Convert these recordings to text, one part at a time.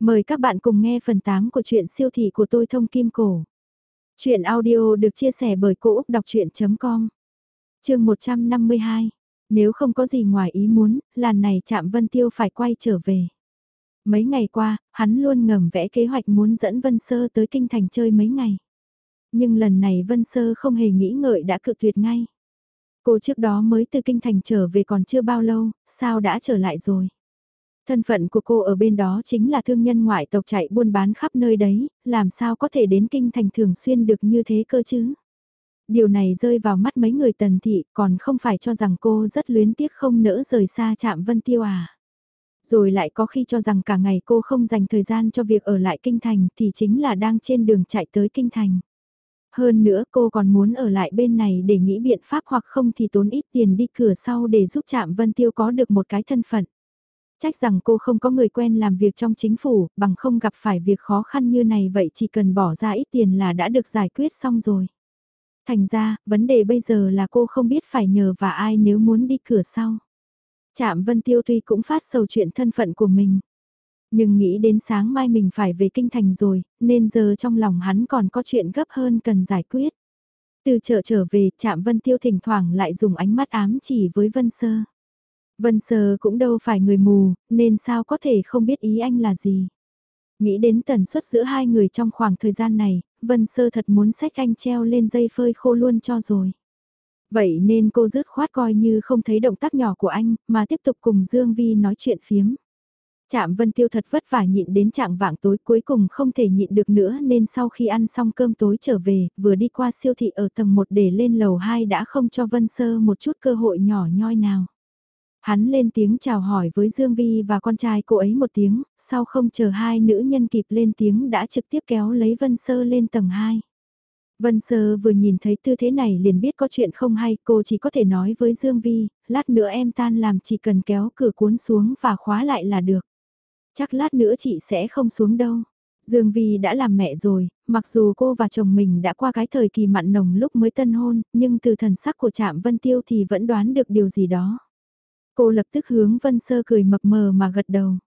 Mời các bạn cùng nghe phần 8 của truyện siêu thị của tôi thông kim cổ. Chuyện audio được chia sẻ bởi Cô Úc Đọc Chuyện.com Trường 152 Nếu không có gì ngoài ý muốn, làn này chạm Vân Tiêu phải quay trở về. Mấy ngày qua, hắn luôn ngầm vẽ kế hoạch muốn dẫn Vân Sơ tới Kinh Thành chơi mấy ngày. Nhưng lần này Vân Sơ không hề nghĩ ngợi đã cự tuyệt ngay. Cô trước đó mới từ Kinh Thành trở về còn chưa bao lâu, sao đã trở lại rồi? Thân phận của cô ở bên đó chính là thương nhân ngoại tộc chạy buôn bán khắp nơi đấy, làm sao có thể đến kinh thành thường xuyên được như thế cơ chứ? Điều này rơi vào mắt mấy người tần thị còn không phải cho rằng cô rất luyến tiếc không nỡ rời xa chạm vân tiêu à. Rồi lại có khi cho rằng cả ngày cô không dành thời gian cho việc ở lại kinh thành thì chính là đang trên đường chạy tới kinh thành. Hơn nữa cô còn muốn ở lại bên này để nghĩ biện pháp hoặc không thì tốn ít tiền đi cửa sau để giúp chạm Vân Tiêu có được một cái thân phận. Trách rằng cô không có người quen làm việc trong chính phủ, bằng không gặp phải việc khó khăn như này vậy chỉ cần bỏ ra ít tiền là đã được giải quyết xong rồi. Thành ra, vấn đề bây giờ là cô không biết phải nhờ và ai nếu muốn đi cửa sau. Trạm Vân Tiêu tuy cũng phát sầu chuyện thân phận của mình. Nhưng nghĩ đến sáng mai mình phải về kinh thành rồi, nên giờ trong lòng hắn còn có chuyện gấp hơn cần giải quyết. Từ chợ trở về, Trạm Vân Tiêu thỉnh thoảng lại dùng ánh mắt ám chỉ với Vân Sơ. Vân Sơ cũng đâu phải người mù, nên sao có thể không biết ý anh là gì. Nghĩ đến tần suất giữa hai người trong khoảng thời gian này, Vân Sơ thật muốn sách anh treo lên dây phơi khô luôn cho rồi. Vậy nên cô dứt khoát coi như không thấy động tác nhỏ của anh, mà tiếp tục cùng Dương Vi nói chuyện phiếm. Trạm Vân Tiêu thật vất vả nhịn đến trạng vạng tối cuối cùng không thể nhịn được nữa nên sau khi ăn xong cơm tối trở về, vừa đi qua siêu thị ở tầng 1 để lên lầu 2 đã không cho Vân Sơ một chút cơ hội nhỏ nhoi nào. Hắn lên tiếng chào hỏi với Dương Vi và con trai cô ấy một tiếng, sau không chờ hai nữ nhân kịp lên tiếng đã trực tiếp kéo lấy Vân Sơ lên tầng 2. Vân Sơ vừa nhìn thấy tư thế này liền biết có chuyện không hay, cô chỉ có thể nói với Dương Vi, lát nữa em tan làm chỉ cần kéo cửa cuốn xuống và khóa lại là được. Chắc lát nữa chị sẽ không xuống đâu. Dương Vi đã làm mẹ rồi, mặc dù cô và chồng mình đã qua cái thời kỳ mặn nồng lúc mới tân hôn, nhưng từ thần sắc của Trạm Vân Tiêu thì vẫn đoán được điều gì đó. Cô lập tức hướng Vân Sơ cười mập mờ mà gật đầu.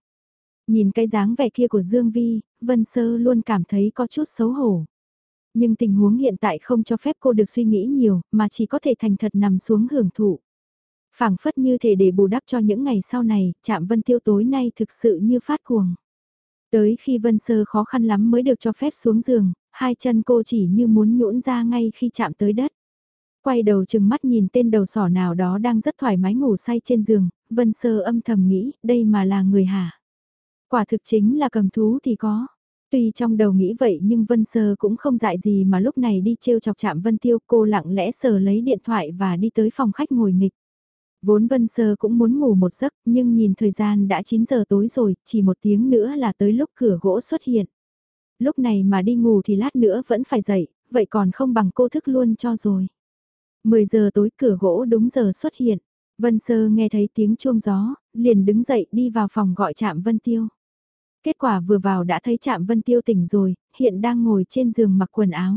Nhìn cái dáng vẻ kia của Dương Vi, Vân Sơ luôn cảm thấy có chút xấu hổ. Nhưng tình huống hiện tại không cho phép cô được suy nghĩ nhiều, mà chỉ có thể thành thật nằm xuống hưởng thụ. phảng phất như thể để bù đắp cho những ngày sau này, chạm Vân Tiêu tối nay thực sự như phát cuồng. Tới khi Vân Sơ khó khăn lắm mới được cho phép xuống giường, hai chân cô chỉ như muốn nhũn ra ngay khi chạm tới đất. Quay đầu chừng mắt nhìn tên đầu sỏ nào đó đang rất thoải mái ngủ say trên giường, Vân Sơ âm thầm nghĩ, đây mà là người hả? Quả thực chính là cầm thú thì có. Tuy trong đầu nghĩ vậy nhưng Vân Sơ cũng không dại gì mà lúc này đi trêu chọc chạm Vân Tiêu cô lặng lẽ sờ lấy điện thoại và đi tới phòng khách ngồi nghịch. Vốn Vân Sơ cũng muốn ngủ một giấc nhưng nhìn thời gian đã 9 giờ tối rồi, chỉ một tiếng nữa là tới lúc cửa gỗ xuất hiện. Lúc này mà đi ngủ thì lát nữa vẫn phải dậy, vậy còn không bằng cô thức luôn cho rồi. 10 giờ tối cửa gỗ đúng giờ xuất hiện. Vân Sơ nghe thấy tiếng chuông gió, liền đứng dậy đi vào phòng gọi chạm Vân Tiêu. Kết quả vừa vào đã thấy chạm Vân Tiêu tỉnh rồi, hiện đang ngồi trên giường mặc quần áo.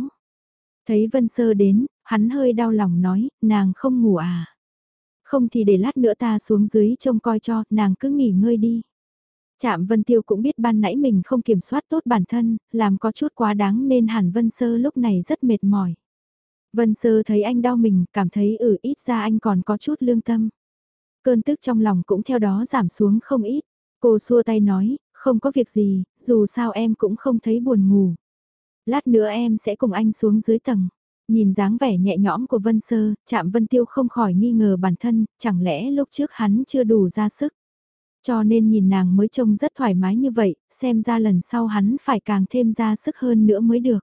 Thấy Vân Sơ đến, hắn hơi đau lòng nói, nàng không ngủ à. Không thì để lát nữa ta xuống dưới trông coi cho, nàng cứ nghỉ ngơi đi. Chạm Vân Tiêu cũng biết ban nãy mình không kiểm soát tốt bản thân, làm có chút quá đáng nên hẳn Vân Sơ lúc này rất mệt mỏi. Vân Sơ thấy anh đau mình, cảm thấy ừ ít ra anh còn có chút lương tâm. Cơn tức trong lòng cũng theo đó giảm xuống không ít. Cô xua tay nói, không có việc gì, dù sao em cũng không thấy buồn ngủ. Lát nữa em sẽ cùng anh xuống dưới tầng. Nhìn dáng vẻ nhẹ nhõm của Vân Sơ, chạm Vân Tiêu không khỏi nghi ngờ bản thân, chẳng lẽ lúc trước hắn chưa đủ ra sức. Cho nên nhìn nàng mới trông rất thoải mái như vậy, xem ra lần sau hắn phải càng thêm ra sức hơn nữa mới được.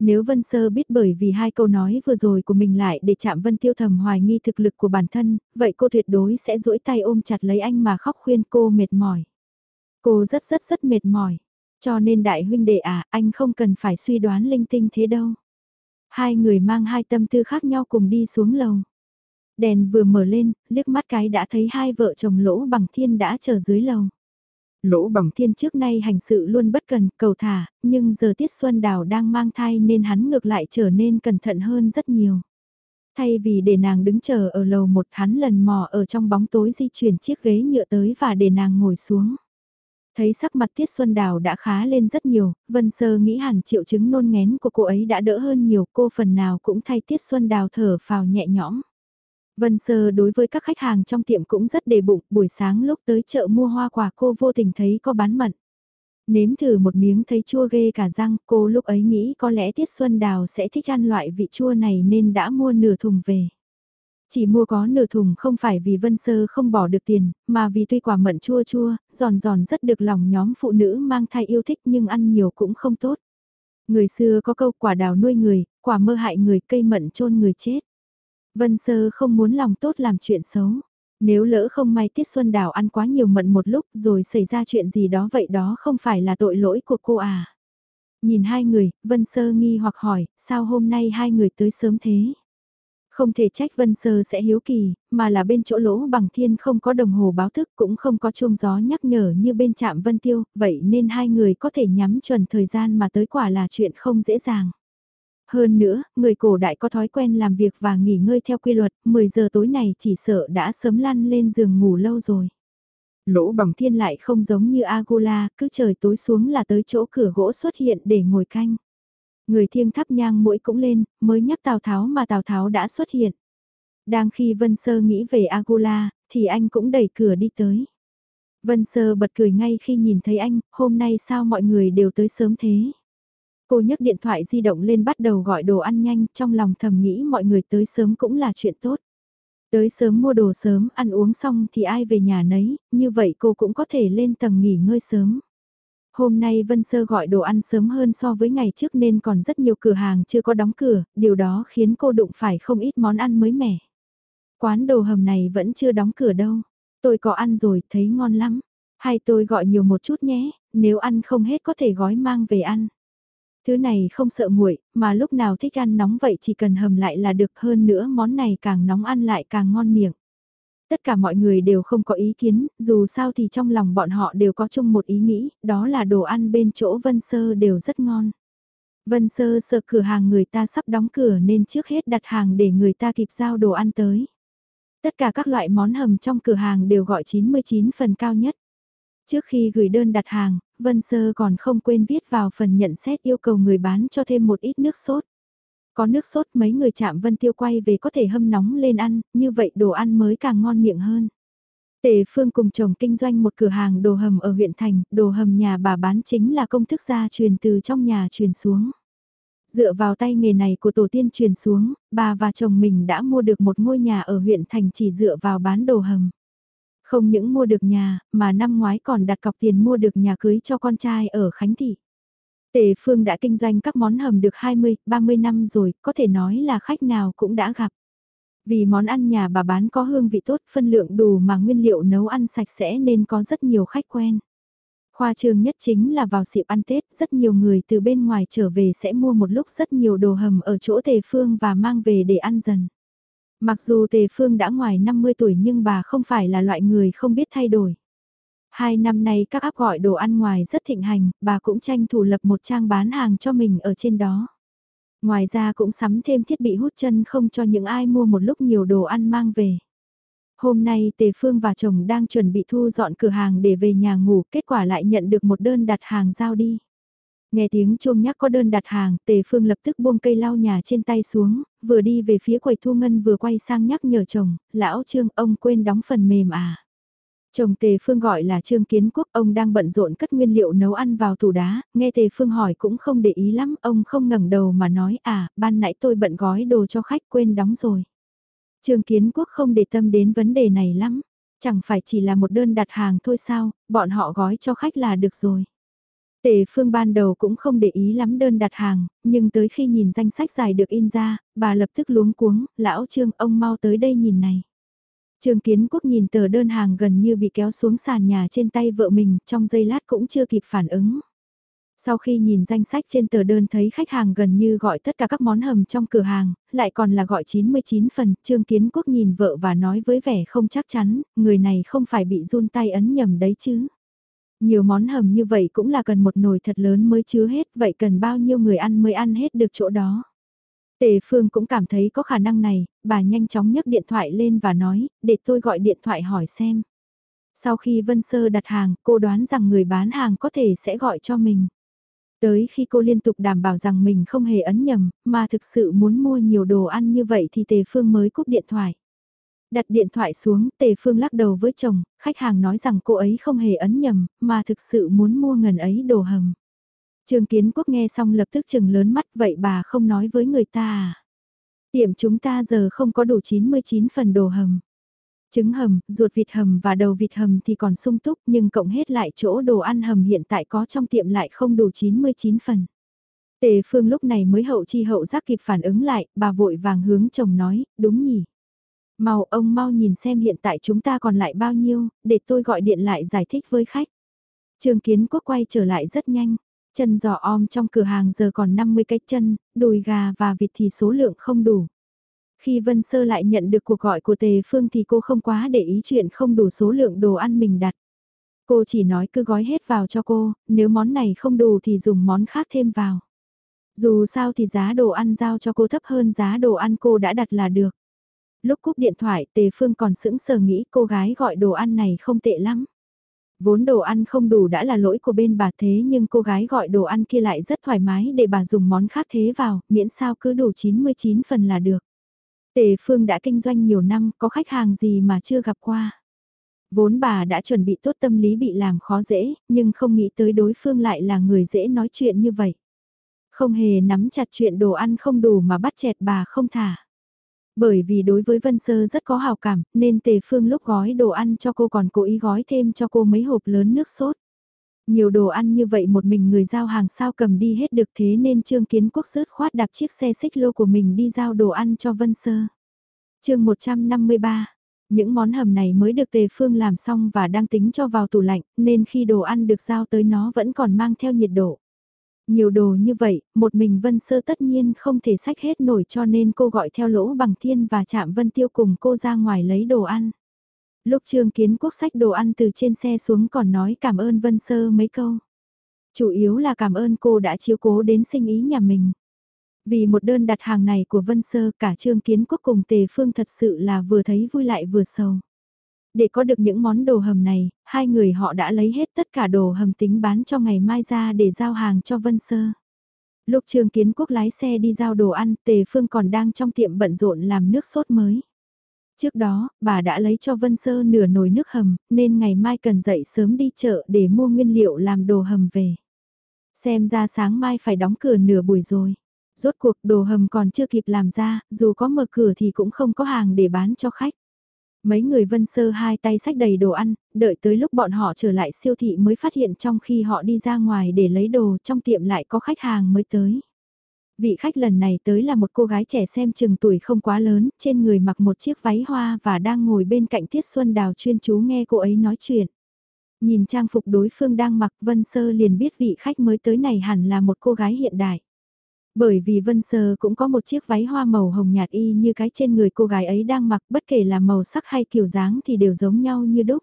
Nếu Vân Sơ biết bởi vì hai câu nói vừa rồi của mình lại để chạm Vân Tiêu thầm hoài nghi thực lực của bản thân, vậy cô tuyệt đối sẽ duỗi tay ôm chặt lấy anh mà khóc khuyên cô mệt mỏi. Cô rất rất rất mệt mỏi. Cho nên đại huynh đệ à, anh không cần phải suy đoán linh tinh thế đâu. Hai người mang hai tâm tư khác nhau cùng đi xuống lầu. Đèn vừa mở lên, liếc mắt cái đã thấy hai vợ chồng lỗ bằng thiên đã chờ dưới lầu. Lỗ bằng thiên trước nay hành sự luôn bất cần, cầu thả, nhưng giờ Tiết Xuân Đào đang mang thai nên hắn ngược lại trở nên cẩn thận hơn rất nhiều. Thay vì để nàng đứng chờ ở lầu một hắn lần mò ở trong bóng tối di chuyển chiếc ghế nhựa tới và để nàng ngồi xuống. Thấy sắc mặt Tiết Xuân Đào đã khá lên rất nhiều, Vân Sơ nghĩ hẳn triệu chứng nôn ngén của cô ấy đã đỡ hơn nhiều, cô phần nào cũng thay Tiết Xuân Đào thở phào nhẹ nhõm. Vân Sơ đối với các khách hàng trong tiệm cũng rất đề bụng, buổi sáng lúc tới chợ mua hoa quả cô vô tình thấy có bán mận. Nếm thử một miếng thấy chua ghê cả răng, cô lúc ấy nghĩ có lẽ Tiết Xuân Đào sẽ thích ăn loại vị chua này nên đã mua nửa thùng về. Chỉ mua có nửa thùng không phải vì Vân Sơ không bỏ được tiền, mà vì tuy quả mận chua chua, giòn giòn rất được lòng nhóm phụ nữ mang thai yêu thích nhưng ăn nhiều cũng không tốt. Người xưa có câu quả đào nuôi người, quả mơ hại người cây mận chôn người chết. Vân Sơ không muốn lòng tốt làm chuyện xấu. Nếu lỡ không may Tiết Xuân Đào ăn quá nhiều mận một lúc rồi xảy ra chuyện gì đó vậy đó không phải là tội lỗi của cô à. Nhìn hai người, Vân Sơ nghi hoặc hỏi, sao hôm nay hai người tới sớm thế? Không thể trách Vân Sơ sẽ hiếu kỳ, mà là bên chỗ lỗ bằng thiên không có đồng hồ báo thức cũng không có chuông gió nhắc nhở như bên trạm Vân Tiêu, vậy nên hai người có thể nhắm chuẩn thời gian mà tới quả là chuyện không dễ dàng. Hơn nữa, người cổ đại có thói quen làm việc và nghỉ ngơi theo quy luật, 10 giờ tối này chỉ sợ đã sớm lăn lên giường ngủ lâu rồi. Lỗ bằng thiên lại không giống như Agula, cứ trời tối xuống là tới chỗ cửa gỗ xuất hiện để ngồi canh. Người thiêng thắp nhang mũi cũng lên, mới nhắc Tào Tháo mà Tào Tháo đã xuất hiện. Đang khi Vân Sơ nghĩ về Agula, thì anh cũng đẩy cửa đi tới. Vân Sơ bật cười ngay khi nhìn thấy anh, hôm nay sao mọi người đều tới sớm thế. Cô nhấc điện thoại di động lên bắt đầu gọi đồ ăn nhanh, trong lòng thầm nghĩ mọi người tới sớm cũng là chuyện tốt. Tới sớm mua đồ sớm, ăn uống xong thì ai về nhà nấy, như vậy cô cũng có thể lên tầng nghỉ ngơi sớm. Hôm nay Vân Sơ gọi đồ ăn sớm hơn so với ngày trước nên còn rất nhiều cửa hàng chưa có đóng cửa, điều đó khiến cô đụng phải không ít món ăn mới mẻ. Quán đồ hầm này vẫn chưa đóng cửa đâu. Tôi có ăn rồi, thấy ngon lắm. Hay tôi gọi nhiều một chút nhé, nếu ăn không hết có thể gói mang về ăn. Thứ này không sợ nguội, mà lúc nào thích ăn nóng vậy chỉ cần hầm lại là được hơn nữa món này càng nóng ăn lại càng ngon miệng. Tất cả mọi người đều không có ý kiến, dù sao thì trong lòng bọn họ đều có chung một ý nghĩ, đó là đồ ăn bên chỗ Vân Sơ đều rất ngon. Vân Sơ sợ cửa hàng người ta sắp đóng cửa nên trước hết đặt hàng để người ta kịp giao đồ ăn tới. Tất cả các loại món hầm trong cửa hàng đều gọi 99 phần cao nhất. Trước khi gửi đơn đặt hàng, Vân Sơ còn không quên viết vào phần nhận xét yêu cầu người bán cho thêm một ít nước sốt. Có nước sốt mấy người chạm Vân Tiêu quay về có thể hâm nóng lên ăn, như vậy đồ ăn mới càng ngon miệng hơn. Tề Phương cùng chồng kinh doanh một cửa hàng đồ hầm ở huyện thành, đồ hầm nhà bà bán chính là công thức gia truyền từ trong nhà truyền xuống. Dựa vào tay nghề này của tổ tiên truyền xuống, bà và chồng mình đã mua được một ngôi nhà ở huyện thành chỉ dựa vào bán đồ hầm. Không những mua được nhà, mà năm ngoái còn đặt cọc tiền mua được nhà cưới cho con trai ở Khánh Thị. Tề Phương đã kinh doanh các món hầm được 20, 30 năm rồi, có thể nói là khách nào cũng đã gặp. Vì món ăn nhà bà bán có hương vị tốt, phân lượng đủ mà nguyên liệu nấu ăn sạch sẽ nên có rất nhiều khách quen. Khoa trương nhất chính là vào dịp ăn Tết, rất nhiều người từ bên ngoài trở về sẽ mua một lúc rất nhiều đồ hầm ở chỗ Tề Phương và mang về để ăn dần. Mặc dù Tề Phương đã ngoài 50 tuổi nhưng bà không phải là loại người không biết thay đổi. Hai năm nay các áp gọi đồ ăn ngoài rất thịnh hành, bà cũng tranh thủ lập một trang bán hàng cho mình ở trên đó. Ngoài ra cũng sắm thêm thiết bị hút chân không cho những ai mua một lúc nhiều đồ ăn mang về. Hôm nay Tề Phương và chồng đang chuẩn bị thu dọn cửa hàng để về nhà ngủ, kết quả lại nhận được một đơn đặt hàng giao đi. Nghe tiếng chôm nhắc có đơn đặt hàng, Tề Phương lập tức buông cây lau nhà trên tay xuống, vừa đi về phía quầy thu ngân vừa quay sang nhắc nhở chồng, lão Trương ông quên đóng phần mềm à. Chồng Tề Phương gọi là Trương Kiến Quốc, ông đang bận rộn cất nguyên liệu nấu ăn vào tủ đá, nghe Tề Phương hỏi cũng không để ý lắm, ông không ngẩng đầu mà nói à, ban nãy tôi bận gói đồ cho khách quên đóng rồi. Trương Kiến Quốc không để tâm đến vấn đề này lắm, chẳng phải chỉ là một đơn đặt hàng thôi sao, bọn họ gói cho khách là được rồi. Tề Phương ban đầu cũng không để ý lắm đơn đặt hàng, nhưng tới khi nhìn danh sách dài được in ra, bà lập tức luống cuống, lão Trương ông mau tới đây nhìn này. Trương Kiến Quốc nhìn tờ đơn hàng gần như bị kéo xuống sàn nhà trên tay vợ mình, trong giây lát cũng chưa kịp phản ứng. Sau khi nhìn danh sách trên tờ đơn thấy khách hàng gần như gọi tất cả các món hầm trong cửa hàng, lại còn là gọi 99 phần, Trương Kiến Quốc nhìn vợ và nói với vẻ không chắc chắn, người này không phải bị run tay ấn nhầm đấy chứ. Nhiều món hầm như vậy cũng là cần một nồi thật lớn mới chứa hết, vậy cần bao nhiêu người ăn mới ăn hết được chỗ đó. Tề Phương cũng cảm thấy có khả năng này, bà nhanh chóng nhấc điện thoại lên và nói, để tôi gọi điện thoại hỏi xem. Sau khi Vân Sơ đặt hàng, cô đoán rằng người bán hàng có thể sẽ gọi cho mình. Tới khi cô liên tục đảm bảo rằng mình không hề ấn nhầm, mà thực sự muốn mua nhiều đồ ăn như vậy thì Tề Phương mới cúp điện thoại. Đặt điện thoại xuống, Tề Phương lắc đầu với chồng, khách hàng nói rằng cô ấy không hề ấn nhầm, mà thực sự muốn mua ngần ấy đồ hầm. Trường Kiến Quốc nghe xong lập tức chừng lớn mắt vậy bà không nói với người ta à? Tiệm chúng ta giờ không có đủ 99 phần đồ hầm. Trứng hầm, ruột vịt hầm và đầu vịt hầm thì còn sung túc nhưng cộng hết lại chỗ đồ ăn hầm hiện tại có trong tiệm lại không đủ 99 phần. Tề Phương lúc này mới hậu chi hậu giác kịp phản ứng lại, bà vội vàng hướng chồng nói, đúng nhỉ. Mau ông mau nhìn xem hiện tại chúng ta còn lại bao nhiêu, để tôi gọi điện lại giải thích với khách. Trường Kiến Quốc quay trở lại rất nhanh. Chân giò om trong cửa hàng giờ còn 50 cái chân, đùi gà và vịt thì số lượng không đủ. Khi Vân Sơ lại nhận được cuộc gọi của Tề Phương thì cô không quá để ý chuyện không đủ số lượng đồ ăn mình đặt. Cô chỉ nói cứ gói hết vào cho cô, nếu món này không đủ thì dùng món khác thêm vào. Dù sao thì giá đồ ăn giao cho cô thấp hơn giá đồ ăn cô đã đặt là được. Lúc cúp điện thoại Tề Phương còn sững sờ nghĩ cô gái gọi đồ ăn này không tệ lắm. Vốn đồ ăn không đủ đã là lỗi của bên bà thế nhưng cô gái gọi đồ ăn kia lại rất thoải mái để bà dùng món khác thế vào, miễn sao cứ đủ 99 phần là được. Tề Phương đã kinh doanh nhiều năm, có khách hàng gì mà chưa gặp qua. Vốn bà đã chuẩn bị tốt tâm lý bị làm khó dễ, nhưng không nghĩ tới đối phương lại là người dễ nói chuyện như vậy. Không hề nắm chặt chuyện đồ ăn không đủ mà bắt chẹt bà không thả. Bởi vì đối với Vân Sơ rất có hào cảm, nên Tề Phương lúc gói đồ ăn cho cô còn cố ý gói thêm cho cô mấy hộp lớn nước sốt. Nhiều đồ ăn như vậy một mình người giao hàng sao cầm đi hết được thế nên Trương Kiến Quốc rớt khoát đạp chiếc xe xích lô của mình đi giao đồ ăn cho Vân Sơ. chương 153 những món hầm này mới được Tề Phương làm xong và đang tính cho vào tủ lạnh, nên khi đồ ăn được giao tới nó vẫn còn mang theo nhiệt độ. Nhiều đồ như vậy, một mình Vân Sơ tất nhiên không thể sách hết nổi cho nên cô gọi theo lỗ bằng thiên và chạm Vân Tiêu cùng cô ra ngoài lấy đồ ăn. Lúc Trương Kiến Quốc sách đồ ăn từ trên xe xuống còn nói cảm ơn Vân Sơ mấy câu. Chủ yếu là cảm ơn cô đã chiếu cố đến sinh ý nhà mình. Vì một đơn đặt hàng này của Vân Sơ cả Trương Kiến Quốc cùng Tề Phương thật sự là vừa thấy vui lại vừa sầu. Để có được những món đồ hầm này, hai người họ đã lấy hết tất cả đồ hầm tính bán cho ngày mai ra để giao hàng cho Vân Sơ. Lúc Trương Kiến Quốc lái xe đi giao đồ ăn, Tề Phương còn đang trong tiệm bận rộn làm nước sốt mới. Trước đó, bà đã lấy cho Vân Sơ nửa nồi nước hầm, nên ngày mai cần dậy sớm đi chợ để mua nguyên liệu làm đồ hầm về. Xem ra sáng mai phải đóng cửa nửa buổi rồi. Rốt cuộc đồ hầm còn chưa kịp làm ra, dù có mở cửa thì cũng không có hàng để bán cho khách. Mấy người vân sơ hai tay sách đầy đồ ăn, đợi tới lúc bọn họ trở lại siêu thị mới phát hiện trong khi họ đi ra ngoài để lấy đồ trong tiệm lại có khách hàng mới tới. Vị khách lần này tới là một cô gái trẻ xem chừng tuổi không quá lớn, trên người mặc một chiếc váy hoa và đang ngồi bên cạnh Tiết Xuân Đào chuyên chú nghe cô ấy nói chuyện. Nhìn trang phục đối phương đang mặc Vân Sơ liền biết vị khách mới tới này hẳn là một cô gái hiện đại. Bởi vì Vân Sơ cũng có một chiếc váy hoa màu hồng nhạt y như cái trên người cô gái ấy đang mặc bất kể là màu sắc hay kiểu dáng thì đều giống nhau như đúc.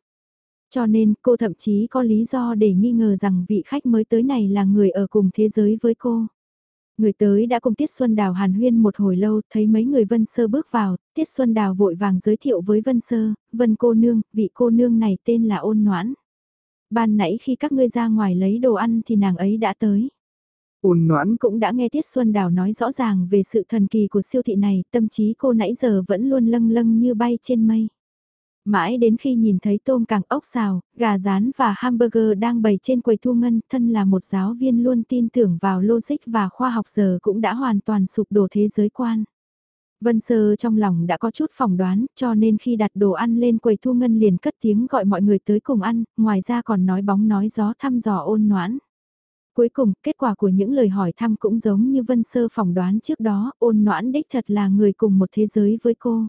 Cho nên cô thậm chí có lý do để nghi ngờ rằng vị khách mới tới này là người ở cùng thế giới với cô. Người tới đã cùng Tiết Xuân Đào hàn huyên một hồi lâu, thấy mấy người Vân Sơ bước vào, Tiết Xuân Đào vội vàng giới thiệu với Vân Sơ, Vân cô nương, vị cô nương này tên là ôn noãn. Ban nãy khi các ngươi ra ngoài lấy đồ ăn thì nàng ấy đã tới. Ôn noãn cũng đã nghe Tiết Xuân Đào nói rõ ràng về sự thần kỳ của siêu thị này, tâm trí cô nãy giờ vẫn luôn lâng lâng như bay trên mây. Mãi đến khi nhìn thấy tôm càng ốc xào, gà rán và hamburger đang bày trên quầy thu ngân, thân là một giáo viên luôn tin tưởng vào logic và khoa học giờ cũng đã hoàn toàn sụp đổ thế giới quan. Vân Sơ trong lòng đã có chút phỏng đoán, cho nên khi đặt đồ ăn lên quầy thu ngân liền cất tiếng gọi mọi người tới cùng ăn, ngoài ra còn nói bóng nói gió thăm dò ôn noãn. Cuối cùng, kết quả của những lời hỏi thăm cũng giống như Vân Sơ phỏng đoán trước đó, ôn noãn đích thật là người cùng một thế giới với cô.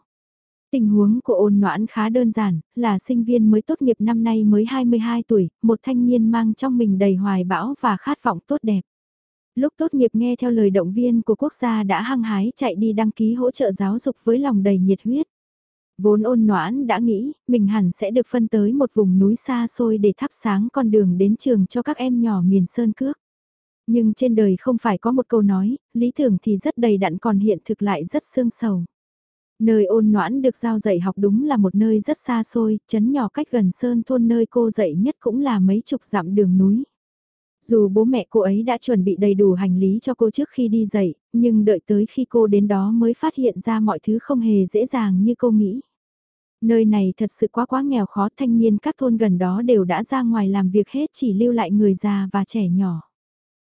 Tình huống của ôn noãn khá đơn giản, là sinh viên mới tốt nghiệp năm nay mới 22 tuổi, một thanh niên mang trong mình đầy hoài bão và khát vọng tốt đẹp. Lúc tốt nghiệp nghe theo lời động viên của quốc gia đã hăng hái chạy đi đăng ký hỗ trợ giáo dục với lòng đầy nhiệt huyết. Vốn ôn noãn đã nghĩ, mình hẳn sẽ được phân tới một vùng núi xa xôi để thắp sáng con đường đến trường cho các em nhỏ miền Sơn Cước. Nhưng trên đời không phải có một câu nói, lý tưởng thì rất đầy đặn còn hiện thực lại rất sương sầu. Nơi ôn noãn được giao dạy học đúng là một nơi rất xa xôi, chấn nhỏ cách gần sơn thôn nơi cô dạy nhất cũng là mấy chục dặm đường núi. Dù bố mẹ cô ấy đã chuẩn bị đầy đủ hành lý cho cô trước khi đi dạy, nhưng đợi tới khi cô đến đó mới phát hiện ra mọi thứ không hề dễ dàng như cô nghĩ. Nơi này thật sự quá quá nghèo khó thanh niên các thôn gần đó đều đã ra ngoài làm việc hết chỉ lưu lại người già và trẻ nhỏ.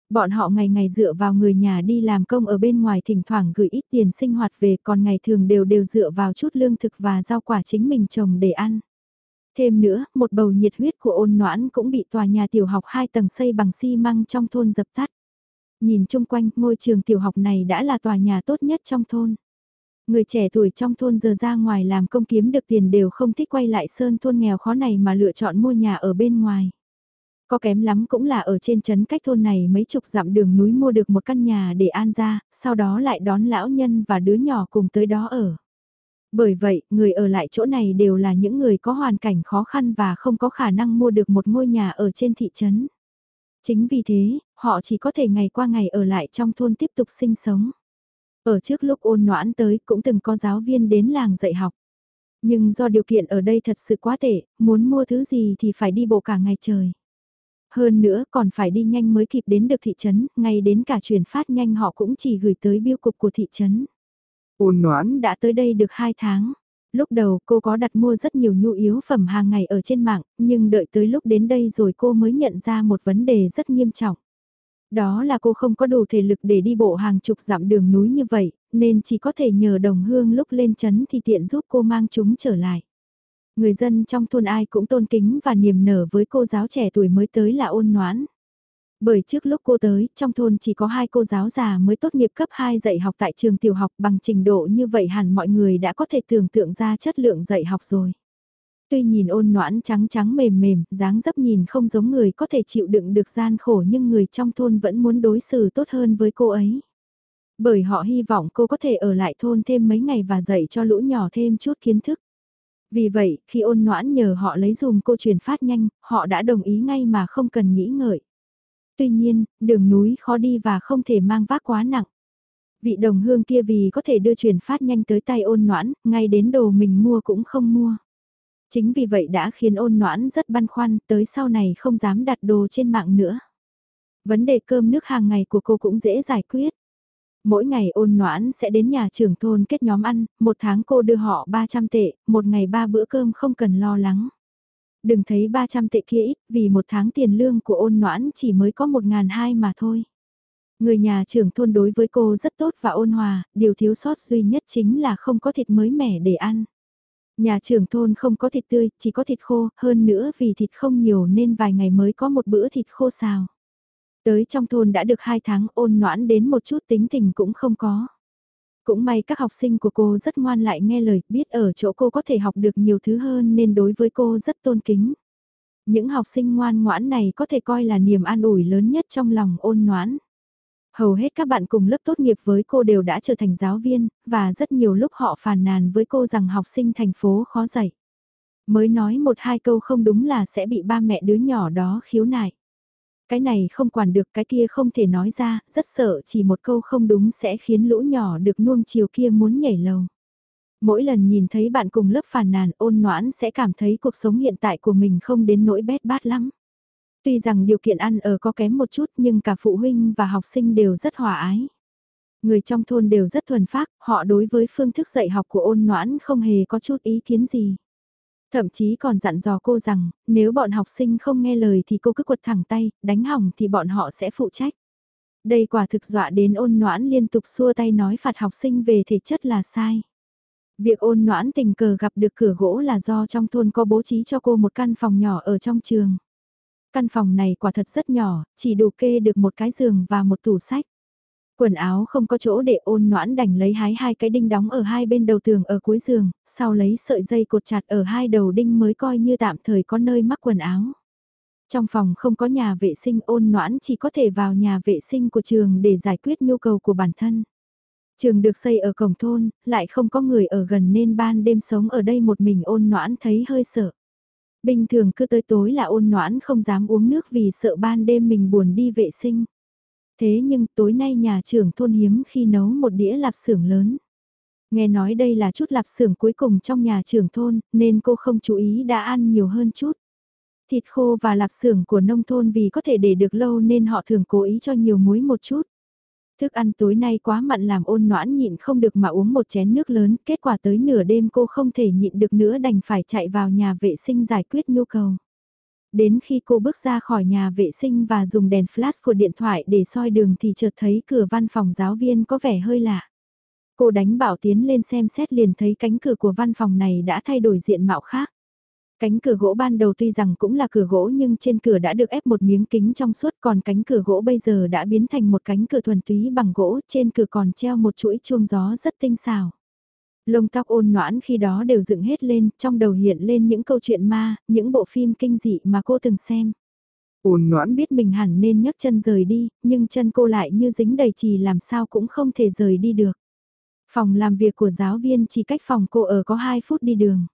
Bọn họ ngày ngày dựa vào người nhà đi làm công ở bên ngoài thỉnh thoảng gửi ít tiền sinh hoạt về còn ngày thường đều đều dựa vào chút lương thực và rau quả chính mình trồng để ăn. Thêm nữa, một bầu nhiệt huyết của ôn noãn cũng bị tòa nhà tiểu học hai tầng xây bằng xi măng trong thôn dập tắt. Nhìn chung quanh, ngôi trường tiểu học này đã là tòa nhà tốt nhất trong thôn. Người trẻ tuổi trong thôn giờ ra ngoài làm công kiếm được tiền đều không thích quay lại sơn thôn nghèo khó này mà lựa chọn mua nhà ở bên ngoài. Có kém lắm cũng là ở trên trấn cách thôn này mấy chục dặm đường núi mua được một căn nhà để an ra, sau đó lại đón lão nhân và đứa nhỏ cùng tới đó ở. Bởi vậy, người ở lại chỗ này đều là những người có hoàn cảnh khó khăn và không có khả năng mua được một ngôi nhà ở trên thị trấn. Chính vì thế, họ chỉ có thể ngày qua ngày ở lại trong thôn tiếp tục sinh sống. Ở trước lúc ôn noãn tới cũng từng có giáo viên đến làng dạy học. Nhưng do điều kiện ở đây thật sự quá tệ, muốn mua thứ gì thì phải đi bộ cả ngày trời. Hơn nữa còn phải đi nhanh mới kịp đến được thị trấn, ngay đến cả chuyển phát nhanh họ cũng chỉ gửi tới biêu cục của thị trấn. Ôn noãn đã tới đây được 2 tháng. Lúc đầu cô có đặt mua rất nhiều nhu yếu phẩm hàng ngày ở trên mạng, nhưng đợi tới lúc đến đây rồi cô mới nhận ra một vấn đề rất nghiêm trọng. Đó là cô không có đủ thể lực để đi bộ hàng chục dặm đường núi như vậy, nên chỉ có thể nhờ đồng hương lúc lên chấn thì tiện giúp cô mang chúng trở lại. Người dân trong thôn ai cũng tôn kính và niềm nở với cô giáo trẻ tuổi mới tới là ôn noãn. Bởi trước lúc cô tới, trong thôn chỉ có hai cô giáo già mới tốt nghiệp cấp 2 dạy học tại trường tiểu học bằng trình độ như vậy hẳn mọi người đã có thể tưởng tượng ra chất lượng dạy học rồi. Tuy nhìn ôn noãn trắng trắng mềm mềm, dáng dấp nhìn không giống người có thể chịu đựng được gian khổ nhưng người trong thôn vẫn muốn đối xử tốt hơn với cô ấy. Bởi họ hy vọng cô có thể ở lại thôn thêm mấy ngày và dạy cho lũ nhỏ thêm chút kiến thức. Vì vậy, khi ôn noãn nhờ họ lấy dùm cô truyền phát nhanh, họ đã đồng ý ngay mà không cần nghĩ ngợi. Tuy nhiên, đường núi khó đi và không thể mang vác quá nặng. Vị đồng hương kia vì có thể đưa truyền phát nhanh tới tay ôn noãn, ngay đến đồ mình mua cũng không mua. Chính vì vậy đã khiến ôn noãn rất băn khoăn, tới sau này không dám đặt đồ trên mạng nữa. Vấn đề cơm nước hàng ngày của cô cũng dễ giải quyết. Mỗi ngày ôn noãn sẽ đến nhà trưởng thôn kết nhóm ăn, một tháng cô đưa họ 300 tệ, một ngày ba bữa cơm không cần lo lắng. Đừng thấy 300 tệ kia ít, vì một tháng tiền lương của ôn noãn chỉ mới có 1.200 mà thôi. Người nhà trưởng thôn đối với cô rất tốt và ôn hòa, điều thiếu sót duy nhất chính là không có thịt mới mẻ để ăn. Nhà trưởng thôn không có thịt tươi, chỉ có thịt khô, hơn nữa vì thịt không nhiều nên vài ngày mới có một bữa thịt khô xào. Tới trong thôn đã được 2 tháng ôn noãn đến một chút tính tình cũng không có. Cũng may các học sinh của cô rất ngoan lại nghe lời, biết ở chỗ cô có thể học được nhiều thứ hơn nên đối với cô rất tôn kính. Những học sinh ngoan ngoãn này có thể coi là niềm an ủi lớn nhất trong lòng ôn noãn. Hầu hết các bạn cùng lớp tốt nghiệp với cô đều đã trở thành giáo viên, và rất nhiều lúc họ phàn nàn với cô rằng học sinh thành phố khó dạy. Mới nói một hai câu không đúng là sẽ bị ba mẹ đứa nhỏ đó khiếu nại. Cái này không quản được cái kia không thể nói ra, rất sợ chỉ một câu không đúng sẽ khiến lũ nhỏ được nuông chiều kia muốn nhảy lầu. Mỗi lần nhìn thấy bạn cùng lớp phàn nàn ôn noãn sẽ cảm thấy cuộc sống hiện tại của mình không đến nỗi bét bát lắm. Tuy rằng điều kiện ăn ở có kém một chút nhưng cả phụ huynh và học sinh đều rất hòa ái. Người trong thôn đều rất thuần phác, họ đối với phương thức dạy học của ôn noãn không hề có chút ý kiến gì. Thậm chí còn dặn dò cô rằng, nếu bọn học sinh không nghe lời thì cô cứ quật thẳng tay, đánh hỏng thì bọn họ sẽ phụ trách. Đây quả thực dọa đến ôn noãn liên tục xua tay nói phạt học sinh về thể chất là sai. Việc ôn noãn tình cờ gặp được cửa gỗ là do trong thôn có bố trí cho cô một căn phòng nhỏ ở trong trường. Căn phòng này quả thật rất nhỏ, chỉ đủ kê được một cái giường và một tủ sách. Quần áo không có chỗ để ôn noãn đành lấy hái hai cái đinh đóng ở hai bên đầu tường ở cuối giường, sau lấy sợi dây cột chặt ở hai đầu đinh mới coi như tạm thời có nơi mắc quần áo. Trong phòng không có nhà vệ sinh ôn noãn chỉ có thể vào nhà vệ sinh của trường để giải quyết nhu cầu của bản thân. Trường được xây ở cổng thôn, lại không có người ở gần nên ban đêm sống ở đây một mình ôn noãn thấy hơi sợ. Bình thường cứ tới tối là ôn noãn không dám uống nước vì sợ ban đêm mình buồn đi vệ sinh. Thế nhưng tối nay nhà trưởng thôn hiếm khi nấu một đĩa lạp xưởng lớn. Nghe nói đây là chút lạp xưởng cuối cùng trong nhà trưởng thôn, nên cô không chú ý đã ăn nhiều hơn chút. Thịt khô và lạp xưởng của nông thôn vì có thể để được lâu nên họ thường cố ý cho nhiều muối một chút. Thức ăn tối nay quá mặn làm ôn noãn nhịn không được mà uống một chén nước lớn, kết quả tới nửa đêm cô không thể nhịn được nữa đành phải chạy vào nhà vệ sinh giải quyết nhu cầu. Đến khi cô bước ra khỏi nhà vệ sinh và dùng đèn flash của điện thoại để soi đường thì chợt thấy cửa văn phòng giáo viên có vẻ hơi lạ. Cô đánh bảo tiến lên xem xét liền thấy cánh cửa của văn phòng này đã thay đổi diện mạo khác. Cánh cửa gỗ ban đầu tuy rằng cũng là cửa gỗ nhưng trên cửa đã được ép một miếng kính trong suốt còn cánh cửa gỗ bây giờ đã biến thành một cánh cửa thuần túy bằng gỗ, trên cửa còn treo một chuỗi chuông gió rất tinh xảo. Lông tóc ôn noãn khi đó đều dựng hết lên, trong đầu hiện lên những câu chuyện ma, những bộ phim kinh dị mà cô từng xem. Ôn noãn biết mình hẳn nên nhấc chân rời đi, nhưng chân cô lại như dính đầy trì làm sao cũng không thể rời đi được. Phòng làm việc của giáo viên chỉ cách phòng cô ở có 2 phút đi đường.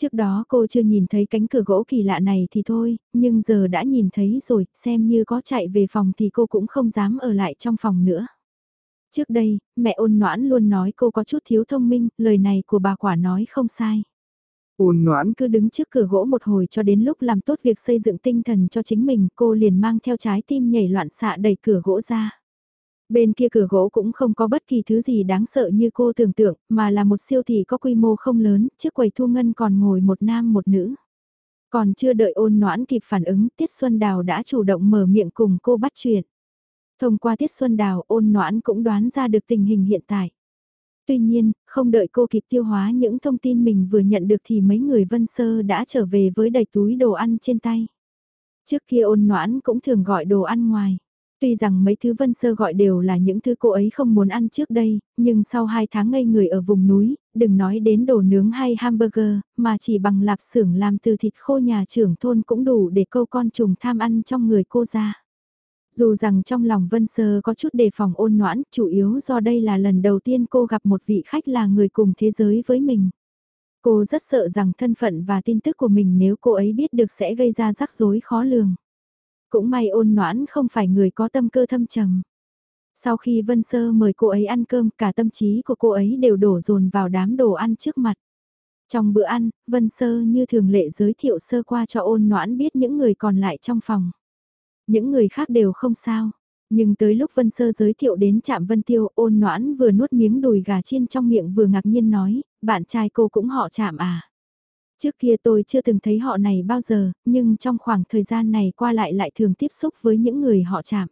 Trước đó cô chưa nhìn thấy cánh cửa gỗ kỳ lạ này thì thôi, nhưng giờ đã nhìn thấy rồi, xem như có chạy về phòng thì cô cũng không dám ở lại trong phòng nữa. Trước đây, mẹ ôn noãn luôn nói cô có chút thiếu thông minh, lời này của bà quả nói không sai. Ôn noãn cứ đứng trước cửa gỗ một hồi cho đến lúc làm tốt việc xây dựng tinh thần cho chính mình, cô liền mang theo trái tim nhảy loạn xạ đẩy cửa gỗ ra. Bên kia cửa gỗ cũng không có bất kỳ thứ gì đáng sợ như cô tưởng tượng, mà là một siêu thị có quy mô không lớn, trước quầy thu ngân còn ngồi một nam một nữ. Còn chưa đợi ôn noãn kịp phản ứng, Tiết Xuân Đào đã chủ động mở miệng cùng cô bắt chuyện. Thông qua Tiết Xuân Đào ôn noãn cũng đoán ra được tình hình hiện tại. Tuy nhiên, không đợi cô kịp tiêu hóa những thông tin mình vừa nhận được thì mấy người Vân Sơ đã trở về với đầy túi đồ ăn trên tay. Trước kia ôn noãn cũng thường gọi đồ ăn ngoài. Tuy rằng mấy thứ Vân Sơ gọi đều là những thứ cô ấy không muốn ăn trước đây, nhưng sau 2 tháng ngây người ở vùng núi, đừng nói đến đồ nướng hay hamburger, mà chỉ bằng lạp xưởng làm từ thịt khô nhà trưởng thôn cũng đủ để câu con trùng tham ăn trong người cô ra. Dù rằng trong lòng Vân Sơ có chút đề phòng ôn noãn, chủ yếu do đây là lần đầu tiên cô gặp một vị khách là người cùng thế giới với mình. Cô rất sợ rằng thân phận và tin tức của mình nếu cô ấy biết được sẽ gây ra rắc rối khó lường. Cũng may ôn noãn không phải người có tâm cơ thâm trầm. Sau khi Vân Sơ mời cô ấy ăn cơm, cả tâm trí của cô ấy đều đổ dồn vào đám đồ ăn trước mặt. Trong bữa ăn, Vân Sơ như thường lệ giới thiệu sơ qua cho ôn noãn biết những người còn lại trong phòng. Những người khác đều không sao. Nhưng tới lúc Vân Sơ giới thiệu đến trạm Vân Tiêu ôn noãn vừa nuốt miếng đùi gà chiên trong miệng vừa ngạc nhiên nói, bạn trai cô cũng họ chạm à. Trước kia tôi chưa từng thấy họ này bao giờ, nhưng trong khoảng thời gian này qua lại lại thường tiếp xúc với những người họ chạm.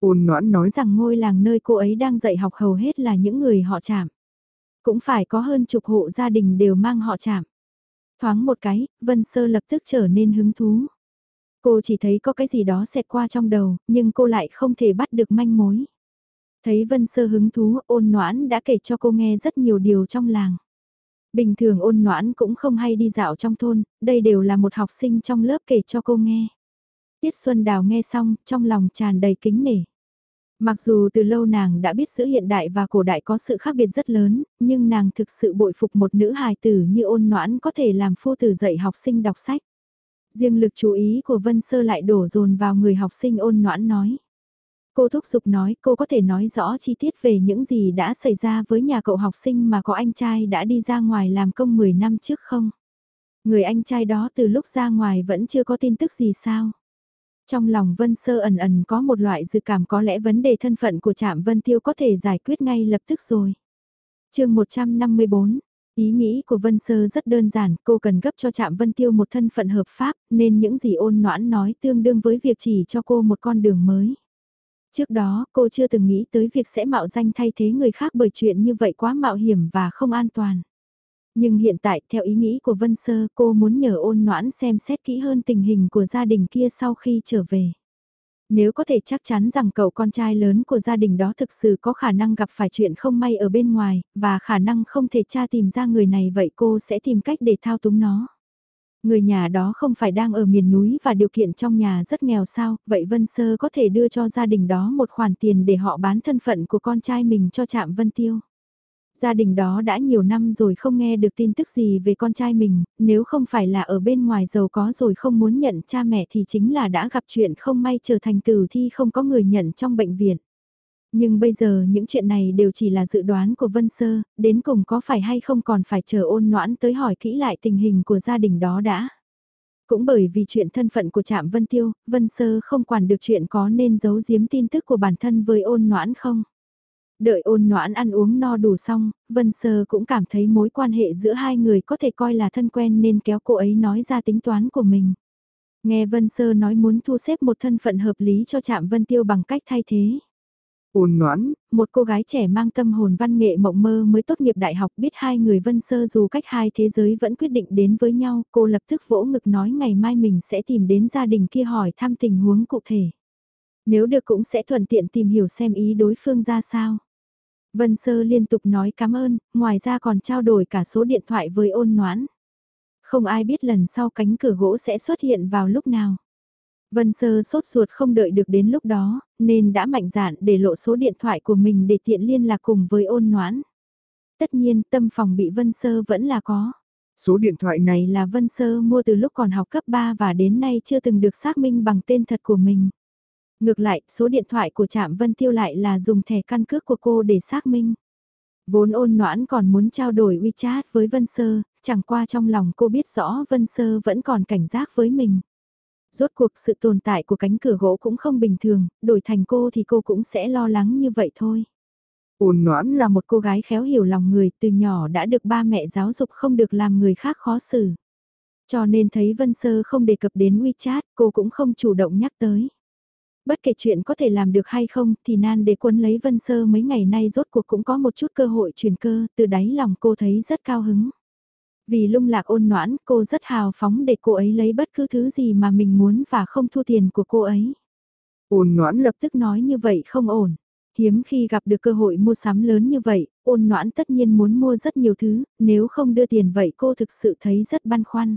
Ôn noãn nói rằng ngôi làng nơi cô ấy đang dạy học hầu hết là những người họ chạm. Cũng phải có hơn chục hộ gia đình đều mang họ chạm. Thoáng một cái, Vân Sơ lập tức trở nên hứng thú. Cô chỉ thấy có cái gì đó xẹt qua trong đầu, nhưng cô lại không thể bắt được manh mối. Thấy Vân Sơ hứng thú, ôn noãn đã kể cho cô nghe rất nhiều điều trong làng. Bình thường ôn noãn cũng không hay đi dạo trong thôn, đây đều là một học sinh trong lớp kể cho cô nghe. Tiết Xuân Đào nghe xong, trong lòng tràn đầy kính nể. Mặc dù từ lâu nàng đã biết giữa hiện đại và cổ đại có sự khác biệt rất lớn, nhưng nàng thực sự bội phục một nữ hài tử như ôn noãn có thể làm phu tử dạy học sinh đọc sách. Riêng lực chú ý của Vân Sơ lại đổ dồn vào người học sinh ôn noãn nói. Cô thúc giục nói cô có thể nói rõ chi tiết về những gì đã xảy ra với nhà cậu học sinh mà có anh trai đã đi ra ngoài làm công 10 năm trước không? Người anh trai đó từ lúc ra ngoài vẫn chưa có tin tức gì sao? Trong lòng Vân Sơ ẩn ẩn có một loại dự cảm có lẽ vấn đề thân phận của Trạm Vân Tiêu có thể giải quyết ngay lập tức rồi. chương 154, Ý nghĩ của Vân Sơ rất đơn giản, cô cần gấp cho Trạm Vân Tiêu một thân phận hợp pháp, nên những gì ôn noãn nói tương đương với việc chỉ cho cô một con đường mới. Trước đó, cô chưa từng nghĩ tới việc sẽ mạo danh thay thế người khác bởi chuyện như vậy quá mạo hiểm và không an toàn. Nhưng hiện tại, theo ý nghĩ của Vân Sơ, cô muốn nhờ ôn noãn xem xét kỹ hơn tình hình của gia đình kia sau khi trở về. Nếu có thể chắc chắn rằng cậu con trai lớn của gia đình đó thực sự có khả năng gặp phải chuyện không may ở bên ngoài, và khả năng không thể tra tìm ra người này vậy cô sẽ tìm cách để thao túng nó. Người nhà đó không phải đang ở miền núi và điều kiện trong nhà rất nghèo sao, vậy Vân Sơ có thể đưa cho gia đình đó một khoản tiền để họ bán thân phận của con trai mình cho Trạm Vân Tiêu. Gia đình đó đã nhiều năm rồi không nghe được tin tức gì về con trai mình, nếu không phải là ở bên ngoài giàu có rồi không muốn nhận cha mẹ thì chính là đã gặp chuyện không may trở thành tử thi không có người nhận trong bệnh viện. Nhưng bây giờ những chuyện này đều chỉ là dự đoán của Vân Sơ, đến cùng có phải hay không còn phải chờ ôn noãn tới hỏi kỹ lại tình hình của gia đình đó đã. Cũng bởi vì chuyện thân phận của Trạm Vân Tiêu, Vân Sơ không quản được chuyện có nên giấu giếm tin tức của bản thân với ôn noãn không. Đợi ôn noãn ăn uống no đủ xong, Vân Sơ cũng cảm thấy mối quan hệ giữa hai người có thể coi là thân quen nên kéo cô ấy nói ra tính toán của mình. Nghe Vân Sơ nói muốn thu xếp một thân phận hợp lý cho Trạm Vân Tiêu bằng cách thay thế. Ôn noãn, một cô gái trẻ mang tâm hồn văn nghệ mộng mơ mới tốt nghiệp đại học biết hai người Vân Sơ dù cách hai thế giới vẫn quyết định đến với nhau, cô lập tức vỗ ngực nói ngày mai mình sẽ tìm đến gia đình kia hỏi thăm tình huống cụ thể. Nếu được cũng sẽ thuận tiện tìm hiểu xem ý đối phương ra sao. Vân Sơ liên tục nói cảm ơn, ngoài ra còn trao đổi cả số điện thoại với ôn noãn. Không ai biết lần sau cánh cửa gỗ sẽ xuất hiện vào lúc nào. Vân Sơ sốt ruột không đợi được đến lúc đó, nên đã mạnh dạn để lộ số điện thoại của mình để tiện liên lạc cùng với ôn noãn. Tất nhiên tâm phòng bị Vân Sơ vẫn là có. Số điện thoại này là Vân Sơ mua từ lúc còn học cấp 3 và đến nay chưa từng được xác minh bằng tên thật của mình. Ngược lại, số điện thoại của Trạm Vân Tiêu lại là dùng thẻ căn cước của cô để xác minh. Vốn ôn noãn còn muốn trao đổi WeChat với Vân Sơ, chẳng qua trong lòng cô biết rõ Vân Sơ vẫn còn cảnh giác với mình. Rốt cuộc sự tồn tại của cánh cửa gỗ cũng không bình thường, đổi thành cô thì cô cũng sẽ lo lắng như vậy thôi. Ôn noãn là một cô gái khéo hiểu lòng người từ nhỏ đã được ba mẹ giáo dục không được làm người khác khó xử. Cho nên thấy Vân Sơ không đề cập đến WeChat, cô cũng không chủ động nhắc tới. Bất kể chuyện có thể làm được hay không thì nan để quân lấy Vân Sơ mấy ngày nay rốt cuộc cũng có một chút cơ hội truyền cơ, từ đáy lòng cô thấy rất cao hứng. Vì lung lạc ôn noãn, cô rất hào phóng để cô ấy lấy bất cứ thứ gì mà mình muốn và không thua tiền của cô ấy. Ôn noãn lập tức nói như vậy không ổn. Hiếm khi gặp được cơ hội mua sắm lớn như vậy, ôn noãn tất nhiên muốn mua rất nhiều thứ, nếu không đưa tiền vậy cô thực sự thấy rất băn khoăn.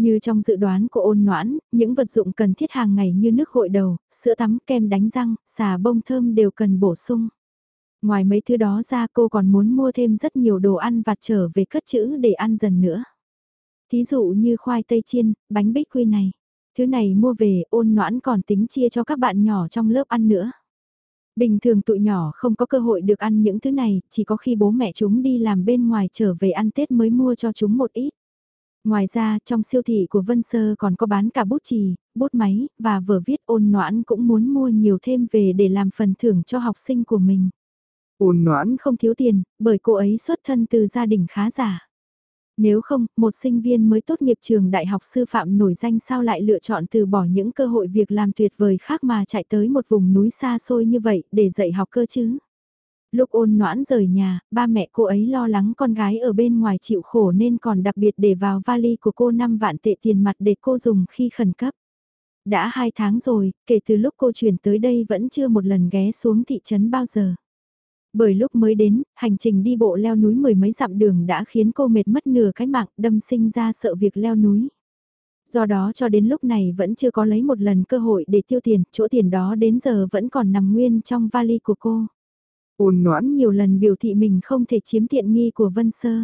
Như trong dự đoán của ôn noãn, những vật dụng cần thiết hàng ngày như nước gội đầu, sữa tắm, kem đánh răng, xà bông thơm đều cần bổ sung. Ngoài mấy thứ đó ra cô còn muốn mua thêm rất nhiều đồ ăn vặt trở về cất chữ để ăn dần nữa. Thí dụ như khoai tây chiên, bánh bích quy này. Thứ này mua về ôn noãn còn tính chia cho các bạn nhỏ trong lớp ăn nữa. Bình thường tụi nhỏ không có cơ hội được ăn những thứ này, chỉ có khi bố mẹ chúng đi làm bên ngoài trở về ăn Tết mới mua cho chúng một ít. Ngoài ra, trong siêu thị của Vân Sơ còn có bán cả bút chì, bút máy, và vở viết ôn noãn cũng muốn mua nhiều thêm về để làm phần thưởng cho học sinh của mình. Ôn noãn không thiếu tiền, bởi cô ấy xuất thân từ gia đình khá giả. Nếu không, một sinh viên mới tốt nghiệp trường đại học sư phạm nổi danh sao lại lựa chọn từ bỏ những cơ hội việc làm tuyệt vời khác mà chạy tới một vùng núi xa xôi như vậy để dạy học cơ chứ. Lúc ôn noãn rời nhà, ba mẹ cô ấy lo lắng con gái ở bên ngoài chịu khổ nên còn đặc biệt để vào vali của cô 5 vạn tệ tiền mặt để cô dùng khi khẩn cấp. Đã 2 tháng rồi, kể từ lúc cô chuyển tới đây vẫn chưa một lần ghé xuống thị trấn bao giờ. Bởi lúc mới đến, hành trình đi bộ leo núi mười mấy dặm đường đã khiến cô mệt mất nửa cái mạng đâm sinh ra sợ việc leo núi. Do đó cho đến lúc này vẫn chưa có lấy một lần cơ hội để tiêu tiền, chỗ tiền đó đến giờ vẫn còn nằm nguyên trong vali của cô. Ôn noãn nhiều lần biểu thị mình không thể chiếm tiện nghi của Vân Sơ.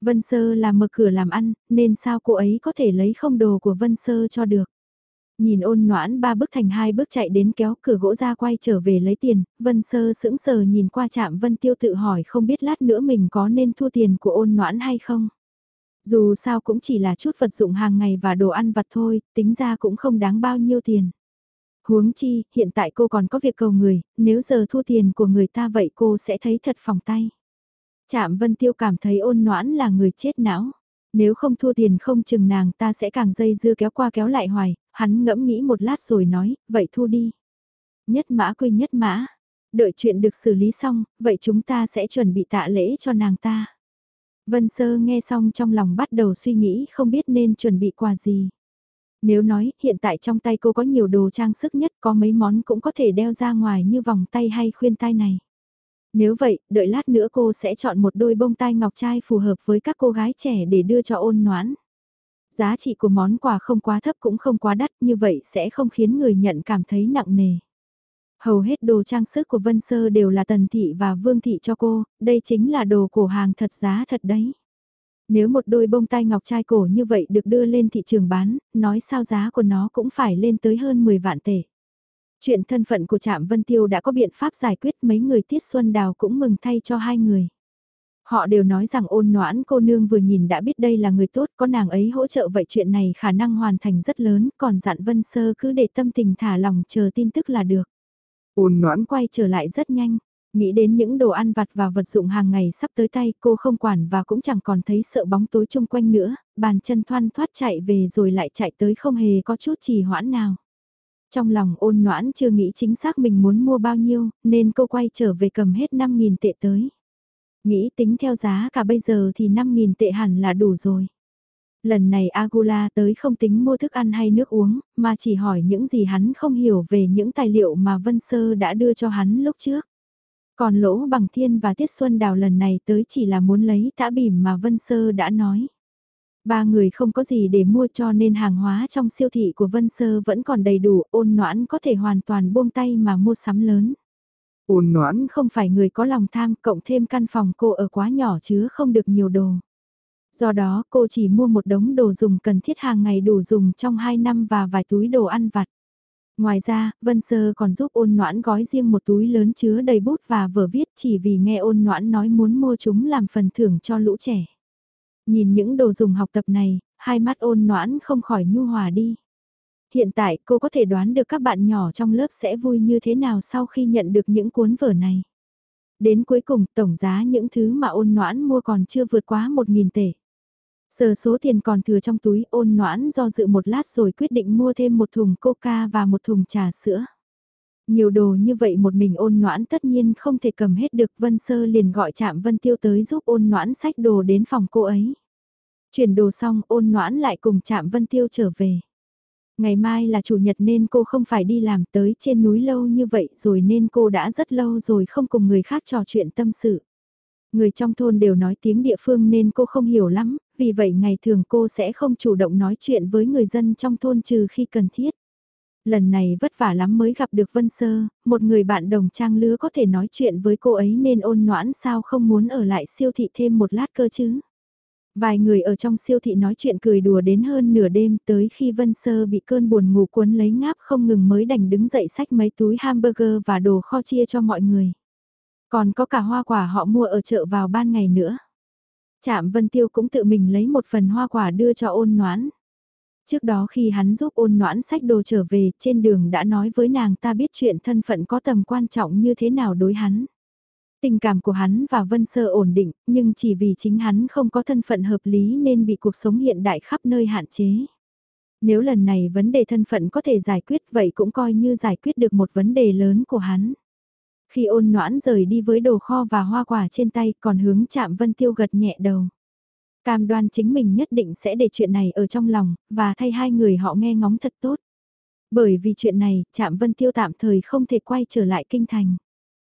Vân Sơ là mở cửa làm ăn, nên sao cô ấy có thể lấy không đồ của Vân Sơ cho được. Nhìn ôn noãn ba bước thành hai bước chạy đến kéo cửa gỗ ra quay trở về lấy tiền, Vân Sơ sững sờ nhìn qua chạm Vân Tiêu tự hỏi không biết lát nữa mình có nên thua tiền của ôn noãn hay không. Dù sao cũng chỉ là chút vật dụng hàng ngày và đồ ăn vặt thôi, tính ra cũng không đáng bao nhiêu tiền. Huống chi, hiện tại cô còn có việc cầu người, nếu giờ thu tiền của người ta vậy cô sẽ thấy thật phòng tay. Trạm Vân Tiêu cảm thấy ôn noãn là người chết não. Nếu không thua tiền không chừng nàng ta sẽ càng dây dưa kéo qua kéo lại hoài, hắn ngẫm nghĩ một lát rồi nói, vậy thu đi. Nhất mã quy nhất mã, đợi chuyện được xử lý xong, vậy chúng ta sẽ chuẩn bị tạ lễ cho nàng ta. Vân Sơ nghe xong trong lòng bắt đầu suy nghĩ không biết nên chuẩn bị quà gì. Nếu nói hiện tại trong tay cô có nhiều đồ trang sức nhất có mấy món cũng có thể đeo ra ngoài như vòng tay hay khuyên tai này. Nếu vậy, đợi lát nữa cô sẽ chọn một đôi bông tai ngọc trai phù hợp với các cô gái trẻ để đưa cho ôn noãn. Giá trị của món quà không quá thấp cũng không quá đắt như vậy sẽ không khiến người nhận cảm thấy nặng nề. Hầu hết đồ trang sức của Vân Sơ đều là tần thị và vương thị cho cô, đây chính là đồ cổ hàng thật giá thật đấy. Nếu một đôi bông tai ngọc trai cổ như vậy được đưa lên thị trường bán, nói sao giá của nó cũng phải lên tới hơn 10 vạn tệ. Chuyện thân phận của Trạm Vân Tiêu đã có biện pháp giải quyết mấy người Tiết Xuân Đào cũng mừng thay cho hai người. Họ đều nói rằng ôn noãn cô nương vừa nhìn đã biết đây là người tốt, có nàng ấy hỗ trợ vậy chuyện này khả năng hoàn thành rất lớn, còn dặn Vân Sơ cứ để tâm tình thả lòng chờ tin tức là được. Ôn noãn quay trở lại rất nhanh, nghĩ đến những đồ ăn vặt và vật dụng hàng ngày sắp tới tay cô không quản và cũng chẳng còn thấy sợ bóng tối chung quanh nữa, bàn chân thoăn thoát chạy về rồi lại chạy tới không hề có chút trì hoãn nào. Trong lòng ôn noãn chưa nghĩ chính xác mình muốn mua bao nhiêu, nên cô quay trở về cầm hết 5.000 tệ tới. Nghĩ tính theo giá cả bây giờ thì 5.000 tệ hẳn là đủ rồi. Lần này Agula tới không tính mua thức ăn hay nước uống, mà chỉ hỏi những gì hắn không hiểu về những tài liệu mà Vân Sơ đã đưa cho hắn lúc trước. Còn Lỗ Bằng Thiên và Tiết Xuân Đào lần này tới chỉ là muốn lấy tã bìm mà Vân Sơ đã nói. Ba người không có gì để mua cho nên hàng hóa trong siêu thị của Vân Sơ vẫn còn đầy đủ, ôn noãn có thể hoàn toàn buông tay mà mua sắm lớn. Ôn noãn không phải người có lòng tham, cộng thêm căn phòng cô ở quá nhỏ chứ không được nhiều đồ. Do đó cô chỉ mua một đống đồ dùng cần thiết hàng ngày đủ dùng trong 2 năm và vài túi đồ ăn vặt. Ngoài ra, Vân Sơ còn giúp ôn noãn gói riêng một túi lớn chứa đầy bút và vở viết chỉ vì nghe ôn noãn nói muốn mua chúng làm phần thưởng cho lũ trẻ. Nhìn những đồ dùng học tập này, hai mắt ôn noãn không khỏi nhu hòa đi. Hiện tại cô có thể đoán được các bạn nhỏ trong lớp sẽ vui như thế nào sau khi nhận được những cuốn vở này. Đến cuối cùng tổng giá những thứ mà ôn noãn mua còn chưa vượt quá 1.000 tệ sờ số tiền còn thừa trong túi, ôn noãn do dự một lát rồi quyết định mua thêm một thùng coca và một thùng trà sữa. Nhiều đồ như vậy một mình ôn noãn tất nhiên không thể cầm hết được, Vân Sơ liền gọi chạm Vân Tiêu tới giúp ôn noãn sách đồ đến phòng cô ấy. Chuyển đồ xong, ôn noãn lại cùng chạm Vân Tiêu trở về. Ngày mai là chủ nhật nên cô không phải đi làm, tới trên núi lâu như vậy rồi nên cô đã rất lâu rồi không cùng người khác trò chuyện tâm sự. Người trong thôn đều nói tiếng địa phương nên cô không hiểu lắm, vì vậy ngày thường cô sẽ không chủ động nói chuyện với người dân trong thôn trừ khi cần thiết. Lần này vất vả lắm mới gặp được Vân Sơ, một người bạn đồng trang lứa có thể nói chuyện với cô ấy nên ôn noãn sao không muốn ở lại siêu thị thêm một lát cơ chứ. Vài người ở trong siêu thị nói chuyện cười đùa đến hơn nửa đêm tới khi Vân Sơ bị cơn buồn ngủ cuốn lấy ngáp không ngừng mới đành đứng dậy sách mấy túi hamburger và đồ kho chia cho mọi người. Còn có cả hoa quả họ mua ở chợ vào ban ngày nữa. Trạm Vân Tiêu cũng tự mình lấy một phần hoa quả đưa cho ôn noãn. Trước đó khi hắn giúp ôn noãn sách đồ trở về, trên đường đã nói với nàng ta biết chuyện thân phận có tầm quan trọng như thế nào đối hắn. Tình cảm của hắn và Vân Sơ ổn định, nhưng chỉ vì chính hắn không có thân phận hợp lý nên bị cuộc sống hiện đại khắp nơi hạn chế. Nếu lần này vấn đề thân phận có thể giải quyết vậy cũng coi như giải quyết được một vấn đề lớn của hắn. Khi ôn noãn rời đi với đồ kho và hoa quả trên tay còn hướng chạm Vân Tiêu gật nhẹ đầu. Cam đoan chính mình nhất định sẽ để chuyện này ở trong lòng, và thay hai người họ nghe ngóng thật tốt. Bởi vì chuyện này, chạm Vân Tiêu tạm thời không thể quay trở lại kinh thành.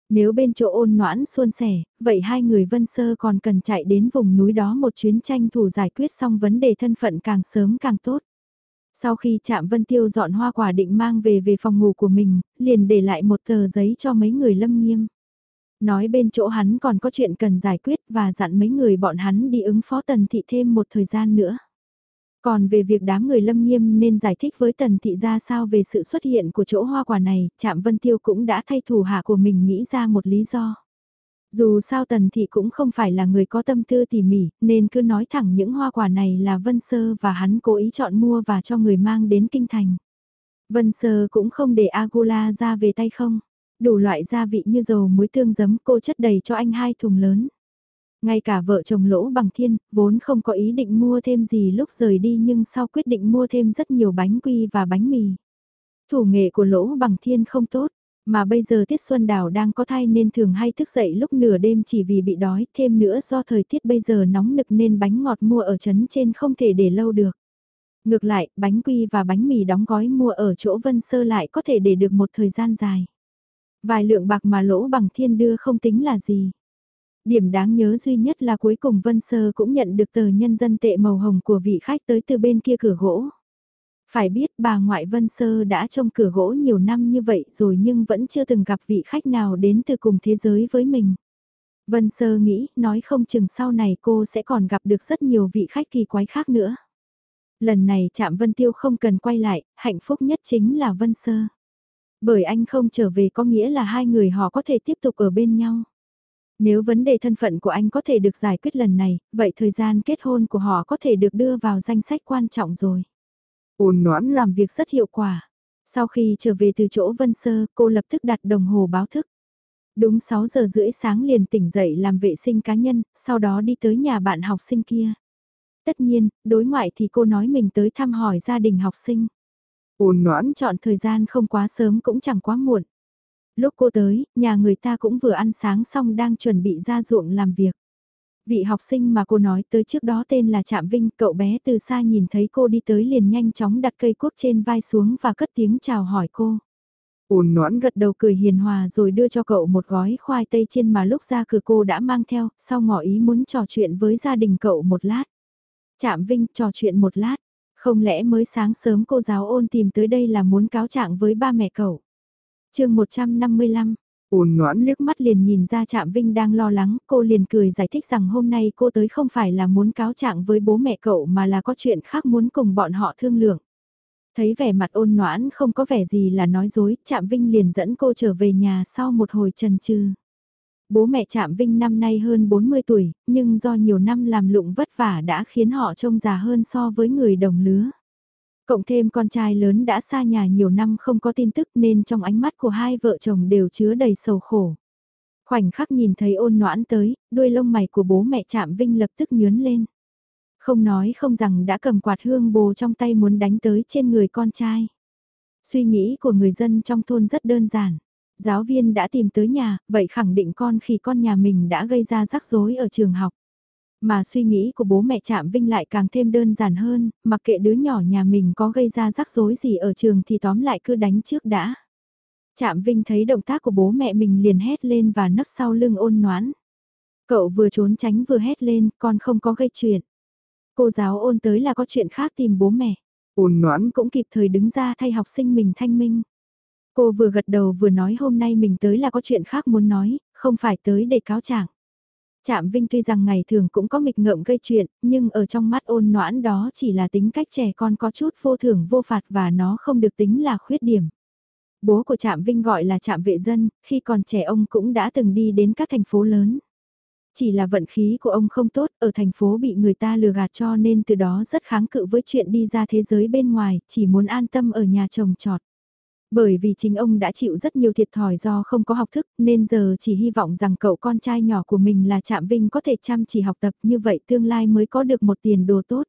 Nếu bên chỗ ôn noãn xuôn sẻ, vậy hai người Vân Sơ còn cần chạy đến vùng núi đó một chuyến tranh thủ giải quyết xong vấn đề thân phận càng sớm càng tốt. Sau khi chạm Vân Tiêu dọn hoa quả định mang về về phòng ngủ của mình, liền để lại một tờ giấy cho mấy người lâm nghiêm. Nói bên chỗ hắn còn có chuyện cần giải quyết và dặn mấy người bọn hắn đi ứng phó tần thị thêm một thời gian nữa. Còn về việc đám người lâm nghiêm nên giải thích với tần thị ra sao về sự xuất hiện của chỗ hoa quả này, Trạm Vân Tiêu cũng đã thay thủ hạ của mình nghĩ ra một lý do. Dù sao tần thị cũng không phải là người có tâm tư tỉ mỉ, nên cứ nói thẳng những hoa quả này là Vân Sơ và hắn cố ý chọn mua và cho người mang đến kinh thành. Vân Sơ cũng không để Agula ra về tay không. Đủ loại gia vị như dầu muối tương giấm cô chất đầy cho anh hai thùng lớn. Ngay cả vợ chồng lỗ bằng thiên, vốn không có ý định mua thêm gì lúc rời đi nhưng sau quyết định mua thêm rất nhiều bánh quy và bánh mì. Thủ nghệ của lỗ bằng thiên không tốt, mà bây giờ Tiết Xuân Đào đang có thai nên thường hay thức dậy lúc nửa đêm chỉ vì bị đói, thêm nữa do thời tiết bây giờ nóng nực nên bánh ngọt mua ở trấn trên không thể để lâu được. Ngược lại, bánh quy và bánh mì đóng gói mua ở chỗ Vân Sơ lại có thể để được một thời gian dài. Vài lượng bạc mà lỗ bằng thiên đưa không tính là gì. Điểm đáng nhớ duy nhất là cuối cùng Vân Sơ cũng nhận được tờ nhân dân tệ màu hồng của vị khách tới từ bên kia cửa gỗ. Phải biết bà ngoại Vân Sơ đã trông cửa gỗ nhiều năm như vậy rồi nhưng vẫn chưa từng gặp vị khách nào đến từ cùng thế giới với mình. Vân Sơ nghĩ, nói không chừng sau này cô sẽ còn gặp được rất nhiều vị khách kỳ quái khác nữa. Lần này chạm Vân Tiêu không cần quay lại, hạnh phúc nhất chính là Vân Sơ. Bởi anh không trở về có nghĩa là hai người họ có thể tiếp tục ở bên nhau. Nếu vấn đề thân phận của anh có thể được giải quyết lần này, vậy thời gian kết hôn của họ có thể được đưa vào danh sách quan trọng rồi. Ôn noãn làm việc rất hiệu quả. Sau khi trở về từ chỗ Vân Sơ, cô lập tức đặt đồng hồ báo thức. Đúng 6 giờ rưỡi sáng liền tỉnh dậy làm vệ sinh cá nhân, sau đó đi tới nhà bạn học sinh kia. Tất nhiên, đối ngoại thì cô nói mình tới thăm hỏi gia đình học sinh. Ôn noãn chọn thời gian không quá sớm cũng chẳng quá muộn. Lúc cô tới, nhà người ta cũng vừa ăn sáng xong đang chuẩn bị ra ruộng làm việc. Vị học sinh mà cô nói tới trước đó tên là Trạm Vinh, cậu bé từ xa nhìn thấy cô đi tới liền nhanh chóng đặt cây cuốc trên vai xuống và cất tiếng chào hỏi cô. Ôn noãn gật đầu cười hiền hòa rồi đưa cho cậu một gói khoai tây chiên mà lúc ra cửa cô đã mang theo, sau ngỏ ý muốn trò chuyện với gia đình cậu một lát. Trạm Vinh trò chuyện một lát, không lẽ mới sáng sớm cô giáo ôn tìm tới đây là muốn cáo trạng với ba mẹ cậu. chương 155, ôn ngoãn, liếc mắt liền nhìn ra Trạm Vinh đang lo lắng, cô liền cười giải thích rằng hôm nay cô tới không phải là muốn cáo trạng với bố mẹ cậu mà là có chuyện khác muốn cùng bọn họ thương lượng. Thấy vẻ mặt ôn noãn không có vẻ gì là nói dối, Trạm Vinh liền dẫn cô trở về nhà sau một hồi trần trừ. Bố mẹ Trạm Vinh năm nay hơn 40 tuổi, nhưng do nhiều năm làm lụng vất vả đã khiến họ trông già hơn so với người đồng lứa. Cộng thêm con trai lớn đã xa nhà nhiều năm không có tin tức nên trong ánh mắt của hai vợ chồng đều chứa đầy sầu khổ. Khoảnh khắc nhìn thấy ôn noãn tới, đuôi lông mày của bố mẹ chạm Vinh lập tức nhướn lên. Không nói không rằng đã cầm quạt hương bồ trong tay muốn đánh tới trên người con trai. Suy nghĩ của người dân trong thôn rất đơn giản. Giáo viên đã tìm tới nhà, vậy khẳng định con khi con nhà mình đã gây ra rắc rối ở trường học. Mà suy nghĩ của bố mẹ Trạm Vinh lại càng thêm đơn giản hơn, mặc kệ đứa nhỏ nhà mình có gây ra rắc rối gì ở trường thì tóm lại cứ đánh trước đã. Trạm Vinh thấy động tác của bố mẹ mình liền hét lên và nấp sau lưng ôn noãn. Cậu vừa trốn tránh vừa hét lên, con không có gây chuyện. Cô giáo ôn tới là có chuyện khác tìm bố mẹ. Ôn noãn cũng kịp thời đứng ra thay học sinh mình thanh minh. Cô vừa gật đầu vừa nói hôm nay mình tới là có chuyện khác muốn nói, không phải tới để cáo trạng. Trạm Vinh tuy rằng ngày thường cũng có nghịch ngợm gây chuyện, nhưng ở trong mắt ôn noãn đó chỉ là tính cách trẻ con có chút vô thưởng vô phạt và nó không được tính là khuyết điểm. Bố của Trạm Vinh gọi là Trạm Vệ Dân, khi còn trẻ ông cũng đã từng đi đến các thành phố lớn. Chỉ là vận khí của ông không tốt, ở thành phố bị người ta lừa gạt cho nên từ đó rất kháng cự với chuyện đi ra thế giới bên ngoài, chỉ muốn an tâm ở nhà chồng trọt. Bởi vì chính ông đã chịu rất nhiều thiệt thòi do không có học thức nên giờ chỉ hy vọng rằng cậu con trai nhỏ của mình là Trạm Vinh có thể chăm chỉ học tập như vậy tương lai mới có được một tiền đồ tốt.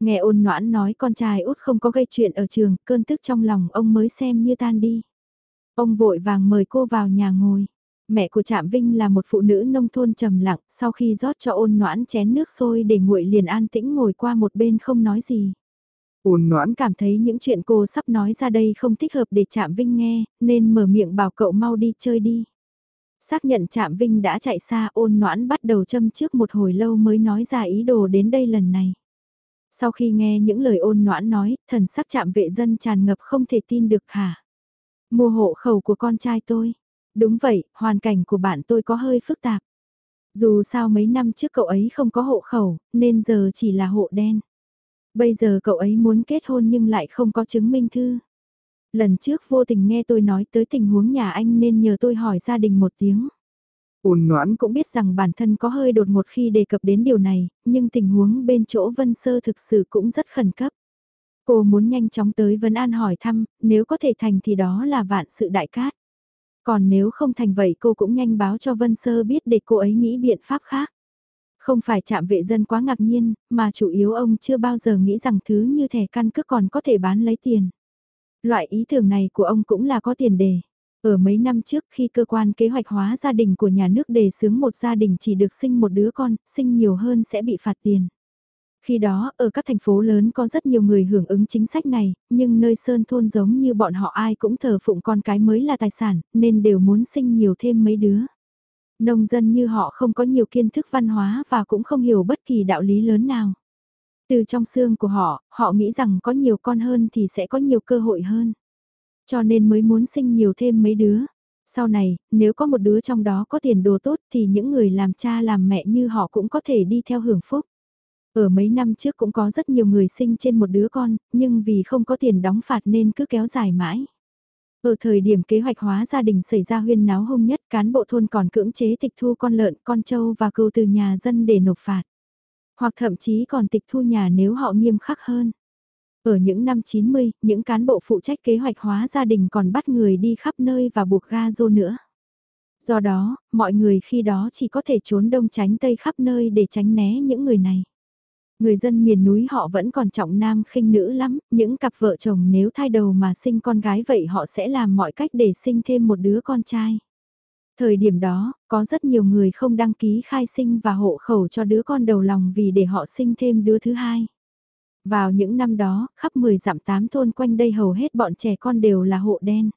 Nghe ôn noãn nói con trai út không có gây chuyện ở trường, cơn tức trong lòng ông mới xem như tan đi. Ông vội vàng mời cô vào nhà ngồi. Mẹ của Trạm Vinh là một phụ nữ nông thôn trầm lặng, sau khi rót cho ôn noãn chén nước sôi để nguội liền an tĩnh ngồi qua một bên không nói gì. Ôn noãn cảm thấy những chuyện cô sắp nói ra đây không thích hợp để Trạm Vinh nghe, nên mở miệng bảo cậu mau đi chơi đi. Xác nhận Trạm Vinh đã chạy xa ôn noãn bắt đầu châm trước một hồi lâu mới nói ra ý đồ đến đây lần này. Sau khi nghe những lời ôn noãn nói, thần sắc Trạm vệ dân tràn ngập không thể tin được hả? Mua hộ khẩu của con trai tôi. Đúng vậy, hoàn cảnh của bạn tôi có hơi phức tạp. Dù sao mấy năm trước cậu ấy không có hộ khẩu, nên giờ chỉ là hộ đen. Bây giờ cậu ấy muốn kết hôn nhưng lại không có chứng minh thư. Lần trước vô tình nghe tôi nói tới tình huống nhà anh nên nhờ tôi hỏi gia đình một tiếng. Ôn noãn cũng biết rằng bản thân có hơi đột ngột khi đề cập đến điều này, nhưng tình huống bên chỗ Vân Sơ thực sự cũng rất khẩn cấp. Cô muốn nhanh chóng tới Vân An hỏi thăm, nếu có thể thành thì đó là vạn sự đại cát. Còn nếu không thành vậy cô cũng nhanh báo cho Vân Sơ biết để cô ấy nghĩ biện pháp khác. Không phải chạm vệ dân quá ngạc nhiên, mà chủ yếu ông chưa bao giờ nghĩ rằng thứ như thẻ căn cước còn có thể bán lấy tiền. Loại ý tưởng này của ông cũng là có tiền đề. Ở mấy năm trước khi cơ quan kế hoạch hóa gia đình của nhà nước đề xướng một gia đình chỉ được sinh một đứa con, sinh nhiều hơn sẽ bị phạt tiền. Khi đó, ở các thành phố lớn có rất nhiều người hưởng ứng chính sách này, nhưng nơi sơn thôn giống như bọn họ ai cũng thờ phụng con cái mới là tài sản, nên đều muốn sinh nhiều thêm mấy đứa. Nông dân như họ không có nhiều kiến thức văn hóa và cũng không hiểu bất kỳ đạo lý lớn nào. Từ trong xương của họ, họ nghĩ rằng có nhiều con hơn thì sẽ có nhiều cơ hội hơn. Cho nên mới muốn sinh nhiều thêm mấy đứa. Sau này, nếu có một đứa trong đó có tiền đồ tốt thì những người làm cha làm mẹ như họ cũng có thể đi theo hưởng phúc. Ở mấy năm trước cũng có rất nhiều người sinh trên một đứa con, nhưng vì không có tiền đóng phạt nên cứ kéo dài mãi. Ở thời điểm kế hoạch hóa gia đình xảy ra huyên náo hung nhất, cán bộ thôn còn cưỡng chế tịch thu con lợn, con trâu và cừu từ nhà dân để nộp phạt. Hoặc thậm chí còn tịch thu nhà nếu họ nghiêm khắc hơn. Ở những năm 90, những cán bộ phụ trách kế hoạch hóa gia đình còn bắt người đi khắp nơi và buộc ga rô nữa. Do đó, mọi người khi đó chỉ có thể trốn đông tránh tây khắp nơi để tránh né những người này. Người dân miền núi họ vẫn còn trọng nam khinh nữ lắm, những cặp vợ chồng nếu thay đầu mà sinh con gái vậy họ sẽ làm mọi cách để sinh thêm một đứa con trai. Thời điểm đó, có rất nhiều người không đăng ký khai sinh và hộ khẩu cho đứa con đầu lòng vì để họ sinh thêm đứa thứ hai. Vào những năm đó, khắp 10 dặm 8 thôn quanh đây hầu hết bọn trẻ con đều là hộ đen.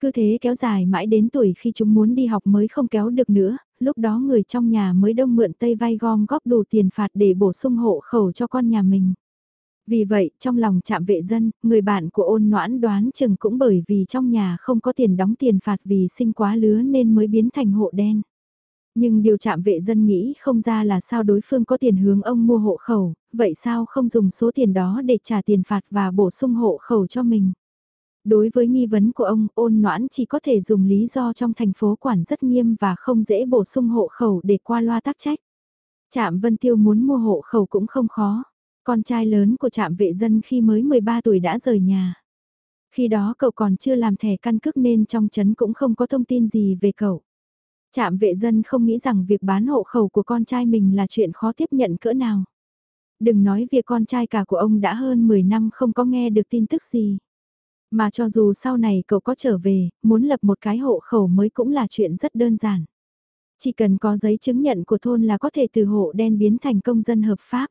Cứ thế kéo dài mãi đến tuổi khi chúng muốn đi học mới không kéo được nữa, lúc đó người trong nhà mới đông mượn tây vay gom góp đủ tiền phạt để bổ sung hộ khẩu cho con nhà mình. Vì vậy, trong lòng trạm vệ dân, người bạn của ôn noãn đoán chừng cũng bởi vì trong nhà không có tiền đóng tiền phạt vì sinh quá lứa nên mới biến thành hộ đen. Nhưng điều trạm vệ dân nghĩ không ra là sao đối phương có tiền hướng ông mua hộ khẩu, vậy sao không dùng số tiền đó để trả tiền phạt và bổ sung hộ khẩu cho mình. Đối với nghi vấn của ông, ôn noãn chỉ có thể dùng lý do trong thành phố quản rất nghiêm và không dễ bổ sung hộ khẩu để qua loa tác trách. Trạm Vân Tiêu muốn mua hộ khẩu cũng không khó. Con trai lớn của trạm vệ dân khi mới 13 tuổi đã rời nhà. Khi đó cậu còn chưa làm thẻ căn cước nên trong chấn cũng không có thông tin gì về cậu. Trạm vệ dân không nghĩ rằng việc bán hộ khẩu của con trai mình là chuyện khó tiếp nhận cỡ nào. Đừng nói việc con trai cả của ông đã hơn 10 năm không có nghe được tin tức gì. Mà cho dù sau này cậu có trở về, muốn lập một cái hộ khẩu mới cũng là chuyện rất đơn giản. Chỉ cần có giấy chứng nhận của thôn là có thể từ hộ đen biến thành công dân hợp pháp.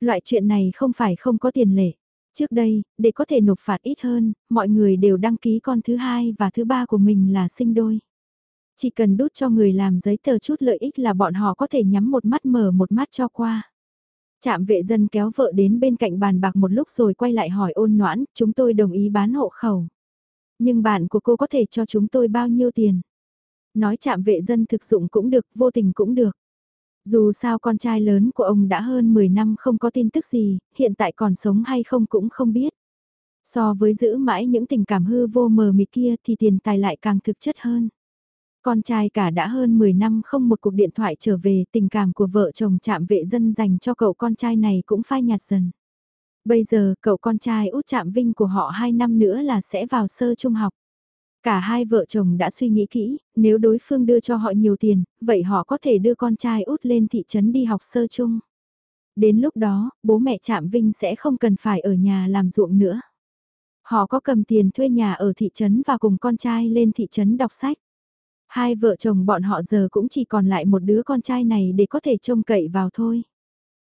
Loại chuyện này không phải không có tiền lệ. Trước đây, để có thể nộp phạt ít hơn, mọi người đều đăng ký con thứ hai và thứ ba của mình là sinh đôi. Chỉ cần đút cho người làm giấy tờ chút lợi ích là bọn họ có thể nhắm một mắt mở một mắt cho qua. Trạm vệ dân kéo vợ đến bên cạnh bàn bạc một lúc rồi quay lại hỏi ôn noãn, chúng tôi đồng ý bán hộ khẩu. Nhưng bạn của cô có thể cho chúng tôi bao nhiêu tiền? Nói trạm vệ dân thực dụng cũng được, vô tình cũng được. Dù sao con trai lớn của ông đã hơn 10 năm không có tin tức gì, hiện tại còn sống hay không cũng không biết. So với giữ mãi những tình cảm hư vô mờ mịt kia thì tiền tài lại càng thực chất hơn. Con trai cả đã hơn 10 năm không một cuộc điện thoại trở về tình cảm của vợ chồng chạm vệ dân dành cho cậu con trai này cũng phai nhạt dần. Bây giờ cậu con trai út chạm vinh của họ 2 năm nữa là sẽ vào sơ trung học. Cả hai vợ chồng đã suy nghĩ kỹ, nếu đối phương đưa cho họ nhiều tiền, vậy họ có thể đưa con trai út lên thị trấn đi học sơ trung. Đến lúc đó, bố mẹ chạm Vinh sẽ không cần phải ở nhà làm ruộng nữa. Họ có cầm tiền thuê nhà ở thị trấn và cùng con trai lên thị trấn đọc sách. Hai vợ chồng bọn họ giờ cũng chỉ còn lại một đứa con trai này để có thể trông cậy vào thôi.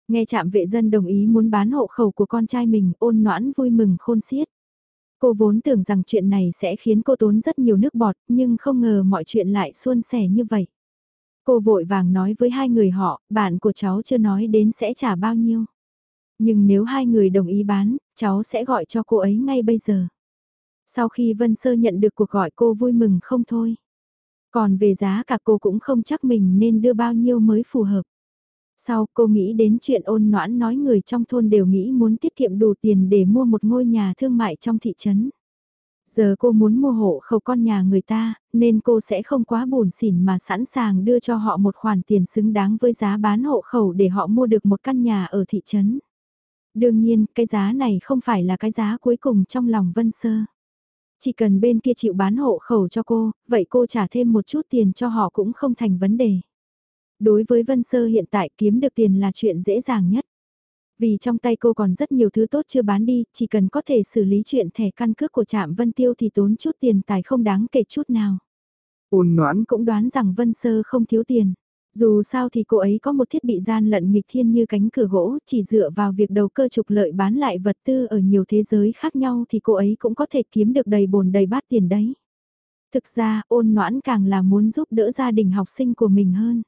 Nghe trạm vệ dân đồng ý muốn bán hộ khẩu của con trai mình ôn noãn vui mừng khôn xiết. Cô vốn tưởng rằng chuyện này sẽ khiến cô tốn rất nhiều nước bọt nhưng không ngờ mọi chuyện lại suôn sẻ như vậy. Cô vội vàng nói với hai người họ, bạn của cháu chưa nói đến sẽ trả bao nhiêu. Nhưng nếu hai người đồng ý bán, cháu sẽ gọi cho cô ấy ngay bây giờ. Sau khi Vân Sơ nhận được cuộc gọi cô vui mừng không thôi. Còn về giá cả cô cũng không chắc mình nên đưa bao nhiêu mới phù hợp. Sau cô nghĩ đến chuyện ôn noãn nói người trong thôn đều nghĩ muốn tiết kiệm đủ tiền để mua một ngôi nhà thương mại trong thị trấn. Giờ cô muốn mua hộ khẩu con nhà người ta, nên cô sẽ không quá buồn xỉn mà sẵn sàng đưa cho họ một khoản tiền xứng đáng với giá bán hộ khẩu để họ mua được một căn nhà ở thị trấn. Đương nhiên, cái giá này không phải là cái giá cuối cùng trong lòng Vân Sơ. Chỉ cần bên kia chịu bán hộ khẩu cho cô, vậy cô trả thêm một chút tiền cho họ cũng không thành vấn đề. Đối với Vân Sơ hiện tại kiếm được tiền là chuyện dễ dàng nhất. Vì trong tay cô còn rất nhiều thứ tốt chưa bán đi, chỉ cần có thể xử lý chuyện thẻ căn cước của trạm Vân Tiêu thì tốn chút tiền tài không đáng kể chút nào. Ôn noãn cũng đoán rằng Vân Sơ không thiếu tiền. Dù sao thì cô ấy có một thiết bị gian lận nghịch thiên như cánh cửa gỗ, chỉ dựa vào việc đầu cơ trục lợi bán lại vật tư ở nhiều thế giới khác nhau thì cô ấy cũng có thể kiếm được đầy bồn đầy bát tiền đấy. Thực ra, ôn noãn càng là muốn giúp đỡ gia đình học sinh của mình hơn.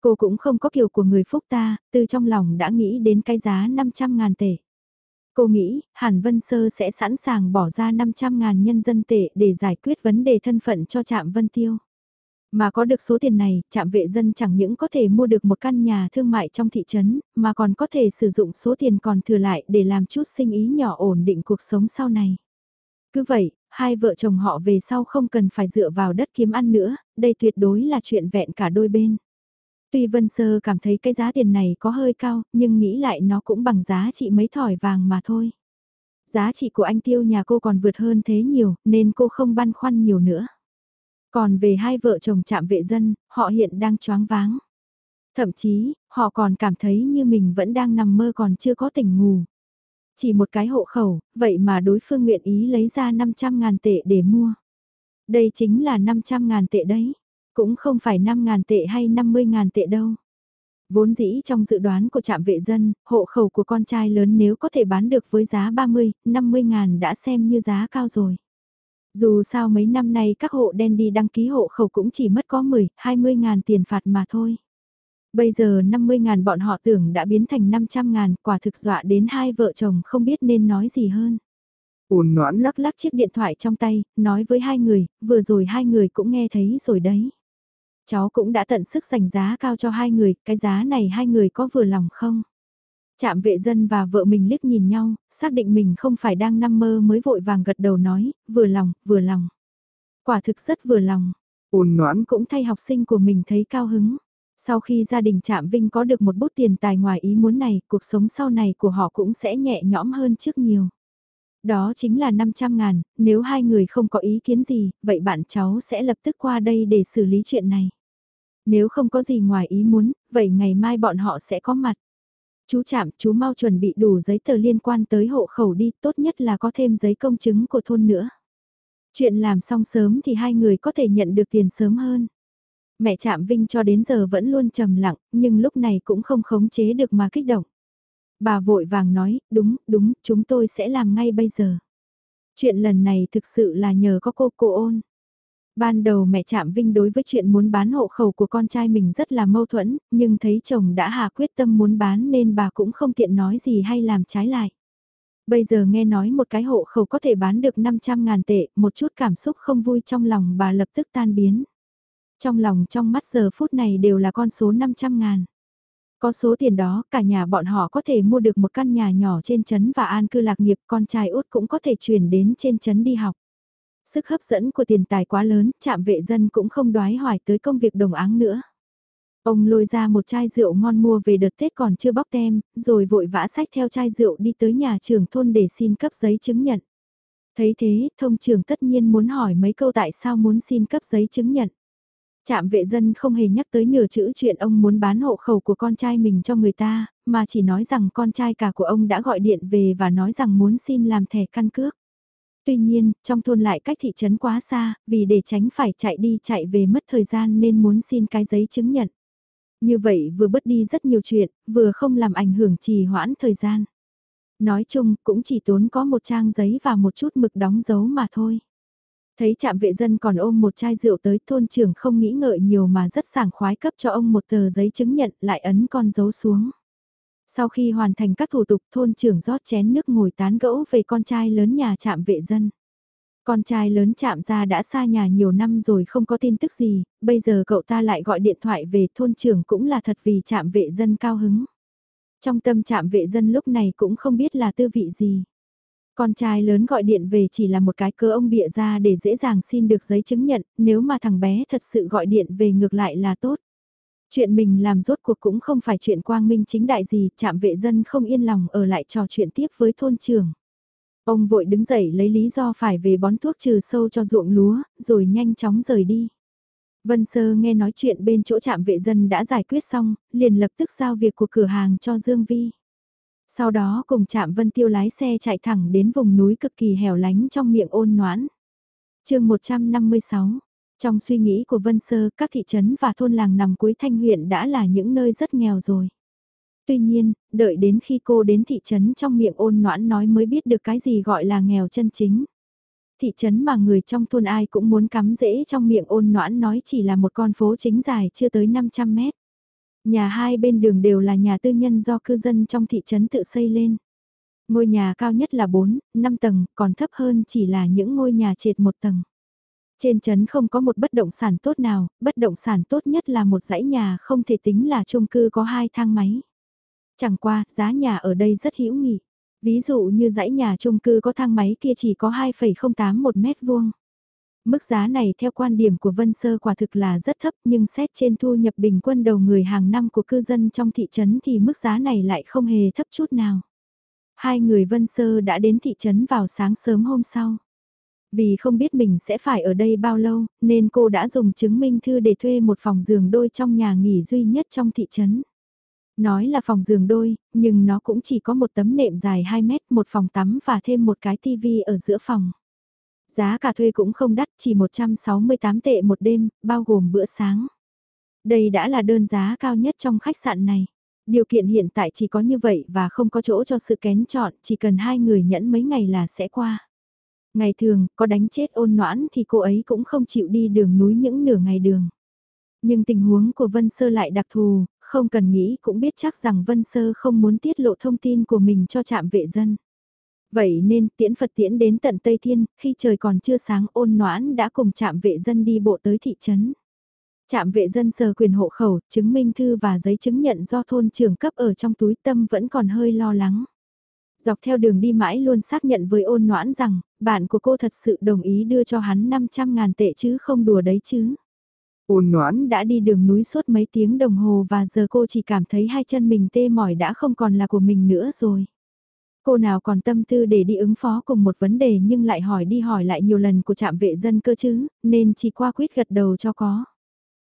Cô cũng không có kiểu của người phúc ta, từ trong lòng đã nghĩ đến cái giá 500 ngàn tệ. Cô nghĩ, Hàn Vân Sơ sẽ sẵn sàng bỏ ra 500 ngàn nhân dân tệ để giải quyết vấn đề thân phận cho Trạm Vân Tiêu. Mà có được số tiền này, Trạm vệ dân chẳng những có thể mua được một căn nhà thương mại trong thị trấn, mà còn có thể sử dụng số tiền còn thừa lại để làm chút sinh ý nhỏ ổn định cuộc sống sau này. Cứ vậy, hai vợ chồng họ về sau không cần phải dựa vào đất kiếm ăn nữa, đây tuyệt đối là chuyện vẹn cả đôi bên. Tuy Vân Sơ cảm thấy cái giá tiền này có hơi cao, nhưng nghĩ lại nó cũng bằng giá trị mấy thỏi vàng mà thôi. Giá trị của anh tiêu nhà cô còn vượt hơn thế nhiều, nên cô không băn khoăn nhiều nữa. Còn về hai vợ chồng chạm vệ dân, họ hiện đang choáng váng. Thậm chí, họ còn cảm thấy như mình vẫn đang nằm mơ còn chưa có tỉnh ngủ. Chỉ một cái hộ khẩu, vậy mà đối phương nguyện ý lấy ra 500.000 tệ để mua. Đây chính là 500.000 tệ đấy, cũng không phải 5.000 tệ hay 50.000 tệ đâu. Vốn dĩ trong dự đoán của trạm vệ dân, hộ khẩu của con trai lớn nếu có thể bán được với giá 30, 50 ngàn đã xem như giá cao rồi. Dù sao mấy năm nay các hộ đen đi đăng ký hộ khẩu cũng chỉ mất có 10, 20 ngàn tiền phạt mà thôi. Bây giờ 50 ngàn bọn họ tưởng đã biến thành 500 ngàn, quả thực dọa đến hai vợ chồng không biết nên nói gì hơn. Ôn noãn lắc lắc chiếc điện thoại trong tay, nói với hai người, vừa rồi hai người cũng nghe thấy rồi đấy. Cháu cũng đã tận sức dành giá cao cho hai người, cái giá này hai người có vừa lòng không? Chạm vệ dân và vợ mình liếc nhìn nhau, xác định mình không phải đang nằm mơ mới vội vàng gật đầu nói, vừa lòng, vừa lòng. Quả thực rất vừa lòng. Ôn noãn cũng thay học sinh của mình thấy cao hứng. Sau khi gia đình Trạm Vinh có được một bút tiền tài ngoài ý muốn này, cuộc sống sau này của họ cũng sẽ nhẹ nhõm hơn trước nhiều. Đó chính là 500 ngàn, nếu hai người không có ý kiến gì, vậy bạn cháu sẽ lập tức qua đây để xử lý chuyện này. Nếu không có gì ngoài ý muốn, vậy ngày mai bọn họ sẽ có mặt. Chú chạm, chú mau chuẩn bị đủ giấy tờ liên quan tới hộ khẩu đi, tốt nhất là có thêm giấy công chứng của thôn nữa. Chuyện làm xong sớm thì hai người có thể nhận được tiền sớm hơn. Mẹ chạm Vinh cho đến giờ vẫn luôn trầm lặng, nhưng lúc này cũng không khống chế được mà kích động. Bà vội vàng nói, đúng, đúng, chúng tôi sẽ làm ngay bây giờ. Chuyện lần này thực sự là nhờ có cô cô ôn. Ban đầu mẹ chạm Vinh đối với chuyện muốn bán hộ khẩu của con trai mình rất là mâu thuẫn, nhưng thấy chồng đã hạ quyết tâm muốn bán nên bà cũng không tiện nói gì hay làm trái lại. Bây giờ nghe nói một cái hộ khẩu có thể bán được 500 ngàn tệ, một chút cảm xúc không vui trong lòng bà lập tức tan biến. Trong lòng trong mắt giờ phút này đều là con số 500 ngàn. Có số tiền đó, cả nhà bọn họ có thể mua được một căn nhà nhỏ trên chấn và an cư lạc nghiệp, con trai út cũng có thể chuyển đến trên chấn đi học. Sức hấp dẫn của tiền tài quá lớn, chạm vệ dân cũng không đoái hoài tới công việc đồng áng nữa. Ông lôi ra một chai rượu ngon mua về đợt Tết còn chưa bóc tem, rồi vội vã sách theo chai rượu đi tới nhà trưởng thôn để xin cấp giấy chứng nhận. Thấy thế, thông trưởng tất nhiên muốn hỏi mấy câu tại sao muốn xin cấp giấy chứng nhận. Trạm vệ dân không hề nhắc tới nửa chữ chuyện ông muốn bán hộ khẩu của con trai mình cho người ta, mà chỉ nói rằng con trai cả của ông đã gọi điện về và nói rằng muốn xin làm thẻ căn cước. Tuy nhiên, trong thôn lại cách thị trấn quá xa, vì để tránh phải chạy đi chạy về mất thời gian nên muốn xin cái giấy chứng nhận. Như vậy vừa bớt đi rất nhiều chuyện, vừa không làm ảnh hưởng trì hoãn thời gian. Nói chung, cũng chỉ tốn có một trang giấy và một chút mực đóng dấu mà thôi. Thấy trạm vệ dân còn ôm một chai rượu tới thôn trưởng không nghĩ ngợi nhiều mà rất sảng khoái cấp cho ông một tờ giấy chứng nhận lại ấn con dấu xuống. Sau khi hoàn thành các thủ tục thôn trưởng rót chén nước ngồi tán gẫu về con trai lớn nhà trạm vệ dân. Con trai lớn chạm ra đã xa nhà nhiều năm rồi không có tin tức gì, bây giờ cậu ta lại gọi điện thoại về thôn trưởng cũng là thật vì chạm vệ dân cao hứng. Trong tâm chạm vệ dân lúc này cũng không biết là tư vị gì. Con trai lớn gọi điện về chỉ là một cái cơ ông bịa ra để dễ dàng xin được giấy chứng nhận, nếu mà thằng bé thật sự gọi điện về ngược lại là tốt. Chuyện mình làm rốt cuộc cũng không phải chuyện quang minh chính đại gì, chạm vệ dân không yên lòng ở lại trò chuyện tiếp với thôn trưởng. Ông vội đứng dậy lấy lý do phải về bón thuốc trừ sâu cho ruộng lúa, rồi nhanh chóng rời đi. Vân Sơ nghe nói chuyện bên chỗ trạm vệ dân đã giải quyết xong, liền lập tức giao việc của cửa hàng cho Dương Vi. Sau đó cùng Trạm Vân Tiêu lái xe chạy thẳng đến vùng núi cực kỳ hẻo lánh trong miệng ôn noãn. chương 156, trong suy nghĩ của Vân Sơ, các thị trấn và thôn làng nằm cuối thanh huyện đã là những nơi rất nghèo rồi. Tuy nhiên, đợi đến khi cô đến thị trấn trong miệng ôn noãn nói mới biết được cái gì gọi là nghèo chân chính. Thị trấn mà người trong thôn ai cũng muốn cắm rễ trong miệng ôn noãn nói chỉ là một con phố chính dài chưa tới 500 mét. Nhà hai bên đường đều là nhà tư nhân do cư dân trong thị trấn tự xây lên. Ngôi nhà cao nhất là 4, 5 tầng, còn thấp hơn chỉ là những ngôi nhà trệt một tầng. Trên trấn không có một bất động sản tốt nào, bất động sản tốt nhất là một dãy nhà không thể tính là chung cư có hai thang máy. Chẳng qua, giá nhà ở đây rất hữu nghị. Ví dụ như dãy nhà chung cư có thang máy kia chỉ có 2,081 mét vuông. Mức giá này theo quan điểm của Vân Sơ quả thực là rất thấp nhưng xét trên thu nhập bình quân đầu người hàng năm của cư dân trong thị trấn thì mức giá này lại không hề thấp chút nào. Hai người Vân Sơ đã đến thị trấn vào sáng sớm hôm sau. Vì không biết mình sẽ phải ở đây bao lâu, nên cô đã dùng chứng minh thư để thuê một phòng giường đôi trong nhà nghỉ duy nhất trong thị trấn. Nói là phòng giường đôi, nhưng nó cũng chỉ có một tấm nệm dài 2 mét, một phòng tắm và thêm một cái tivi ở giữa phòng. Giá cả thuê cũng không đắt, chỉ 168 tệ một đêm, bao gồm bữa sáng. Đây đã là đơn giá cao nhất trong khách sạn này. Điều kiện hiện tại chỉ có như vậy và không có chỗ cho sự kén chọn, chỉ cần hai người nhẫn mấy ngày là sẽ qua. Ngày thường, có đánh chết ôn noãn thì cô ấy cũng không chịu đi đường núi những nửa ngày đường. Nhưng tình huống của Vân Sơ lại đặc thù, không cần nghĩ cũng biết chắc rằng Vân Sơ không muốn tiết lộ thông tin của mình cho trạm vệ dân. Vậy nên tiễn Phật tiễn đến tận Tây Thiên, khi trời còn chưa sáng ôn noãn đã cùng trạm vệ dân đi bộ tới thị trấn. Trạm vệ dân sờ quyền hộ khẩu, chứng minh thư và giấy chứng nhận do thôn trưởng cấp ở trong túi tâm vẫn còn hơi lo lắng. Dọc theo đường đi mãi luôn xác nhận với ôn noãn rằng, bạn của cô thật sự đồng ý đưa cho hắn 500 ngàn tệ chứ không đùa đấy chứ. Ôn noãn đã đi đường núi suốt mấy tiếng đồng hồ và giờ cô chỉ cảm thấy hai chân mình tê mỏi đã không còn là của mình nữa rồi. Cô nào còn tâm tư để đi ứng phó cùng một vấn đề nhưng lại hỏi đi hỏi lại nhiều lần của trạm vệ dân cơ chứ, nên chỉ qua quyết gật đầu cho có.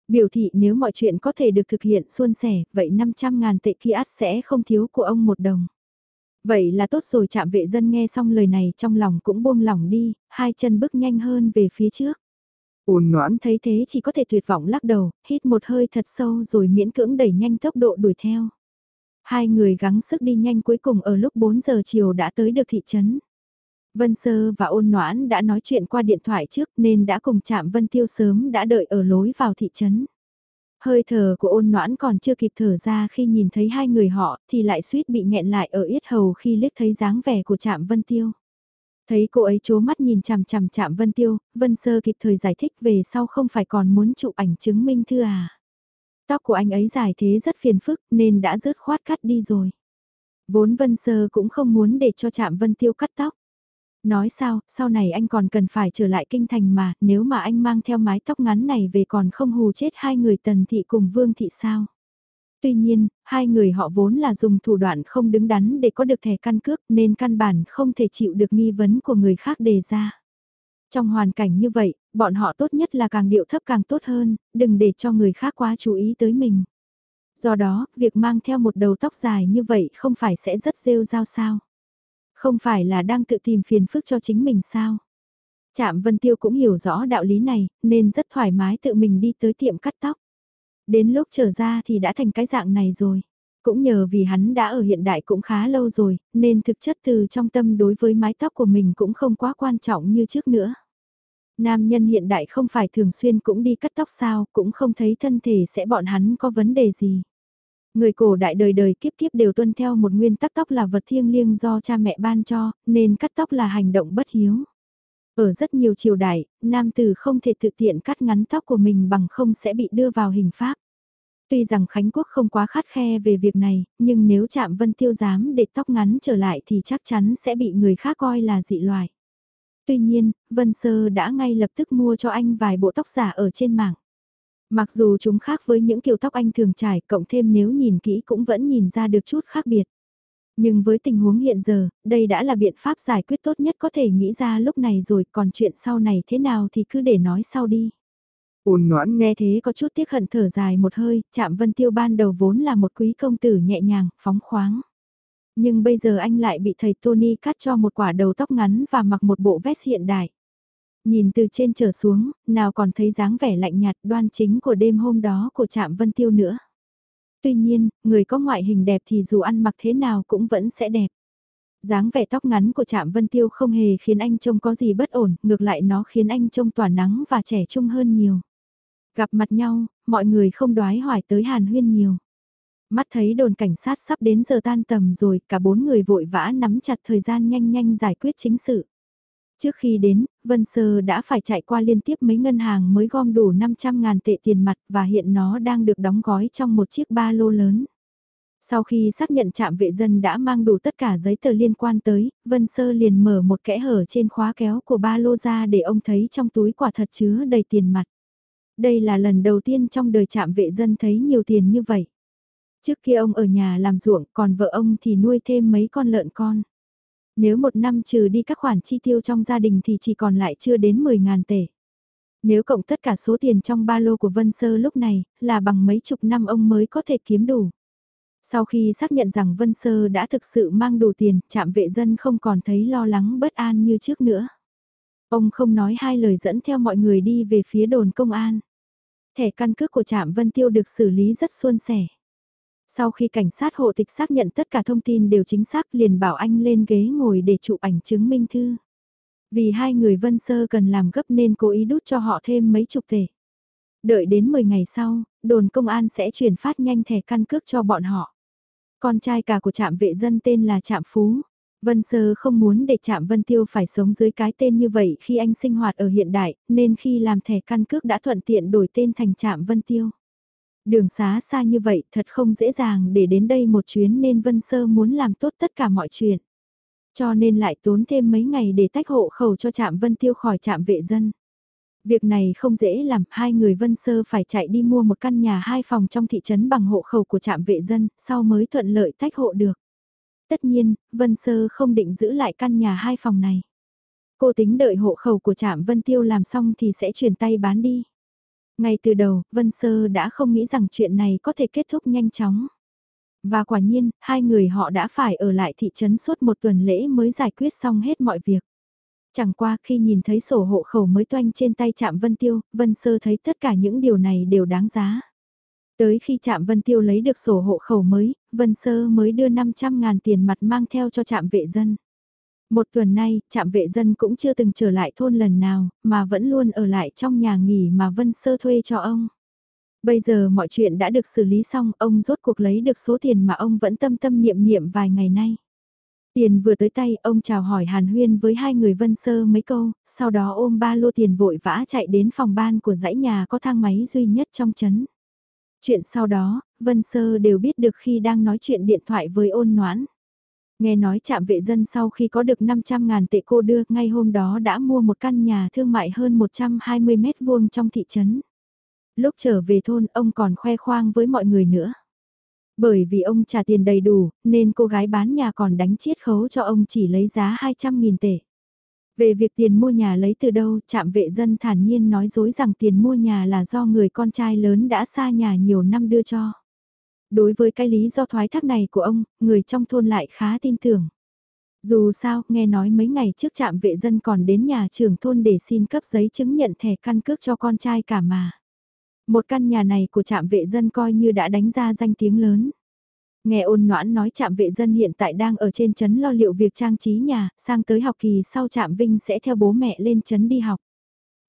Biểu thị nếu mọi chuyện có thể được thực hiện suôn sẻ, vậy 500 ngàn tệ kia át sẽ không thiếu của ông một đồng. Vậy là tốt rồi chạm vệ dân nghe xong lời này trong lòng cũng buông lỏng đi, hai chân bước nhanh hơn về phía trước. Ôn noãn thấy thế chỉ có thể tuyệt vọng lắc đầu, hít một hơi thật sâu rồi miễn cưỡng đẩy nhanh tốc độ đuổi theo. Hai người gắng sức đi nhanh cuối cùng ở lúc 4 giờ chiều đã tới được thị trấn. Vân Sơ và ôn noãn đã nói chuyện qua điện thoại trước nên đã cùng chạm Vân Tiêu sớm đã đợi ở lối vào thị trấn. Hơi thở của ôn noãn còn chưa kịp thở ra khi nhìn thấy hai người họ thì lại suýt bị nghẹn lại ở yết hầu khi liếc thấy dáng vẻ của trạm Vân Tiêu. Thấy cô ấy chố mắt nhìn chằm chằm chạm Vân Tiêu, Vân Sơ kịp thời giải thích về sau không phải còn muốn chụp ảnh chứng minh thư à. Tóc của anh ấy dài thế rất phiền phức nên đã rớt khoát cắt đi rồi. Vốn Vân Sơ cũng không muốn để cho chạm Vân Tiêu cắt tóc. Nói sao, sau này anh còn cần phải trở lại kinh thành mà, nếu mà anh mang theo mái tóc ngắn này về còn không hù chết hai người tần thị cùng vương thị sao. Tuy nhiên, hai người họ vốn là dùng thủ đoạn không đứng đắn để có được thẻ căn cước nên căn bản không thể chịu được nghi vấn của người khác đề ra. Trong hoàn cảnh như vậy, bọn họ tốt nhất là càng điệu thấp càng tốt hơn, đừng để cho người khác quá chú ý tới mình. Do đó, việc mang theo một đầu tóc dài như vậy không phải sẽ rất rêu rao sao. Không phải là đang tự tìm phiền phức cho chính mình sao? Trạm Vân Tiêu cũng hiểu rõ đạo lý này, nên rất thoải mái tự mình đi tới tiệm cắt tóc. Đến lúc trở ra thì đã thành cái dạng này rồi. Cũng nhờ vì hắn đã ở hiện đại cũng khá lâu rồi, nên thực chất từ trong tâm đối với mái tóc của mình cũng không quá quan trọng như trước nữa. Nam nhân hiện đại không phải thường xuyên cũng đi cắt tóc sao, cũng không thấy thân thể sẽ bọn hắn có vấn đề gì. Người cổ đại đời đời kiếp kiếp đều tuân theo một nguyên tắc tóc là vật thiêng liêng do cha mẹ ban cho, nên cắt tóc là hành động bất hiếu. Ở rất nhiều triều đại, nam tử không thể thực tiện cắt ngắn tóc của mình bằng không sẽ bị đưa vào hình pháp. Tuy rằng Khánh Quốc không quá khát khe về việc này, nhưng nếu chạm vân tiêu dám để tóc ngắn trở lại thì chắc chắn sẽ bị người khác coi là dị loại. Tuy nhiên, Vân Sơ đã ngay lập tức mua cho anh vài bộ tóc giả ở trên mạng. Mặc dù chúng khác với những kiểu tóc anh thường trải, cộng thêm nếu nhìn kỹ cũng vẫn nhìn ra được chút khác biệt. Nhưng với tình huống hiện giờ, đây đã là biện pháp giải quyết tốt nhất có thể nghĩ ra lúc này rồi, còn chuyện sau này thế nào thì cứ để nói sau đi. Ôn noãn nghe thế có chút tiếc hận thở dài một hơi, chạm vân tiêu ban đầu vốn là một quý công tử nhẹ nhàng, phóng khoáng. Nhưng bây giờ anh lại bị thầy Tony cắt cho một quả đầu tóc ngắn và mặc một bộ vest hiện đại. Nhìn từ trên trở xuống, nào còn thấy dáng vẻ lạnh nhạt đoan chính của đêm hôm đó của Trạm Vân Tiêu nữa. Tuy nhiên, người có ngoại hình đẹp thì dù ăn mặc thế nào cũng vẫn sẽ đẹp. dáng vẻ tóc ngắn của Trạm Vân Tiêu không hề khiến anh trông có gì bất ổn, ngược lại nó khiến anh trông tỏa nắng và trẻ trung hơn nhiều. Gặp mặt nhau, mọi người không đoái hỏi tới Hàn Huyên nhiều. Mắt thấy đồn cảnh sát sắp đến giờ tan tầm rồi, cả bốn người vội vã nắm chặt thời gian nhanh nhanh giải quyết chính sự. Trước khi đến, Vân Sơ đã phải chạy qua liên tiếp mấy ngân hàng mới gom đủ 500 ngàn tệ tiền mặt và hiện nó đang được đóng gói trong một chiếc ba lô lớn. Sau khi xác nhận trạm vệ dân đã mang đủ tất cả giấy tờ liên quan tới, Vân Sơ liền mở một kẽ hở trên khóa kéo của ba lô ra để ông thấy trong túi quả thật chứa đầy tiền mặt. Đây là lần đầu tiên trong đời trạm vệ dân thấy nhiều tiền như vậy. Trước kia ông ở nhà làm ruộng, còn vợ ông thì nuôi thêm mấy con lợn con. Nếu một năm trừ đi các khoản chi tiêu trong gia đình thì chỉ còn lại chưa đến 10.000 tệ. Nếu cộng tất cả số tiền trong ba lô của Vân Sơ lúc này, là bằng mấy chục năm ông mới có thể kiếm đủ. Sau khi xác nhận rằng Vân Sơ đã thực sự mang đủ tiền, trạm vệ dân không còn thấy lo lắng bất an như trước nữa. Ông không nói hai lời dẫn theo mọi người đi về phía đồn công an. Thẻ căn cước của trạm Vân Tiêu được xử lý rất suôn sẻ. Sau khi cảnh sát hộ tịch xác nhận tất cả thông tin đều chính xác liền bảo anh lên ghế ngồi để chụp ảnh chứng minh thư. Vì hai người Vân Sơ cần làm gấp nên cố ý đút cho họ thêm mấy chục tể. Đợi đến 10 ngày sau, đồn công an sẽ chuyển phát nhanh thẻ căn cước cho bọn họ. Con trai cả của trạm vệ dân tên là Trạm Phú. Vân Sơ không muốn để Trạm Vân Tiêu phải sống dưới cái tên như vậy khi anh sinh hoạt ở hiện đại, nên khi làm thẻ căn cước đã thuận tiện đổi tên thành Trạm Vân Tiêu. Đường xá xa như vậy thật không dễ dàng để đến đây một chuyến nên Vân Sơ muốn làm tốt tất cả mọi chuyện. Cho nên lại tốn thêm mấy ngày để tách hộ khẩu cho Trạm Vân Tiêu khỏi Trạm Vệ Dân. Việc này không dễ làm, hai người Vân Sơ phải chạy đi mua một căn nhà hai phòng trong thị trấn bằng hộ khẩu của trạm vệ dân, sau mới thuận lợi tách hộ được. Tất nhiên, Vân Sơ không định giữ lại căn nhà hai phòng này. Cô tính đợi hộ khẩu của trạm Vân Tiêu làm xong thì sẽ chuyển tay bán đi. Ngay từ đầu, Vân Sơ đã không nghĩ rằng chuyện này có thể kết thúc nhanh chóng. Và quả nhiên, hai người họ đã phải ở lại thị trấn suốt một tuần lễ mới giải quyết xong hết mọi việc. Chẳng qua khi nhìn thấy sổ hộ khẩu mới toanh trên tay chạm Vân Tiêu, Vân Sơ thấy tất cả những điều này đều đáng giá. Tới khi chạm Vân Tiêu lấy được sổ hộ khẩu mới, Vân Sơ mới đưa 500 ngàn tiền mặt mang theo cho trạm vệ dân. Một tuần nay, trạm vệ dân cũng chưa từng trở lại thôn lần nào, mà vẫn luôn ở lại trong nhà nghỉ mà Vân Sơ thuê cho ông. Bây giờ mọi chuyện đã được xử lý xong, ông rốt cuộc lấy được số tiền mà ông vẫn tâm tâm niệm niệm vài ngày nay. Tiền vừa tới tay, ông chào hỏi Hàn Huyên với hai người Vân Sơ mấy câu, sau đó ôm ba lô tiền vội vã chạy đến phòng ban của dãy nhà có thang máy duy nhất trong chấn. Chuyện sau đó, Vân Sơ đều biết được khi đang nói chuyện điện thoại với ôn noãn. Nghe nói trạm vệ dân sau khi có được 500 ngàn tệ cô đưa, ngay hôm đó đã mua một căn nhà thương mại hơn 120 mét vuông trong thị trấn. Lúc trở về thôn, ông còn khoe khoang với mọi người nữa. Bởi vì ông trả tiền đầy đủ, nên cô gái bán nhà còn đánh chiết khấu cho ông chỉ lấy giá 200.000 tệ. Về việc tiền mua nhà lấy từ đâu, trạm vệ dân thản nhiên nói dối rằng tiền mua nhà là do người con trai lớn đã xa nhà nhiều năm đưa cho. Đối với cái lý do thoái thác này của ông, người trong thôn lại khá tin tưởng. Dù sao, nghe nói mấy ngày trước trạm vệ dân còn đến nhà trưởng thôn để xin cấp giấy chứng nhận thẻ căn cước cho con trai cả mà. Một căn nhà này của trạm vệ dân coi như đã đánh ra danh tiếng lớn. Nghe ôn noãn nói trạm vệ dân hiện tại đang ở trên chấn lo liệu việc trang trí nhà, sang tới học kỳ sau trạm Vinh sẽ theo bố mẹ lên chấn đi học.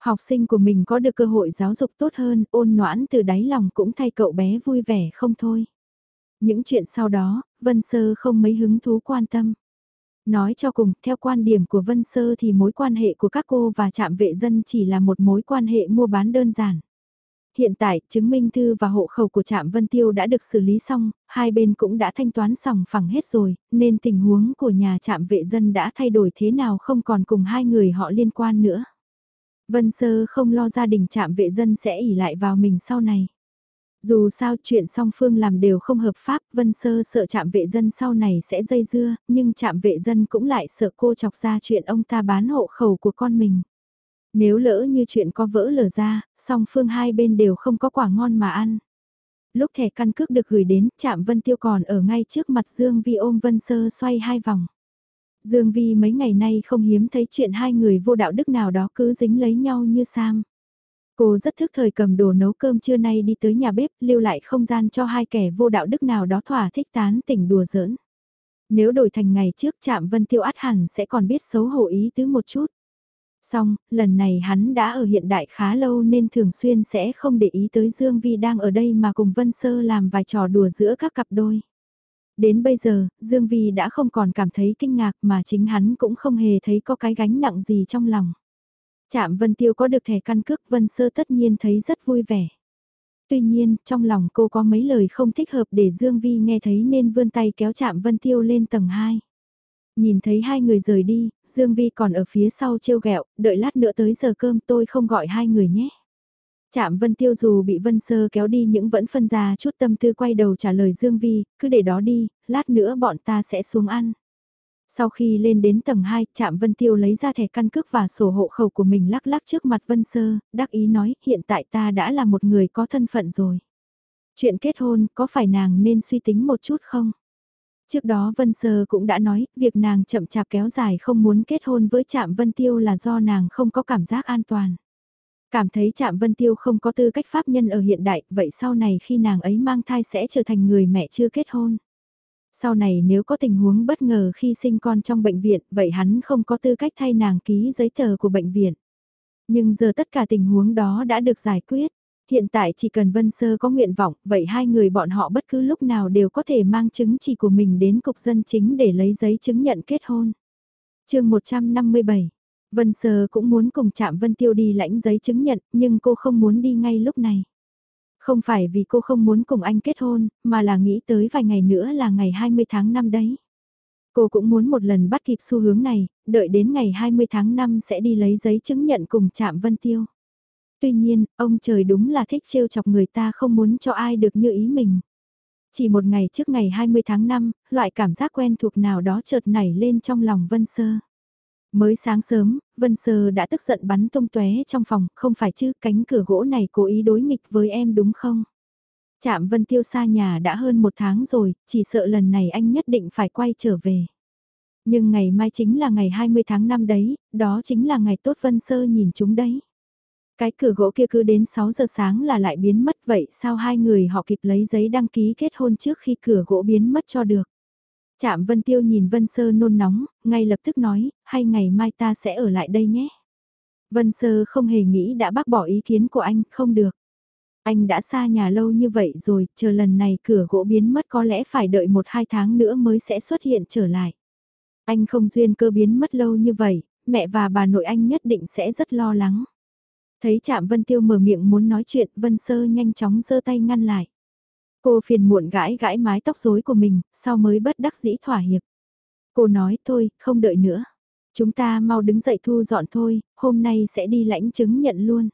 Học sinh của mình có được cơ hội giáo dục tốt hơn, ôn noãn từ đáy lòng cũng thay cậu bé vui vẻ không thôi. Những chuyện sau đó, Vân Sơ không mấy hứng thú quan tâm. Nói cho cùng, theo quan điểm của Vân Sơ thì mối quan hệ của các cô và trạm vệ dân chỉ là một mối quan hệ mua bán đơn giản. Hiện tại, chứng minh thư và hộ khẩu của trạm Vân Tiêu đã được xử lý xong, hai bên cũng đã thanh toán xong phẳng hết rồi, nên tình huống của nhà trạm vệ dân đã thay đổi thế nào không còn cùng hai người họ liên quan nữa. Vân Sơ không lo gia đình trạm vệ dân sẽ ỉ lại vào mình sau này. Dù sao chuyện song phương làm đều không hợp pháp, Vân Sơ sợ trạm vệ dân sau này sẽ dây dưa, nhưng trạm vệ dân cũng lại sợ cô chọc ra chuyện ông ta bán hộ khẩu của con mình. Nếu lỡ như chuyện có vỡ lở ra, song phương hai bên đều không có quả ngon mà ăn. Lúc thẻ căn cước được gửi đến, chạm Vân Tiêu còn ở ngay trước mặt Dương Vi ôm Vân Sơ xoay hai vòng. Dương Vi mấy ngày nay không hiếm thấy chuyện hai người vô đạo đức nào đó cứ dính lấy nhau như Sam. Cô rất thức thời cầm đồ nấu cơm trưa nay đi tới nhà bếp lưu lại không gian cho hai kẻ vô đạo đức nào đó thỏa thích tán tỉnh đùa giỡn. Nếu đổi thành ngày trước chạm Vân Tiêu át hẳn sẽ còn biết xấu hổ ý tứ một chút. Xong, lần này hắn đã ở hiện đại khá lâu nên thường xuyên sẽ không để ý tới Dương Vi đang ở đây mà cùng Vân Sơ làm vài trò đùa giữa các cặp đôi. Đến bây giờ, Dương Vi đã không còn cảm thấy kinh ngạc mà chính hắn cũng không hề thấy có cái gánh nặng gì trong lòng. Trạm Vân Tiêu có được thẻ căn cước Vân Sơ tất nhiên thấy rất vui vẻ. Tuy nhiên, trong lòng cô có mấy lời không thích hợp để Dương Vi nghe thấy nên vươn tay kéo Trạm Vân Tiêu lên tầng 2. Nhìn thấy hai người rời đi, Dương Vi còn ở phía sau trêu ghẹo, đợi lát nữa tới giờ cơm tôi không gọi hai người nhé. Chạm Vân Tiêu dù bị Vân Sơ kéo đi những vẫn phân ra chút tâm tư quay đầu trả lời Dương Vi, cứ để đó đi, lát nữa bọn ta sẽ xuống ăn. Sau khi lên đến tầng 2, Trạm Vân Tiêu lấy ra thẻ căn cước và sổ hộ khẩu của mình lắc lắc trước mặt Vân Sơ, đắc ý nói hiện tại ta đã là một người có thân phận rồi. Chuyện kết hôn có phải nàng nên suy tính một chút không? Trước đó Vân Sơ cũng đã nói, việc nàng chậm chạp kéo dài không muốn kết hôn với Trạm Vân Tiêu là do nàng không có cảm giác an toàn. Cảm thấy Trạm Vân Tiêu không có tư cách pháp nhân ở hiện đại, vậy sau này khi nàng ấy mang thai sẽ trở thành người mẹ chưa kết hôn. Sau này nếu có tình huống bất ngờ khi sinh con trong bệnh viện, vậy hắn không có tư cách thay nàng ký giấy tờ của bệnh viện. Nhưng giờ tất cả tình huống đó đã được giải quyết. Hiện tại chỉ cần Vân Sơ có nguyện vọng, vậy hai người bọn họ bất cứ lúc nào đều có thể mang chứng chỉ của mình đến cục dân chính để lấy giấy chứng nhận kết hôn. chương 157 Vân Sơ cũng muốn cùng chạm Vân Tiêu đi lãnh giấy chứng nhận, nhưng cô không muốn đi ngay lúc này. Không phải vì cô không muốn cùng anh kết hôn, mà là nghĩ tới vài ngày nữa là ngày 20 tháng 5 đấy. Cô cũng muốn một lần bắt kịp xu hướng này, đợi đến ngày 20 tháng 5 sẽ đi lấy giấy chứng nhận cùng chạm Vân Tiêu. Tuy nhiên, ông trời đúng là thích trêu chọc người ta không muốn cho ai được như ý mình. Chỉ một ngày trước ngày 20 tháng 5, loại cảm giác quen thuộc nào đó chợt nảy lên trong lòng Vân Sơ. Mới sáng sớm, Vân Sơ đã tức giận bắn tung tóe trong phòng, không phải chứ, cánh cửa gỗ này cố ý đối nghịch với em đúng không? Chạm Vân Tiêu xa nhà đã hơn một tháng rồi, chỉ sợ lần này anh nhất định phải quay trở về. Nhưng ngày mai chính là ngày 20 tháng 5 đấy, đó chính là ngày tốt Vân Sơ nhìn chúng đấy. Cái cửa gỗ kia cứ đến 6 giờ sáng là lại biến mất vậy sao hai người họ kịp lấy giấy đăng ký kết hôn trước khi cửa gỗ biến mất cho được. Chạm Vân Tiêu nhìn Vân Sơ nôn nóng, ngay lập tức nói, hay ngày mai ta sẽ ở lại đây nhé. Vân Sơ không hề nghĩ đã bác bỏ ý kiến của anh, không được. Anh đã xa nhà lâu như vậy rồi, chờ lần này cửa gỗ biến mất có lẽ phải đợi một hai tháng nữa mới sẽ xuất hiện trở lại. Anh không duyên cơ biến mất lâu như vậy, mẹ và bà nội anh nhất định sẽ rất lo lắng. Thấy Trạm Vân Tiêu mở miệng muốn nói chuyện, Vân Sơ nhanh chóng giơ tay ngăn lại. Cô phiền muộn gãi gãi mái tóc rối của mình, sau mới bất đắc dĩ thỏa hiệp. Cô nói thôi, không đợi nữa. Chúng ta mau đứng dậy thu dọn thôi, hôm nay sẽ đi lãnh chứng nhận luôn.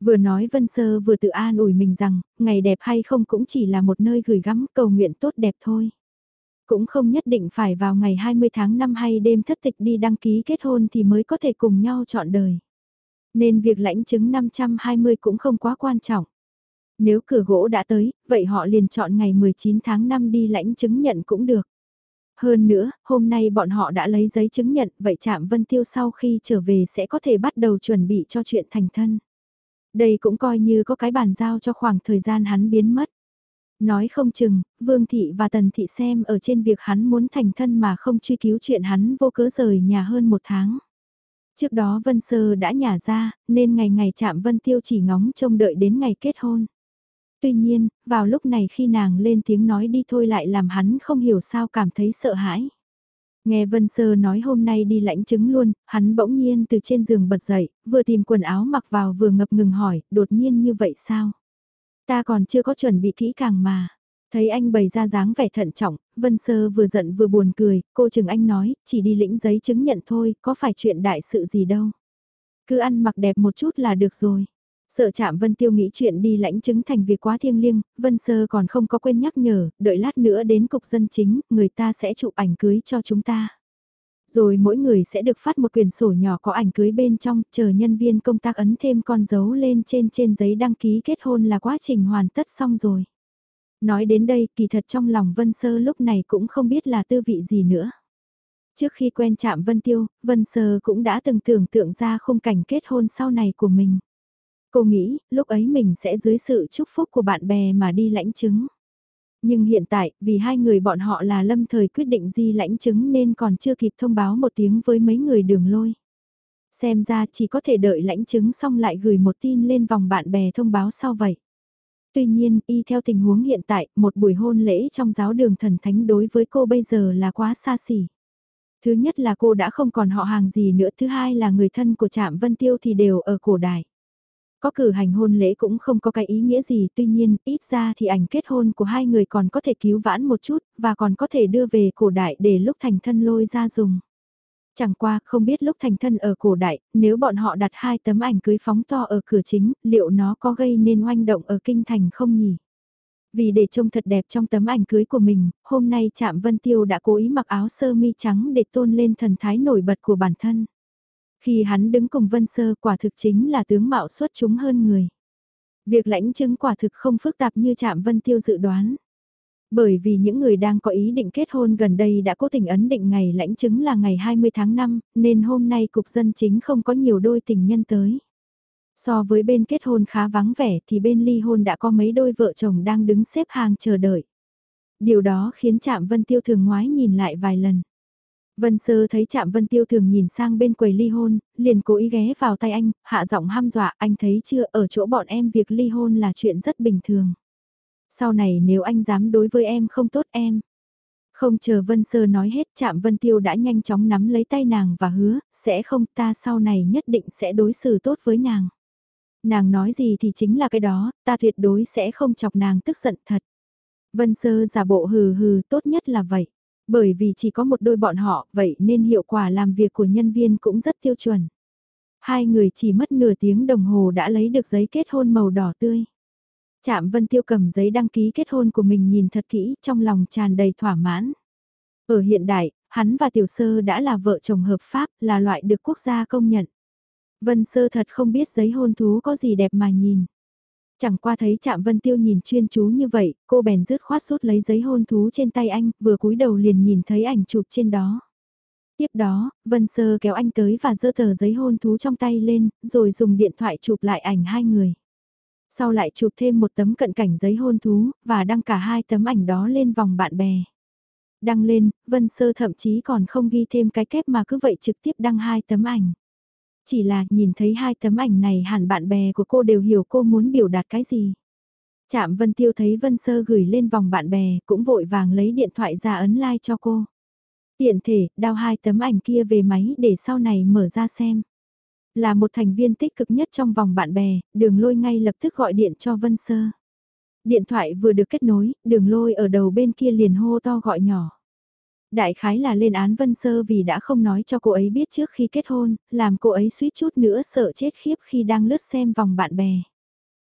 Vừa nói Vân Sơ vừa tự an ủi mình rằng, ngày đẹp hay không cũng chỉ là một nơi gửi gắm cầu nguyện tốt đẹp thôi. Cũng không nhất định phải vào ngày 20 tháng 5 hay đêm thất tịch đi đăng ký kết hôn thì mới có thể cùng nhau chọn đời. Nên việc lãnh chứng 520 cũng không quá quan trọng. Nếu cửa gỗ đã tới, vậy họ liền chọn ngày 19 tháng 5 đi lãnh chứng nhận cũng được. Hơn nữa, hôm nay bọn họ đã lấy giấy chứng nhận, vậy Trạm Vân Tiêu sau khi trở về sẽ có thể bắt đầu chuẩn bị cho chuyện thành thân. Đây cũng coi như có cái bàn giao cho khoảng thời gian hắn biến mất. Nói không chừng, Vương Thị và Tần Thị xem ở trên việc hắn muốn thành thân mà không truy cứu chuyện hắn vô cớ rời nhà hơn một tháng. Trước đó Vân Sơ đã nhả ra, nên ngày ngày chạm Vân Tiêu chỉ ngóng trông đợi đến ngày kết hôn. Tuy nhiên, vào lúc này khi nàng lên tiếng nói đi thôi lại làm hắn không hiểu sao cảm thấy sợ hãi. Nghe Vân Sơ nói hôm nay đi lãnh chứng luôn, hắn bỗng nhiên từ trên giường bật dậy, vừa tìm quần áo mặc vào vừa ngập ngừng hỏi, đột nhiên như vậy sao? Ta còn chưa có chuẩn bị kỹ càng mà. Thấy anh bày ra dáng vẻ thận trọng, Vân Sơ vừa giận vừa buồn cười, cô chừng anh nói, chỉ đi lĩnh giấy chứng nhận thôi, có phải chuyện đại sự gì đâu. Cứ ăn mặc đẹp một chút là được rồi. Sợ chạm Vân Tiêu nghĩ chuyện đi lãnh chứng thành việc quá thiêng liêng, Vân Sơ còn không có quên nhắc nhở, đợi lát nữa đến cục dân chính, người ta sẽ chụp ảnh cưới cho chúng ta. Rồi mỗi người sẽ được phát một quyển sổ nhỏ có ảnh cưới bên trong, chờ nhân viên công tác ấn thêm con dấu lên trên trên giấy đăng ký kết hôn là quá trình hoàn tất xong rồi. Nói đến đây kỳ thật trong lòng Vân Sơ lúc này cũng không biết là tư vị gì nữa. Trước khi quen chạm Vân Tiêu, Vân Sơ cũng đã từng tưởng tượng ra khung cảnh kết hôn sau này của mình. Cô nghĩ, lúc ấy mình sẽ dưới sự chúc phúc của bạn bè mà đi lãnh chứng. Nhưng hiện tại, vì hai người bọn họ là lâm thời quyết định di lãnh chứng nên còn chưa kịp thông báo một tiếng với mấy người đường lôi. Xem ra chỉ có thể đợi lãnh chứng xong lại gửi một tin lên vòng bạn bè thông báo sau vậy. Tuy nhiên, y theo tình huống hiện tại, một buổi hôn lễ trong giáo đường thần thánh đối với cô bây giờ là quá xa xỉ. Thứ nhất là cô đã không còn họ hàng gì nữa, thứ hai là người thân của Trạm Vân Tiêu thì đều ở cổ đại. Có cử hành hôn lễ cũng không có cái ý nghĩa gì, tuy nhiên, ít ra thì ảnh kết hôn của hai người còn có thể cứu vãn một chút, và còn có thể đưa về cổ đại để lúc thành thân lôi ra dùng. Chẳng qua, không biết lúc thành thân ở cổ đại, nếu bọn họ đặt hai tấm ảnh cưới phóng to ở cửa chính, liệu nó có gây nên oanh động ở kinh thành không nhỉ? Vì để trông thật đẹp trong tấm ảnh cưới của mình, hôm nay Trạm Vân Tiêu đã cố ý mặc áo sơ mi trắng để tôn lên thần thái nổi bật của bản thân. Khi hắn đứng cùng Vân Sơ quả thực chính là tướng mạo xuất chúng hơn người. Việc lãnh chứng quả thực không phức tạp như chạm Vân Tiêu dự đoán. Bởi vì những người đang có ý định kết hôn gần đây đã cố tình ấn định ngày lãnh chứng là ngày 20 tháng 5, nên hôm nay cục dân chính không có nhiều đôi tình nhân tới. So với bên kết hôn khá vắng vẻ thì bên ly hôn đã có mấy đôi vợ chồng đang đứng xếp hàng chờ đợi. Điều đó khiến Trạm Vân Tiêu thường ngoái nhìn lại vài lần. Vân Sơ thấy chạm Vân Tiêu thường nhìn sang bên quầy ly hôn, liền cố ý ghé vào tay anh, hạ giọng ham dọa, anh thấy chưa, ở chỗ bọn em việc ly hôn là chuyện rất bình thường. Sau này nếu anh dám đối với em không tốt em. Không chờ Vân Sơ nói hết chạm Vân Tiêu đã nhanh chóng nắm lấy tay nàng và hứa, sẽ không ta sau này nhất định sẽ đối xử tốt với nàng. Nàng nói gì thì chính là cái đó, ta tuyệt đối sẽ không chọc nàng tức giận thật. Vân Sơ giả bộ hừ hừ tốt nhất là vậy. Bởi vì chỉ có một đôi bọn họ, vậy nên hiệu quả làm việc của nhân viên cũng rất tiêu chuẩn. Hai người chỉ mất nửa tiếng đồng hồ đã lấy được giấy kết hôn màu đỏ tươi. Trạm Vân Tiêu cầm giấy đăng ký kết hôn của mình nhìn thật kỹ, trong lòng tràn đầy thỏa mãn. Ở hiện đại, hắn và Tiểu Sơ đã là vợ chồng hợp pháp, là loại được quốc gia công nhận. Vân Sơ thật không biết giấy hôn thú có gì đẹp mà nhìn. Chẳng qua thấy chạm Vân Tiêu nhìn chuyên chú như vậy, cô bèn rứt khoát rút lấy giấy hôn thú trên tay anh, vừa cúi đầu liền nhìn thấy ảnh chụp trên đó. Tiếp đó, Vân Sơ kéo anh tới và giơ tờ giấy hôn thú trong tay lên, rồi dùng điện thoại chụp lại ảnh hai người. Sau lại chụp thêm một tấm cận cảnh giấy hôn thú, và đăng cả hai tấm ảnh đó lên vòng bạn bè. Đăng lên, Vân Sơ thậm chí còn không ghi thêm cái kép mà cứ vậy trực tiếp đăng hai tấm ảnh. Chỉ là nhìn thấy hai tấm ảnh này hẳn bạn bè của cô đều hiểu cô muốn biểu đạt cái gì. Trạm Vân Tiêu thấy Vân Sơ gửi lên vòng bạn bè, cũng vội vàng lấy điện thoại ra ấn like cho cô. Tiện thể, đao hai tấm ảnh kia về máy để sau này mở ra xem. Là một thành viên tích cực nhất trong vòng bạn bè, đường lôi ngay lập tức gọi điện cho Vân Sơ. Điện thoại vừa được kết nối, đường lôi ở đầu bên kia liền hô to gọi nhỏ. Đại khái là lên án Vân Sơ vì đã không nói cho cô ấy biết trước khi kết hôn, làm cô ấy suýt chút nữa sợ chết khiếp khi đang lướt xem vòng bạn bè.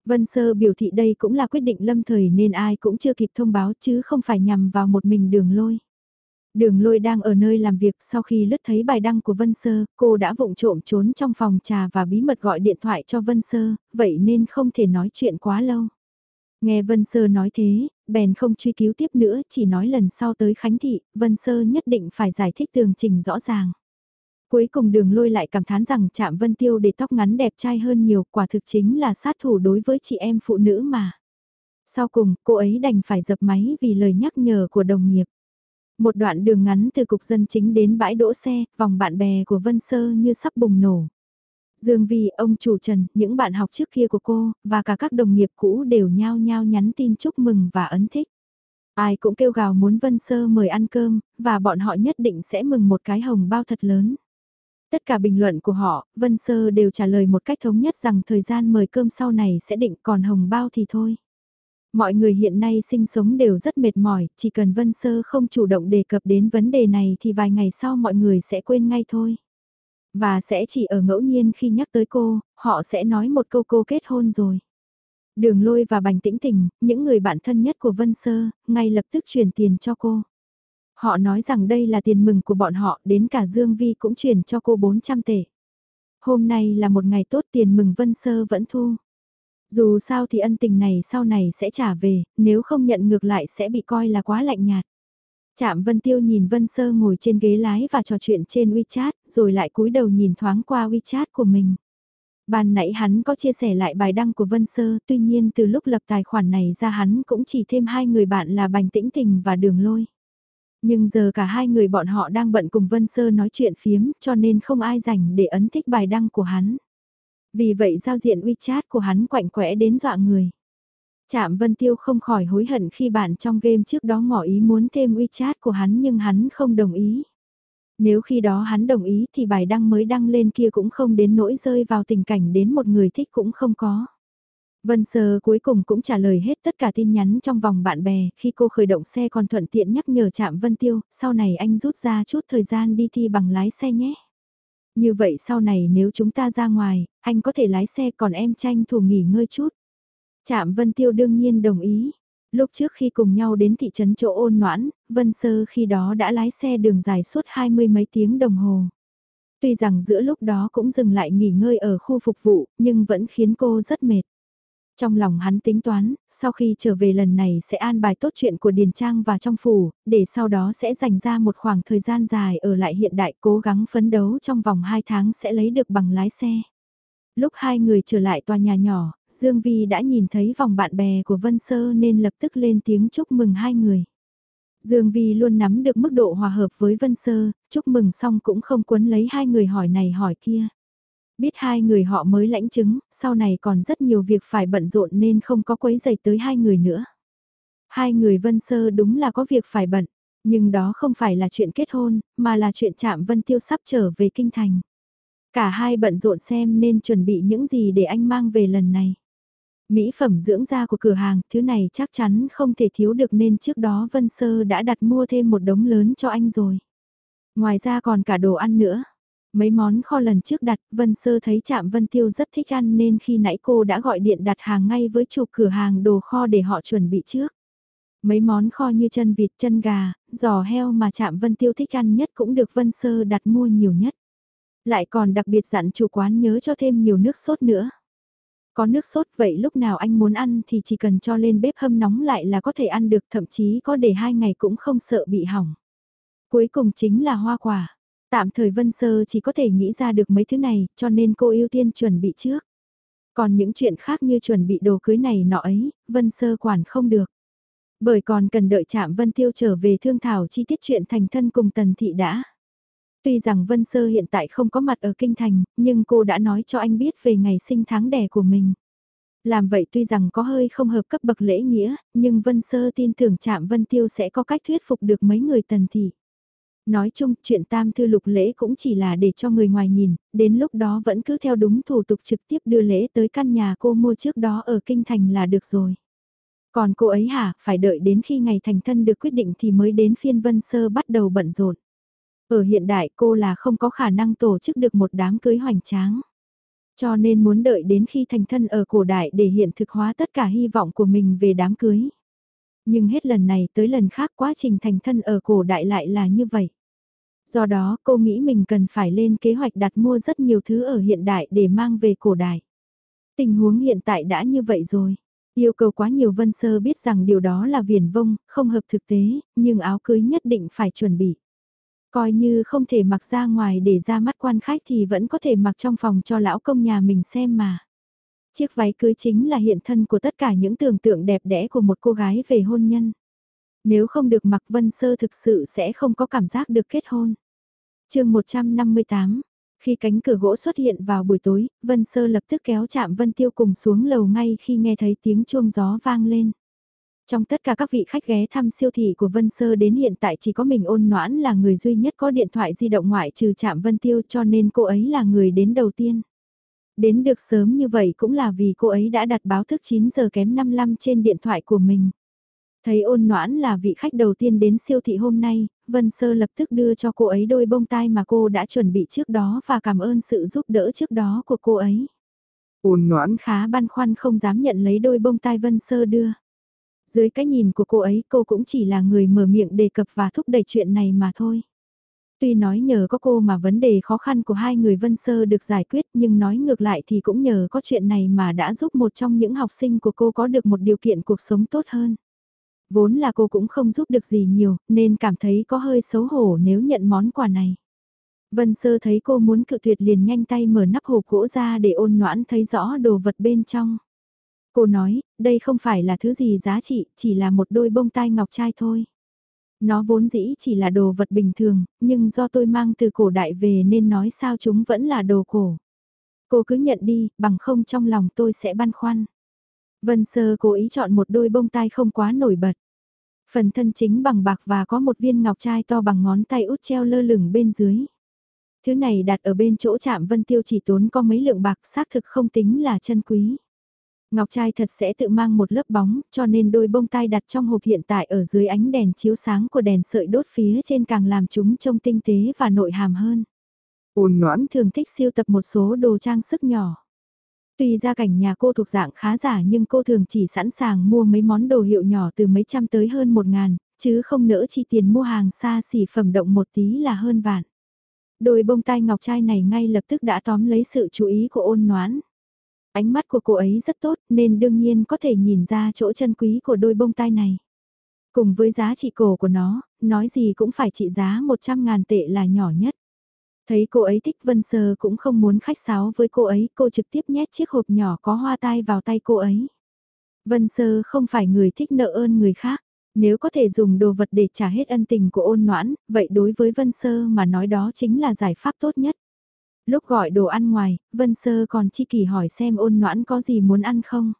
Vân Sơ biểu thị đây cũng là quyết định lâm thời nên ai cũng chưa kịp thông báo chứ không phải nhằm vào một mình đường lôi. Đường lôi đang ở nơi làm việc sau khi lướt thấy bài đăng của Vân Sơ, cô đã vụng trộm trốn trong phòng trà và bí mật gọi điện thoại cho Vân Sơ, vậy nên không thể nói chuyện quá lâu. Nghe Vân Sơ nói thế, bèn không truy cứu tiếp nữa, chỉ nói lần sau tới Khánh Thị, Vân Sơ nhất định phải giải thích tường trình rõ ràng. Cuối cùng đường lôi lại cảm thán rằng chạm Vân Tiêu để tóc ngắn đẹp trai hơn nhiều, quả thực chính là sát thủ đối với chị em phụ nữ mà. Sau cùng, cô ấy đành phải dập máy vì lời nhắc nhở của đồng nghiệp. Một đoạn đường ngắn từ cục dân chính đến bãi đỗ xe, vòng bạn bè của Vân Sơ như sắp bùng nổ. Dương Vi, ông chủ Trần, những bạn học trước kia của cô, và cả các đồng nghiệp cũ đều nhao nhao nhắn tin chúc mừng và ấn thích. Ai cũng kêu gào muốn Vân Sơ mời ăn cơm, và bọn họ nhất định sẽ mừng một cái hồng bao thật lớn. Tất cả bình luận của họ, Vân Sơ đều trả lời một cách thống nhất rằng thời gian mời cơm sau này sẽ định còn hồng bao thì thôi. Mọi người hiện nay sinh sống đều rất mệt mỏi, chỉ cần Vân Sơ không chủ động đề cập đến vấn đề này thì vài ngày sau mọi người sẽ quên ngay thôi. Và sẽ chỉ ở ngẫu nhiên khi nhắc tới cô, họ sẽ nói một câu cô kết hôn rồi. Đường lôi và bành tĩnh tình, những người bạn thân nhất của Vân Sơ, ngay lập tức chuyển tiền cho cô. Họ nói rằng đây là tiền mừng của bọn họ, đến cả Dương Vi cũng chuyển cho cô 400 tệ. Hôm nay là một ngày tốt tiền mừng Vân Sơ vẫn thu. Dù sao thì ân tình này sau này sẽ trả về, nếu không nhận ngược lại sẽ bị coi là quá lạnh nhạt. Trạm Vân Tiêu nhìn Vân Sơ ngồi trên ghế lái và trò chuyện trên WeChat, rồi lại cúi đầu nhìn thoáng qua WeChat của mình. Ban nãy hắn có chia sẻ lại bài đăng của Vân Sơ, tuy nhiên từ lúc lập tài khoản này ra hắn cũng chỉ thêm hai người bạn là Bành Tĩnh Tình và Đường Lôi. Nhưng giờ cả hai người bọn họ đang bận cùng Vân Sơ nói chuyện phiếm cho nên không ai rảnh để ấn thích bài đăng của hắn. Vì vậy giao diện WeChat của hắn quạnh quẽ đến dọa người. Trạm Vân Tiêu không khỏi hối hận khi bạn trong game trước đó ngỏ ý muốn thêm WeChat của hắn nhưng hắn không đồng ý. Nếu khi đó hắn đồng ý thì bài đăng mới đăng lên kia cũng không đến nỗi rơi vào tình cảnh đến một người thích cũng không có. Vân Sơ cuối cùng cũng trả lời hết tất cả tin nhắn trong vòng bạn bè, khi cô khởi động xe còn thuận tiện nhắc nhở Trạm Vân Tiêu, sau này anh rút ra chút thời gian đi thi bằng lái xe nhé. Như vậy sau này nếu chúng ta ra ngoài, anh có thể lái xe còn em tranh thủ nghỉ ngơi chút. Chạm Vân Tiêu đương nhiên đồng ý. Lúc trước khi cùng nhau đến thị trấn chỗ ôn noãn, Vân Sơ khi đó đã lái xe đường dài suốt hai mươi mấy tiếng đồng hồ. Tuy rằng giữa lúc đó cũng dừng lại nghỉ ngơi ở khu phục vụ, nhưng vẫn khiến cô rất mệt. Trong lòng hắn tính toán, sau khi trở về lần này sẽ an bài tốt chuyện của Điền Trang và trong phủ, để sau đó sẽ dành ra một khoảng thời gian dài ở lại hiện đại cố gắng phấn đấu trong vòng 2 tháng sẽ lấy được bằng lái xe. Lúc hai người trở lại tòa nhà nhỏ, Dương Vi đã nhìn thấy vòng bạn bè của Vân Sơ nên lập tức lên tiếng chúc mừng hai người. Dương Vi luôn nắm được mức độ hòa hợp với Vân Sơ, chúc mừng xong cũng không quấn lấy hai người hỏi này hỏi kia. Biết hai người họ mới lãnh chứng, sau này còn rất nhiều việc phải bận rộn nên không có quấy giày tới hai người nữa. Hai người Vân Sơ đúng là có việc phải bận, nhưng đó không phải là chuyện kết hôn, mà là chuyện chạm Vân Tiêu sắp trở về kinh thành. Cả hai bận rộn xem nên chuẩn bị những gì để anh mang về lần này. Mỹ phẩm dưỡng da của cửa hàng, thứ này chắc chắn không thể thiếu được nên trước đó Vân Sơ đã đặt mua thêm một đống lớn cho anh rồi. Ngoài ra còn cả đồ ăn nữa. Mấy món kho lần trước đặt, Vân Sơ thấy chạm Vân Tiêu rất thích ăn nên khi nãy cô đã gọi điện đặt hàng ngay với chủ cửa hàng đồ kho để họ chuẩn bị trước. Mấy món kho như chân vịt, chân gà, giò heo mà chạm Vân Tiêu thích ăn nhất cũng được Vân Sơ đặt mua nhiều nhất. Lại còn đặc biệt dặn chủ quán nhớ cho thêm nhiều nước sốt nữa. Có nước sốt vậy lúc nào anh muốn ăn thì chỉ cần cho lên bếp hâm nóng lại là có thể ăn được thậm chí có để hai ngày cũng không sợ bị hỏng. Cuối cùng chính là hoa quả. Tạm thời Vân Sơ chỉ có thể nghĩ ra được mấy thứ này cho nên cô ưu tiên chuẩn bị trước. Còn những chuyện khác như chuẩn bị đồ cưới này nọ ấy, Vân Sơ quản không được. Bởi còn cần đợi chạm Vân Tiêu trở về thương thảo chi tiết chuyện thành thân cùng Tần Thị đã. Tuy rằng Vân Sơ hiện tại không có mặt ở Kinh Thành, nhưng cô đã nói cho anh biết về ngày sinh tháng đẻ của mình. Làm vậy tuy rằng có hơi không hợp cấp bậc lễ nghĩa, nhưng Vân Sơ tin tưởng chạm Vân Tiêu sẽ có cách thuyết phục được mấy người tần thị. Nói chung, chuyện tam thư lục lễ cũng chỉ là để cho người ngoài nhìn, đến lúc đó vẫn cứ theo đúng thủ tục trực tiếp đưa lễ tới căn nhà cô mua trước đó ở Kinh Thành là được rồi. Còn cô ấy hả, phải đợi đến khi ngày thành thân được quyết định thì mới đến phiên Vân Sơ bắt đầu bận rộn. Ở hiện đại cô là không có khả năng tổ chức được một đám cưới hoành tráng. Cho nên muốn đợi đến khi thành thân ở cổ đại để hiện thực hóa tất cả hy vọng của mình về đám cưới. Nhưng hết lần này tới lần khác quá trình thành thân ở cổ đại lại là như vậy. Do đó cô nghĩ mình cần phải lên kế hoạch đặt mua rất nhiều thứ ở hiện đại để mang về cổ đại. Tình huống hiện tại đã như vậy rồi. Yêu cầu quá nhiều vân sơ biết rằng điều đó là viển vông, không hợp thực tế, nhưng áo cưới nhất định phải chuẩn bị. Coi như không thể mặc ra ngoài để ra mắt quan khách thì vẫn có thể mặc trong phòng cho lão công nhà mình xem mà. Chiếc váy cưới chính là hiện thân của tất cả những tưởng tượng đẹp đẽ của một cô gái về hôn nhân. Nếu không được mặc Vân Sơ thực sự sẽ không có cảm giác được kết hôn. chương 158, khi cánh cửa gỗ xuất hiện vào buổi tối, Vân Sơ lập tức kéo chạm Vân Tiêu cùng xuống lầu ngay khi nghe thấy tiếng chuông gió vang lên. Trong tất cả các vị khách ghé thăm siêu thị của Vân Sơ đến hiện tại chỉ có mình ôn noãn là người duy nhất có điện thoại di động ngoại trừ chạm Vân Tiêu cho nên cô ấy là người đến đầu tiên. Đến được sớm như vậy cũng là vì cô ấy đã đặt báo thức 9 giờ kém 55 trên điện thoại của mình. Thấy ôn noãn là vị khách đầu tiên đến siêu thị hôm nay, Vân Sơ lập tức đưa cho cô ấy đôi bông tai mà cô đã chuẩn bị trước đó và cảm ơn sự giúp đỡ trước đó của cô ấy. Ôn noãn khá băn khoăn không dám nhận lấy đôi bông tai Vân Sơ đưa. Dưới cái nhìn của cô ấy, cô cũng chỉ là người mở miệng đề cập và thúc đẩy chuyện này mà thôi. Tuy nói nhờ có cô mà vấn đề khó khăn của hai người Vân Sơ được giải quyết, nhưng nói ngược lại thì cũng nhờ có chuyện này mà đã giúp một trong những học sinh của cô có được một điều kiện cuộc sống tốt hơn. Vốn là cô cũng không giúp được gì nhiều, nên cảm thấy có hơi xấu hổ nếu nhận món quà này. Vân Sơ thấy cô muốn cự tuyệt liền nhanh tay mở nắp hộp gỗ ra để ôn noãn thấy rõ đồ vật bên trong. Cô nói, đây không phải là thứ gì giá trị, chỉ là một đôi bông tai ngọc trai thôi. Nó vốn dĩ chỉ là đồ vật bình thường, nhưng do tôi mang từ cổ đại về nên nói sao chúng vẫn là đồ cổ. Cô cứ nhận đi, bằng không trong lòng tôi sẽ băn khoăn. Vân Sơ cố ý chọn một đôi bông tai không quá nổi bật. Phần thân chính bằng bạc và có một viên ngọc trai to bằng ngón tay út treo lơ lửng bên dưới. Thứ này đặt ở bên chỗ chạm vân tiêu chỉ tốn có mấy lượng bạc xác thực không tính là chân quý. Ngọc trai thật sẽ tự mang một lớp bóng, cho nên đôi bông tai đặt trong hộp hiện tại ở dưới ánh đèn chiếu sáng của đèn sợi đốt phía trên càng làm chúng trông tinh tế và nội hàm hơn. Ôn noãn thường thích siêu tập một số đồ trang sức nhỏ. Tuy gia cảnh nhà cô thuộc dạng khá giả nhưng cô thường chỉ sẵn sàng mua mấy món đồ hiệu nhỏ từ mấy trăm tới hơn một ngàn, chứ không nỡ chi tiền mua hàng xa xỉ phẩm động một tí là hơn vạn. Đôi bông tai ngọc trai này ngay lập tức đã tóm lấy sự chú ý của ôn noãn. Ánh mắt của cô ấy rất tốt nên đương nhiên có thể nhìn ra chỗ chân quý của đôi bông tai này. Cùng với giá trị cổ của nó, nói gì cũng phải trị giá 100 ngàn tệ là nhỏ nhất. Thấy cô ấy thích Vân Sơ cũng không muốn khách sáo với cô ấy, cô trực tiếp nhét chiếc hộp nhỏ có hoa tai vào tay cô ấy. Vân Sơ không phải người thích nợ ơn người khác, nếu có thể dùng đồ vật để trả hết ân tình của ôn noãn, vậy đối với Vân Sơ mà nói đó chính là giải pháp tốt nhất. Lúc gọi đồ ăn ngoài, Vân Sơ còn chi kỳ hỏi xem ôn noãn có gì muốn ăn không.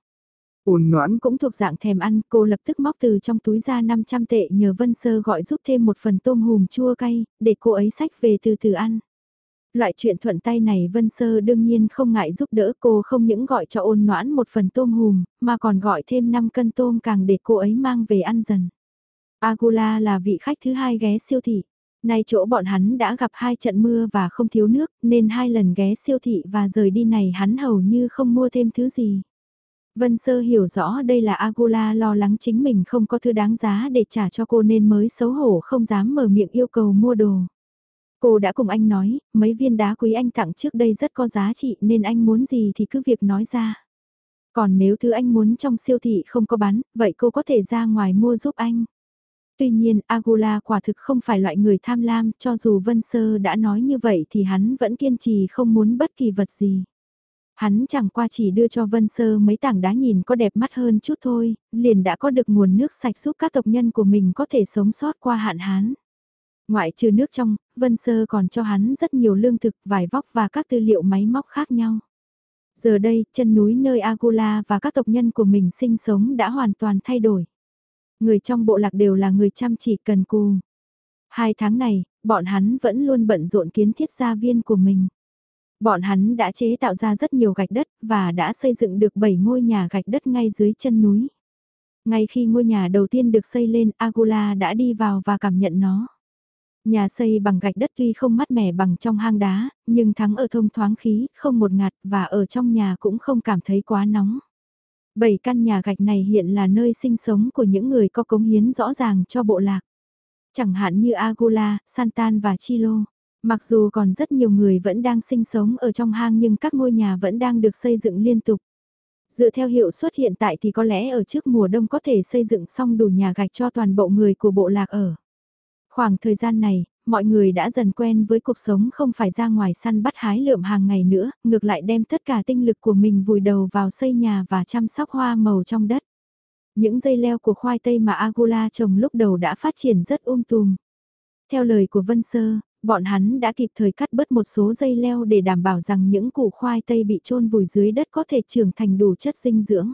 Ôn noãn cũng thuộc dạng thèm ăn, cô lập tức móc từ trong túi ra 500 tệ nhờ Vân Sơ gọi giúp thêm một phần tôm hùm chua cay, để cô ấy sách về từ từ ăn. Loại chuyện thuận tay này Vân Sơ đương nhiên không ngại giúp đỡ cô không những gọi cho ôn noãn một phần tôm hùm, mà còn gọi thêm 5 cân tôm càng để cô ấy mang về ăn dần. Agula là vị khách thứ hai ghé siêu thị. Nay chỗ bọn hắn đã gặp hai trận mưa và không thiếu nước, nên hai lần ghé siêu thị và rời đi này hắn hầu như không mua thêm thứ gì. Vân Sơ hiểu rõ đây là Agula lo lắng chính mình không có thứ đáng giá để trả cho cô nên mới xấu hổ không dám mở miệng yêu cầu mua đồ. Cô đã cùng anh nói, mấy viên đá quý anh tặng trước đây rất có giá trị nên anh muốn gì thì cứ việc nói ra. Còn nếu thứ anh muốn trong siêu thị không có bán, vậy cô có thể ra ngoài mua giúp anh. Tuy nhiên Agula quả thực không phải loại người tham lam, cho dù Vân Sơ đã nói như vậy thì hắn vẫn kiên trì không muốn bất kỳ vật gì. Hắn chẳng qua chỉ đưa cho Vân Sơ mấy tảng đá nhìn có đẹp mắt hơn chút thôi, liền đã có được nguồn nước sạch giúp các tộc nhân của mình có thể sống sót qua hạn hán. Ngoại trừ nước trong, Vân Sơ còn cho hắn rất nhiều lương thực, vải vóc và các tư liệu máy móc khác nhau. Giờ đây, chân núi nơi Agula và các tộc nhân của mình sinh sống đã hoàn toàn thay đổi. Người trong bộ lạc đều là người chăm chỉ cần cù. Hai tháng này, bọn hắn vẫn luôn bận rộn kiến thiết gia viên của mình. Bọn hắn đã chế tạo ra rất nhiều gạch đất và đã xây dựng được 7 ngôi nhà gạch đất ngay dưới chân núi. Ngay khi ngôi nhà đầu tiên được xây lên, Agula đã đi vào và cảm nhận nó. Nhà xây bằng gạch đất tuy không mát mẻ bằng trong hang đá, nhưng thắng ở thông thoáng khí, không một ngạt và ở trong nhà cũng không cảm thấy quá nóng. Bảy căn nhà gạch này hiện là nơi sinh sống của những người có cống hiến rõ ràng cho bộ lạc. Chẳng hạn như Agula, Santan và Chilo. Mặc dù còn rất nhiều người vẫn đang sinh sống ở trong hang nhưng các ngôi nhà vẫn đang được xây dựng liên tục. Dựa theo hiệu suất hiện tại thì có lẽ ở trước mùa đông có thể xây dựng xong đủ nhà gạch cho toàn bộ người của bộ lạc ở. Khoảng thời gian này, mọi người đã dần quen với cuộc sống không phải ra ngoài săn bắt hái lượm hàng ngày nữa, ngược lại đem tất cả tinh lực của mình vùi đầu vào xây nhà và chăm sóc hoa màu trong đất. Những dây leo của khoai tây mà Agula trồng lúc đầu đã phát triển rất um tùm. Theo lời của Vân Sơ, bọn hắn đã kịp thời cắt bớt một số dây leo để đảm bảo rằng những củ khoai tây bị trôn vùi dưới đất có thể trưởng thành đủ chất dinh dưỡng.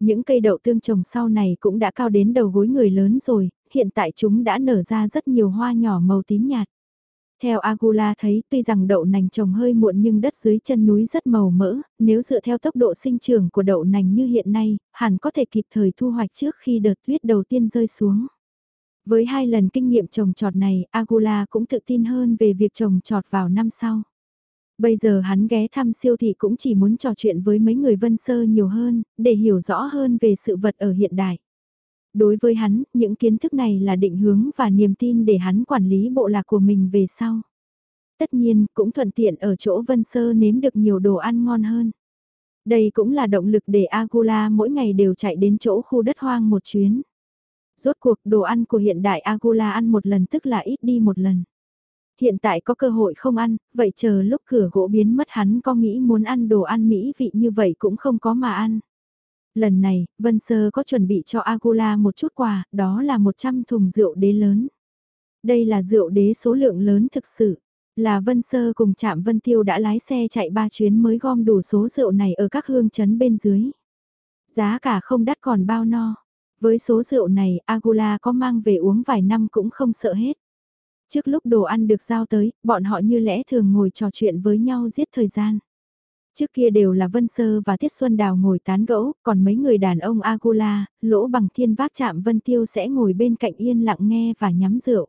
Những cây đậu tương trồng sau này cũng đã cao đến đầu gối người lớn rồi, hiện tại chúng đã nở ra rất nhiều hoa nhỏ màu tím nhạt. Theo Agula thấy tuy rằng đậu nành trồng hơi muộn nhưng đất dưới chân núi rất màu mỡ, nếu dựa theo tốc độ sinh trưởng của đậu nành như hiện nay, hẳn có thể kịp thời thu hoạch trước khi đợt tuyết đầu tiên rơi xuống. Với hai lần kinh nghiệm trồng trọt này, Agula cũng tự tin hơn về việc trồng trọt vào năm sau. Bây giờ hắn ghé thăm siêu thị cũng chỉ muốn trò chuyện với mấy người vân sơ nhiều hơn, để hiểu rõ hơn về sự vật ở hiện đại. Đối với hắn, những kiến thức này là định hướng và niềm tin để hắn quản lý bộ lạc của mình về sau. Tất nhiên, cũng thuận tiện ở chỗ Vân Sơ nếm được nhiều đồ ăn ngon hơn. Đây cũng là động lực để Agula mỗi ngày đều chạy đến chỗ khu đất hoang một chuyến. Rốt cuộc đồ ăn của hiện đại Agula ăn một lần tức là ít đi một lần. Hiện tại có cơ hội không ăn, vậy chờ lúc cửa gỗ biến mất hắn có nghĩ muốn ăn đồ ăn mỹ vị như vậy cũng không có mà ăn. Lần này, Vân Sơ có chuẩn bị cho Agula một chút quà, đó là 100 thùng rượu đế lớn. Đây là rượu đế số lượng lớn thực sự. Là Vân Sơ cùng Trạm Vân Tiêu đã lái xe chạy 3 chuyến mới gom đủ số rượu này ở các hương chấn bên dưới. Giá cả không đắt còn bao no. Với số rượu này, Agula có mang về uống vài năm cũng không sợ hết. Trước lúc đồ ăn được giao tới, bọn họ như lẽ thường ngồi trò chuyện với nhau giết thời gian. Trước kia đều là Vân Sơ và Tiết Xuân Đào ngồi tán gẫu, còn mấy người đàn ông Agula, lỗ bằng thiên vác chạm Vân Tiêu sẽ ngồi bên cạnh yên lặng nghe và nhắm rượu.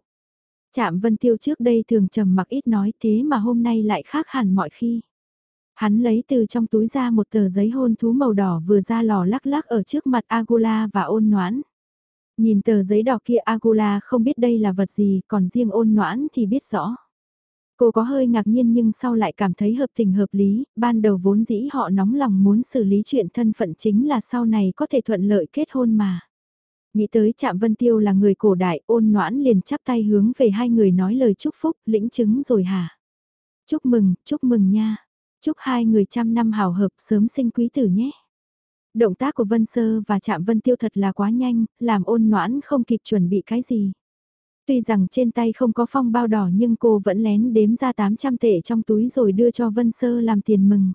Chạm Vân Tiêu trước đây thường trầm mặc ít nói thế mà hôm nay lại khác hẳn mọi khi. Hắn lấy từ trong túi ra một tờ giấy hôn thú màu đỏ vừa ra lò lắc lắc ở trước mặt Agula và ôn noãn. Nhìn tờ giấy đỏ kia Agula không biết đây là vật gì, còn riêng ôn noãn thì biết rõ. Cô có hơi ngạc nhiên nhưng sau lại cảm thấy hợp tình hợp lý, ban đầu vốn dĩ họ nóng lòng muốn xử lý chuyện thân phận chính là sau này có thể thuận lợi kết hôn mà. Nghĩ tới Trạm Vân Tiêu là người cổ đại ôn noãn liền chắp tay hướng về hai người nói lời chúc phúc, lĩnh chứng rồi hả? Chúc mừng, chúc mừng nha. Chúc hai người trăm năm hào hợp sớm sinh quý tử nhé. Động tác của Vân Sơ và Trạm Vân Tiêu thật là quá nhanh, làm ôn noãn không kịp chuẩn bị cái gì. Tuy rằng trên tay không có phong bao đỏ nhưng cô vẫn lén đếm ra 800 tệ trong túi rồi đưa cho Vân Sơ làm tiền mừng.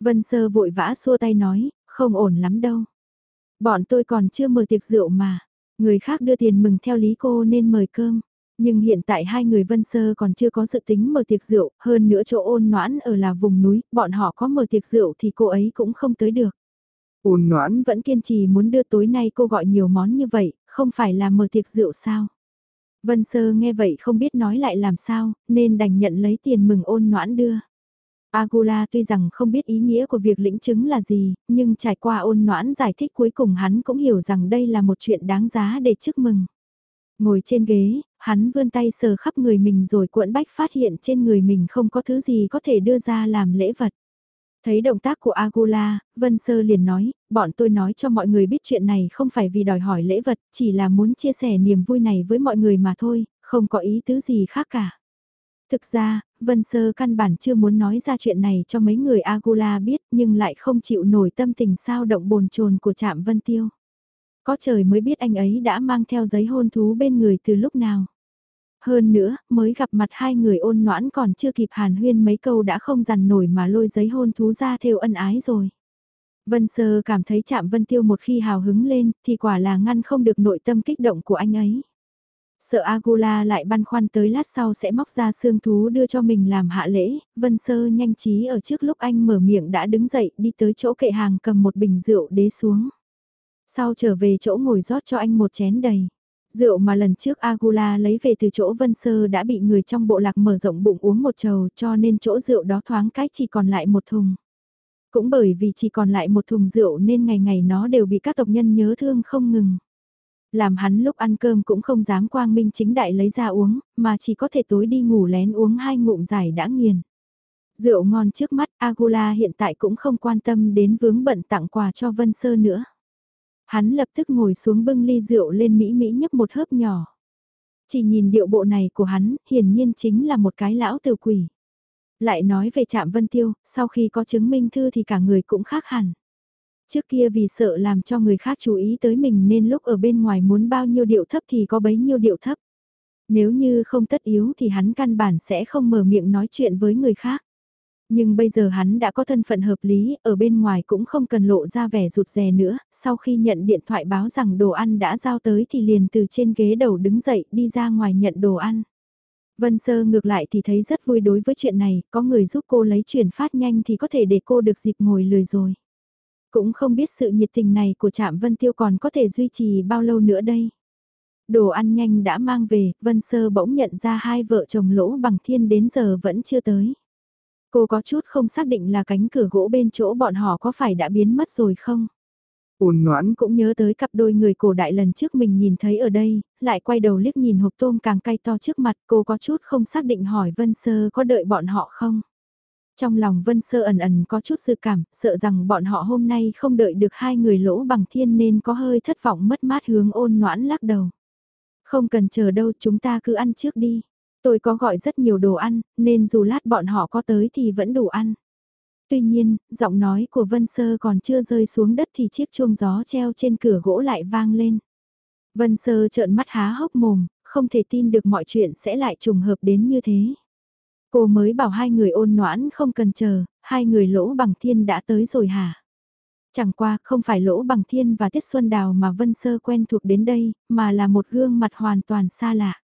Vân Sơ vội vã xua tay nói, không ổn lắm đâu. Bọn tôi còn chưa mở tiệc rượu mà, người khác đưa tiền mừng theo lý cô nên mời cơm. Nhưng hiện tại hai người Vân Sơ còn chưa có dự tính mở tiệc rượu, hơn nữa chỗ ôn noãn ở là vùng núi, bọn họ có mở tiệc rượu thì cô ấy cũng không tới được. Ôn noãn vẫn kiên trì muốn đưa tối nay cô gọi nhiều món như vậy, không phải là mở tiệc rượu sao? Vân Sơ nghe vậy không biết nói lại làm sao, nên đành nhận lấy tiền mừng ôn noãn đưa. Agula tuy rằng không biết ý nghĩa của việc lĩnh chứng là gì, nhưng trải qua ôn noãn giải thích cuối cùng hắn cũng hiểu rằng đây là một chuyện đáng giá để chúc mừng. Ngồi trên ghế, hắn vươn tay sờ khắp người mình rồi cuộn bách phát hiện trên người mình không có thứ gì có thể đưa ra làm lễ vật. Thấy động tác của Agula, Vân Sơ liền nói, bọn tôi nói cho mọi người biết chuyện này không phải vì đòi hỏi lễ vật, chỉ là muốn chia sẻ niềm vui này với mọi người mà thôi, không có ý tứ gì khác cả. Thực ra, Vân Sơ căn bản chưa muốn nói ra chuyện này cho mấy người Agula biết nhưng lại không chịu nổi tâm tình sao động bồn chồn của Trạm Vân Tiêu. Có trời mới biết anh ấy đã mang theo giấy hôn thú bên người từ lúc nào. Hơn nữa, mới gặp mặt hai người ôn noãn còn chưa kịp hàn huyên mấy câu đã không dằn nổi mà lôi giấy hôn thú ra theo ân ái rồi. Vân Sơ cảm thấy chạm Vân Tiêu một khi hào hứng lên thì quả là ngăn không được nội tâm kích động của anh ấy. Sợ Agula lại băn khoăn tới lát sau sẽ móc ra xương thú đưa cho mình làm hạ lễ, Vân Sơ nhanh trí ở trước lúc anh mở miệng đã đứng dậy đi tới chỗ kệ hàng cầm một bình rượu đế xuống. Sau trở về chỗ ngồi rót cho anh một chén đầy. Rượu mà lần trước Agula lấy về từ chỗ Vân Sơ đã bị người trong bộ lạc mở rộng bụng uống một chầu cho nên chỗ rượu đó thoáng cách chỉ còn lại một thùng. Cũng bởi vì chỉ còn lại một thùng rượu nên ngày ngày nó đều bị các tộc nhân nhớ thương không ngừng. Làm hắn lúc ăn cơm cũng không dám quang minh chính đại lấy ra uống, mà chỉ có thể tối đi ngủ lén uống hai ngụm giải đã nghiền. Rượu ngon trước mắt, Agula hiện tại cũng không quan tâm đến vướng bận tặng quà cho Vân Sơ nữa. Hắn lập tức ngồi xuống bưng ly rượu lên Mỹ Mỹ nhấp một hớp nhỏ. Chỉ nhìn điệu bộ này của hắn, hiển nhiên chính là một cái lão tiểu quỷ. Lại nói về trạm Vân Tiêu, sau khi có chứng minh thư thì cả người cũng khác hẳn. Trước kia vì sợ làm cho người khác chú ý tới mình nên lúc ở bên ngoài muốn bao nhiêu điệu thấp thì có bấy nhiêu điệu thấp. Nếu như không tất yếu thì hắn căn bản sẽ không mở miệng nói chuyện với người khác. Nhưng bây giờ hắn đã có thân phận hợp lý, ở bên ngoài cũng không cần lộ ra vẻ rụt rè nữa, sau khi nhận điện thoại báo rằng đồ ăn đã giao tới thì liền từ trên ghế đầu đứng dậy đi ra ngoài nhận đồ ăn. Vân Sơ ngược lại thì thấy rất vui đối với chuyện này, có người giúp cô lấy chuyển phát nhanh thì có thể để cô được dịp ngồi lười rồi. Cũng không biết sự nhiệt tình này của Trạm Vân Tiêu còn có thể duy trì bao lâu nữa đây. Đồ ăn nhanh đã mang về, Vân Sơ bỗng nhận ra hai vợ chồng lỗ bằng thiên đến giờ vẫn chưa tới. Cô có chút không xác định là cánh cửa gỗ bên chỗ bọn họ có phải đã biến mất rồi không? Ôn noãn cũng nhớ tới cặp đôi người cổ đại lần trước mình nhìn thấy ở đây, lại quay đầu liếc nhìn hộp tôm càng cay to trước mặt cô có chút không xác định hỏi Vân Sơ có đợi bọn họ không? Trong lòng Vân Sơ ẩn ẩn có chút sự cảm, sợ rằng bọn họ hôm nay không đợi được hai người lỗ bằng thiên nên có hơi thất vọng mất mát hướng ôn noãn lắc đầu. Không cần chờ đâu chúng ta cứ ăn trước đi. Tôi có gọi rất nhiều đồ ăn, nên dù lát bọn họ có tới thì vẫn đủ ăn. Tuy nhiên, giọng nói của Vân Sơ còn chưa rơi xuống đất thì chiếc chuông gió treo trên cửa gỗ lại vang lên. Vân Sơ trợn mắt há hốc mồm, không thể tin được mọi chuyện sẽ lại trùng hợp đến như thế. Cô mới bảo hai người ôn noãn không cần chờ, hai người lỗ bằng thiên đã tới rồi hả? Chẳng qua không phải lỗ bằng thiên và tiết xuân đào mà Vân Sơ quen thuộc đến đây, mà là một gương mặt hoàn toàn xa lạ.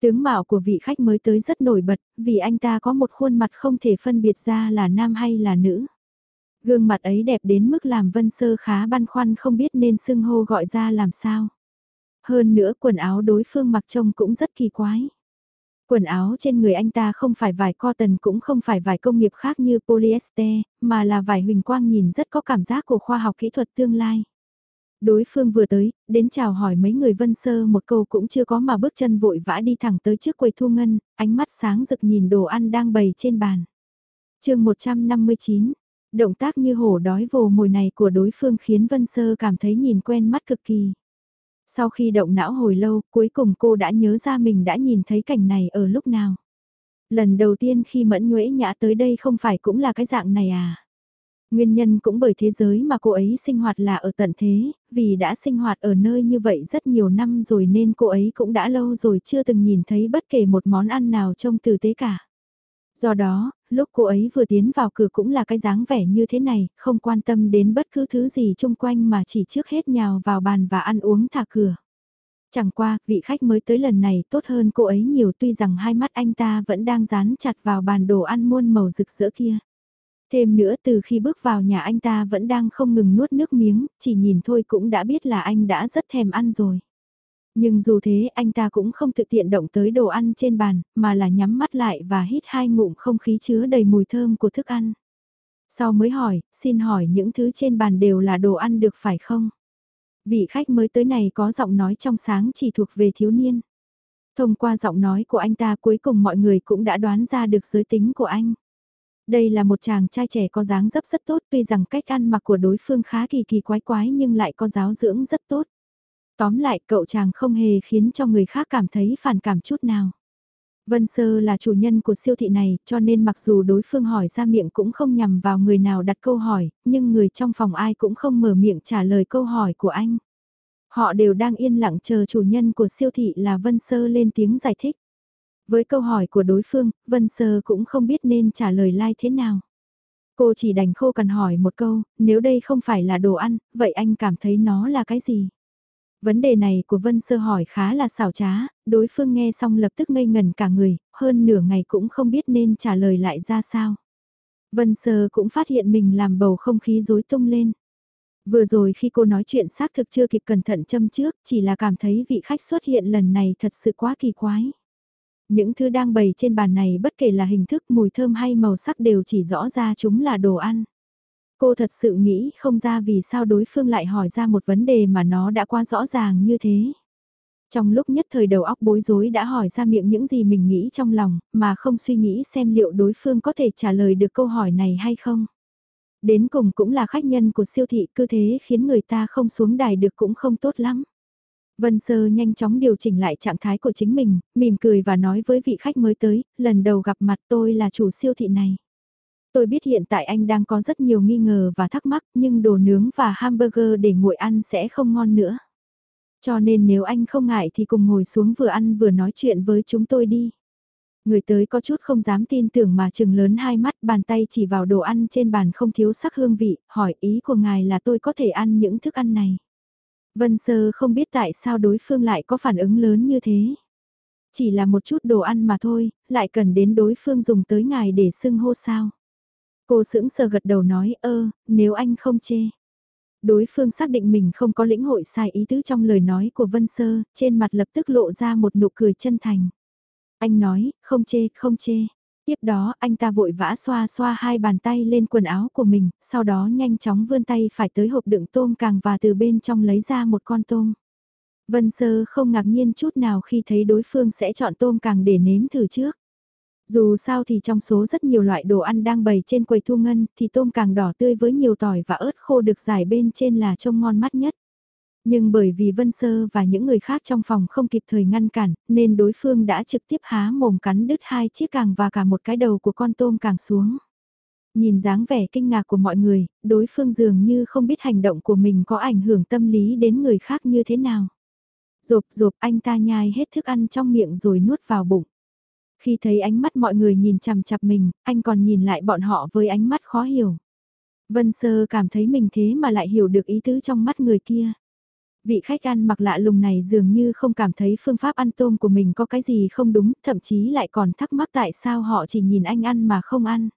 Tướng mạo của vị khách mới tới rất nổi bật, vì anh ta có một khuôn mặt không thể phân biệt ra là nam hay là nữ. Gương mặt ấy đẹp đến mức làm Vân Sơ khá băn khoăn không biết nên xưng hô gọi ra làm sao. Hơn nữa quần áo đối phương mặc trông cũng rất kỳ quái. Quần áo trên người anh ta không phải vải cotton cũng không phải vải công nghiệp khác như polyester, mà là vải huỳnh quang nhìn rất có cảm giác của khoa học kỹ thuật tương lai. Đối phương vừa tới, đến chào hỏi mấy người vân sơ một câu cũng chưa có mà bước chân vội vã đi thẳng tới trước quầy thu ngân, ánh mắt sáng rực nhìn đồ ăn đang bày trên bàn. chương 159, động tác như hổ đói vồ mồi này của đối phương khiến vân sơ cảm thấy nhìn quen mắt cực kỳ. Sau khi động não hồi lâu, cuối cùng cô đã nhớ ra mình đã nhìn thấy cảnh này ở lúc nào. Lần đầu tiên khi Mẫn Nguyễn Nhã tới đây không phải cũng là cái dạng này à? Nguyên nhân cũng bởi thế giới mà cô ấy sinh hoạt là ở tận thế, vì đã sinh hoạt ở nơi như vậy rất nhiều năm rồi nên cô ấy cũng đã lâu rồi chưa từng nhìn thấy bất kể một món ăn nào trông tử tế cả. Do đó, lúc cô ấy vừa tiến vào cửa cũng là cái dáng vẻ như thế này, không quan tâm đến bất cứ thứ gì chung quanh mà chỉ trước hết nhào vào bàn và ăn uống thả cửa. Chẳng qua, vị khách mới tới lần này tốt hơn cô ấy nhiều tuy rằng hai mắt anh ta vẫn đang dán chặt vào bàn đồ ăn muôn màu rực rỡ kia. Thêm nữa từ khi bước vào nhà anh ta vẫn đang không ngừng nuốt nước miếng, chỉ nhìn thôi cũng đã biết là anh đã rất thèm ăn rồi. Nhưng dù thế anh ta cũng không thực tiện động tới đồ ăn trên bàn, mà là nhắm mắt lại và hít hai ngụm không khí chứa đầy mùi thơm của thức ăn. Sau mới hỏi, xin hỏi những thứ trên bàn đều là đồ ăn được phải không? Vị khách mới tới này có giọng nói trong sáng chỉ thuộc về thiếu niên. Thông qua giọng nói của anh ta cuối cùng mọi người cũng đã đoán ra được giới tính của anh. Đây là một chàng trai trẻ có dáng dấp rất tốt tuy rằng cách ăn mặc của đối phương khá kỳ kỳ quái quái nhưng lại có giáo dưỡng rất tốt. Tóm lại cậu chàng không hề khiến cho người khác cảm thấy phản cảm chút nào. Vân Sơ là chủ nhân của siêu thị này, cho nên mặc dù đối phương hỏi ra miệng cũng không nhằm vào người nào đặt câu hỏi, nhưng người trong phòng ai cũng không mở miệng trả lời câu hỏi của anh. Họ đều đang yên lặng chờ chủ nhân của siêu thị là Vân Sơ lên tiếng giải thích. Với câu hỏi của đối phương, Vân Sơ cũng không biết nên trả lời lai like thế nào. Cô chỉ đành khô cần hỏi một câu, nếu đây không phải là đồ ăn, vậy anh cảm thấy nó là cái gì? Vấn đề này của Vân Sơ hỏi khá là xảo trá, đối phương nghe xong lập tức ngây ngần cả người, hơn nửa ngày cũng không biết nên trả lời lại ra sao. Vân Sơ cũng phát hiện mình làm bầu không khí rối tung lên. Vừa rồi khi cô nói chuyện xác thực chưa kịp cẩn thận châm trước, chỉ là cảm thấy vị khách xuất hiện lần này thật sự quá kỳ quái. Những thứ đang bày trên bàn này bất kể là hình thức mùi thơm hay màu sắc đều chỉ rõ ra chúng là đồ ăn. Cô thật sự nghĩ không ra vì sao đối phương lại hỏi ra một vấn đề mà nó đã quá rõ ràng như thế. Trong lúc nhất thời đầu óc bối rối đã hỏi ra miệng những gì mình nghĩ trong lòng, mà không suy nghĩ xem liệu đối phương có thể trả lời được câu hỏi này hay không. Đến cùng cũng là khách nhân của siêu thị cứ thế khiến người ta không xuống đài được cũng không tốt lắm. Vân Sơ nhanh chóng điều chỉnh lại trạng thái của chính mình, mỉm cười và nói với vị khách mới tới, lần đầu gặp mặt tôi là chủ siêu thị này. Tôi biết hiện tại anh đang có rất nhiều nghi ngờ và thắc mắc nhưng đồ nướng và hamburger để nguội ăn sẽ không ngon nữa. Cho nên nếu anh không ngại thì cùng ngồi xuống vừa ăn vừa nói chuyện với chúng tôi đi. Người tới có chút không dám tin tưởng mà chừng lớn hai mắt bàn tay chỉ vào đồ ăn trên bàn không thiếu sắc hương vị, hỏi ý của ngài là tôi có thể ăn những thức ăn này. Vân Sơ không biết tại sao đối phương lại có phản ứng lớn như thế. Chỉ là một chút đồ ăn mà thôi, lại cần đến đối phương dùng tới ngài để xưng hô sao. Cô sững sờ gật đầu nói ơ, nếu anh không chê. Đối phương xác định mình không có lĩnh hội sai ý tứ trong lời nói của Vân Sơ, trên mặt lập tức lộ ra một nụ cười chân thành. Anh nói, không chê, không chê. Tiếp đó anh ta vội vã xoa xoa hai bàn tay lên quần áo của mình, sau đó nhanh chóng vươn tay phải tới hộp đựng tôm càng và từ bên trong lấy ra một con tôm. Vân Sơ không ngạc nhiên chút nào khi thấy đối phương sẽ chọn tôm càng để nếm thử trước. Dù sao thì trong số rất nhiều loại đồ ăn đang bày trên quầy thu ngân thì tôm càng đỏ tươi với nhiều tỏi và ớt khô được giải bên trên là trông ngon mắt nhất. Nhưng bởi vì Vân Sơ và những người khác trong phòng không kịp thời ngăn cản, nên đối phương đã trực tiếp há mồm cắn đứt hai chiếc càng và cả một cái đầu của con tôm càng xuống. Nhìn dáng vẻ kinh ngạc của mọi người, đối phương dường như không biết hành động của mình có ảnh hưởng tâm lý đến người khác như thế nào. Rộp rộp anh ta nhai hết thức ăn trong miệng rồi nuốt vào bụng. Khi thấy ánh mắt mọi người nhìn chằm chặp mình, anh còn nhìn lại bọn họ với ánh mắt khó hiểu. Vân Sơ cảm thấy mình thế mà lại hiểu được ý tứ trong mắt người kia. Vị khách ăn mặc lạ lùng này dường như không cảm thấy phương pháp ăn tôm của mình có cái gì không đúng, thậm chí lại còn thắc mắc tại sao họ chỉ nhìn anh ăn mà không ăn.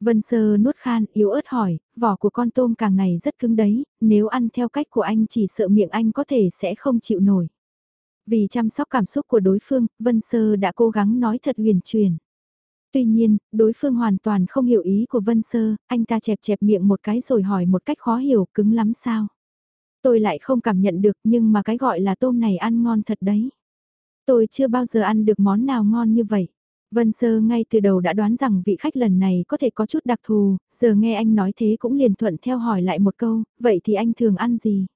Vân Sơ nuốt khan, yếu ớt hỏi, vỏ của con tôm càng này rất cứng đấy, nếu ăn theo cách của anh chỉ sợ miệng anh có thể sẽ không chịu nổi. Vì chăm sóc cảm xúc của đối phương, Vân Sơ đã cố gắng nói thật huyền truyền. Tuy nhiên, đối phương hoàn toàn không hiểu ý của Vân Sơ, anh ta chẹp chẹp miệng một cái rồi hỏi một cách khó hiểu, cứng lắm sao? Tôi lại không cảm nhận được nhưng mà cái gọi là tôm này ăn ngon thật đấy. Tôi chưa bao giờ ăn được món nào ngon như vậy. Vân Sơ ngay từ đầu đã đoán rằng vị khách lần này có thể có chút đặc thù, giờ nghe anh nói thế cũng liền thuận theo hỏi lại một câu, vậy thì anh thường ăn gì?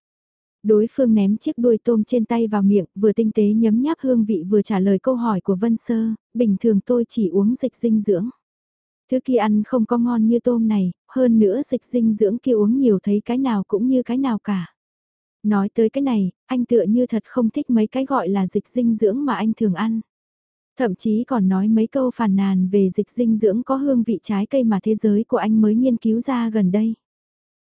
Đối phương ném chiếc đuôi tôm trên tay vào miệng, vừa tinh tế nhấm nháp hương vị vừa trả lời câu hỏi của Vân Sơ, bình thường tôi chỉ uống dịch dinh dưỡng. Thứ kia ăn không có ngon như tôm này, hơn nữa dịch dinh dưỡng kia uống nhiều thấy cái nào cũng như cái nào cả. Nói tới cái này, anh tựa như thật không thích mấy cái gọi là dịch dinh dưỡng mà anh thường ăn. Thậm chí còn nói mấy câu phàn nàn về dịch dinh dưỡng có hương vị trái cây mà thế giới của anh mới nghiên cứu ra gần đây.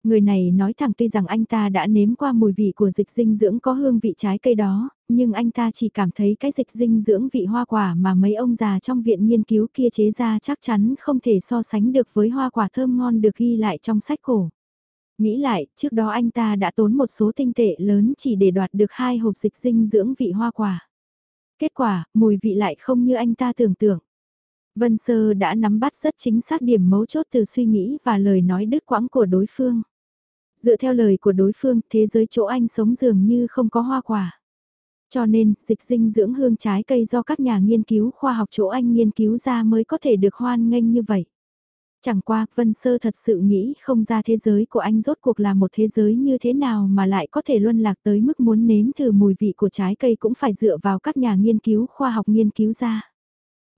Người này nói thẳng tuy rằng anh ta đã nếm qua mùi vị của dịch dinh dưỡng có hương vị trái cây đó, nhưng anh ta chỉ cảm thấy cái dịch dinh dưỡng vị hoa quả mà mấy ông già trong viện nghiên cứu kia chế ra chắc chắn không thể so sánh được với hoa quả thơm ngon được ghi lại trong sách cổ. Nghĩ lại, trước đó anh ta đã tốn một số tinh tệ lớn chỉ để đoạt được hai hộp dịch dinh dưỡng vị hoa quả. Kết quả, mùi vị lại không như anh ta tưởng tượng. Vân Sơ đã nắm bắt rất chính xác điểm mấu chốt từ suy nghĩ và lời nói đứt quãng của đối phương. Dựa theo lời của đối phương, thế giới chỗ anh sống dường như không có hoa quả. Cho nên, dịch dinh dưỡng hương trái cây do các nhà nghiên cứu khoa học chỗ anh nghiên cứu ra mới có thể được hoan nghênh như vậy. Chẳng qua, Vân Sơ thật sự nghĩ không ra thế giới của anh rốt cuộc là một thế giới như thế nào mà lại có thể luân lạc tới mức muốn nếm thử mùi vị của trái cây cũng phải dựa vào các nhà nghiên cứu khoa học nghiên cứu ra.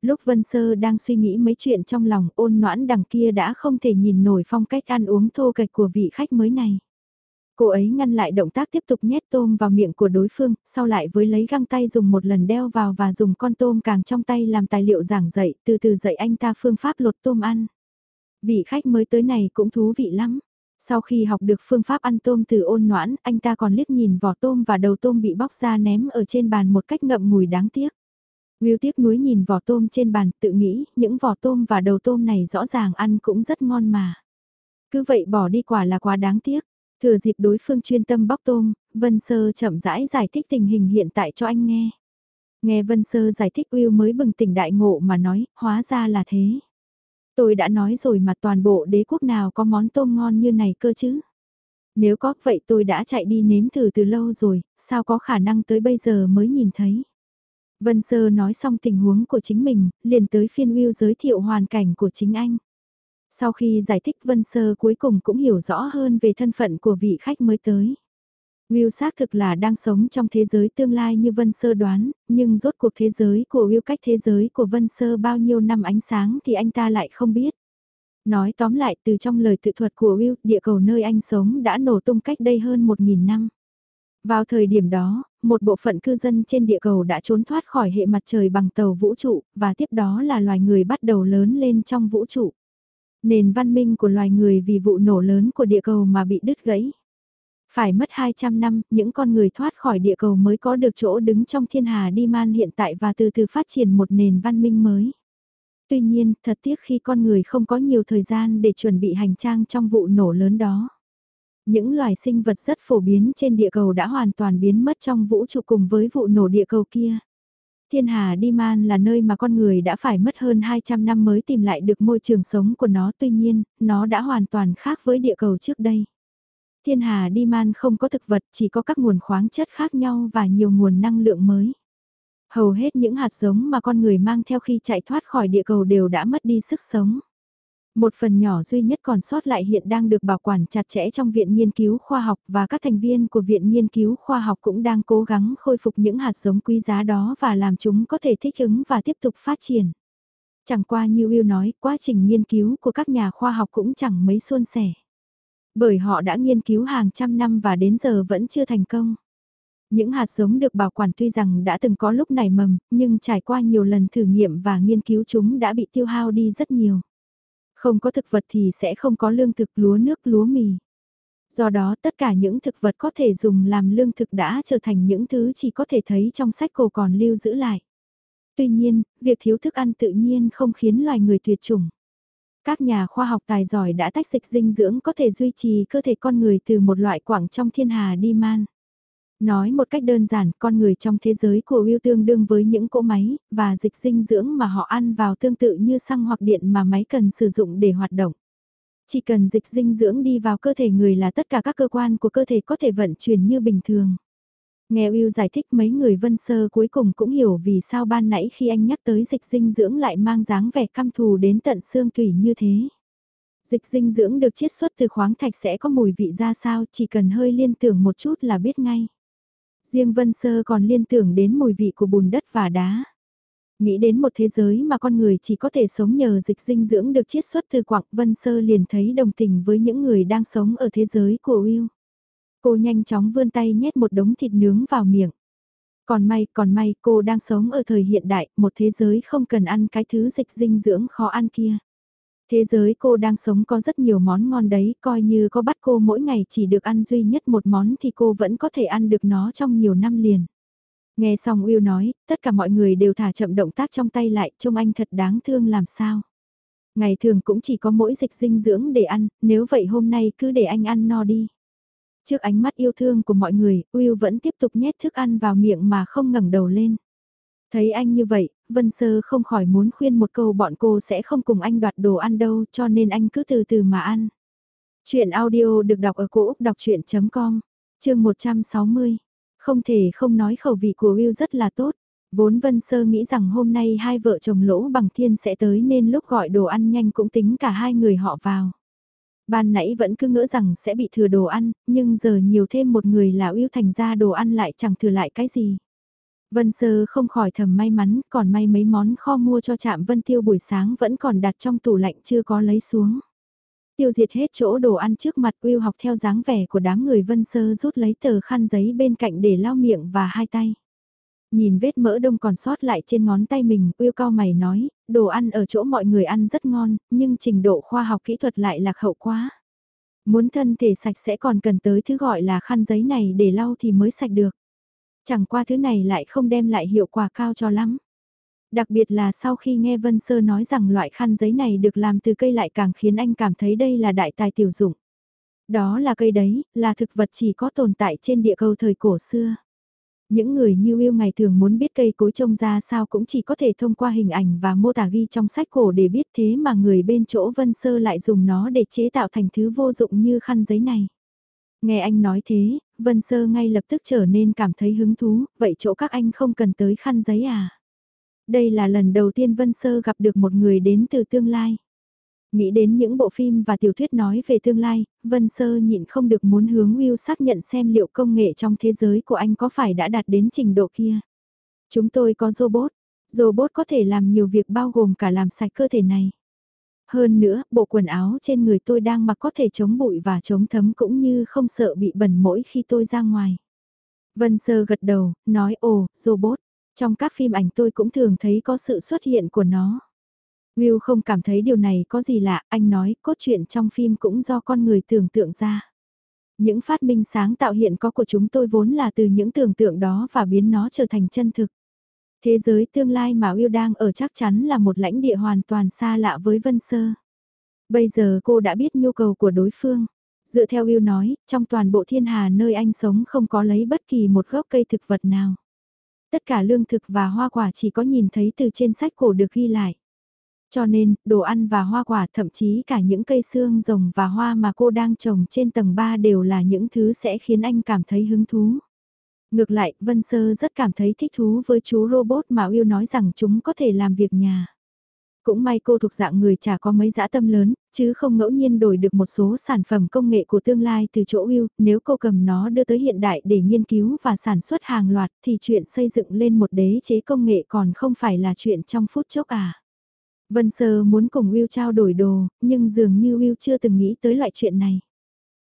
Lúc Vân Sơ đang suy nghĩ mấy chuyện trong lòng ôn noãn đằng kia đã không thể nhìn nổi phong cách ăn uống thô kệch của vị khách mới này. Cô ấy ngăn lại động tác tiếp tục nhét tôm vào miệng của đối phương, sau lại với lấy găng tay dùng một lần đeo vào và dùng con tôm càng trong tay làm tài liệu giảng dạy, từ từ dạy anh ta phương pháp lột tôm ăn. Vị khách mới tới này cũng thú vị lắm. Sau khi học được phương pháp ăn tôm từ ôn noãn, anh ta còn liếc nhìn vỏ tôm và đầu tôm bị bóc ra ném ở trên bàn một cách ngậm ngùi đáng tiếc. Will tiếc nuối nhìn vỏ tôm trên bàn, tự nghĩ, những vỏ tôm và đầu tôm này rõ ràng ăn cũng rất ngon mà. Cứ vậy bỏ đi quả là quá đáng tiếc. Thừa dịp đối phương chuyên tâm bóc tôm, Vân Sơ chậm rãi giải thích tình hình hiện tại cho anh nghe. Nghe Vân Sơ giải thích Will mới bừng tỉnh đại ngộ mà nói, hóa ra là thế. Tôi đã nói rồi mà toàn bộ đế quốc nào có món tôm ngon như này cơ chứ. Nếu có vậy tôi đã chạy đi nếm thử từ lâu rồi, sao có khả năng tới bây giờ mới nhìn thấy. Vân Sơ nói xong tình huống của chính mình, liền tới phiên Will giới thiệu hoàn cảnh của chính anh. Sau khi giải thích Vân Sơ cuối cùng cũng hiểu rõ hơn về thân phận của vị khách mới tới. Will xác thực là đang sống trong thế giới tương lai như Vân Sơ đoán, nhưng rốt cuộc thế giới của Will cách thế giới của Vân Sơ bao nhiêu năm ánh sáng thì anh ta lại không biết. Nói tóm lại từ trong lời tự thuật của Will, địa cầu nơi anh sống đã nổ tung cách đây hơn 1.000 năm. Vào thời điểm đó, một bộ phận cư dân trên địa cầu đã trốn thoát khỏi hệ mặt trời bằng tàu vũ trụ, và tiếp đó là loài người bắt đầu lớn lên trong vũ trụ. Nền văn minh của loài người vì vụ nổ lớn của địa cầu mà bị đứt gãy. Phải mất 200 năm, những con người thoát khỏi địa cầu mới có được chỗ đứng trong thiên hà đi man hiện tại và từ từ phát triển một nền văn minh mới. Tuy nhiên, thật tiếc khi con người không có nhiều thời gian để chuẩn bị hành trang trong vụ nổ lớn đó. Những loài sinh vật rất phổ biến trên địa cầu đã hoàn toàn biến mất trong vũ trụ cùng với vụ nổ địa cầu kia. Thiên Hà Đi Man là nơi mà con người đã phải mất hơn 200 năm mới tìm lại được môi trường sống của nó tuy nhiên, nó đã hoàn toàn khác với địa cầu trước đây. Thiên Hà Đi Man không có thực vật chỉ có các nguồn khoáng chất khác nhau và nhiều nguồn năng lượng mới. Hầu hết những hạt giống mà con người mang theo khi chạy thoát khỏi địa cầu đều đã mất đi sức sống. Một phần nhỏ duy nhất còn sót lại hiện đang được bảo quản chặt chẽ trong Viện Nghiên cứu Khoa học và các thành viên của Viện Nghiên cứu Khoa học cũng đang cố gắng khôi phục những hạt giống quý giá đó và làm chúng có thể thích ứng và tiếp tục phát triển. Chẳng qua như Will nói, quá trình nghiên cứu của các nhà khoa học cũng chẳng mấy suôn sẻ. Bởi họ đã nghiên cứu hàng trăm năm và đến giờ vẫn chưa thành công. Những hạt giống được bảo quản tuy rằng đã từng có lúc nảy mầm, nhưng trải qua nhiều lần thử nghiệm và nghiên cứu chúng đã bị tiêu hao đi rất nhiều. Không có thực vật thì sẽ không có lương thực lúa nước lúa mì. Do đó tất cả những thực vật có thể dùng làm lương thực đã trở thành những thứ chỉ có thể thấy trong sách cổ còn lưu giữ lại. Tuy nhiên, việc thiếu thức ăn tự nhiên không khiến loài người tuyệt chủng. Các nhà khoa học tài giỏi đã tách dịch dinh dưỡng có thể duy trì cơ thể con người từ một loại quảng trong thiên hà đi man. Nói một cách đơn giản, con người trong thế giới của Will tương đương với những cỗ máy, và dịch dinh dưỡng mà họ ăn vào tương tự như xăng hoặc điện mà máy cần sử dụng để hoạt động. Chỉ cần dịch dinh dưỡng đi vào cơ thể người là tất cả các cơ quan của cơ thể có thể vận chuyển như bình thường. Nghe Will giải thích mấy người vân sơ cuối cùng cũng hiểu vì sao ban nãy khi anh nhắc tới dịch dinh dưỡng lại mang dáng vẻ căm thù đến tận xương tủy như thế. Dịch dinh dưỡng được chiết xuất từ khoáng thạch sẽ có mùi vị ra sao, chỉ cần hơi liên tưởng một chút là biết ngay. Riêng Vân Sơ còn liên tưởng đến mùi vị của bùn đất và đá. Nghĩ đến một thế giới mà con người chỉ có thể sống nhờ dịch dinh dưỡng được chiết xuất từ quặng, Vân Sơ liền thấy đồng tình với những người đang sống ở thế giới của Will. Cô nhanh chóng vươn tay nhét một đống thịt nướng vào miệng. Còn may, còn may cô đang sống ở thời hiện đại, một thế giới không cần ăn cái thứ dịch dinh dưỡng khó ăn kia. Thế giới cô đang sống có rất nhiều món ngon đấy, coi như có bắt cô mỗi ngày chỉ được ăn duy nhất một món thì cô vẫn có thể ăn được nó trong nhiều năm liền. Nghe xong Will nói, tất cả mọi người đều thả chậm động tác trong tay lại, trông anh thật đáng thương làm sao. Ngày thường cũng chỉ có mỗi dịch dinh dưỡng để ăn, nếu vậy hôm nay cứ để anh ăn no đi. Trước ánh mắt yêu thương của mọi người, Will vẫn tiếp tục nhét thức ăn vào miệng mà không ngẩng đầu lên. Thấy anh như vậy, Vân Sơ không khỏi muốn khuyên một câu bọn cô sẽ không cùng anh đoạt đồ ăn đâu cho nên anh cứ từ từ mà ăn. Chuyện audio được đọc ở cổ Úc đọc chuyện.com, chương 160. Không thể không nói khẩu vị của Will rất là tốt. Vốn Vân Sơ nghĩ rằng hôm nay hai vợ chồng lỗ bằng thiên sẽ tới nên lúc gọi đồ ăn nhanh cũng tính cả hai người họ vào. Ban nãy vẫn cứ ngỡ rằng sẽ bị thừa đồ ăn, nhưng giờ nhiều thêm một người là yêu thành ra đồ ăn lại chẳng thừa lại cái gì. Vân Sơ không khỏi thầm may mắn, còn may mấy món kho mua cho trạm Vân Tiêu buổi sáng vẫn còn đặt trong tủ lạnh chưa có lấy xuống. Tiêu diệt hết chỗ đồ ăn trước mặt Will học theo dáng vẻ của đám người Vân Sơ rút lấy tờ khăn giấy bên cạnh để lau miệng và hai tay. Nhìn vết mỡ đông còn sót lại trên ngón tay mình, yêu cao mày nói, đồ ăn ở chỗ mọi người ăn rất ngon, nhưng trình độ khoa học kỹ thuật lại lạc hậu quá. Muốn thân thể sạch sẽ còn cần tới thứ gọi là khăn giấy này để lau thì mới sạch được. Chẳng qua thứ này lại không đem lại hiệu quả cao cho lắm. Đặc biệt là sau khi nghe Vân Sơ nói rằng loại khăn giấy này được làm từ cây lại càng khiến anh cảm thấy đây là đại tài tiểu dụng. Đó là cây đấy, là thực vật chỉ có tồn tại trên địa cầu thời cổ xưa. Những người như yêu ngày thường muốn biết cây cối trông ra sao cũng chỉ có thể thông qua hình ảnh và mô tả ghi trong sách cổ để biết thế mà người bên chỗ Vân Sơ lại dùng nó để chế tạo thành thứ vô dụng như khăn giấy này. Nghe anh nói thế, Vân Sơ ngay lập tức trở nên cảm thấy hứng thú, vậy chỗ các anh không cần tới khăn giấy à? Đây là lần đầu tiên Vân Sơ gặp được một người đến từ tương lai. Nghĩ đến những bộ phim và tiểu thuyết nói về tương lai, Vân Sơ nhịn không được muốn hướng Will xác nhận xem liệu công nghệ trong thế giới của anh có phải đã đạt đến trình độ kia. Chúng tôi có robot, robot có thể làm nhiều việc bao gồm cả làm sạch cơ thể này. Hơn nữa, bộ quần áo trên người tôi đang mặc có thể chống bụi và chống thấm cũng như không sợ bị bẩn mỗi khi tôi ra ngoài. Vân Sơ gật đầu, nói ồ, robot. Trong các phim ảnh tôi cũng thường thấy có sự xuất hiện của nó. Will không cảm thấy điều này có gì lạ, anh nói cốt truyện trong phim cũng do con người tưởng tượng ra. Những phát minh sáng tạo hiện có của chúng tôi vốn là từ những tưởng tượng đó và biến nó trở thành chân thực. Thế giới tương lai mà Will đang ở chắc chắn là một lãnh địa hoàn toàn xa lạ với Vân Sơ. Bây giờ cô đã biết nhu cầu của đối phương. Dựa theo Will nói, trong toàn bộ thiên hà nơi anh sống không có lấy bất kỳ một gốc cây thực vật nào. Tất cả lương thực và hoa quả chỉ có nhìn thấy từ trên sách cổ được ghi lại. Cho nên, đồ ăn và hoa quả thậm chí cả những cây xương rồng và hoa mà cô đang trồng trên tầng 3 đều là những thứ sẽ khiến anh cảm thấy hứng thú. Ngược lại, Vân Sơ rất cảm thấy thích thú với chú robot mà yêu nói rằng chúng có thể làm việc nhà. Cũng may cô thuộc dạng người chả có mấy dã tâm lớn, chứ không ngẫu nhiên đổi được một số sản phẩm công nghệ của tương lai từ chỗ Will, nếu cô cầm nó đưa tới hiện đại để nghiên cứu và sản xuất hàng loạt thì chuyện xây dựng lên một đế chế công nghệ còn không phải là chuyện trong phút chốc à. Vân Sơ muốn cùng Will trao đổi đồ, nhưng dường như Will chưa từng nghĩ tới loại chuyện này.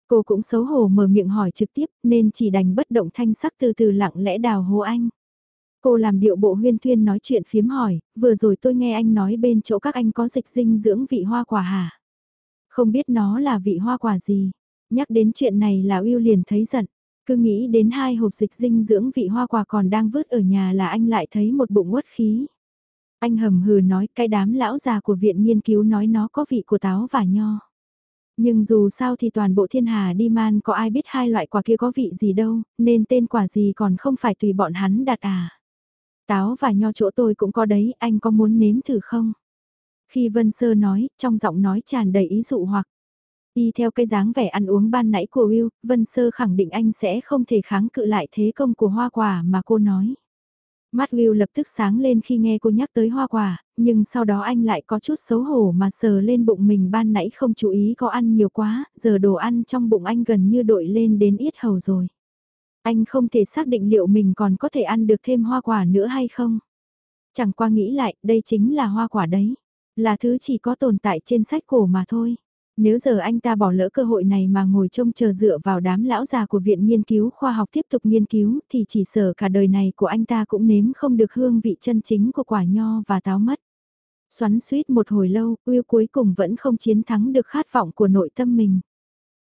Cô cũng xấu hổ mở miệng hỏi trực tiếp nên chỉ đành bất động thanh sắc từ từ lặng lẽ đào hố anh. Cô làm điệu bộ huyên thuyên nói chuyện phiếm hỏi, vừa rồi tôi nghe anh nói bên chỗ các anh có dịch dinh dưỡng vị hoa quả hả? Không biết nó là vị hoa quả gì. Nhắc đến chuyện này là Will liền thấy giận. Cứ nghĩ đến hai hộp dịch dinh dưỡng vị hoa quả còn đang vứt ở nhà là anh lại thấy một bụng uất khí. Anh hầm hừ nói cái đám lão già của viện nghiên cứu nói nó có vị của táo và nho. Nhưng dù sao thì toàn bộ thiên hà đi man có ai biết hai loại quả kia có vị gì đâu, nên tên quả gì còn không phải tùy bọn hắn đặt à. Táo và nho chỗ tôi cũng có đấy, anh có muốn nếm thử không? Khi Vân Sơ nói, trong giọng nói tràn đầy ý dụ hoặc. đi theo cái dáng vẻ ăn uống ban nãy của Will, Vân Sơ khẳng định anh sẽ không thể kháng cự lại thế công của hoa quả mà cô nói. Mắt Will lập tức sáng lên khi nghe cô nhắc tới hoa quả, nhưng sau đó anh lại có chút xấu hổ mà sờ lên bụng mình ban nãy không chú ý có ăn nhiều quá, giờ đồ ăn trong bụng anh gần như đội lên đến yết hầu rồi. Anh không thể xác định liệu mình còn có thể ăn được thêm hoa quả nữa hay không. Chẳng qua nghĩ lại, đây chính là hoa quả đấy. Là thứ chỉ có tồn tại trên sách cổ mà thôi. Nếu giờ anh ta bỏ lỡ cơ hội này mà ngồi trông chờ dựa vào đám lão già của Viện Nghiên cứu Khoa học tiếp tục nghiên cứu thì chỉ sợ cả đời này của anh ta cũng nếm không được hương vị chân chính của quả nho và táo mất. Xoắn suýt một hồi lâu, Will cuối cùng vẫn không chiến thắng được khát vọng của nội tâm mình.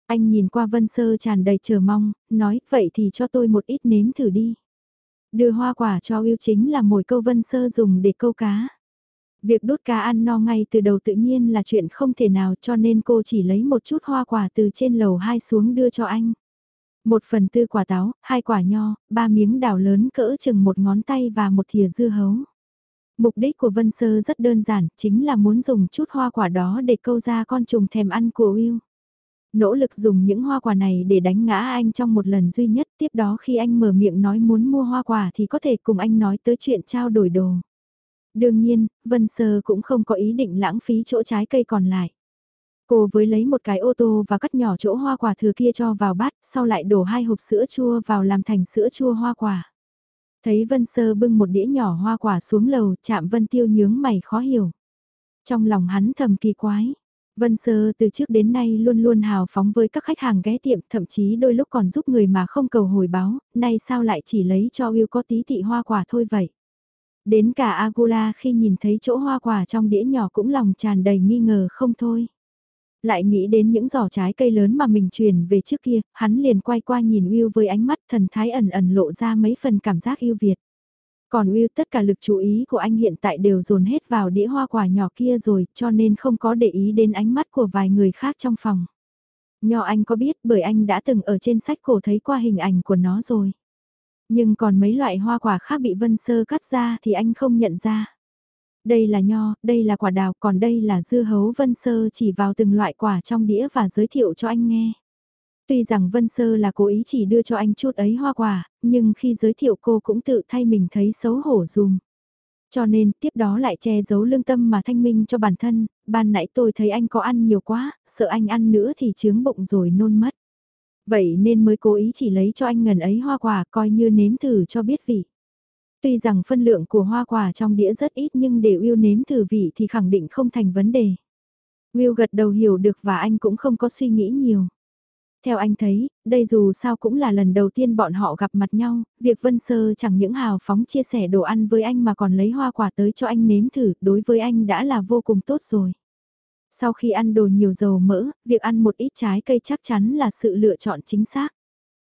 Anh nhìn qua Vân Sơ tràn đầy chờ mong, nói vậy thì cho tôi một ít nếm thử đi. Đưa hoa quả cho Will chính là mồi câu Vân Sơ dùng để câu cá. Việc đốt cá ăn no ngay từ đầu tự nhiên là chuyện không thể nào cho nên cô chỉ lấy một chút hoa quả từ trên lầu hai xuống đưa cho anh. Một phần tư quả táo, hai quả nho, ba miếng đào lớn cỡ chừng một ngón tay và một thìa dưa hấu. Mục đích của Vân Sơ rất đơn giản, chính là muốn dùng chút hoa quả đó để câu ra con trùng thèm ăn của Will. Nỗ lực dùng những hoa quả này để đánh ngã anh trong một lần duy nhất, tiếp đó khi anh mở miệng nói muốn mua hoa quả thì có thể cùng anh nói tới chuyện trao đổi đồ. Đương nhiên, Vân Sơ cũng không có ý định lãng phí chỗ trái cây còn lại. Cô với lấy một cái ô tô và cắt nhỏ chỗ hoa quả thừa kia cho vào bát, sau lại đổ hai hộp sữa chua vào làm thành sữa chua hoa quả. Thấy Vân Sơ bưng một đĩa nhỏ hoa quả xuống lầu, chạm Vân Tiêu nhướng mày khó hiểu. Trong lòng hắn thầm kỳ quái. Vân Sơ từ trước đến nay luôn luôn hào phóng với các khách hàng ghé tiệm, thậm chí đôi lúc còn giúp người mà không cầu hồi báo, nay sao lại chỉ lấy cho Will có tí tị hoa quả thôi vậy. Đến cả Agula khi nhìn thấy chỗ hoa quả trong đĩa nhỏ cũng lòng tràn đầy nghi ngờ không thôi. Lại nghĩ đến những giỏ trái cây lớn mà mình truyền về trước kia, hắn liền quay qua nhìn Will với ánh mắt thần thái ẩn ẩn lộ ra mấy phần cảm giác yêu Việt. Còn Will tất cả lực chú ý của anh hiện tại đều dồn hết vào đĩa hoa quả nhỏ kia rồi cho nên không có để ý đến ánh mắt của vài người khác trong phòng. Nho anh có biết bởi anh đã từng ở trên sách cổ thấy qua hình ảnh của nó rồi. Nhưng còn mấy loại hoa quả khác bị Vân Sơ cắt ra thì anh không nhận ra. Đây là nho, đây là quả đào, còn đây là dưa hấu Vân Sơ chỉ vào từng loại quả trong đĩa và giới thiệu cho anh nghe. Tuy rằng Vân Sơ là cố ý chỉ đưa cho anh chút ấy hoa quả, nhưng khi giới thiệu cô cũng tự thay mình thấy xấu hổ dùm. Cho nên tiếp đó lại che giấu lương tâm mà thanh minh cho bản thân, ban nãy tôi thấy anh có ăn nhiều quá, sợ anh ăn nữa thì chướng bụng rồi nôn mất. Vậy nên mới cố ý chỉ lấy cho anh ngần ấy hoa quả coi như nếm thử cho biết vị. Tuy rằng phân lượng của hoa quả trong đĩa rất ít nhưng để Will nếm thử vị thì khẳng định không thành vấn đề. Will gật đầu hiểu được và anh cũng không có suy nghĩ nhiều. Theo anh thấy, đây dù sao cũng là lần đầu tiên bọn họ gặp mặt nhau, việc Vân Sơ chẳng những hào phóng chia sẻ đồ ăn với anh mà còn lấy hoa quả tới cho anh nếm thử, đối với anh đã là vô cùng tốt rồi. Sau khi ăn đồ nhiều dầu mỡ, việc ăn một ít trái cây chắc chắn là sự lựa chọn chính xác.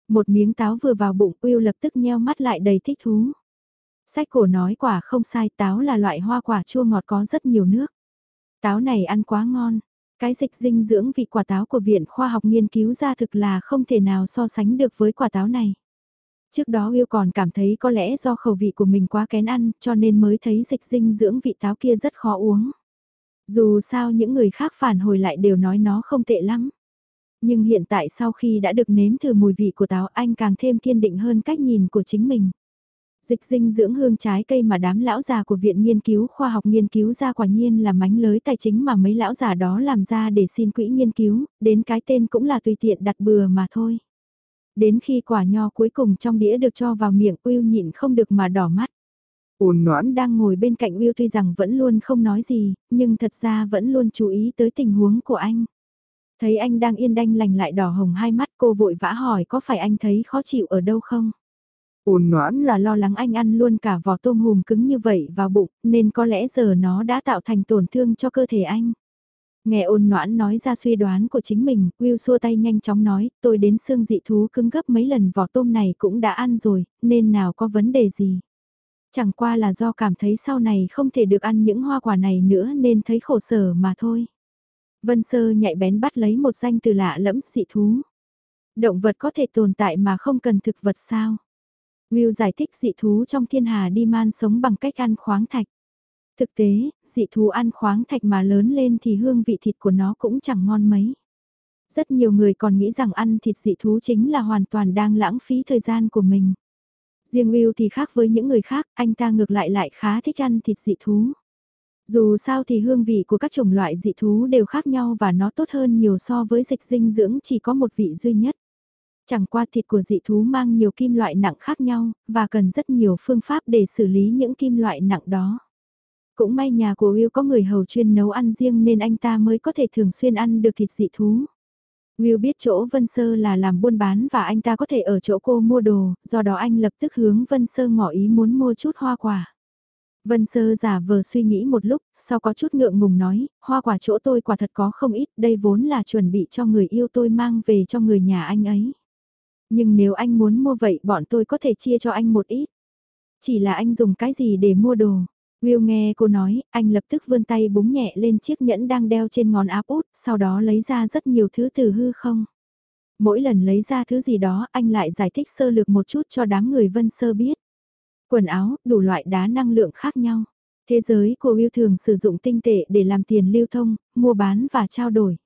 Một miếng táo vừa vào bụng Will lập tức nheo mắt lại đầy thích thú. Sách cổ nói quả không sai táo là loại hoa quả chua ngọt có rất nhiều nước. Táo này ăn quá ngon. Cái dịch dinh dưỡng vị quả táo của Viện Khoa học nghiên cứu ra thực là không thể nào so sánh được với quả táo này. Trước đó Will còn cảm thấy có lẽ do khẩu vị của mình quá kén ăn cho nên mới thấy dịch dinh dưỡng vị táo kia rất khó uống. Dù sao những người khác phản hồi lại đều nói nó không tệ lắm. Nhưng hiện tại sau khi đã được nếm thử mùi vị của táo anh càng thêm kiên định hơn cách nhìn của chính mình. Dịch dinh dưỡng hương trái cây mà đám lão già của Viện Nghiên cứu Khoa học nghiên cứu ra quả nhiên là mánh lới tài chính mà mấy lão già đó làm ra để xin quỹ nghiên cứu, đến cái tên cũng là tùy tiện đặt bừa mà thôi. Đến khi quả nho cuối cùng trong đĩa được cho vào miệng Uyêu nhịn không được mà đỏ mắt. Ôn noãn đang ngồi bên cạnh Will tuy rằng vẫn luôn không nói gì, nhưng thật ra vẫn luôn chú ý tới tình huống của anh. Thấy anh đang yên đanh lành lại đỏ hồng hai mắt cô vội vã hỏi có phải anh thấy khó chịu ở đâu không? Ôn noãn là lo lắng anh ăn luôn cả vỏ tôm hùm cứng như vậy vào bụng, nên có lẽ giờ nó đã tạo thành tổn thương cho cơ thể anh. Nghe ôn noãn nói ra suy đoán của chính mình, Will xua tay nhanh chóng nói, tôi đến xương dị thú cứng gấp mấy lần vỏ tôm này cũng đã ăn rồi, nên nào có vấn đề gì. Chẳng qua là do cảm thấy sau này không thể được ăn những hoa quả này nữa nên thấy khổ sở mà thôi. Vân Sơ nhạy bén bắt lấy một danh từ lạ lẫm dị thú. Động vật có thể tồn tại mà không cần thực vật sao? Will giải thích dị thú trong thiên hà đi man sống bằng cách ăn khoáng thạch. Thực tế, dị thú ăn khoáng thạch mà lớn lên thì hương vị thịt của nó cũng chẳng ngon mấy. Rất nhiều người còn nghĩ rằng ăn thịt dị thú chính là hoàn toàn đang lãng phí thời gian của mình. Riêng Will thì khác với những người khác, anh ta ngược lại lại khá thích ăn thịt dị thú. Dù sao thì hương vị của các chủng loại dị thú đều khác nhau và nó tốt hơn nhiều so với dịch dinh dưỡng chỉ có một vị duy nhất. Chẳng qua thịt của dị thú mang nhiều kim loại nặng khác nhau, và cần rất nhiều phương pháp để xử lý những kim loại nặng đó. Cũng may nhà của Will có người hầu chuyên nấu ăn riêng nên anh ta mới có thể thường xuyên ăn được thịt dị thú. Will biết chỗ Vân Sơ là làm buôn bán và anh ta có thể ở chỗ cô mua đồ, do đó anh lập tức hướng Vân Sơ ngỏ ý muốn mua chút hoa quả. Vân Sơ giả vờ suy nghĩ một lúc, sau có chút ngượng ngùng nói, hoa quả chỗ tôi quả thật có không ít, đây vốn là chuẩn bị cho người yêu tôi mang về cho người nhà anh ấy. Nhưng nếu anh muốn mua vậy bọn tôi có thể chia cho anh một ít. Chỉ là anh dùng cái gì để mua đồ? Will nghe cô nói, anh lập tức vươn tay búng nhẹ lên chiếc nhẫn đang đeo trên ngón áp út, sau đó lấy ra rất nhiều thứ từ hư không. Mỗi lần lấy ra thứ gì đó, anh lại giải thích sơ lược một chút cho đám người vân sơ biết. Quần áo, đủ loại đá năng lượng khác nhau. Thế giới của Will thường sử dụng tinh tệ để làm tiền lưu thông, mua bán và trao đổi.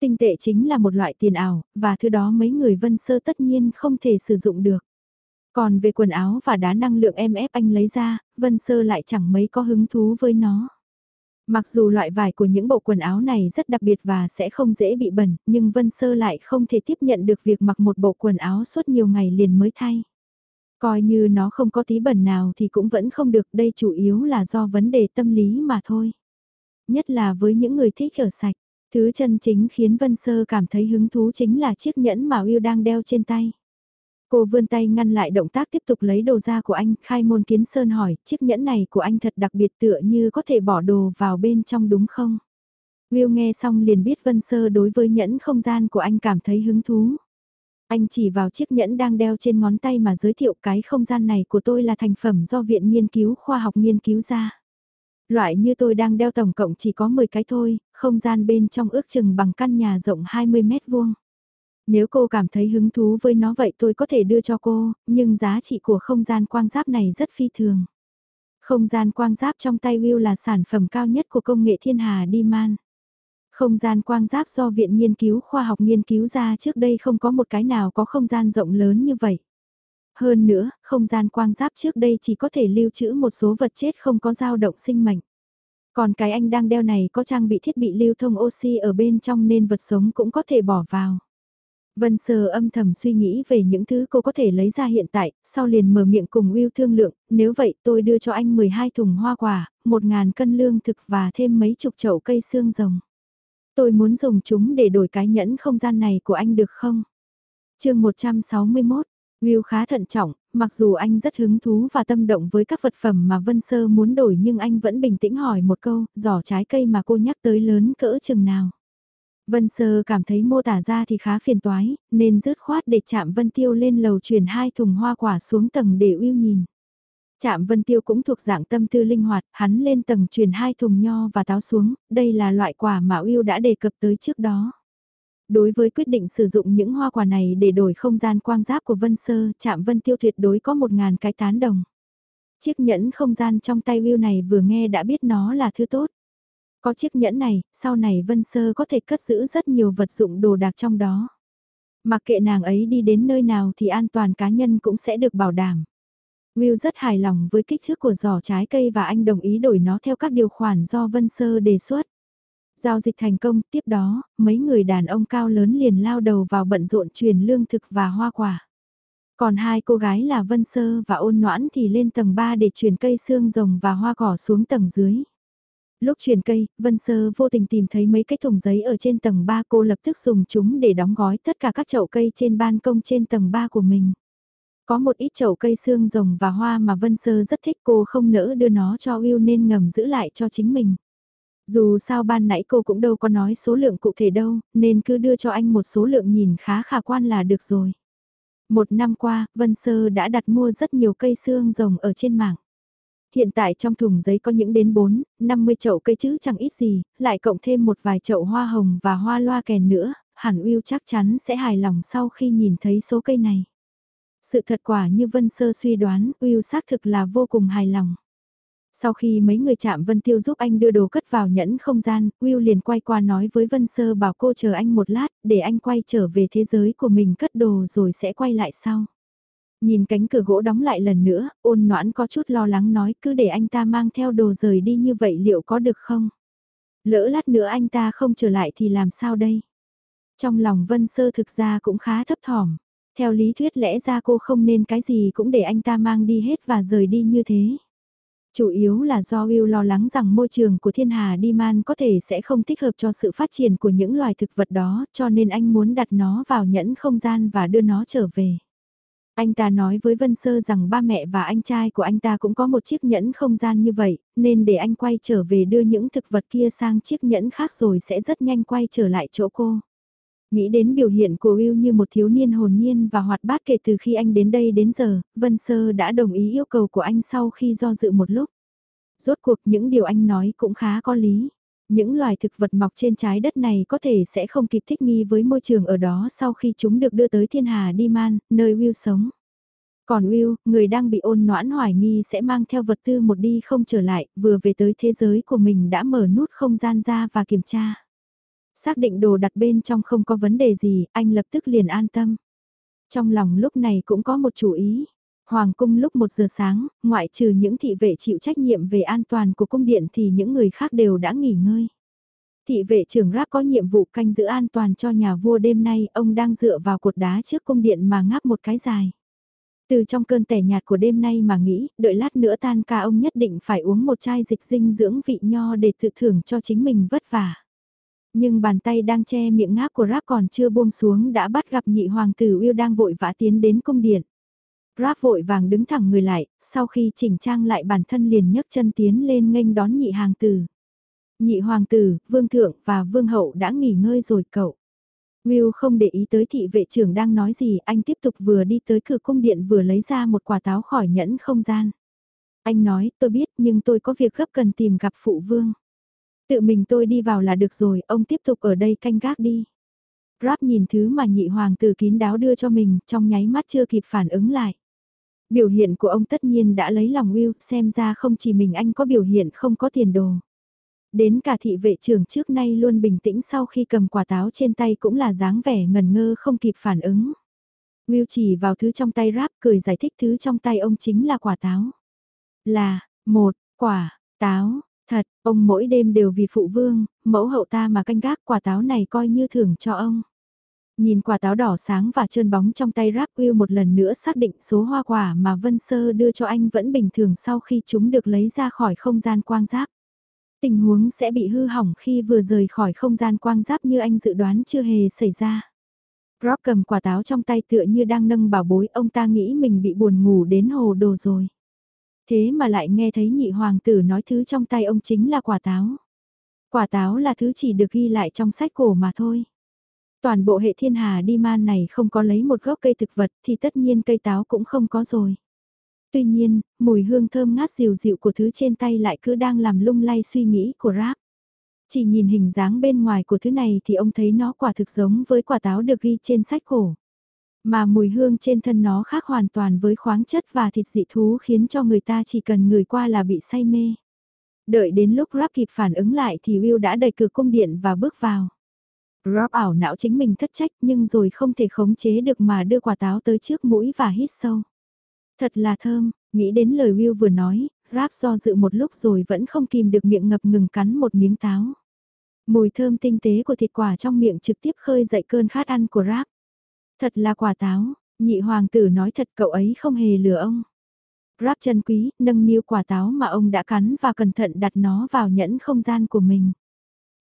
Tinh tệ chính là một loại tiền ảo, và thứ đó mấy người vân sơ tất nhiên không thể sử dụng được. Còn về quần áo và đá năng lượng em ép anh lấy ra, Vân Sơ lại chẳng mấy có hứng thú với nó. Mặc dù loại vải của những bộ quần áo này rất đặc biệt và sẽ không dễ bị bẩn, nhưng Vân Sơ lại không thể tiếp nhận được việc mặc một bộ quần áo suốt nhiều ngày liền mới thay. Coi như nó không có tí bẩn nào thì cũng vẫn không được, đây chủ yếu là do vấn đề tâm lý mà thôi. Nhất là với những người thích ở sạch, thứ chân chính khiến Vân Sơ cảm thấy hứng thú chính là chiếc nhẫn mà Will đang đeo trên tay. Cô vươn tay ngăn lại động tác tiếp tục lấy đồ ra của anh, khai môn kiến sơn hỏi, chiếc nhẫn này của anh thật đặc biệt tựa như có thể bỏ đồ vào bên trong đúng không? Will nghe xong liền biết Vân Sơ đối với nhẫn không gian của anh cảm thấy hứng thú. Anh chỉ vào chiếc nhẫn đang đeo trên ngón tay mà giới thiệu cái không gian này của tôi là thành phẩm do Viện Nghiên cứu Khoa học nghiên cứu ra. Loại như tôi đang đeo tổng cộng chỉ có 10 cái thôi, không gian bên trong ước chừng bằng căn nhà rộng 20 mét vuông. Nếu cô cảm thấy hứng thú với nó vậy tôi có thể đưa cho cô, nhưng giá trị của không gian quang giáp này rất phi thường. Không gian quang giáp trong tay Will là sản phẩm cao nhất của công nghệ thiên hà Diman. Không gian quang giáp do Viện Nghiên cứu Khoa học nghiên cứu ra trước đây không có một cái nào có không gian rộng lớn như vậy. Hơn nữa, không gian quang giáp trước đây chỉ có thể lưu trữ một số vật chết không có dao động sinh mệnh. Còn cái anh đang đeo này có trang bị thiết bị lưu thông oxy ở bên trong nên vật sống cũng có thể bỏ vào. Vân Sơ âm thầm suy nghĩ về những thứ cô có thể lấy ra hiện tại, sau liền mở miệng cùng Will thương lượng, nếu vậy tôi đưa cho anh 12 thùng hoa quả, 1.000 cân lương thực và thêm mấy chục chậu cây xương rồng. Tôi muốn dùng chúng để đổi cái nhẫn không gian này của anh được không? chương 161, Will khá thận trọng, mặc dù anh rất hứng thú và tâm động với các vật phẩm mà Vân Sơ muốn đổi nhưng anh vẫn bình tĩnh hỏi một câu, giỏ trái cây mà cô nhắc tới lớn cỡ chừng nào. Vân Sơ cảm thấy mô tả ra thì khá phiền toái, nên rứt khoát để chạm Vân Tiêu lên lầu chuyển hai thùng hoa quả xuống tầng để uyêu nhìn. Chạm Vân Tiêu cũng thuộc dạng tâm tư linh hoạt, hắn lên tầng chuyển hai thùng nho và táo xuống, đây là loại quả mà uyêu đã đề cập tới trước đó. Đối với quyết định sử dụng những hoa quả này để đổi không gian quang giáp của Vân Sơ, chạm Vân Tiêu tuyệt đối có một ngàn cái tán đồng. Chiếc nhẫn không gian trong tay Will này vừa nghe đã biết nó là thứ tốt. Có chiếc nhẫn này, sau này Vân Sơ có thể cất giữ rất nhiều vật dụng đồ đạc trong đó. Mặc kệ nàng ấy đi đến nơi nào thì an toàn cá nhân cũng sẽ được bảo đảm. Will rất hài lòng với kích thước của giỏ trái cây và anh đồng ý đổi nó theo các điều khoản do Vân Sơ đề xuất. Giao dịch thành công, tiếp đó, mấy người đàn ông cao lớn liền lao đầu vào bận rộn truyền lương thực và hoa quả. Còn hai cô gái là Vân Sơ và Ôn Noãn thì lên tầng 3 để truyền cây xương rồng và hoa cỏ xuống tầng dưới. Lúc chuyển cây, Vân Sơ vô tình tìm thấy mấy cái thùng giấy ở trên tầng 3 cô lập tức dùng chúng để đóng gói tất cả các chậu cây trên ban công trên tầng 3 của mình. Có một ít chậu cây xương rồng và hoa mà Vân Sơ rất thích cô không nỡ đưa nó cho Will nên ngầm giữ lại cho chính mình. Dù sao ban nãy cô cũng đâu có nói số lượng cụ thể đâu, nên cứ đưa cho anh một số lượng nhìn khá khả quan là được rồi. Một năm qua, Vân Sơ đã đặt mua rất nhiều cây xương rồng ở trên mạng. Hiện tại trong thùng giấy có những đến 4, 50 chậu cây chữ chẳng ít gì, lại cộng thêm một vài chậu hoa hồng và hoa loa kèn nữa, hẳn Will chắc chắn sẽ hài lòng sau khi nhìn thấy số cây này. Sự thật quả như Vân Sơ suy đoán, Will xác thực là vô cùng hài lòng. Sau khi mấy người chạm Vân Tiêu giúp anh đưa đồ cất vào nhẫn không gian, Will liền quay qua nói với Vân Sơ bảo cô chờ anh một lát, để anh quay trở về thế giới của mình cất đồ rồi sẽ quay lại sau. Nhìn cánh cửa gỗ đóng lại lần nữa, ôn noãn có chút lo lắng nói cứ để anh ta mang theo đồ rời đi như vậy liệu có được không? Lỡ lát nữa anh ta không trở lại thì làm sao đây? Trong lòng Vân Sơ thực ra cũng khá thấp thỏm. Theo lý thuyết lẽ ra cô không nên cái gì cũng để anh ta mang đi hết và rời đi như thế. Chủ yếu là do Will lo lắng rằng môi trường của thiên hà đi man có thể sẽ không thích hợp cho sự phát triển của những loài thực vật đó cho nên anh muốn đặt nó vào nhẫn không gian và đưa nó trở về. Anh ta nói với Vân Sơ rằng ba mẹ và anh trai của anh ta cũng có một chiếc nhẫn không gian như vậy, nên để anh quay trở về đưa những thực vật kia sang chiếc nhẫn khác rồi sẽ rất nhanh quay trở lại chỗ cô. Nghĩ đến biểu hiện của Will như một thiếu niên hồn nhiên và hoạt bát kể từ khi anh đến đây đến giờ, Vân Sơ đã đồng ý yêu cầu của anh sau khi do dự một lúc. Rốt cuộc những điều anh nói cũng khá có lý. Những loài thực vật mọc trên trái đất này có thể sẽ không kịp thích nghi với môi trường ở đó sau khi chúng được đưa tới thiên hà Diman nơi Will sống. Còn Will, người đang bị ôn noãn hoài nghi sẽ mang theo vật tư một đi không trở lại, vừa về tới thế giới của mình đã mở nút không gian ra và kiểm tra. Xác định đồ đặt bên trong không có vấn đề gì, anh lập tức liền an tâm. Trong lòng lúc này cũng có một chủ ý. Hoàng cung lúc 1 giờ sáng, ngoại trừ những thị vệ chịu trách nhiệm về an toàn của cung điện thì những người khác đều đã nghỉ ngơi. Thị vệ trưởng Ráp có nhiệm vụ canh giữ an toàn cho nhà vua đêm nay, ông đang dựa vào cột đá trước cung điện mà ngáp một cái dài. Từ trong cơn tẻ nhạt của đêm nay mà nghĩ, đợi lát nữa tan ca ông nhất định phải uống một chai dịch dinh dưỡng vị nho để tự thưởng cho chính mình vất vả. Nhưng bàn tay đang che miệng ngáp của Ráp còn chưa buông xuống đã bắt gặp nhị hoàng tử yêu đang vội vã tiến đến cung điện. Grab vội vàng đứng thẳng người lại, sau khi chỉnh trang lại bản thân liền nhấc chân tiến lên nghênh đón nhị hoàng tử. Nhị hoàng tử, vương thượng và vương hậu đã nghỉ ngơi rồi cậu. Will không để ý tới thị vệ trưởng đang nói gì, anh tiếp tục vừa đi tới cửa cung điện vừa lấy ra một quả táo khỏi nhẫn không gian. Anh nói, tôi biết nhưng tôi có việc gấp cần tìm gặp phụ vương. Tự mình tôi đi vào là được rồi, ông tiếp tục ở đây canh gác đi. Grab nhìn thứ mà nhị hoàng tử kín đáo đưa cho mình, trong nháy mắt chưa kịp phản ứng lại. Biểu hiện của ông tất nhiên đã lấy lòng Will, xem ra không chỉ mình anh có biểu hiện không có tiền đồ. Đến cả thị vệ trưởng trước nay luôn bình tĩnh sau khi cầm quả táo trên tay cũng là dáng vẻ ngần ngơ không kịp phản ứng. Will chỉ vào thứ trong tay rap cười giải thích thứ trong tay ông chính là quả táo. Là, một, quả, táo, thật, ông mỗi đêm đều vì phụ vương, mẫu hậu ta mà canh gác quả táo này coi như thưởng cho ông. Nhìn quả táo đỏ sáng và trơn bóng trong tay rap Will một lần nữa xác định số hoa quả mà Vân Sơ đưa cho anh vẫn bình thường sau khi chúng được lấy ra khỏi không gian quang giáp. Tình huống sẽ bị hư hỏng khi vừa rời khỏi không gian quang giáp như anh dự đoán chưa hề xảy ra. Rob cầm quả táo trong tay tựa như đang nâng bảo bối, ông ta nghĩ mình bị buồn ngủ đến hồ đồ rồi. Thế mà lại nghe thấy nhị hoàng tử nói thứ trong tay ông chính là quả táo. Quả táo là thứ chỉ được ghi lại trong sách cổ mà thôi. Toàn bộ hệ thiên hà đi man này không có lấy một gốc cây thực vật thì tất nhiên cây táo cũng không có rồi. Tuy nhiên, mùi hương thơm ngát dịu dịu của thứ trên tay lại cứ đang làm lung lay suy nghĩ của Rap. Chỉ nhìn hình dáng bên ngoài của thứ này thì ông thấy nó quả thực giống với quả táo được ghi trên sách cổ. Mà mùi hương trên thân nó khác hoàn toàn với khoáng chất và thịt dị thú khiến cho người ta chỉ cần người qua là bị say mê. Đợi đến lúc Rap kịp phản ứng lại thì Will đã đẩy cửa cung điện và bước vào. Rap ảo não chính mình thất trách nhưng rồi không thể khống chế được mà đưa quả táo tới trước mũi và hít sâu. Thật là thơm, nghĩ đến lời Will vừa nói, Rap do dự một lúc rồi vẫn không kìm được miệng ngập ngừng cắn một miếng táo. Mùi thơm tinh tế của thịt quả trong miệng trực tiếp khơi dậy cơn khát ăn của Rap. Thật là quả táo, nhị hoàng tử nói thật cậu ấy không hề lừa ông. Rap chân quý, nâng niu quả táo mà ông đã cắn và cẩn thận đặt nó vào nhẫn không gian của mình.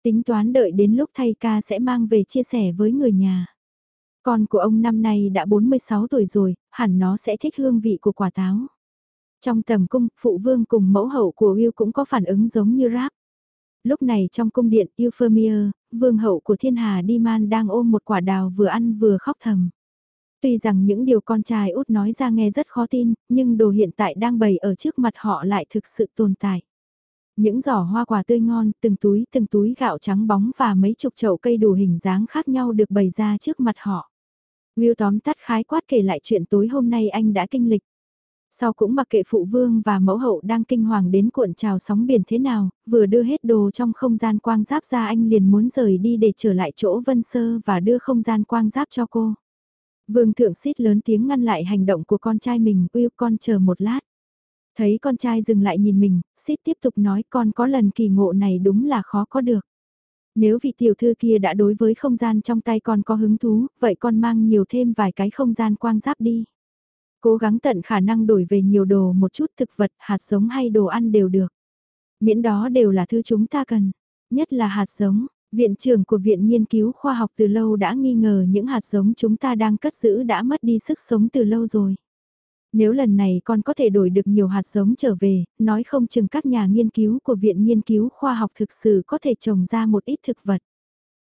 Tính toán đợi đến lúc thay ca sẽ mang về chia sẻ với người nhà. Con của ông năm nay đã 46 tuổi rồi, hẳn nó sẽ thích hương vị của quả táo. Trong tầm cung, phụ vương cùng mẫu hậu của Will cũng có phản ứng giống như rap. Lúc này trong cung điện Euphemia, vương hậu của thiên hà Diman đang ôm một quả đào vừa ăn vừa khóc thầm. Tuy rằng những điều con trai út nói ra nghe rất khó tin, nhưng đồ hiện tại đang bày ở trước mặt họ lại thực sự tồn tại. Những giỏ hoa quả tươi ngon, từng túi từng túi gạo trắng bóng và mấy chục chậu cây đủ hình dáng khác nhau được bày ra trước mặt họ. Will tóm tắt khái quát kể lại chuyện tối hôm nay anh đã kinh lịch. Sau cũng mặc kệ phụ vương và mẫu hậu đang kinh hoàng đến cuộn trào sóng biển thế nào, vừa đưa hết đồ trong không gian quang giáp ra anh liền muốn rời đi để trở lại chỗ Vân Sơ và đưa không gian quang giáp cho cô. Vương thượng xít lớn tiếng ngăn lại hành động của con trai mình, Will con chờ một lát. Thấy con trai dừng lại nhìn mình, xít tiếp tục nói con có lần kỳ ngộ này đúng là khó có được. Nếu vị tiểu thư kia đã đối với không gian trong tay con có hứng thú, vậy con mang nhiều thêm vài cái không gian quang giáp đi. Cố gắng tận khả năng đổi về nhiều đồ một chút thực vật, hạt giống hay đồ ăn đều được. Miễn đó đều là thứ chúng ta cần, nhất là hạt giống. Viện trưởng của Viện Nghiên cứu Khoa học từ lâu đã nghi ngờ những hạt giống chúng ta đang cất giữ đã mất đi sức sống từ lâu rồi. Nếu lần này con có thể đổi được nhiều hạt giống trở về, nói không chừng các nhà nghiên cứu của Viện Nghiên cứu Khoa học thực sự có thể trồng ra một ít thực vật.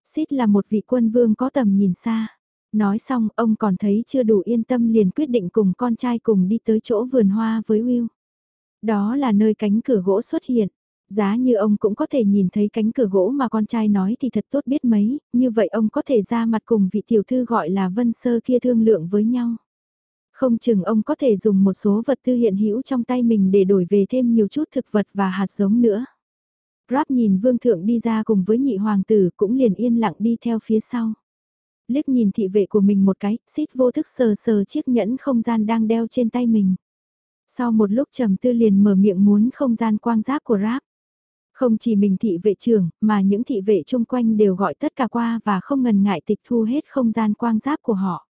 Xít là một vị quân vương có tầm nhìn xa. Nói xong ông còn thấy chưa đủ yên tâm liền quyết định cùng con trai cùng đi tới chỗ vườn hoa với Will. Đó là nơi cánh cửa gỗ xuất hiện. Giá như ông cũng có thể nhìn thấy cánh cửa gỗ mà con trai nói thì thật tốt biết mấy, như vậy ông có thể ra mặt cùng vị tiểu thư gọi là Vân Sơ kia thương lượng với nhau. Không chừng ông có thể dùng một số vật tư hiện hữu trong tay mình để đổi về thêm nhiều chút thực vật và hạt giống nữa. Grab nhìn vương thượng đi ra cùng với nhị hoàng tử cũng liền yên lặng đi theo phía sau. Liếc nhìn thị vệ của mình một cái, xít vô thức sờ sờ chiếc nhẫn không gian đang đeo trên tay mình. Sau một lúc trầm tư liền mở miệng muốn không gian quang giáp của Grab. Không chỉ mình thị vệ trưởng, mà những thị vệ chung quanh đều gọi tất cả qua và không ngần ngại tịch thu hết không gian quang giáp của họ.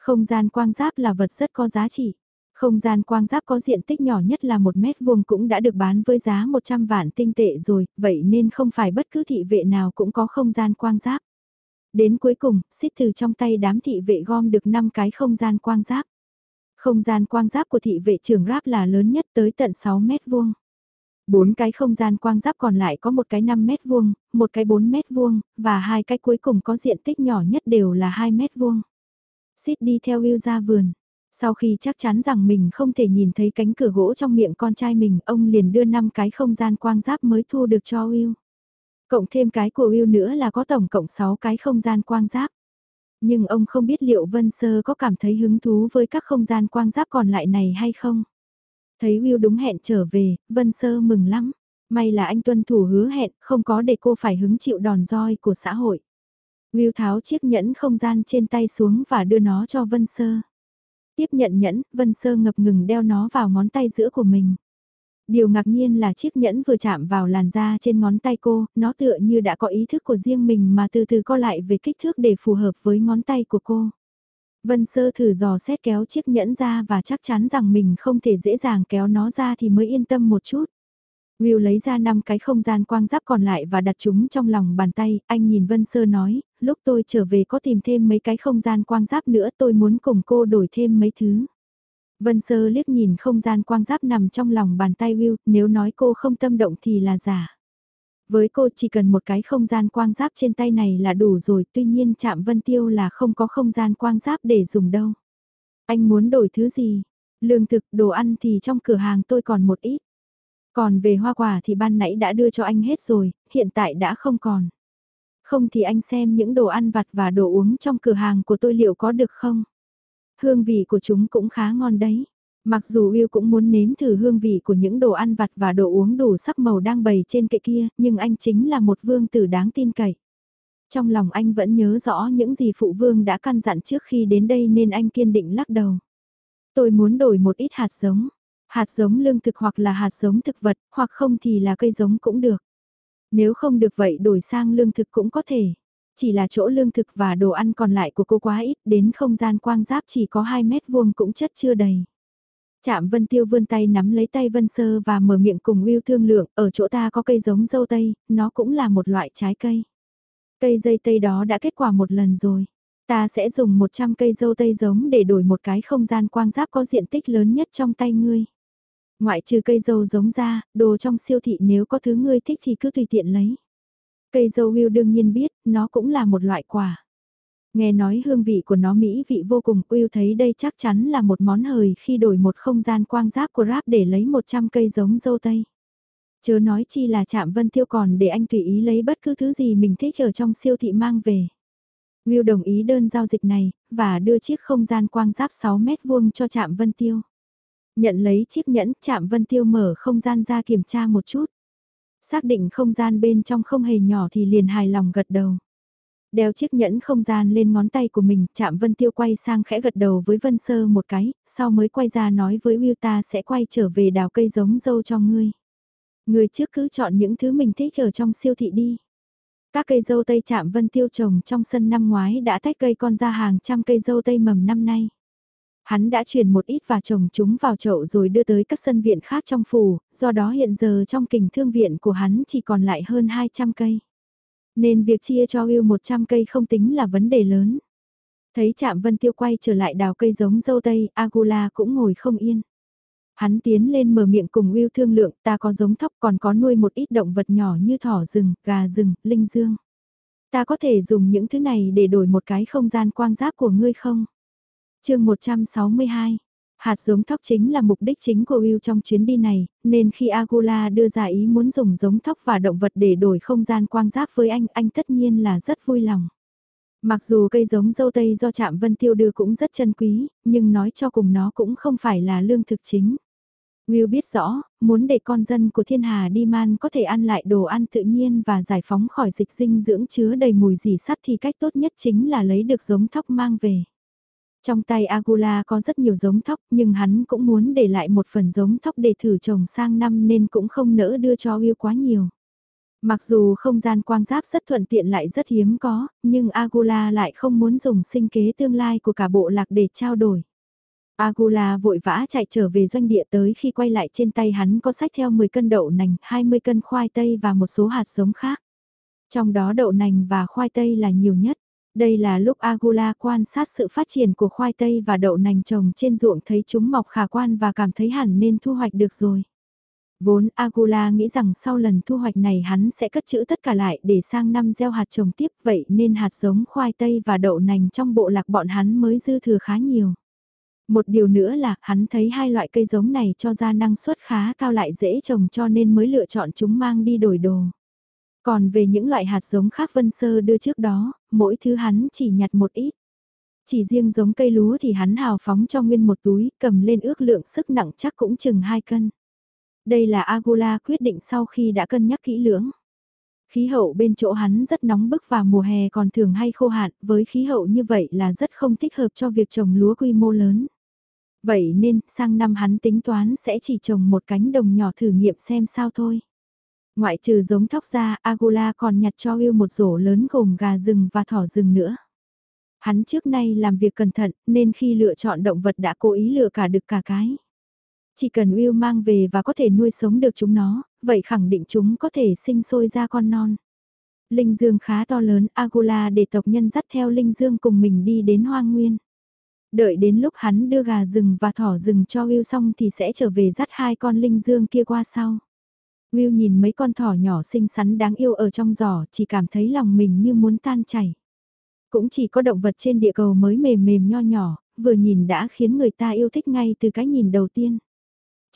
Không gian quang giáp là vật rất có giá trị. Không gian quang giáp có diện tích nhỏ nhất là một mét vuông cũng đã được bán với giá 100 vạn tinh tệ rồi, vậy nên không phải bất cứ thị vệ nào cũng có không gian quang giáp. Đến cuối cùng, xích từ trong tay đám thị vệ gom được 5 cái không gian quang giáp. Không gian quang giáp của thị vệ trưởng Ráp là lớn nhất tới tận 6 mét vuông. Bốn cái không gian quang giáp còn lại có một cái 5 mét vuông, một cái 4 mét vuông, và hai cái cuối cùng có diện tích nhỏ nhất đều là 2 mét vuông. Xít đi theo Will ra vườn. Sau khi chắc chắn rằng mình không thể nhìn thấy cánh cửa gỗ trong miệng con trai mình, ông liền đưa 5 cái không gian quang giáp mới thu được cho Will. Cộng thêm cái của Will nữa là có tổng cộng 6 cái không gian quang giáp. Nhưng ông không biết liệu Vân Sơ có cảm thấy hứng thú với các không gian quang giáp còn lại này hay không. Thấy Will đúng hẹn trở về, Vân Sơ mừng lắm. May là anh tuân thủ hứa hẹn, không có để cô phải hứng chịu đòn roi của xã hội. Will tháo chiếc nhẫn không gian trên tay xuống và đưa nó cho Vân Sơ. Tiếp nhận nhẫn, Vân Sơ ngập ngừng đeo nó vào ngón tay giữa của mình. Điều ngạc nhiên là chiếc nhẫn vừa chạm vào làn da trên ngón tay cô, nó tựa như đã có ý thức của riêng mình mà từ từ co lại về kích thước để phù hợp với ngón tay của cô. Vân Sơ thử dò xét kéo chiếc nhẫn ra và chắc chắn rằng mình không thể dễ dàng kéo nó ra thì mới yên tâm một chút. Will lấy ra năm cái không gian quang giáp còn lại và đặt chúng trong lòng bàn tay, anh nhìn Vân Sơ nói, lúc tôi trở về có tìm thêm mấy cái không gian quang giáp nữa tôi muốn cùng cô đổi thêm mấy thứ. Vân Sơ liếc nhìn không gian quang giáp nằm trong lòng bàn tay Will, nếu nói cô không tâm động thì là giả. Với cô chỉ cần một cái không gian quang giáp trên tay này là đủ rồi, tuy nhiên chạm Vân Tiêu là không có không gian quang giáp để dùng đâu. Anh muốn đổi thứ gì? Lương thực, đồ ăn thì trong cửa hàng tôi còn một ít. Còn về hoa quả thì ban nãy đã đưa cho anh hết rồi, hiện tại đã không còn. Không thì anh xem những đồ ăn vặt và đồ uống trong cửa hàng của tôi liệu có được không? Hương vị của chúng cũng khá ngon đấy. Mặc dù Will cũng muốn nếm thử hương vị của những đồ ăn vặt và đồ uống đủ sắc màu đang bày trên kệ kia, nhưng anh chính là một vương tử đáng tin cậy. Trong lòng anh vẫn nhớ rõ những gì phụ vương đã căn dặn trước khi đến đây nên anh kiên định lắc đầu. Tôi muốn đổi một ít hạt giống, hạt giống lương thực hoặc là hạt giống thực vật, hoặc không thì là cây giống cũng được. Nếu không được vậy đổi sang lương thực cũng có thể. Chỉ là chỗ lương thực và đồ ăn còn lại của cô quá ít, đến không gian quang giáp chỉ có 2 mét vuông cũng chất chưa đầy. Chạm Vân Tiêu vươn tay nắm lấy tay Vân Sơ và mở miệng cùng Will thương lượng, ở chỗ ta có cây giống dâu tây, nó cũng là một loại trái cây. Cây dây tây đó đã kết quả một lần rồi. Ta sẽ dùng 100 cây dâu tây giống để đổi một cái không gian quang giáp có diện tích lớn nhất trong tay ngươi. Ngoại trừ cây dâu giống ra, đồ trong siêu thị nếu có thứ ngươi thích thì cứ tùy tiện lấy. Cây dâu Will đương nhiên biết, nó cũng là một loại quả. Nghe nói hương vị của nó mỹ vị vô cùng, Will thấy đây chắc chắn là một món hời khi đổi một không gian quang giáp của rap để lấy 100 cây giống dâu tây. Chớ nói chi là chạm vân tiêu còn để anh tùy ý lấy bất cứ thứ gì mình thích ở trong siêu thị mang về. Will đồng ý đơn giao dịch này, và đưa chiếc không gian quang giáp 6 mét vuông cho chạm vân tiêu. Nhận lấy chiếc nhẫn, chạm vân tiêu mở không gian ra kiểm tra một chút. Xác định không gian bên trong không hề nhỏ thì liền hài lòng gật đầu. Đeo chiếc nhẫn không gian lên ngón tay của mình, chạm Vân Tiêu quay sang khẽ gật đầu với Vân Sơ một cái, sau mới quay ra nói với Will ta sẽ quay trở về đào cây giống dâu cho ngươi. Ngươi trước cứ chọn những thứ mình thích ở trong siêu thị đi. Các cây dâu tây chạm Vân Tiêu trồng trong sân năm ngoái đã tách cây con ra hàng trăm cây dâu tây mầm năm nay. Hắn đã truyền một ít và trồng chúng vào chậu rồi đưa tới các sân viện khác trong phủ, do đó hiện giờ trong kình thương viện của hắn chỉ còn lại hơn 200 cây. Nên việc chia cho Will 100 cây không tính là vấn đề lớn. Thấy chạm Vân Tiêu quay trở lại đào cây giống dâu tây, Agula cũng ngồi không yên. Hắn tiến lên mở miệng cùng Will thương lượng, ta có giống thóc còn có nuôi một ít động vật nhỏ như thỏ rừng, gà rừng, linh dương. Ta có thể dùng những thứ này để đổi một cái không gian quang giáp của ngươi không? Chương 162 Hạt giống thóc chính là mục đích chính của Will trong chuyến đi này, nên khi Agula đưa ra ý muốn dùng giống thóc và động vật để đổi không gian quang giáp với anh, anh tất nhiên là rất vui lòng. Mặc dù cây giống dâu tây do Trạm Vân Tiêu đưa cũng rất chân quý, nhưng nói cho cùng nó cũng không phải là lương thực chính. Will biết rõ, muốn để con dân của thiên hà đi man có thể ăn lại đồ ăn tự nhiên và giải phóng khỏi dịch dinh dưỡng chứa đầy mùi dì sắt thì cách tốt nhất chính là lấy được giống thóc mang về. Trong tay Agula có rất nhiều giống thóc nhưng hắn cũng muốn để lại một phần giống thóc để thử trồng sang năm nên cũng không nỡ đưa cho Will quá nhiều. Mặc dù không gian quang giáp rất thuận tiện lại rất hiếm có, nhưng Agula lại không muốn dùng sinh kế tương lai của cả bộ lạc để trao đổi. Agula vội vã chạy trở về doanh địa tới khi quay lại trên tay hắn có sách theo 10 cân đậu nành, 20 cân khoai tây và một số hạt giống khác. Trong đó đậu nành và khoai tây là nhiều nhất. Đây là lúc Agula quan sát sự phát triển của khoai tây và đậu nành trồng trên ruộng thấy chúng mọc khả quan và cảm thấy hẳn nên thu hoạch được rồi. Vốn Agula nghĩ rằng sau lần thu hoạch này hắn sẽ cất trữ tất cả lại để sang năm gieo hạt trồng tiếp, vậy nên hạt giống khoai tây và đậu nành trong bộ lạc bọn hắn mới dư thừa khá nhiều. Một điều nữa là hắn thấy hai loại cây giống này cho ra năng suất khá cao lại dễ trồng cho nên mới lựa chọn chúng mang đi đổi đồ. Còn về những loại hạt giống khác Vân Sơ đưa trước đó, mỗi thứ hắn chỉ nhặt một ít. Chỉ riêng giống cây lúa thì hắn hào phóng cho nguyên một túi, cầm lên ước lượng sức nặng chắc cũng chừng 2 cân. Đây là Agula quyết định sau khi đã cân nhắc kỹ lưỡng. Khí hậu bên chỗ hắn rất nóng bức và mùa hè còn thường hay khô hạn, với khí hậu như vậy là rất không thích hợp cho việc trồng lúa quy mô lớn. Vậy nên, sang năm hắn tính toán sẽ chỉ trồng một cánh đồng nhỏ thử nghiệm xem sao thôi. Ngoại trừ giống thóc ra, Agula còn nhặt cho yêu một rổ lớn gồm gà rừng và thỏ rừng nữa. Hắn trước nay làm việc cẩn thận, nên khi lựa chọn động vật đã cố ý lựa cả được cả cái. Chỉ cần Will mang về và có thể nuôi sống được chúng nó, vậy khẳng định chúng có thể sinh sôi ra con non. Linh dương khá to lớn, Agula để tộc nhân dắt theo Linh dương cùng mình đi đến hoang nguyên. Đợi đến lúc hắn đưa gà rừng và thỏ rừng cho Will xong thì sẽ trở về dắt hai con Linh dương kia qua sau. Will nhìn mấy con thỏ nhỏ xinh xắn đáng yêu ở trong giỏ, chỉ cảm thấy lòng mình như muốn tan chảy. Cũng chỉ có động vật trên địa cầu mới mềm mềm nho nhỏ, vừa nhìn đã khiến người ta yêu thích ngay từ cái nhìn đầu tiên.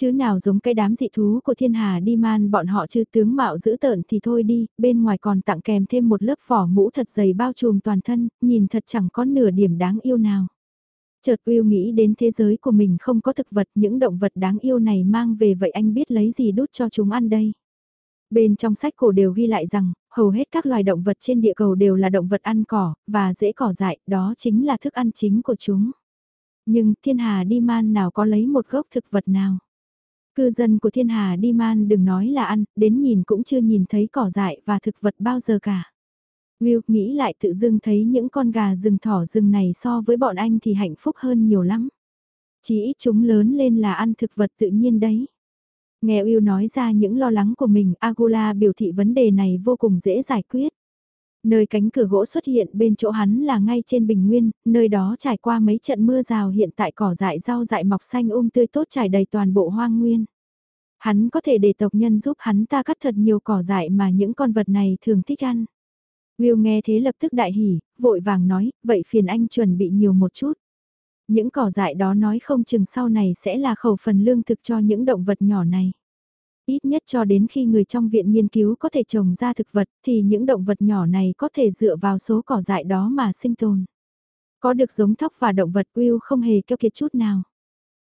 Chứ nào giống cái đám dị thú của thiên hà đi man bọn họ chứ tướng mạo dữ tợn thì thôi đi, bên ngoài còn tặng kèm thêm một lớp vỏ mũ thật dày bao trùm toàn thân, nhìn thật chẳng có nửa điểm đáng yêu nào. Chợt Will nghĩ đến thế giới của mình không có thực vật, những động vật đáng yêu này mang về vậy anh biết lấy gì đút cho chúng ăn đây. Bên trong sách cổ đều ghi lại rằng, hầu hết các loài động vật trên địa cầu đều là động vật ăn cỏ, và dễ cỏ dại, đó chính là thức ăn chính của chúng. Nhưng thiên hà đi man nào có lấy một gốc thực vật nào. Cư dân của thiên hà đi man đừng nói là ăn, đến nhìn cũng chưa nhìn thấy cỏ dại và thực vật bao giờ cả. Will nghĩ lại tự dưng thấy những con gà rừng thỏ rừng này so với bọn anh thì hạnh phúc hơn nhiều lắm. Chỉ ít chúng lớn lên là ăn thực vật tự nhiên đấy. Nghe Will nói ra những lo lắng của mình, Agula biểu thị vấn đề này vô cùng dễ giải quyết. Nơi cánh cửa gỗ xuất hiện bên chỗ hắn là ngay trên bình nguyên, nơi đó trải qua mấy trận mưa rào hiện tại cỏ dại rau dại mọc xanh um tươi tốt trải đầy toàn bộ hoang nguyên. Hắn có thể để tộc nhân giúp hắn ta cắt thật nhiều cỏ dại mà những con vật này thường thích ăn. Will nghe thế lập tức đại hỉ, vội vàng nói, vậy phiền anh chuẩn bị nhiều một chút. Những cỏ dại đó nói không chừng sau này sẽ là khẩu phần lương thực cho những động vật nhỏ này. Ít nhất cho đến khi người trong viện nghiên cứu có thể trồng ra thực vật thì những động vật nhỏ này có thể dựa vào số cỏ dại đó mà sinh tồn. Có được giống thóc và động vật Will không hề keo kiệt chút nào.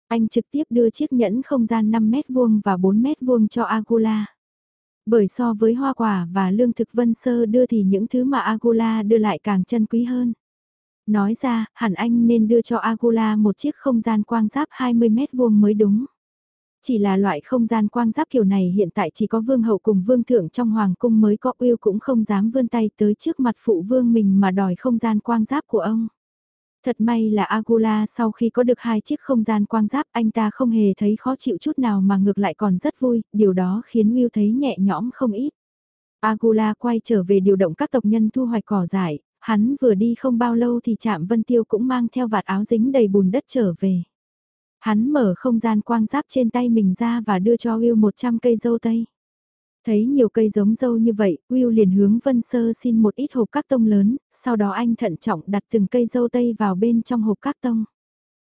Anh trực tiếp đưa chiếc nhẫn không gian 5 mét vuông và 4 mét vuông cho Agula. Bởi so với hoa quả và lương thực Vân Sơ đưa thì những thứ mà Agula đưa lại càng chân quý hơn. Nói ra, hẳn anh nên đưa cho Agula một chiếc không gian quang giáp 20 mét vuông mới đúng. Chỉ là loại không gian quang giáp kiểu này hiện tại chỉ có vương hậu cùng vương thượng trong hoàng cung mới có yêu cũng không dám vươn tay tới trước mặt phụ vương mình mà đòi không gian quang giáp của ông. Thật may là Agula sau khi có được hai chiếc không gian quang giáp anh ta không hề thấy khó chịu chút nào mà ngược lại còn rất vui, điều đó khiến Will thấy nhẹ nhõm không ít. Agula quay trở về điều động các tộc nhân thu hoạch cỏ dại, hắn vừa đi không bao lâu thì chạm Vân Tiêu cũng mang theo vạt áo dính đầy bùn đất trở về. Hắn mở không gian quang giáp trên tay mình ra và đưa cho Will 100 cây dâu tây. Thấy nhiều cây giống dâu như vậy, Will liền hướng Vân Sơ xin một ít hộp các tông lớn, sau đó anh thận trọng đặt từng cây dâu tây vào bên trong hộp các tông.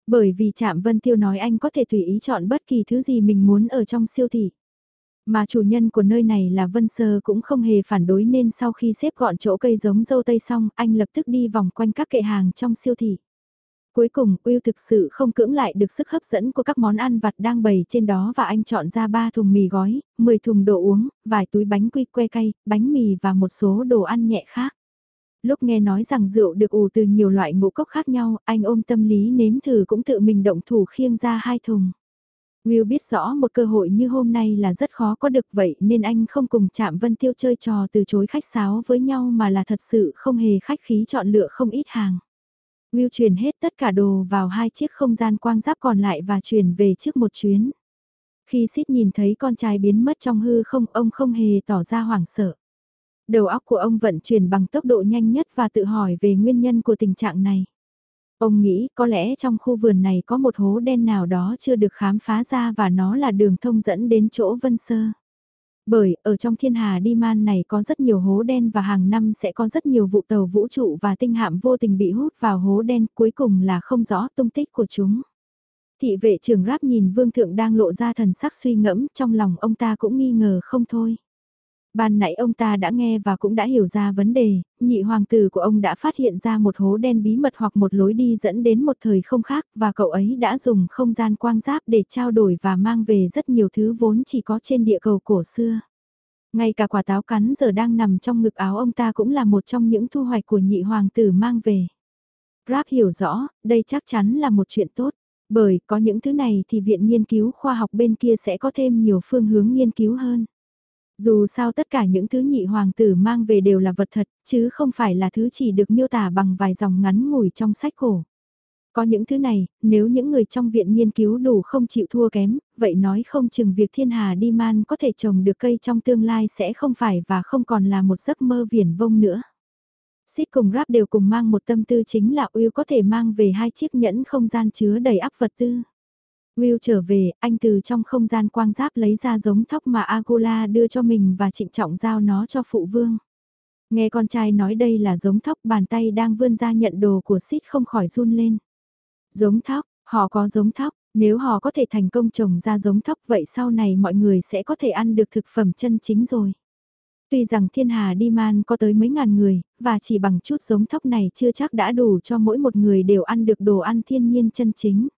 Bởi vì Trạm Vân Tiêu nói anh có thể tùy ý chọn bất kỳ thứ gì mình muốn ở trong siêu thị. Mà chủ nhân của nơi này là Vân Sơ cũng không hề phản đối nên sau khi xếp gọn chỗ cây giống dâu tây xong, anh lập tức đi vòng quanh các kệ hàng trong siêu thị. Cuối cùng, Will thực sự không cưỡng lại được sức hấp dẫn của các món ăn vặt đang bày trên đó và anh chọn ra 3 thùng mì gói, 10 thùng đồ uống, vài túi bánh quy que cay, bánh mì và một số đồ ăn nhẹ khác. Lúc nghe nói rằng rượu được ủ từ nhiều loại ngũ cốc khác nhau, anh ôm tâm lý nếm thử cũng tự mình động thủ khiêng ra hai thùng. Will biết rõ một cơ hội như hôm nay là rất khó có được vậy nên anh không cùng chạm Vân Tiêu chơi trò từ chối khách sáo với nhau mà là thật sự không hề khách khí chọn lựa không ít hàng. Will chuyển hết tất cả đồ vào hai chiếc không gian quang giáp còn lại và chuyển về trước một chuyến. Khi Sid nhìn thấy con trai biến mất trong hư không, ông không hề tỏ ra hoảng sợ. Đầu óc của ông vận chuyển bằng tốc độ nhanh nhất và tự hỏi về nguyên nhân của tình trạng này. Ông nghĩ có lẽ trong khu vườn này có một hố đen nào đó chưa được khám phá ra và nó là đường thông dẫn đến chỗ Vân Sơ. Bởi, ở trong thiên hà đi man này có rất nhiều hố đen và hàng năm sẽ có rất nhiều vụ tàu vũ trụ và tinh hạm vô tình bị hút vào hố đen cuối cùng là không rõ tung tích của chúng. Thị vệ trưởng ráp nhìn vương thượng đang lộ ra thần sắc suy ngẫm trong lòng ông ta cũng nghi ngờ không thôi. Ban nãy ông ta đã nghe và cũng đã hiểu ra vấn đề, nhị hoàng tử của ông đã phát hiện ra một hố đen bí mật hoặc một lối đi dẫn đến một thời không khác và cậu ấy đã dùng không gian quang giáp để trao đổi và mang về rất nhiều thứ vốn chỉ có trên địa cầu cổ xưa. Ngay cả quả táo cắn giờ đang nằm trong ngực áo ông ta cũng là một trong những thu hoạch của nhị hoàng tử mang về. Grab hiểu rõ, đây chắc chắn là một chuyện tốt. Bởi có những thứ này thì viện nghiên cứu khoa học bên kia sẽ có thêm nhiều phương hướng nghiên cứu hơn. Dù sao tất cả những thứ nhị hoàng tử mang về đều là vật thật, chứ không phải là thứ chỉ được miêu tả bằng vài dòng ngắn ngủi trong sách cổ. Có những thứ này, nếu những người trong viện nghiên cứu đủ không chịu thua kém, vậy nói không chừng việc thiên hà đi man có thể trồng được cây trong tương lai sẽ không phải và không còn là một giấc mơ viển vông nữa. Xít cùng rap đều cùng mang một tâm tư chính là Will có thể mang về hai chiếc nhẫn không gian chứa đầy ắp vật tư. Will trở về, anh từ trong không gian quang giáp lấy ra giống thóc mà Agula đưa cho mình và trịnh trọng giao nó cho phụ vương. Nghe con trai nói đây là giống thóc bàn tay đang vươn ra nhận đồ của Sid không khỏi run lên. Giống thóc, họ có giống thóc, nếu họ có thể thành công trồng ra giống thóc vậy sau này mọi người sẽ có thể ăn được thực phẩm chân chính rồi. Tuy rằng thiên hà đi man có tới mấy ngàn người, và chỉ bằng chút giống thóc này chưa chắc đã đủ cho mỗi một người đều ăn được đồ ăn thiên nhiên chân chính.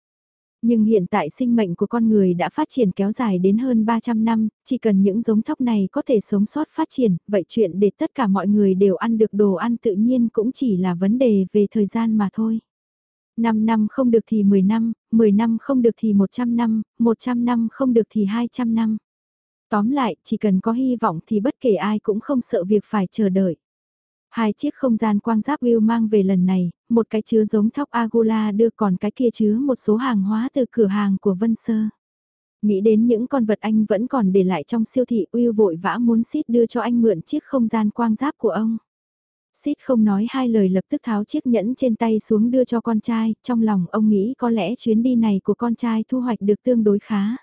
Nhưng hiện tại sinh mệnh của con người đã phát triển kéo dài đến hơn 300 năm, chỉ cần những giống thóc này có thể sống sót phát triển, vậy chuyện để tất cả mọi người đều ăn được đồ ăn tự nhiên cũng chỉ là vấn đề về thời gian mà thôi. 5 năm không được thì 10 năm, 10 năm không được thì 100 năm, 100 năm không được thì 200 năm. Tóm lại, chỉ cần có hy vọng thì bất kể ai cũng không sợ việc phải chờ đợi. Hai chiếc không gian quang giáp Will mang về lần này, một cái chứa giống thóc Agula đưa còn cái kia chứa một số hàng hóa từ cửa hàng của Vân Sơ. Nghĩ đến những con vật anh vẫn còn để lại trong siêu thị Will vội vã muốn Sid đưa cho anh mượn chiếc không gian quang giáp của ông. Sid không nói hai lời lập tức tháo chiếc nhẫn trên tay xuống đưa cho con trai, trong lòng ông nghĩ có lẽ chuyến đi này của con trai thu hoạch được tương đối khá.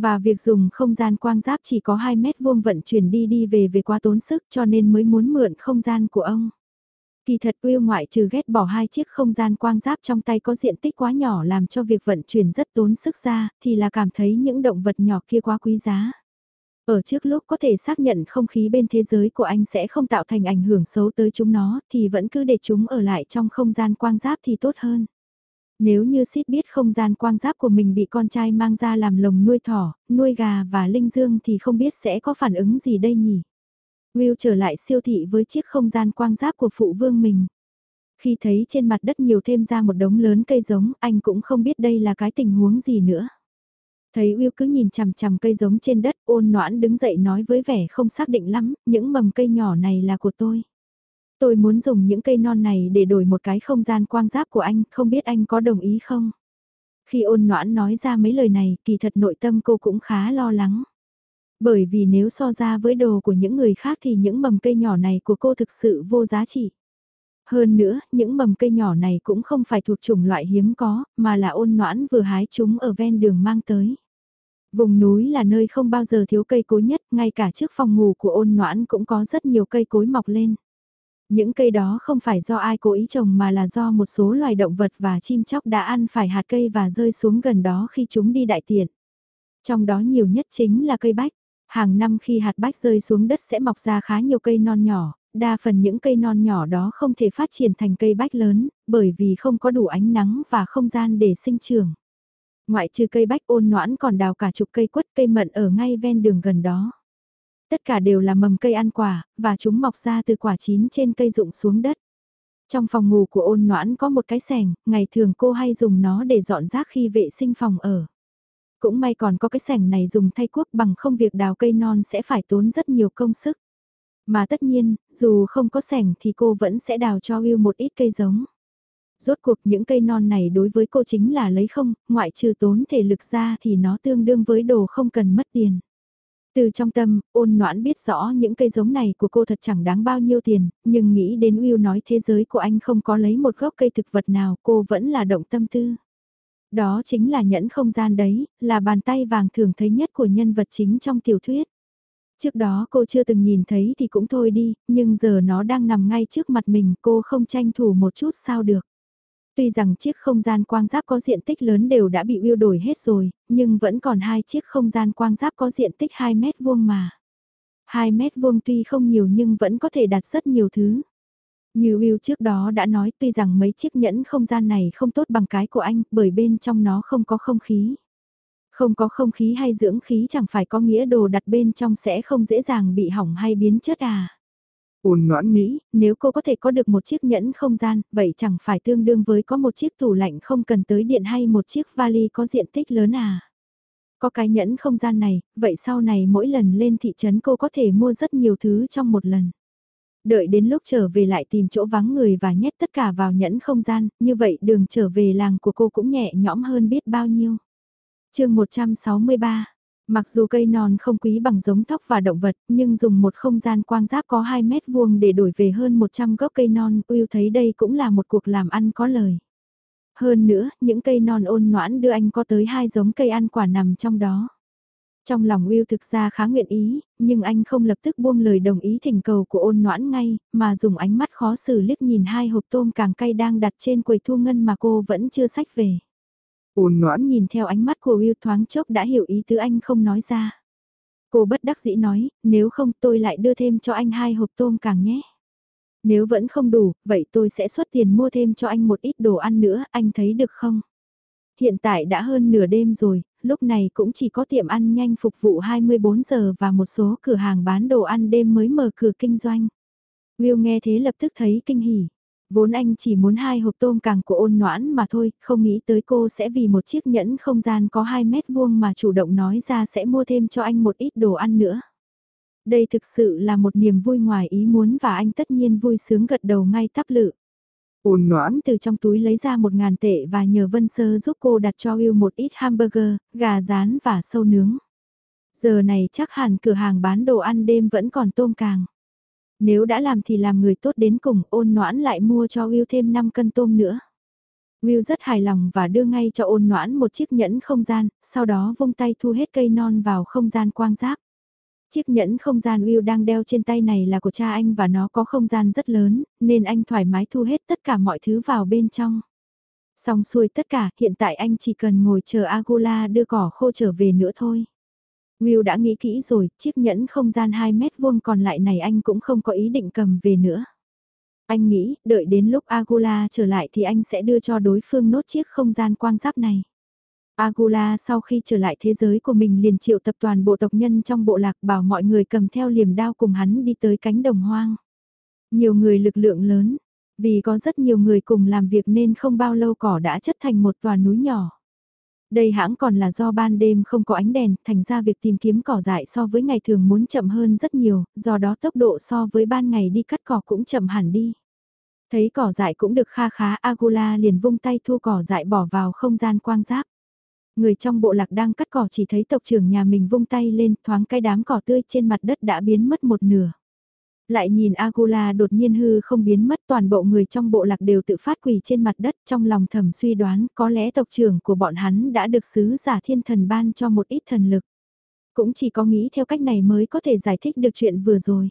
Và việc dùng không gian quang giáp chỉ có 2 mét vuông vận chuyển đi đi về về quá tốn sức cho nên mới muốn mượn không gian của ông. Kỳ thật Will ngoại trừ ghét bỏ hai chiếc không gian quang giáp trong tay có diện tích quá nhỏ làm cho việc vận chuyển rất tốn sức ra, thì là cảm thấy những động vật nhỏ kia quá quý giá. Ở trước lúc có thể xác nhận không khí bên thế giới của anh sẽ không tạo thành ảnh hưởng xấu tới chúng nó thì vẫn cứ để chúng ở lại trong không gian quang giáp thì tốt hơn. Nếu như Sid biết không gian quang giáp của mình bị con trai mang ra làm lồng nuôi thỏ, nuôi gà và linh dương thì không biết sẽ có phản ứng gì đây nhỉ? Will trở lại siêu thị với chiếc không gian quang giáp của phụ vương mình. Khi thấy trên mặt đất nhiều thêm ra một đống lớn cây giống, anh cũng không biết đây là cái tình huống gì nữa. Thấy Will cứ nhìn chằm chằm cây giống trên đất, ôn noãn đứng dậy nói với vẻ không xác định lắm, những mầm cây nhỏ này là của tôi. Tôi muốn dùng những cây non này để đổi một cái không gian quang giáp của anh, không biết anh có đồng ý không? Khi ôn noãn nói ra mấy lời này, kỳ thật nội tâm cô cũng khá lo lắng. Bởi vì nếu so ra với đồ của những người khác thì những mầm cây nhỏ này của cô thực sự vô giá trị. Hơn nữa, những mầm cây nhỏ này cũng không phải thuộc chủng loại hiếm có, mà là ôn noãn vừa hái chúng ở ven đường mang tới. Vùng núi là nơi không bao giờ thiếu cây cối nhất, ngay cả trước phòng ngủ của ôn noãn cũng có rất nhiều cây cối mọc lên. Những cây đó không phải do ai cố ý trồng mà là do một số loài động vật và chim chóc đã ăn phải hạt cây và rơi xuống gần đó khi chúng đi đại tiện. Trong đó nhiều nhất chính là cây bách. Hàng năm khi hạt bách rơi xuống đất sẽ mọc ra khá nhiều cây non nhỏ, đa phần những cây non nhỏ đó không thể phát triển thành cây bách lớn, bởi vì không có đủ ánh nắng và không gian để sinh trưởng. Ngoại trừ cây bách ôn noãn còn đào cả chục cây quất cây mận ở ngay ven đường gần đó. Tất cả đều là mầm cây ăn quả, và chúng mọc ra từ quả chín trên cây rụng xuống đất. Trong phòng ngủ của ôn noãn có một cái sẻng, ngày thường cô hay dùng nó để dọn rác khi vệ sinh phòng ở. Cũng may còn có cái sẻng này dùng thay cuốc bằng không việc đào cây non sẽ phải tốn rất nhiều công sức. Mà tất nhiên, dù không có sẻng thì cô vẫn sẽ đào cho Will một ít cây giống. Rốt cuộc những cây non này đối với cô chính là lấy không, ngoại trừ tốn thể lực ra thì nó tương đương với đồ không cần mất tiền. Từ trong tâm, ôn noãn biết rõ những cây giống này của cô thật chẳng đáng bao nhiêu tiền, nhưng nghĩ đến Will nói thế giới của anh không có lấy một gốc cây thực vật nào cô vẫn là động tâm tư. Đó chính là nhẫn không gian đấy, là bàn tay vàng thường thấy nhất của nhân vật chính trong tiểu thuyết. Trước đó cô chưa từng nhìn thấy thì cũng thôi đi, nhưng giờ nó đang nằm ngay trước mặt mình cô không tranh thủ một chút sao được. Tuy rằng chiếc không gian quang giáp có diện tích lớn đều đã bị yêu đổi hết rồi, nhưng vẫn còn hai chiếc không gian quang giáp có diện tích 2 mét vuông mà. 2 mét vuông tuy không nhiều nhưng vẫn có thể đặt rất nhiều thứ. Như Will trước đó đã nói tuy rằng mấy chiếc nhẫn không gian này không tốt bằng cái của anh bởi bên trong nó không có không khí. Không có không khí hay dưỡng khí chẳng phải có nghĩa đồ đặt bên trong sẽ không dễ dàng bị hỏng hay biến chất à. Ôn ngoãn nghĩ, nếu cô có thể có được một chiếc nhẫn không gian, vậy chẳng phải tương đương với có một chiếc tủ lạnh không cần tới điện hay một chiếc vali có diện tích lớn à. Có cái nhẫn không gian này, vậy sau này mỗi lần lên thị trấn cô có thể mua rất nhiều thứ trong một lần. Đợi đến lúc trở về lại tìm chỗ vắng người và nhét tất cả vào nhẫn không gian, như vậy đường trở về làng của cô cũng nhẹ nhõm hơn biết bao nhiêu. chương 163 Mặc dù cây non không quý bằng giống thóc và động vật, nhưng dùng một không gian quang giáp có 2 mét vuông để đổi về hơn 100 gốc cây non, Will thấy đây cũng là một cuộc làm ăn có lời. Hơn nữa, những cây non ôn noãn đưa anh có tới hai giống cây ăn quả nằm trong đó. Trong lòng Will thực ra khá nguyện ý, nhưng anh không lập tức buông lời đồng ý thỉnh cầu của ôn noãn ngay, mà dùng ánh mắt khó xử liếc nhìn hai hộp tôm càng cay đang đặt trên quầy thu ngân mà cô vẫn chưa sách về. Ôn noãn nhìn theo ánh mắt của Will thoáng chốc đã hiểu ý tứ anh không nói ra. Cô bất đắc dĩ nói, nếu không tôi lại đưa thêm cho anh hai hộp tôm càng nhé. Nếu vẫn không đủ, vậy tôi sẽ xuất tiền mua thêm cho anh một ít đồ ăn nữa, anh thấy được không? Hiện tại đã hơn nửa đêm rồi, lúc này cũng chỉ có tiệm ăn nhanh phục vụ 24 giờ và một số cửa hàng bán đồ ăn đêm mới mở cửa kinh doanh. Will nghe thế lập tức thấy kinh hỉ. Vốn anh chỉ muốn hai hộp tôm càng của ôn noãn mà thôi, không nghĩ tới cô sẽ vì một chiếc nhẫn không gian có 2 mét vuông mà chủ động nói ra sẽ mua thêm cho anh một ít đồ ăn nữa. Đây thực sự là một niềm vui ngoài ý muốn và anh tất nhiên vui sướng gật đầu ngay tắp lự. Ôn noãn từ trong túi lấy ra một ngàn tệ và nhờ Vân Sơ giúp cô đặt cho Will một ít hamburger, gà rán và sâu nướng. Giờ này chắc hẳn cửa hàng bán đồ ăn đêm vẫn còn tôm càng. Nếu đã làm thì làm người tốt đến cùng ôn noãn lại mua cho Will thêm 5 cân tôm nữa. Will rất hài lòng và đưa ngay cho ôn noãn một chiếc nhẫn không gian, sau đó vung tay thu hết cây non vào không gian quang giáp. Chiếc nhẫn không gian Will đang đeo trên tay này là của cha anh và nó có không gian rất lớn, nên anh thoải mái thu hết tất cả mọi thứ vào bên trong. Xong xuôi tất cả, hiện tại anh chỉ cần ngồi chờ Agula đưa cỏ khô trở về nữa thôi. Will đã nghĩ kỹ rồi, chiếc nhẫn không gian 2 mét vuông còn lại này anh cũng không có ý định cầm về nữa. Anh nghĩ, đợi đến lúc Agula trở lại thì anh sẽ đưa cho đối phương nốt chiếc không gian quang giáp này. Agula sau khi trở lại thế giới của mình liền triệu tập toàn bộ tộc nhân trong bộ lạc bảo mọi người cầm theo liềm đao cùng hắn đi tới cánh đồng hoang. Nhiều người lực lượng lớn, vì có rất nhiều người cùng làm việc nên không bao lâu cỏ đã chất thành một tòa núi nhỏ. Đây hãng còn là do ban đêm không có ánh đèn, thành ra việc tìm kiếm cỏ dại so với ngày thường muốn chậm hơn rất nhiều, do đó tốc độ so với ban ngày đi cắt cỏ cũng chậm hẳn đi. Thấy cỏ dại cũng được kha khá Agula liền vung tay thu cỏ dại bỏ vào không gian quang giáp. Người trong bộ lạc đang cắt cỏ chỉ thấy tộc trưởng nhà mình vung tay lên thoáng cái đám cỏ tươi trên mặt đất đã biến mất một nửa. Lại nhìn Agula đột nhiên hư không biến mất toàn bộ người trong bộ lạc đều tự phát quỳ trên mặt đất trong lòng thầm suy đoán có lẽ tộc trưởng của bọn hắn đã được sứ giả thiên thần ban cho một ít thần lực. Cũng chỉ có nghĩ theo cách này mới có thể giải thích được chuyện vừa rồi.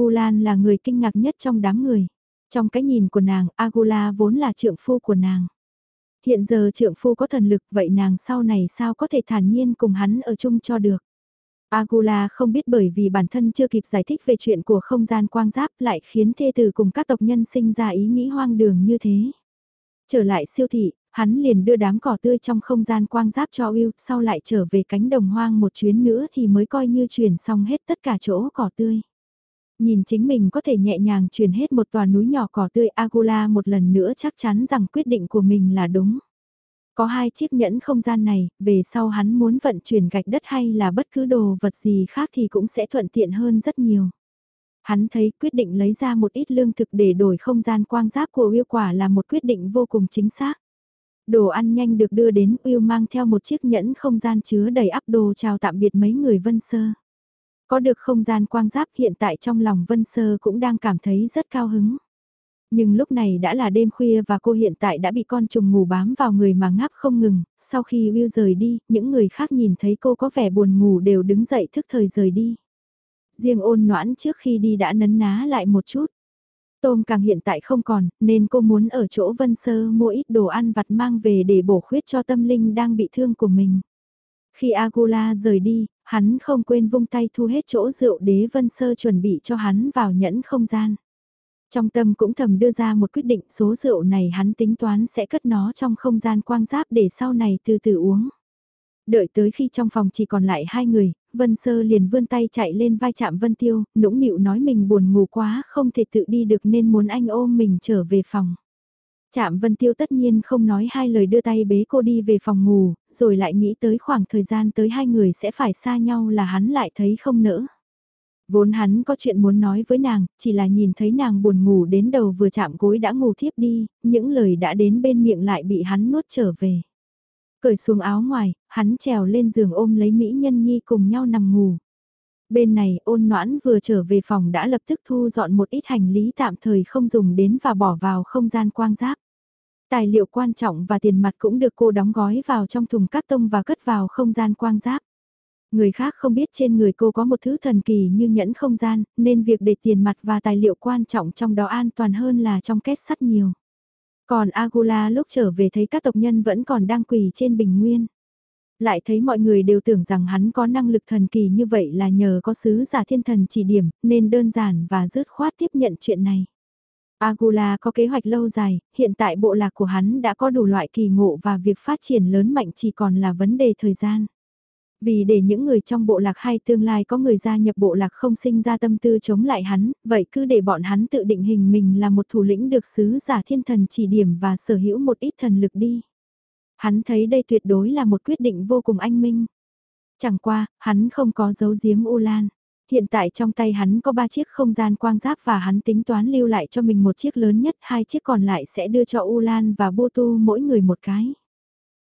Ulan là người kinh ngạc nhất trong đám người. Trong cái nhìn của nàng, Agula vốn là trượng phu của nàng. Hiện giờ trượng phu có thần lực vậy nàng sau này sao có thể thản nhiên cùng hắn ở chung cho được. Agula không biết bởi vì bản thân chưa kịp giải thích về chuyện của không gian quang giáp lại khiến thê tử cùng các tộc nhân sinh ra ý nghĩ hoang đường như thế. Trở lại siêu thị, hắn liền đưa đám cỏ tươi trong không gian quang giáp cho Will, sau lại trở về cánh đồng hoang một chuyến nữa thì mới coi như chuyển xong hết tất cả chỗ cỏ tươi. Nhìn chính mình có thể nhẹ nhàng chuyển hết một tòa núi nhỏ cỏ tươi Agula một lần nữa chắc chắn rằng quyết định của mình là đúng. Có hai chiếc nhẫn không gian này, về sau hắn muốn vận chuyển gạch đất hay là bất cứ đồ vật gì khác thì cũng sẽ thuận tiện hơn rất nhiều. Hắn thấy quyết định lấy ra một ít lương thực để đổi không gian quang giáp của yêu quả là một quyết định vô cùng chính xác. Đồ ăn nhanh được đưa đến Will mang theo một chiếc nhẫn không gian chứa đầy ắp đồ chào tạm biệt mấy người Vân Sơ. Có được không gian quang giáp hiện tại trong lòng Vân Sơ cũng đang cảm thấy rất cao hứng. Nhưng lúc này đã là đêm khuya và cô hiện tại đã bị con trùng ngủ bám vào người mà ngáp không ngừng, sau khi Will rời đi, những người khác nhìn thấy cô có vẻ buồn ngủ đều đứng dậy thức thời rời đi. Riêng ôn noãn trước khi đi đã nấn ná lại một chút. Tôm càng hiện tại không còn, nên cô muốn ở chỗ Vân Sơ mua ít đồ ăn vặt mang về để bổ khuyết cho tâm linh đang bị thương của mình. Khi Agula rời đi, hắn không quên vung tay thu hết chỗ rượu đế Vân Sơ chuẩn bị cho hắn vào nhẫn không gian. Trong tâm cũng thầm đưa ra một quyết định số rượu này hắn tính toán sẽ cất nó trong không gian quang giáp để sau này từ từ uống. Đợi tới khi trong phòng chỉ còn lại hai người, Vân Sơ liền vươn tay chạy lên vai chạm Vân Tiêu, nũng nịu nói mình buồn ngủ quá không thể tự đi được nên muốn anh ôm mình trở về phòng. Chạm Vân Tiêu tất nhiên không nói hai lời đưa tay bế cô đi về phòng ngủ, rồi lại nghĩ tới khoảng thời gian tới hai người sẽ phải xa nhau là hắn lại thấy không nỡ. Vốn hắn có chuyện muốn nói với nàng, chỉ là nhìn thấy nàng buồn ngủ đến đầu vừa chạm gối đã ngủ thiếp đi, những lời đã đến bên miệng lại bị hắn nuốt trở về. Cởi xuống áo ngoài, hắn trèo lên giường ôm lấy Mỹ Nhân Nhi cùng nhau nằm ngủ. Bên này ôn noãn vừa trở về phòng đã lập tức thu dọn một ít hành lý tạm thời không dùng đến và bỏ vào không gian quang giáp. Tài liệu quan trọng và tiền mặt cũng được cô đóng gói vào trong thùng cắt tông và cất vào không gian quang giáp. Người khác không biết trên người cô có một thứ thần kỳ như nhẫn không gian, nên việc để tiền mặt và tài liệu quan trọng trong đó an toàn hơn là trong kết sắt nhiều. Còn Agula lúc trở về thấy các tộc nhân vẫn còn đang quỳ trên bình nguyên. Lại thấy mọi người đều tưởng rằng hắn có năng lực thần kỳ như vậy là nhờ có sứ giả thiên thần chỉ điểm, nên đơn giản và dứt khoát tiếp nhận chuyện này. Agula có kế hoạch lâu dài, hiện tại bộ lạc của hắn đã có đủ loại kỳ ngộ và việc phát triển lớn mạnh chỉ còn là vấn đề thời gian. Vì để những người trong bộ lạc hay tương lai có người gia nhập bộ lạc không sinh ra tâm tư chống lại hắn, vậy cứ để bọn hắn tự định hình mình là một thủ lĩnh được sứ giả thiên thần chỉ điểm và sở hữu một ít thần lực đi. Hắn thấy đây tuyệt đối là một quyết định vô cùng anh minh. Chẳng qua, hắn không có dấu giếm U Lan. Hiện tại trong tay hắn có ba chiếc không gian quang giáp và hắn tính toán lưu lại cho mình một chiếc lớn nhất, hai chiếc còn lại sẽ đưa cho U Lan và Bô Tu mỗi người một cái.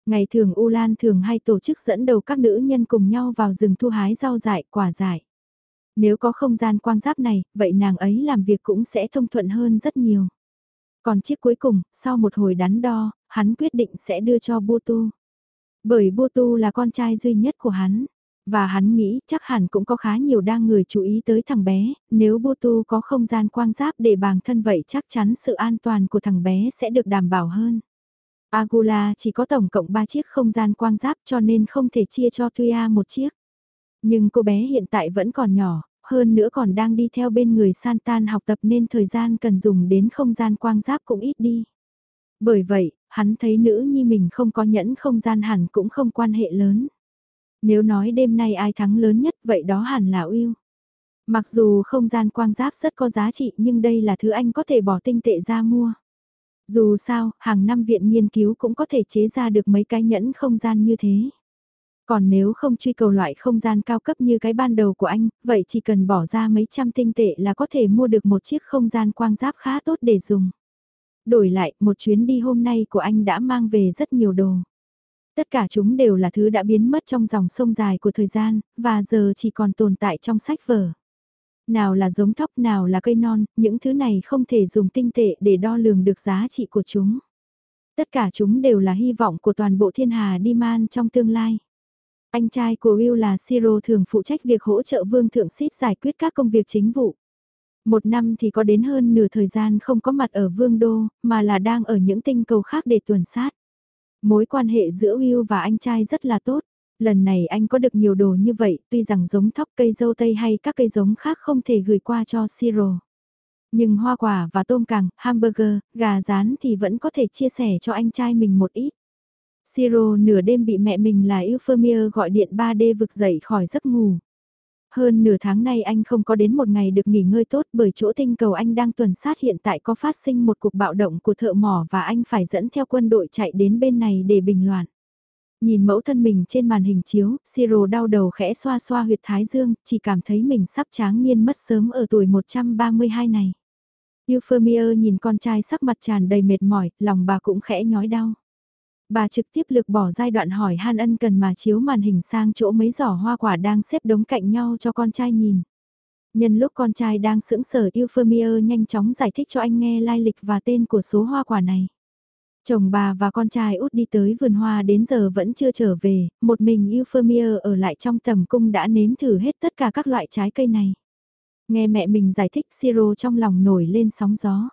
Ngày thường U Lan thường hay tổ chức dẫn đầu các nữ nhân cùng nhau vào rừng thu hái rau dại, quả dại. Nếu có không gian quang giáp này, vậy nàng ấy làm việc cũng sẽ thông thuận hơn rất nhiều. Còn chiếc cuối cùng, sau một hồi đắn đo, hắn quyết định sẽ đưa cho Botu. Bởi Botu là con trai duy nhất của hắn. Và hắn nghĩ chắc hẳn cũng có khá nhiều đang người chú ý tới thằng bé, nếu Botu có không gian quang giáp để bản thân vậy chắc chắn sự an toàn của thằng bé sẽ được đảm bảo hơn. Agula chỉ có tổng cộng 3 chiếc không gian quang giáp cho nên không thể chia cho Tuya một chiếc. Nhưng cô bé hiện tại vẫn còn nhỏ, hơn nữa còn đang đi theo bên người Santan học tập nên thời gian cần dùng đến không gian quang giáp cũng ít đi. Bởi vậy, hắn thấy nữ nhi mình không có nhẫn không gian hẳn cũng không quan hệ lớn. Nếu nói đêm nay ai thắng lớn nhất vậy đó hẳn là Will. Mặc dù không gian quang giáp rất có giá trị nhưng đây là thứ anh có thể bỏ tinh tệ ra mua. Dù sao, hàng năm viện nghiên cứu cũng có thể chế ra được mấy cái nhẫn không gian như thế. Còn nếu không truy cầu loại không gian cao cấp như cái ban đầu của anh, vậy chỉ cần bỏ ra mấy trăm tinh tệ là có thể mua được một chiếc không gian quang giáp khá tốt để dùng. Đổi lại, một chuyến đi hôm nay của anh đã mang về rất nhiều đồ. Tất cả chúng đều là thứ đã biến mất trong dòng sông dài của thời gian, và giờ chỉ còn tồn tại trong sách vở. Nào là giống thóc, nào là cây non, những thứ này không thể dùng tinh tệ để đo lường được giá trị của chúng. Tất cả chúng đều là hy vọng của toàn bộ thiên hà đi man trong tương lai. Anh trai của Will là Siro thường phụ trách việc hỗ trợ Vương Thượng Xít giải quyết các công việc chính vụ. Một năm thì có đến hơn nửa thời gian không có mặt ở Vương Đô, mà là đang ở những tinh cầu khác để tuần sát. Mối quan hệ giữa Will và anh trai rất là tốt. Lần này anh có được nhiều đồ như vậy, tuy rằng giống thóc cây dâu tây hay các cây giống khác không thể gửi qua cho Siro. Nhưng hoa quả và tôm càng, hamburger, gà rán thì vẫn có thể chia sẻ cho anh trai mình một ít. Siro nửa đêm bị mẹ mình là Euphemia gọi điện 3D vực dậy khỏi giấc ngủ. Hơn nửa tháng nay anh không có đến một ngày được nghỉ ngơi tốt bởi chỗ tinh cầu anh đang tuần sát hiện tại có phát sinh một cuộc bạo động của thợ mỏ và anh phải dẫn theo quân đội chạy đến bên này để bình loạn. Nhìn mẫu thân mình trên màn hình chiếu, Siro đau đầu khẽ xoa xoa huyệt thái dương, chỉ cảm thấy mình sắp tráng niên mất sớm ở tuổi 132 này. Euphemia nhìn con trai sắc mặt tràn đầy mệt mỏi, lòng bà cũng khẽ nhói đau. Bà trực tiếp lược bỏ giai đoạn hỏi Han ân cần mà chiếu màn hình sang chỗ mấy giỏ hoa quả đang xếp đống cạnh nhau cho con trai nhìn. Nhân lúc con trai đang sững sờ Euphemia nhanh chóng giải thích cho anh nghe lai lịch và tên của số hoa quả này. Chồng bà và con trai út đi tới vườn hoa đến giờ vẫn chưa trở về, một mình Euphemia ở lại trong tầm cung đã nếm thử hết tất cả các loại trái cây này. Nghe mẹ mình giải thích Siro trong lòng nổi lên sóng gió.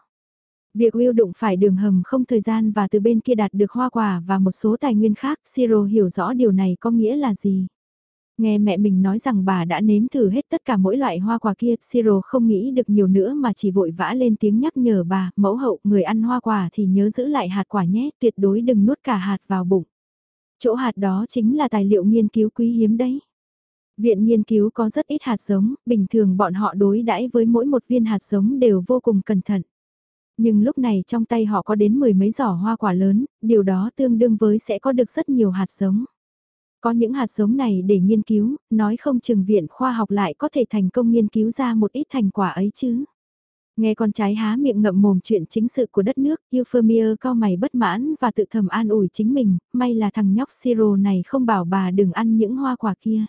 Việc Will đụng phải đường hầm không thời gian và từ bên kia đạt được hoa quả và một số tài nguyên khác, Siro hiểu rõ điều này có nghĩa là gì. Nghe mẹ mình nói rằng bà đã nếm thử hết tất cả mỗi loại hoa quả kia, Siro không nghĩ được nhiều nữa mà chỉ vội vã lên tiếng nhắc nhở bà, mẫu hậu, người ăn hoa quả thì nhớ giữ lại hạt quả nhé, tuyệt đối đừng nuốt cả hạt vào bụng. Chỗ hạt đó chính là tài liệu nghiên cứu quý hiếm đấy. Viện nghiên cứu có rất ít hạt giống, bình thường bọn họ đối đãi với mỗi một viên hạt giống đều vô cùng cẩn thận. Nhưng lúc này trong tay họ có đến mười mấy giỏ hoa quả lớn, điều đó tương đương với sẽ có được rất nhiều hạt giống. Có những hạt giống này để nghiên cứu, nói không chừng viện khoa học lại có thể thành công nghiên cứu ra một ít thành quả ấy chứ. Nghe con trái há miệng ngậm mồm chuyện chính sự của đất nước, Euphemia cao mày bất mãn và tự thầm an ủi chính mình, may là thằng nhóc Siro này không bảo bà đừng ăn những hoa quả kia.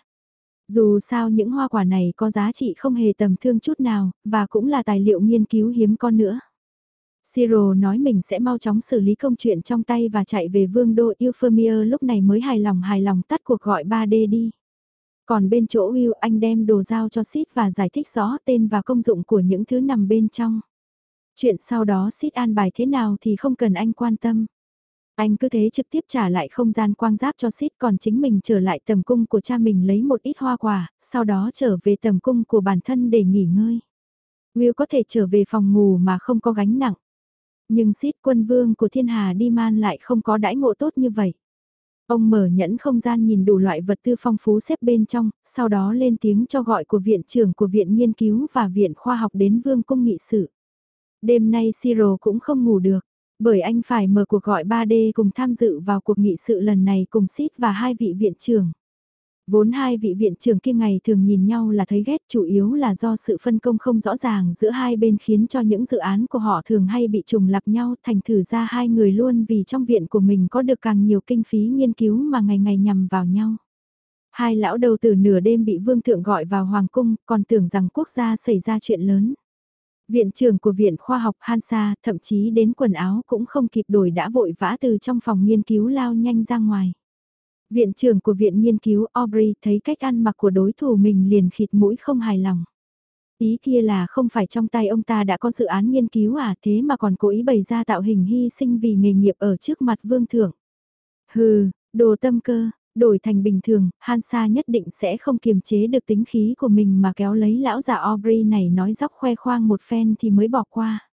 Dù sao những hoa quả này có giá trị không hề tầm thương chút nào, và cũng là tài liệu nghiên cứu hiếm con nữa. Siro nói mình sẽ mau chóng xử lý công chuyện trong tay và chạy về vương đô Euphemia lúc này mới hài lòng hài lòng tắt cuộc gọi 3D đi. Còn bên chỗ Will anh đem đồ giao cho Sid và giải thích rõ tên và công dụng của những thứ nằm bên trong. Chuyện sau đó Sid an bài thế nào thì không cần anh quan tâm. Anh cứ thế trực tiếp trả lại không gian quang giáp cho Sid còn chính mình trở lại tầm cung của cha mình lấy một ít hoa quả, sau đó trở về tầm cung của bản thân để nghỉ ngơi. Will có thể trở về phòng ngủ mà không có gánh nặng. Nhưng xít quân vương của thiên hà đi man lại không có đãi ngộ tốt như vậy. Ông mở nhẫn không gian nhìn đủ loại vật tư phong phú xếp bên trong, sau đó lên tiếng cho gọi của viện trưởng của viện nghiên cứu và viện khoa học đến vương cung nghị sự. Đêm nay Siro cũng không ngủ được, bởi anh phải mở cuộc gọi 3D cùng tham dự vào cuộc nghị sự lần này cùng Sid và hai vị viện trưởng. Vốn hai vị viện trưởng kia ngày thường nhìn nhau là thấy ghét, chủ yếu là do sự phân công không rõ ràng giữa hai bên khiến cho những dự án của họ thường hay bị trùng lặp nhau, thành thử ra hai người luôn vì trong viện của mình có được càng nhiều kinh phí nghiên cứu mà ngày ngày nhằm vào nhau. Hai lão đầu từ nửa đêm bị vương thượng gọi vào hoàng cung, còn tưởng rằng quốc gia xảy ra chuyện lớn. Viện trưởng của Viện Khoa học Hansa thậm chí đến quần áo cũng không kịp đổi đã vội vã từ trong phòng nghiên cứu lao nhanh ra ngoài. Viện trưởng của Viện Nghiên cứu Aubrey thấy cách ăn mặc của đối thủ mình liền khịt mũi không hài lòng. Ý kia là không phải trong tay ông ta đã có dự án nghiên cứu à thế mà còn cố ý bày ra tạo hình hy sinh vì nghề nghiệp ở trước mặt vương thượng. Hừ, đồ tâm cơ, đổi thành bình thường, Hansa nhất định sẽ không kiềm chế được tính khí của mình mà kéo lấy lão già Aubrey này nói dóc khoe khoang một phen thì mới bỏ qua.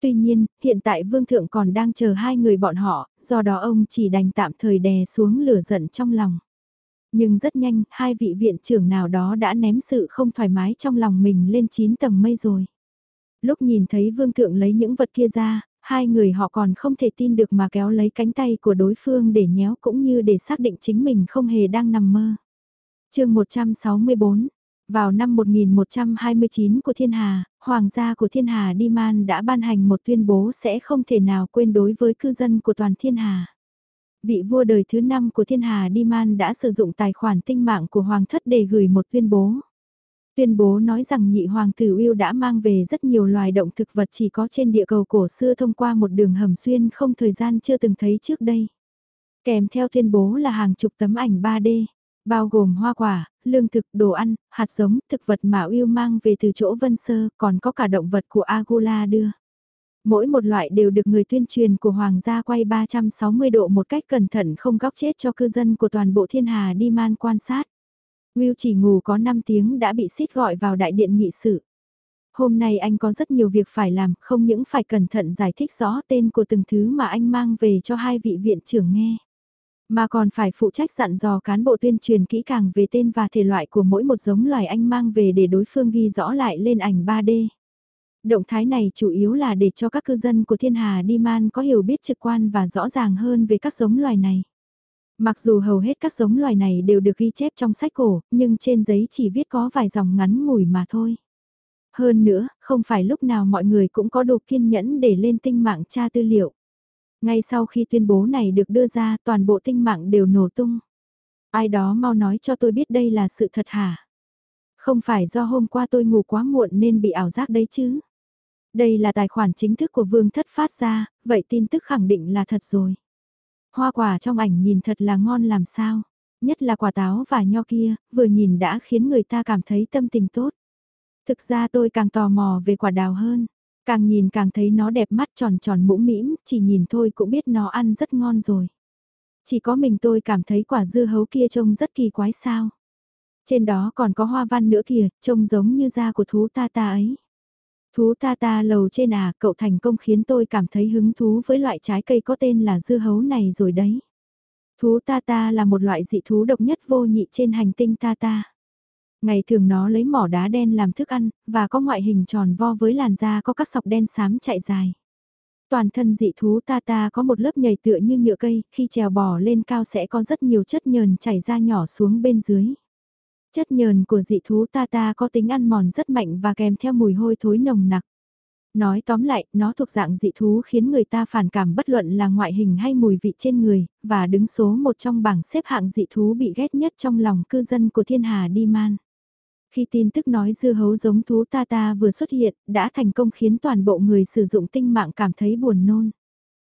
Tuy nhiên, hiện tại vương thượng còn đang chờ hai người bọn họ, do đó ông chỉ đành tạm thời đè xuống lửa giận trong lòng. Nhưng rất nhanh, hai vị viện trưởng nào đó đã ném sự không thoải mái trong lòng mình lên 9 tầng mây rồi. Lúc nhìn thấy vương thượng lấy những vật kia ra, hai người họ còn không thể tin được mà kéo lấy cánh tay của đối phương để nhéo cũng như để xác định chính mình không hề đang nằm mơ. chương 164 vào năm 1129 của Thiên Hà, Hoàng gia của Thiên Hà Đi Man đã ban hành một tuyên bố sẽ không thể nào quên đối với cư dân của toàn Thiên Hà. Vị vua đời thứ năm của Thiên Hà Đi Man đã sử dụng tài khoản tinh mạng của Hoàng thất để gửi một tuyên bố. Tuyên bố nói rằng nhị hoàng tử yêu đã mang về rất nhiều loài động thực vật chỉ có trên địa cầu cổ xưa thông qua một đường hầm xuyên không thời gian chưa từng thấy trước đây. Kèm theo tuyên bố là hàng chục tấm ảnh 3D, bao gồm hoa quả, lương thực, đồ ăn, hạt giống, thực vật mà yêu mang về từ chỗ Vân Sơ, còn có cả động vật của Agula đưa. Mỗi một loại đều được người tuyên truyền của Hoàng gia quay 360 độ một cách cẩn thận không góc chết cho cư dân của toàn bộ thiên hà đi man quan sát. Will chỉ ngủ có 5 tiếng đã bị xít gọi vào đại điện nghị sự. Hôm nay anh có rất nhiều việc phải làm, không những phải cẩn thận giải thích rõ tên của từng thứ mà anh mang về cho hai vị viện trưởng nghe. Mà còn phải phụ trách dặn dò cán bộ tuyên truyền kỹ càng về tên và thể loại của mỗi một giống loài anh mang về để đối phương ghi rõ lại lên ảnh 3D. Động thái này chủ yếu là để cho các cư dân của thiên hà đi man có hiểu biết trực quan và rõ ràng hơn về các giống loài này. Mặc dù hầu hết các giống loài này đều được ghi chép trong sách cổ, nhưng trên giấy chỉ viết có vài dòng ngắn ngủi mà thôi. Hơn nữa, không phải lúc nào mọi người cũng có đủ kiên nhẫn để lên tinh mạng tra tư liệu. Ngay sau khi tuyên bố này được đưa ra toàn bộ tinh mạng đều nổ tung. Ai đó mau nói cho tôi biết đây là sự thật hả? Không phải do hôm qua tôi ngủ quá muộn nên bị ảo giác đấy chứ? Đây là tài khoản chính thức của vương thất phát ra, vậy tin tức khẳng định là thật rồi. Hoa quả trong ảnh nhìn thật là ngon làm sao, nhất là quả táo và nho kia, vừa nhìn đã khiến người ta cảm thấy tâm tình tốt. Thực ra tôi càng tò mò về quả đào hơn, càng nhìn càng thấy nó đẹp mắt tròn tròn mũm mĩm, chỉ nhìn thôi cũng biết nó ăn rất ngon rồi. Chỉ có mình tôi cảm thấy quả dưa hấu kia trông rất kỳ quái sao. Trên đó còn có hoa văn nữa kìa, trông giống như da của thú ta ta ấy. Thú ta ta lầu trên à, cậu thành công khiến tôi cảm thấy hứng thú với loại trái cây có tên là dưa hấu này rồi đấy. Thú ta ta là một loại dị thú độc nhất vô nhị trên hành tinh ta ta. Ngày thường nó lấy mỏ đá đen làm thức ăn, và có ngoại hình tròn vo với làn da có các sọc đen xám chạy dài. Toàn thân dị thú ta ta có một lớp nhầy tựa như nhựa cây, khi trèo bò lên cao sẽ có rất nhiều chất nhờn chảy ra nhỏ xuống bên dưới. Chất nhờn của dị thú ta ta có tính ăn mòn rất mạnh và kèm theo mùi hôi thối nồng nặc. Nói tóm lại, nó thuộc dạng dị thú khiến người ta phản cảm bất luận là ngoại hình hay mùi vị trên người, và đứng số một trong bảng xếp hạng dị thú bị ghét nhất trong lòng cư dân của thiên hà Di Man. Khi tin tức nói dưa hấu giống thú ta ta vừa xuất hiện, đã thành công khiến toàn bộ người sử dụng tinh mạng cảm thấy buồn nôn.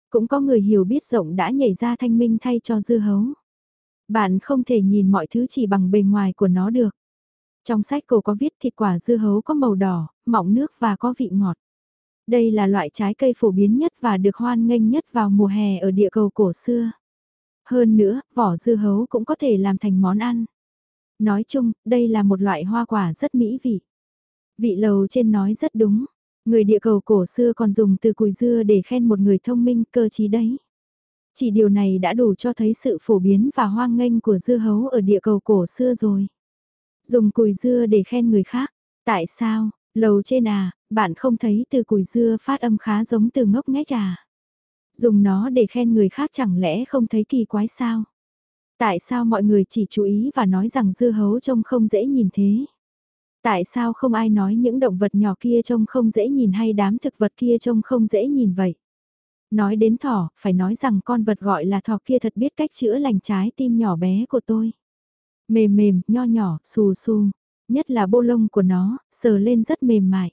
Cũng có người hiểu biết rộng đã nhảy ra thanh minh thay cho dưa hấu. Bạn không thể nhìn mọi thứ chỉ bằng bề ngoài của nó được. Trong sách cổ có viết thịt quả dưa hấu có màu đỏ, mọng nước và có vị ngọt. Đây là loại trái cây phổ biến nhất và được hoan nghênh nhất vào mùa hè ở địa cầu cổ xưa. Hơn nữa, vỏ dưa hấu cũng có thể làm thành món ăn. Nói chung, đây là một loại hoa quả rất mỹ vị. Vị lầu trên nói rất đúng. Người địa cầu cổ xưa còn dùng từ cùi dưa để khen một người thông minh cơ trí đấy. Chỉ điều này đã đủ cho thấy sự phổ biến và hoang nghênh của dưa hấu ở địa cầu cổ xưa rồi. Dùng cùi dưa để khen người khác. Tại sao, lầu trên à, bạn không thấy từ cùi dưa phát âm khá giống từ ngốc nghếch à? Dùng nó để khen người khác chẳng lẽ không thấy kỳ quái sao? Tại sao mọi người chỉ chú ý và nói rằng dưa hấu trông không dễ nhìn thế? Tại sao không ai nói những động vật nhỏ kia trông không dễ nhìn hay đám thực vật kia trông không dễ nhìn vậy? Nói đến thỏ, phải nói rằng con vật gọi là thỏ kia thật biết cách chữa lành trái tim nhỏ bé của tôi. Mềm mềm, nho nhỏ, xù xù. Nhất là bô lông của nó, sờ lên rất mềm mại.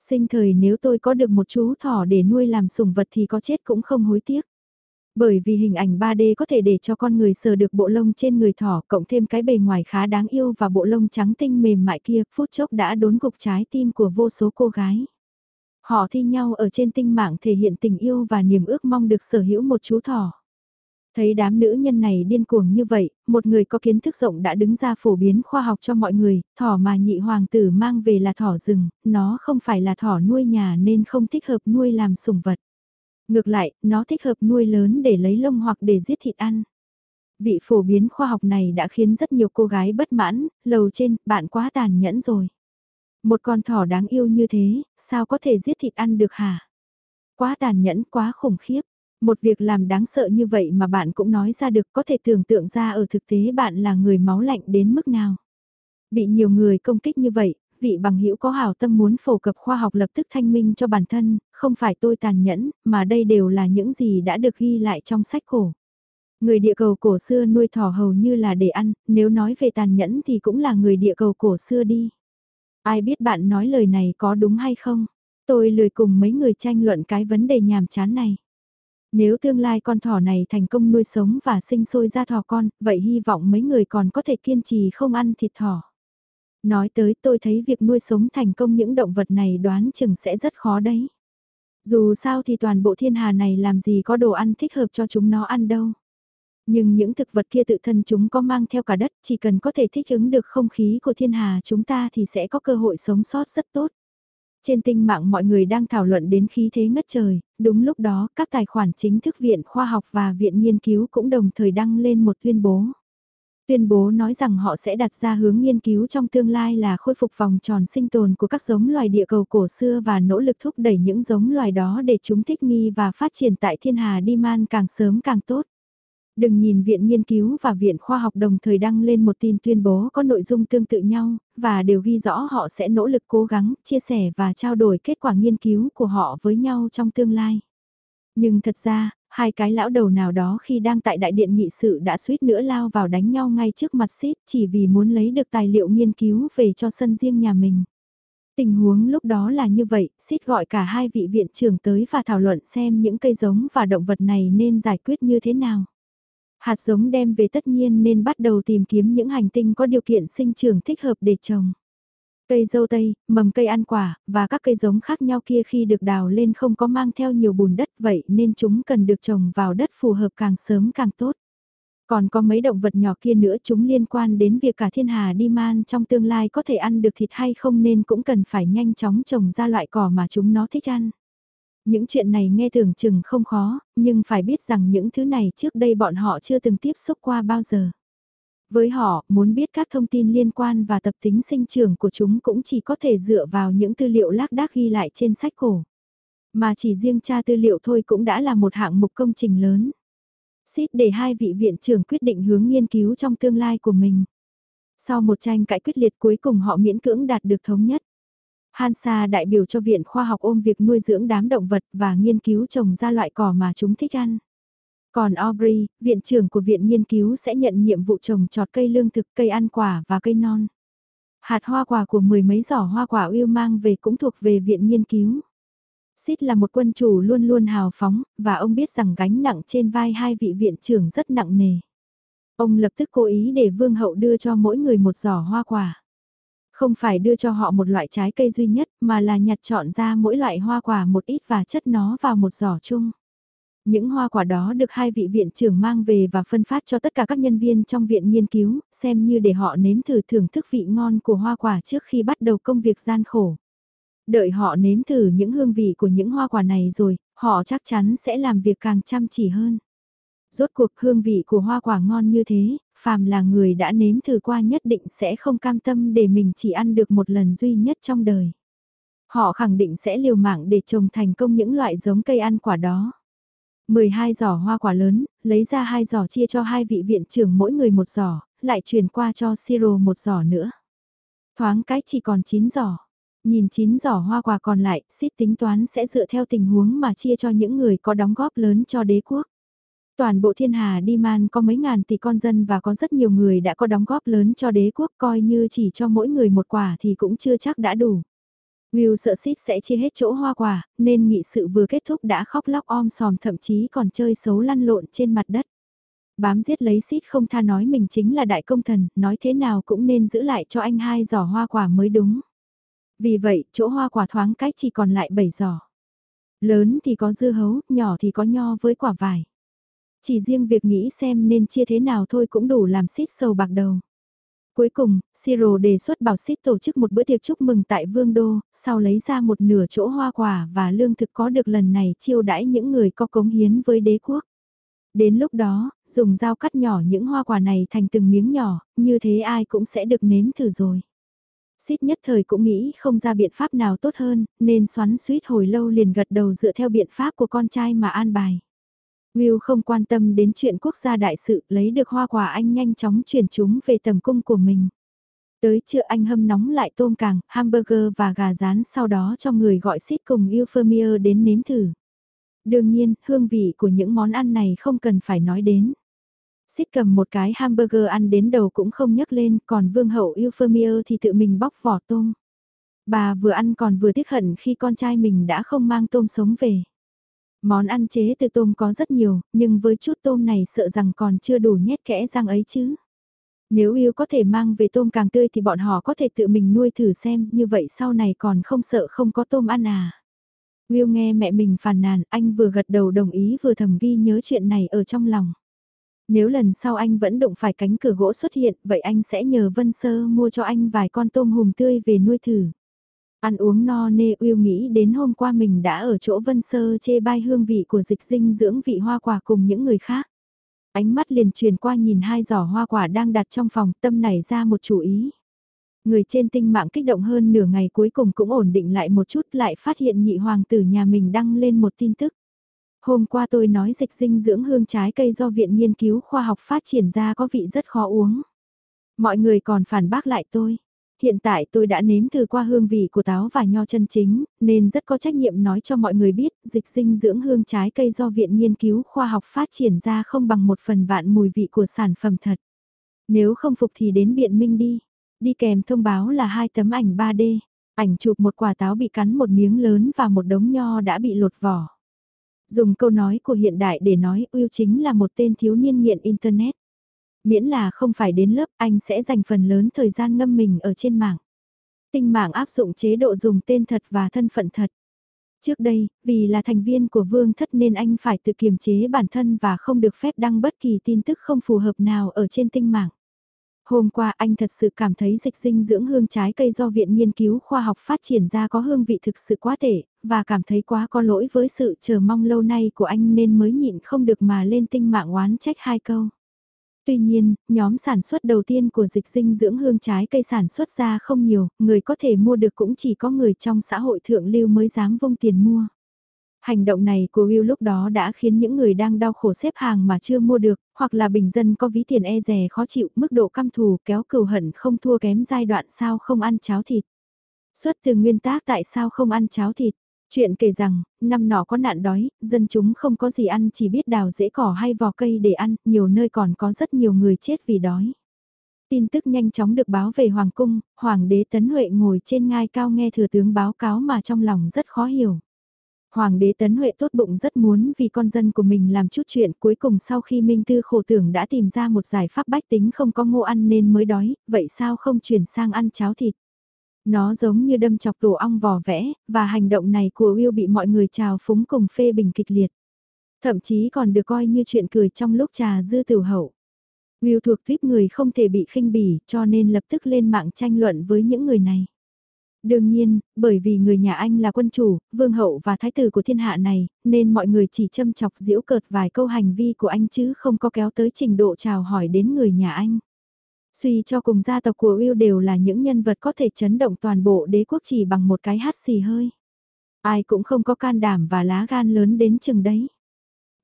Sinh thời nếu tôi có được một chú thỏ để nuôi làm sủng vật thì có chết cũng không hối tiếc. Bởi vì hình ảnh 3D có thể để cho con người sờ được bộ lông trên người thỏ cộng thêm cái bề ngoài khá đáng yêu và bộ lông trắng tinh mềm mại kia, phút chốc đã đốn gục trái tim của vô số cô gái. Họ thi nhau ở trên tinh mạng thể hiện tình yêu và niềm ước mong được sở hữu một chú thỏ. Thấy đám nữ nhân này điên cuồng như vậy, một người có kiến thức rộng đã đứng ra phổ biến khoa học cho mọi người, thỏ mà nhị hoàng tử mang về là thỏ rừng, nó không phải là thỏ nuôi nhà nên không thích hợp nuôi làm sủng vật. Ngược lại, nó thích hợp nuôi lớn để lấy lông hoặc để giết thịt ăn. Vị phổ biến khoa học này đã khiến rất nhiều cô gái bất mãn, lầu trên, bạn quá tàn nhẫn rồi. Một con thỏ đáng yêu như thế, sao có thể giết thịt ăn được hả? Quá tàn nhẫn, quá khủng khiếp. Một việc làm đáng sợ như vậy mà bạn cũng nói ra được có thể tưởng tượng ra ở thực tế bạn là người máu lạnh đến mức nào. Bị nhiều người công kích như vậy, vị bằng hữu có hảo tâm muốn phổ cập khoa học lập tức thanh minh cho bản thân, không phải tôi tàn nhẫn, mà đây đều là những gì đã được ghi lại trong sách cổ. Người địa cầu cổ xưa nuôi thỏ hầu như là để ăn, nếu nói về tàn nhẫn thì cũng là người địa cầu cổ xưa đi. Ai biết bạn nói lời này có đúng hay không? Tôi lười cùng mấy người tranh luận cái vấn đề nhàm chán này. Nếu tương lai con thỏ này thành công nuôi sống và sinh sôi ra thỏ con, vậy hy vọng mấy người còn có thể kiên trì không ăn thịt thỏ. Nói tới tôi thấy việc nuôi sống thành công những động vật này đoán chừng sẽ rất khó đấy. Dù sao thì toàn bộ thiên hà này làm gì có đồ ăn thích hợp cho chúng nó ăn đâu. Nhưng những thực vật kia tự thân chúng có mang theo cả đất, chỉ cần có thể thích ứng được không khí của thiên hà chúng ta thì sẽ có cơ hội sống sót rất tốt. Trên tinh mạng mọi người đang thảo luận đến khí thế ngất trời, đúng lúc đó các tài khoản chính thức Viện Khoa học và Viện Nghiên cứu cũng đồng thời đăng lên một tuyên bố. Tuyên bố nói rằng họ sẽ đặt ra hướng nghiên cứu trong tương lai là khôi phục vòng tròn sinh tồn của các giống loài địa cầu cổ xưa và nỗ lực thúc đẩy những giống loài đó để chúng thích nghi và phát triển tại thiên hà đi man càng sớm càng tốt. Đừng nhìn Viện Nghiên cứu và Viện Khoa học đồng thời đăng lên một tin tuyên bố có nội dung tương tự nhau, và đều ghi rõ họ sẽ nỗ lực cố gắng, chia sẻ và trao đổi kết quả nghiên cứu của họ với nhau trong tương lai. Nhưng thật ra, hai cái lão đầu nào đó khi đang tại đại điện nghị sự đã suýt nữa lao vào đánh nhau ngay trước mặt xít chỉ vì muốn lấy được tài liệu nghiên cứu về cho sân riêng nhà mình. Tình huống lúc đó là như vậy, xít gọi cả hai vị viện trưởng tới và thảo luận xem những cây giống và động vật này nên giải quyết như thế nào. Hạt giống đem về tất nhiên nên bắt đầu tìm kiếm những hành tinh có điều kiện sinh trưởng thích hợp để trồng. Cây dâu tây, mầm cây ăn quả, và các cây giống khác nhau kia khi được đào lên không có mang theo nhiều bùn đất vậy nên chúng cần được trồng vào đất phù hợp càng sớm càng tốt. Còn có mấy động vật nhỏ kia nữa chúng liên quan đến việc cả thiên hà đi man trong tương lai có thể ăn được thịt hay không nên cũng cần phải nhanh chóng trồng ra loại cỏ mà chúng nó thích ăn. Những chuyện này nghe tưởng chừng không khó, nhưng phải biết rằng những thứ này trước đây bọn họ chưa từng tiếp xúc qua bao giờ. Với họ, muốn biết các thông tin liên quan và tập tính sinh trưởng của chúng cũng chỉ có thể dựa vào những tư liệu lác đác ghi lại trên sách cổ. Mà chỉ riêng tra tư liệu thôi cũng đã là một hạng mục công trình lớn. Xít để hai vị viện trưởng quyết định hướng nghiên cứu trong tương lai của mình. Sau một tranh cãi quyết liệt cuối cùng họ miễn cưỡng đạt được thống nhất. Hansa đại biểu cho Viện Khoa học ôm việc nuôi dưỡng đám động vật và nghiên cứu trồng ra loại cỏ mà chúng thích ăn. Còn Aubrey, viện trưởng của viện nghiên cứu sẽ nhận nhiệm vụ trồng trọt cây lương thực, cây ăn quả và cây non. Hạt hoa quả của mười mấy giỏ hoa quả yêu mang về cũng thuộc về viện nghiên cứu. Sid là một quân chủ luôn luôn hào phóng, và ông biết rằng gánh nặng trên vai hai vị viện trưởng rất nặng nề. Ông lập tức cố ý để vương hậu đưa cho mỗi người một giỏ hoa quả. Không phải đưa cho họ một loại trái cây duy nhất, mà là nhặt chọn ra mỗi loại hoa quả một ít và chất nó vào một giỏ chung. Những hoa quả đó được hai vị viện trưởng mang về và phân phát cho tất cả các nhân viên trong viện nghiên cứu, xem như để họ nếm thử thưởng thức vị ngon của hoa quả trước khi bắt đầu công việc gian khổ. Đợi họ nếm thử những hương vị của những hoa quả này rồi, họ chắc chắn sẽ làm việc càng chăm chỉ hơn. Rốt cuộc hương vị của hoa quả ngon như thế, phàm là người đã nếm thử qua nhất định sẽ không cam tâm để mình chỉ ăn được một lần duy nhất trong đời. Họ khẳng định sẽ liều mạng để trồng thành công những loại giống cây ăn quả đó. 12 giỏ hoa quả lớn, lấy ra hai giỏ chia cho hai vị viện trưởng mỗi người một giỏ, lại chuyển qua cho Siro một giỏ nữa. Thoáng cái chỉ còn 9 giỏ. Nhìn 9 giỏ hoa quả còn lại, xít tính toán sẽ dựa theo tình huống mà chia cho những người có đóng góp lớn cho đế quốc. Toàn bộ thiên hà đi man có mấy ngàn tỷ con dân và có rất nhiều người đã có đóng góp lớn cho đế quốc coi như chỉ cho mỗi người một quả thì cũng chưa chắc đã đủ. Will sợ xít sẽ chia hết chỗ hoa quả, nên nghị sự vừa kết thúc đã khóc lóc om sòm thậm chí còn chơi xấu lăn lộn trên mặt đất. Bám giết lấy xít không tha nói mình chính là đại công thần, nói thế nào cũng nên giữ lại cho anh hai giỏ hoa quả mới đúng. Vì vậy, chỗ hoa quả thoáng cách chỉ còn lại 7 giỏ. Lớn thì có dưa hấu, nhỏ thì có nho với quả vải. Chỉ riêng việc nghĩ xem nên chia thế nào thôi cũng đủ làm xít sầu bạc đầu. Cuối cùng, Siro đề xuất bảo xít tổ chức một bữa tiệc chúc mừng tại Vương Đô, sau lấy ra một nửa chỗ hoa quả và lương thực có được lần này chiêu đãi những người có cống hiến với đế quốc. Đến lúc đó, dùng dao cắt nhỏ những hoa quả này thành từng miếng nhỏ, như thế ai cũng sẽ được nếm thử rồi. Xít nhất thời cũng nghĩ không ra biện pháp nào tốt hơn, nên xoắn suýt hồi lâu liền gật đầu dựa theo biện pháp của con trai mà an bài. Will không quan tâm đến chuyện quốc gia đại sự, lấy được hoa quả anh nhanh chóng chuyển chúng về tầm cung của mình. Tới trưa anh hâm nóng lại tôm càng, hamburger và gà rán sau đó cho người gọi xít cùng Euphemia đến nếm thử. Đương nhiên, hương vị của những món ăn này không cần phải nói đến. Xít cầm một cái hamburger ăn đến đầu cũng không nhấc lên, còn vương hậu Euphemia thì tự mình bóc vỏ tôm. Bà vừa ăn còn vừa tiếc hận khi con trai mình đã không mang tôm sống về. Món ăn chế từ tôm có rất nhiều, nhưng với chút tôm này sợ rằng còn chưa đủ nhét kẽ răng ấy chứ. Nếu yêu có thể mang về tôm càng tươi thì bọn họ có thể tự mình nuôi thử xem, như vậy sau này còn không sợ không có tôm ăn à. Will nghe mẹ mình phàn nàn, anh vừa gật đầu đồng ý vừa thầm ghi nhớ chuyện này ở trong lòng. Nếu lần sau anh vẫn đụng phải cánh cửa gỗ xuất hiện, vậy anh sẽ nhờ Vân Sơ mua cho anh vài con tôm hùm tươi về nuôi thử. Ăn uống no nê uyêu nghĩ đến hôm qua mình đã ở chỗ Vân Sơ chê bai hương vị của dịch dinh dưỡng vị hoa quả cùng những người khác. Ánh mắt liền truyền qua nhìn hai giỏ hoa quả đang đặt trong phòng, tâm này ra một chủ ý. Người trên tinh mạng kích động hơn nửa ngày cuối cùng cũng ổn định lại một chút, lại phát hiện nhị hoàng tử nhà mình đăng lên một tin tức. Hôm qua tôi nói dịch dinh dưỡng hương trái cây do Viện Nghiên cứu Khoa học phát triển ra có vị rất khó uống. Mọi người còn phản bác lại tôi. Hiện tại tôi đã nếm thử qua hương vị của táo và nho chân chính, nên rất có trách nhiệm nói cho mọi người biết dịch dinh dưỡng hương trái cây do Viện Nghiên cứu Khoa học phát triển ra không bằng một phần vạn mùi vị của sản phẩm thật. Nếu không phục thì đến biện minh đi. Đi kèm thông báo là hai tấm ảnh 3D. Ảnh chụp một quả táo bị cắn một miếng lớn và một đống nho đã bị lột vỏ. Dùng câu nói của hiện đại để nói Will chính là một tên thiếu niên nghiện Internet. Miễn là không phải đến lớp anh sẽ dành phần lớn thời gian ngâm mình ở trên mạng. Tinh mạng áp dụng chế độ dùng tên thật và thân phận thật. Trước đây, vì là thành viên của vương thất nên anh phải tự kiềm chế bản thân và không được phép đăng bất kỳ tin tức không phù hợp nào ở trên tinh mạng. Hôm qua anh thật sự cảm thấy dịch dinh dưỡng hương trái cây do Viện Nghiên cứu Khoa học phát triển ra có hương vị thực sự quá tệ, và cảm thấy quá có lỗi với sự chờ mong lâu nay của anh nên mới nhịn không được mà lên tinh mạng oán trách hai câu. Tuy nhiên, nhóm sản xuất đầu tiên của dịch dinh dưỡng hương trái cây sản xuất ra không nhiều, người có thể mua được cũng chỉ có người trong xã hội thượng lưu mới dám vung tiền mua. Hành động này của Will lúc đó đã khiến những người đang đau khổ xếp hàng mà chưa mua được, hoặc là bình dân có ví tiền e rè khó chịu, mức độ căm thù kéo cừu hận không thua kém giai đoạn sao không ăn cháo thịt. Xuất từ nguyên tác tại sao không ăn cháo thịt. Chuyện kể rằng, năm nọ có nạn đói, dân chúng không có gì ăn chỉ biết đào rễ cỏ hay vò cây để ăn, nhiều nơi còn có rất nhiều người chết vì đói. Tin tức nhanh chóng được báo về Hoàng cung, Hoàng đế Tấn Huệ ngồi trên ngai cao nghe thừa tướng báo cáo mà trong lòng rất khó hiểu. Hoàng đế Tấn Huệ tốt bụng rất muốn vì con dân của mình làm chút chuyện cuối cùng sau khi Minh Tư khổ tưởng đã tìm ra một giải pháp bách tính không có ngô ăn nên mới đói, vậy sao không chuyển sang ăn cháo thịt? Nó giống như đâm chọc tổ ong vò vẽ, và hành động này của Will bị mọi người trào phúng cùng phê bình kịch liệt. Thậm chí còn được coi như chuyện cười trong lúc trà dư tiểu hậu. Will thuộc tuyếp người không thể bị khinh bỉ cho nên lập tức lên mạng tranh luận với những người này. Đương nhiên, bởi vì người nhà anh là quân chủ, vương hậu và thái tử của thiên hạ này, nên mọi người chỉ châm chọc diễu cợt vài câu hành vi của anh chứ không có kéo tới trình độ chào hỏi đến người nhà anh. Suy cho cùng gia tộc của Will đều là những nhân vật có thể chấn động toàn bộ đế quốc chỉ bằng một cái hát xì hơi. Ai cũng không có can đảm và lá gan lớn đến chừng đấy.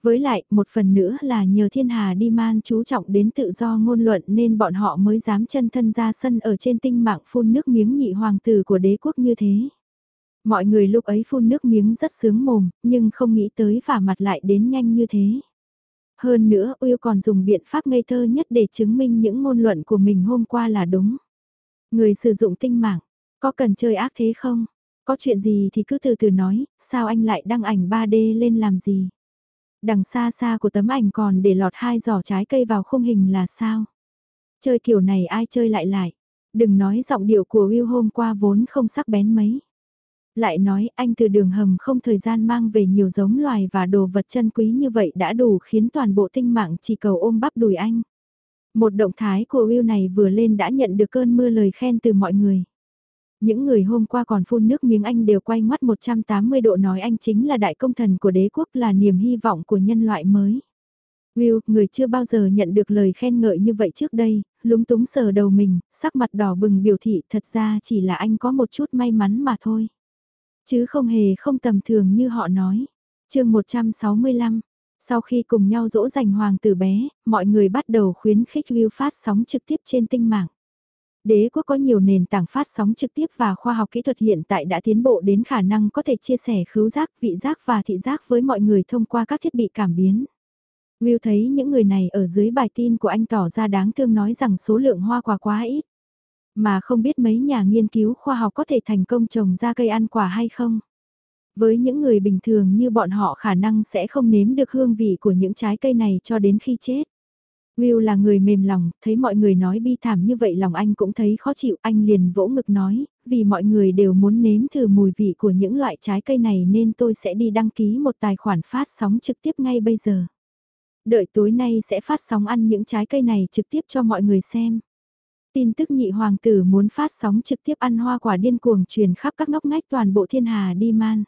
Với lại, một phần nữa là nhờ thiên hà đi man chú trọng đến tự do ngôn luận nên bọn họ mới dám chân thân ra sân ở trên tinh mạng phun nước miếng nhị hoàng tử của đế quốc như thế. Mọi người lúc ấy phun nước miếng rất sướng mồm, nhưng không nghĩ tới và mặt lại đến nhanh như thế. Hơn nữa, uyêu còn dùng biện pháp ngây thơ nhất để chứng minh những ngôn luận của mình hôm qua là đúng. Người sử dụng tinh mạng, có cần chơi ác thế không? Có chuyện gì thì cứ từ từ nói, sao anh lại đăng ảnh 3D lên làm gì? Đằng xa xa của tấm ảnh còn để lọt hai giỏ trái cây vào khung hình là sao? Chơi kiểu này ai chơi lại lại? Đừng nói giọng điệu của Will hôm qua vốn không sắc bén mấy. Lại nói anh từ đường hầm không thời gian mang về nhiều giống loài và đồ vật chân quý như vậy đã đủ khiến toàn bộ tinh mạng chỉ cầu ôm bắp đùi anh. Một động thái của Will này vừa lên đã nhận được cơn mưa lời khen từ mọi người. Những người hôm qua còn phun nước miếng anh đều quay ngoắt 180 độ nói anh chính là đại công thần của đế quốc là niềm hy vọng của nhân loại mới. Will, người chưa bao giờ nhận được lời khen ngợi như vậy trước đây, lúng túng sờ đầu mình, sắc mặt đỏ bừng biểu thị thật ra chỉ là anh có một chút may mắn mà thôi. Chứ không hề không tầm thường như họ nói. chương 165, sau khi cùng nhau dỗ dành hoàng tử bé, mọi người bắt đầu khuyến khích view phát sóng trực tiếp trên tinh mạng. Đế quốc có nhiều nền tảng phát sóng trực tiếp và khoa học kỹ thuật hiện tại đã tiến bộ đến khả năng có thể chia sẻ khứu giác, vị giác và thị giác với mọi người thông qua các thiết bị cảm biến. Will thấy những người này ở dưới bài tin của anh tỏ ra đáng thương nói rằng số lượng hoa quả quá ít. Mà không biết mấy nhà nghiên cứu khoa học có thể thành công trồng ra cây ăn quả hay không. Với những người bình thường như bọn họ khả năng sẽ không nếm được hương vị của những trái cây này cho đến khi chết. Will là người mềm lòng, thấy mọi người nói bi thảm như vậy lòng anh cũng thấy khó chịu, anh liền vỗ ngực nói, vì mọi người đều muốn nếm thử mùi vị của những loại trái cây này nên tôi sẽ đi đăng ký một tài khoản phát sóng trực tiếp ngay bây giờ. Đợi tối nay sẽ phát sóng ăn những trái cây này trực tiếp cho mọi người xem. Tin tức nhị hoàng tử muốn phát sóng trực tiếp ăn hoa quả điên cuồng truyền khắp các ngóc ngách toàn bộ thiên hà đi man.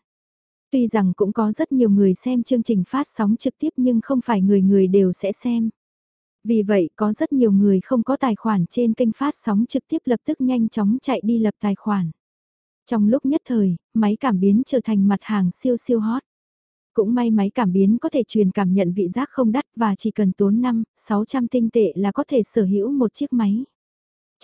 Tuy rằng cũng có rất nhiều người xem chương trình phát sóng trực tiếp nhưng không phải người người đều sẽ xem. Vì vậy có rất nhiều người không có tài khoản trên kênh phát sóng trực tiếp lập tức nhanh chóng chạy đi lập tài khoản. Trong lúc nhất thời, máy cảm biến trở thành mặt hàng siêu siêu hot. Cũng may máy cảm biến có thể truyền cảm nhận vị giác không đắt và chỉ cần tốn 5, 600 tinh tệ là có thể sở hữu một chiếc máy.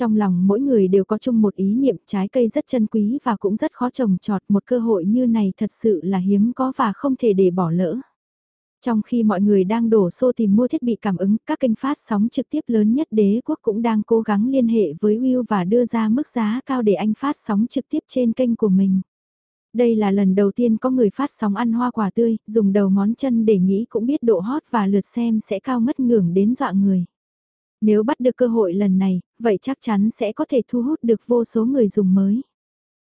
Trong lòng mỗi người đều có chung một ý niệm trái cây rất chân quý và cũng rất khó trồng trọt một cơ hội như này thật sự là hiếm có và không thể để bỏ lỡ. Trong khi mọi người đang đổ xô tìm mua thiết bị cảm ứng, các kênh phát sóng trực tiếp lớn nhất đế quốc cũng đang cố gắng liên hệ với Will và đưa ra mức giá cao để anh phát sóng trực tiếp trên kênh của mình. Đây là lần đầu tiên có người phát sóng ăn hoa quả tươi, dùng đầu ngón chân để nghĩ cũng biết độ hot và lượt xem sẽ cao ngất ngưỡng đến dọa người. Nếu bắt được cơ hội lần này, vậy chắc chắn sẽ có thể thu hút được vô số người dùng mới.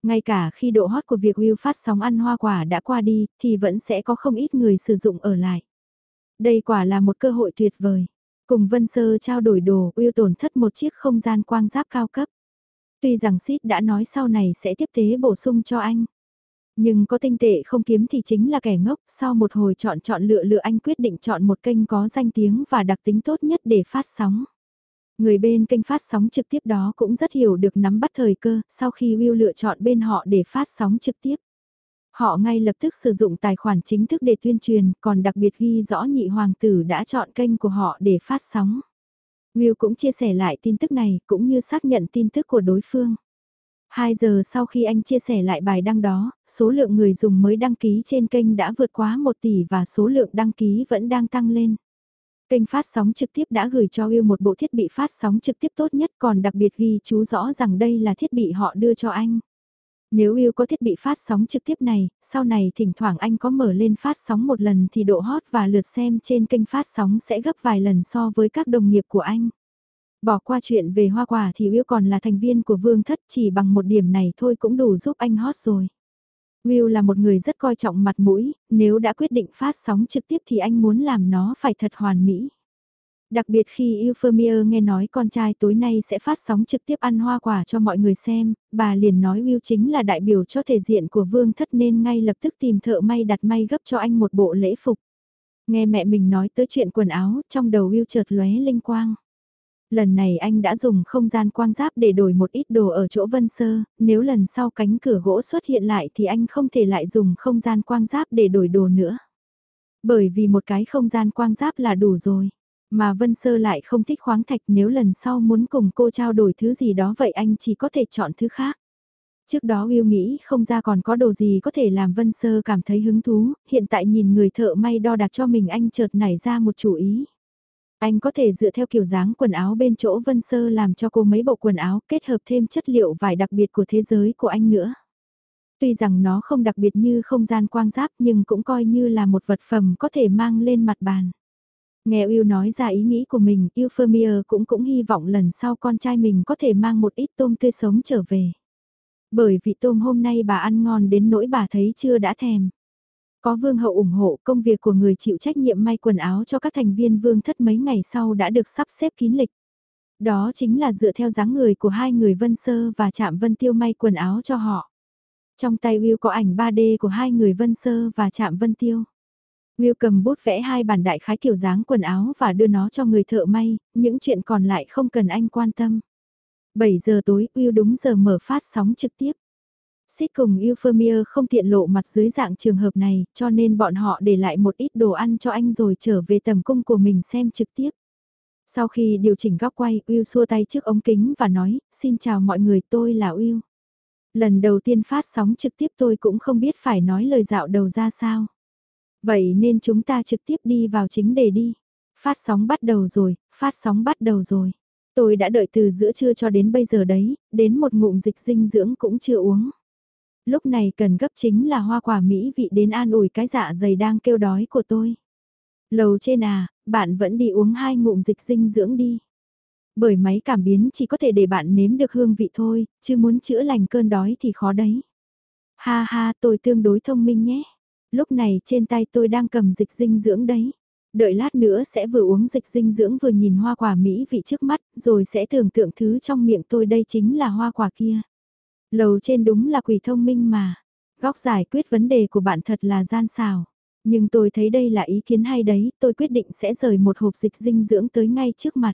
Ngay cả khi độ hot của việc Will phát sóng ăn hoa quả đã qua đi, thì vẫn sẽ có không ít người sử dụng ở lại. Đây quả là một cơ hội tuyệt vời. Cùng Vân Sơ trao đổi đồ, Will tổn thất một chiếc không gian quang giáp cao cấp. Tuy rằng Sid đã nói sau này sẽ tiếp tế bổ sung cho anh. Nhưng có tinh tệ không kiếm thì chính là kẻ ngốc, sau một hồi chọn chọn lựa lựa anh quyết định chọn một kênh có danh tiếng và đặc tính tốt nhất để phát sóng. Người bên kênh phát sóng trực tiếp đó cũng rất hiểu được nắm bắt thời cơ, sau khi Will lựa chọn bên họ để phát sóng trực tiếp. Họ ngay lập tức sử dụng tài khoản chính thức để tuyên truyền, còn đặc biệt ghi rõ nhị hoàng tử đã chọn kênh của họ để phát sóng. Will cũng chia sẻ lại tin tức này, cũng như xác nhận tin tức của đối phương. 2 giờ sau khi anh chia sẻ lại bài đăng đó, số lượng người dùng mới đăng ký trên kênh đã vượt quá 1 tỷ và số lượng đăng ký vẫn đang tăng lên. Kênh phát sóng trực tiếp đã gửi cho Will một bộ thiết bị phát sóng trực tiếp tốt nhất còn đặc biệt ghi chú rõ rằng đây là thiết bị họ đưa cho anh. Nếu Will có thiết bị phát sóng trực tiếp này, sau này thỉnh thoảng anh có mở lên phát sóng một lần thì độ hot và lượt xem trên kênh phát sóng sẽ gấp vài lần so với các đồng nghiệp của anh. Bỏ qua chuyện về hoa quả thì Will còn là thành viên của Vương Thất chỉ bằng một điểm này thôi cũng đủ giúp anh hot rồi. Will là một người rất coi trọng mặt mũi, nếu đã quyết định phát sóng trực tiếp thì anh muốn làm nó phải thật hoàn mỹ. Đặc biệt khi Euphemia nghe nói con trai tối nay sẽ phát sóng trực tiếp ăn hoa quả cho mọi người xem, bà liền nói Will chính là đại biểu cho thể diện của vương thất nên ngay lập tức tìm thợ may đặt may gấp cho anh một bộ lễ phục. Nghe mẹ mình nói tới chuyện quần áo, trong đầu Will chợt lóe linh quang. Lần này anh đã dùng không gian quang giáp để đổi một ít đồ ở chỗ Vân Sơ, nếu lần sau cánh cửa gỗ xuất hiện lại thì anh không thể lại dùng không gian quang giáp để đổi đồ nữa. Bởi vì một cái không gian quang giáp là đủ rồi. Mà Vân Sơ lại không thích khoáng thạch nếu lần sau muốn cùng cô trao đổi thứ gì đó vậy anh chỉ có thể chọn thứ khác. Trước đó Will nghĩ không ra còn có đồ gì có thể làm Vân Sơ cảm thấy hứng thú, hiện tại nhìn người thợ may đo đạc cho mình anh chợt nảy ra một chủ ý. Anh có thể dựa theo kiểu dáng quần áo bên chỗ Vân Sơ làm cho cô mấy bộ quần áo kết hợp thêm chất liệu vải đặc biệt của thế giới của anh nữa. Tuy rằng nó không đặc biệt như không gian quang giáp nhưng cũng coi như là một vật phẩm có thể mang lên mặt bàn. Nghe yêu nói ra ý nghĩ của mình, Euphemia cũng cũng hy vọng lần sau con trai mình có thể mang một ít tôm tươi sống trở về. Bởi vì tôm hôm nay bà ăn ngon đến nỗi bà thấy chưa đã thèm. Có vương hậu ủng hộ công việc của người chịu trách nhiệm may quần áo cho các thành viên vương thất mấy ngày sau đã được sắp xếp kín lịch. Đó chính là dựa theo dáng người của hai người Vân Sơ và Trạm Vân Tiêu may quần áo cho họ. Trong tay Will có ảnh 3D của hai người Vân Sơ và Trạm Vân Tiêu. Will cầm bút vẽ hai bản đại khái kiểu dáng quần áo và đưa nó cho người thợ may, những chuyện còn lại không cần anh quan tâm. 7 giờ tối, Will đúng giờ mở phát sóng trực tiếp. Xích cùng Euphemia không tiện lộ mặt dưới dạng trường hợp này, cho nên bọn họ để lại một ít đồ ăn cho anh rồi trở về tầm cung của mình xem trực tiếp. Sau khi điều chỉnh góc quay, Will xua tay trước ống kính và nói, xin chào mọi người tôi là Will. Lần đầu tiên phát sóng trực tiếp tôi cũng không biết phải nói lời dạo đầu ra sao. Vậy nên chúng ta trực tiếp đi vào chính đề đi. Phát sóng bắt đầu rồi, phát sóng bắt đầu rồi. Tôi đã đợi từ giữa trưa cho đến bây giờ đấy, đến một ngụm dịch dinh dưỡng cũng chưa uống. Lúc này cần gấp chính là hoa quả mỹ vị đến an ủi cái dạ dày đang kêu đói của tôi. Lầu trên à, bạn vẫn đi uống hai ngụm dịch dinh dưỡng đi. Bởi máy cảm biến chỉ có thể để bạn nếm được hương vị thôi, chứ muốn chữa lành cơn đói thì khó đấy. Ha ha, tôi tương đối thông minh nhé. Lúc này trên tay tôi đang cầm dịch dinh dưỡng đấy. Đợi lát nữa sẽ vừa uống dịch dinh dưỡng vừa nhìn hoa quả mỹ vị trước mắt, rồi sẽ tưởng tượng thứ trong miệng tôi đây chính là hoa quả kia. Lầu trên đúng là quỷ thông minh mà. Góc giải quyết vấn đề của bạn thật là gian xào. Nhưng tôi thấy đây là ý kiến hay đấy, tôi quyết định sẽ rời một hộp dịch dinh dưỡng tới ngay trước mặt.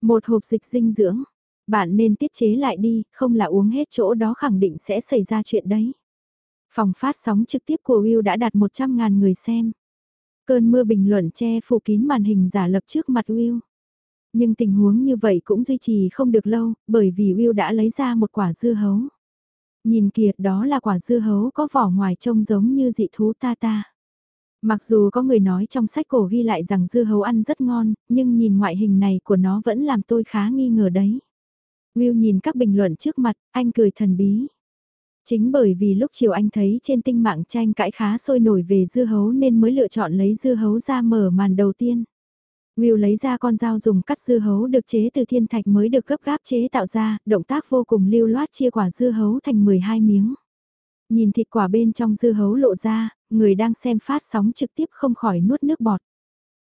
Một hộp dịch dinh dưỡng, bạn nên tiết chế lại đi, không là uống hết chỗ đó khẳng định sẽ xảy ra chuyện đấy. Phòng phát sóng trực tiếp của Will đã đạt 100.000 người xem. Cơn mưa bình luận che phủ kín màn hình giả lập trước mặt Will. Nhưng tình huống như vậy cũng duy trì không được lâu, bởi vì Will đã lấy ra một quả dưa hấu. Nhìn kìa, đó là quả dưa hấu có vỏ ngoài trông giống như dị thú ta ta. Mặc dù có người nói trong sách cổ ghi lại rằng dưa hấu ăn rất ngon, nhưng nhìn ngoại hình này của nó vẫn làm tôi khá nghi ngờ đấy. Will nhìn các bình luận trước mặt, anh cười thần bí. Chính bởi vì lúc chiều anh thấy trên tinh mạng tranh cãi khá sôi nổi về dưa hấu nên mới lựa chọn lấy dưa hấu ra mở màn đầu tiên. Will lấy ra con dao dùng cắt dưa hấu được chế từ thiên thạch mới được gấp gáp chế tạo ra, động tác vô cùng lưu loát chia quả dưa hấu thành 12 miếng. Nhìn thịt quả bên trong dưa hấu lộ ra, người đang xem phát sóng trực tiếp không khỏi nuốt nước bọt.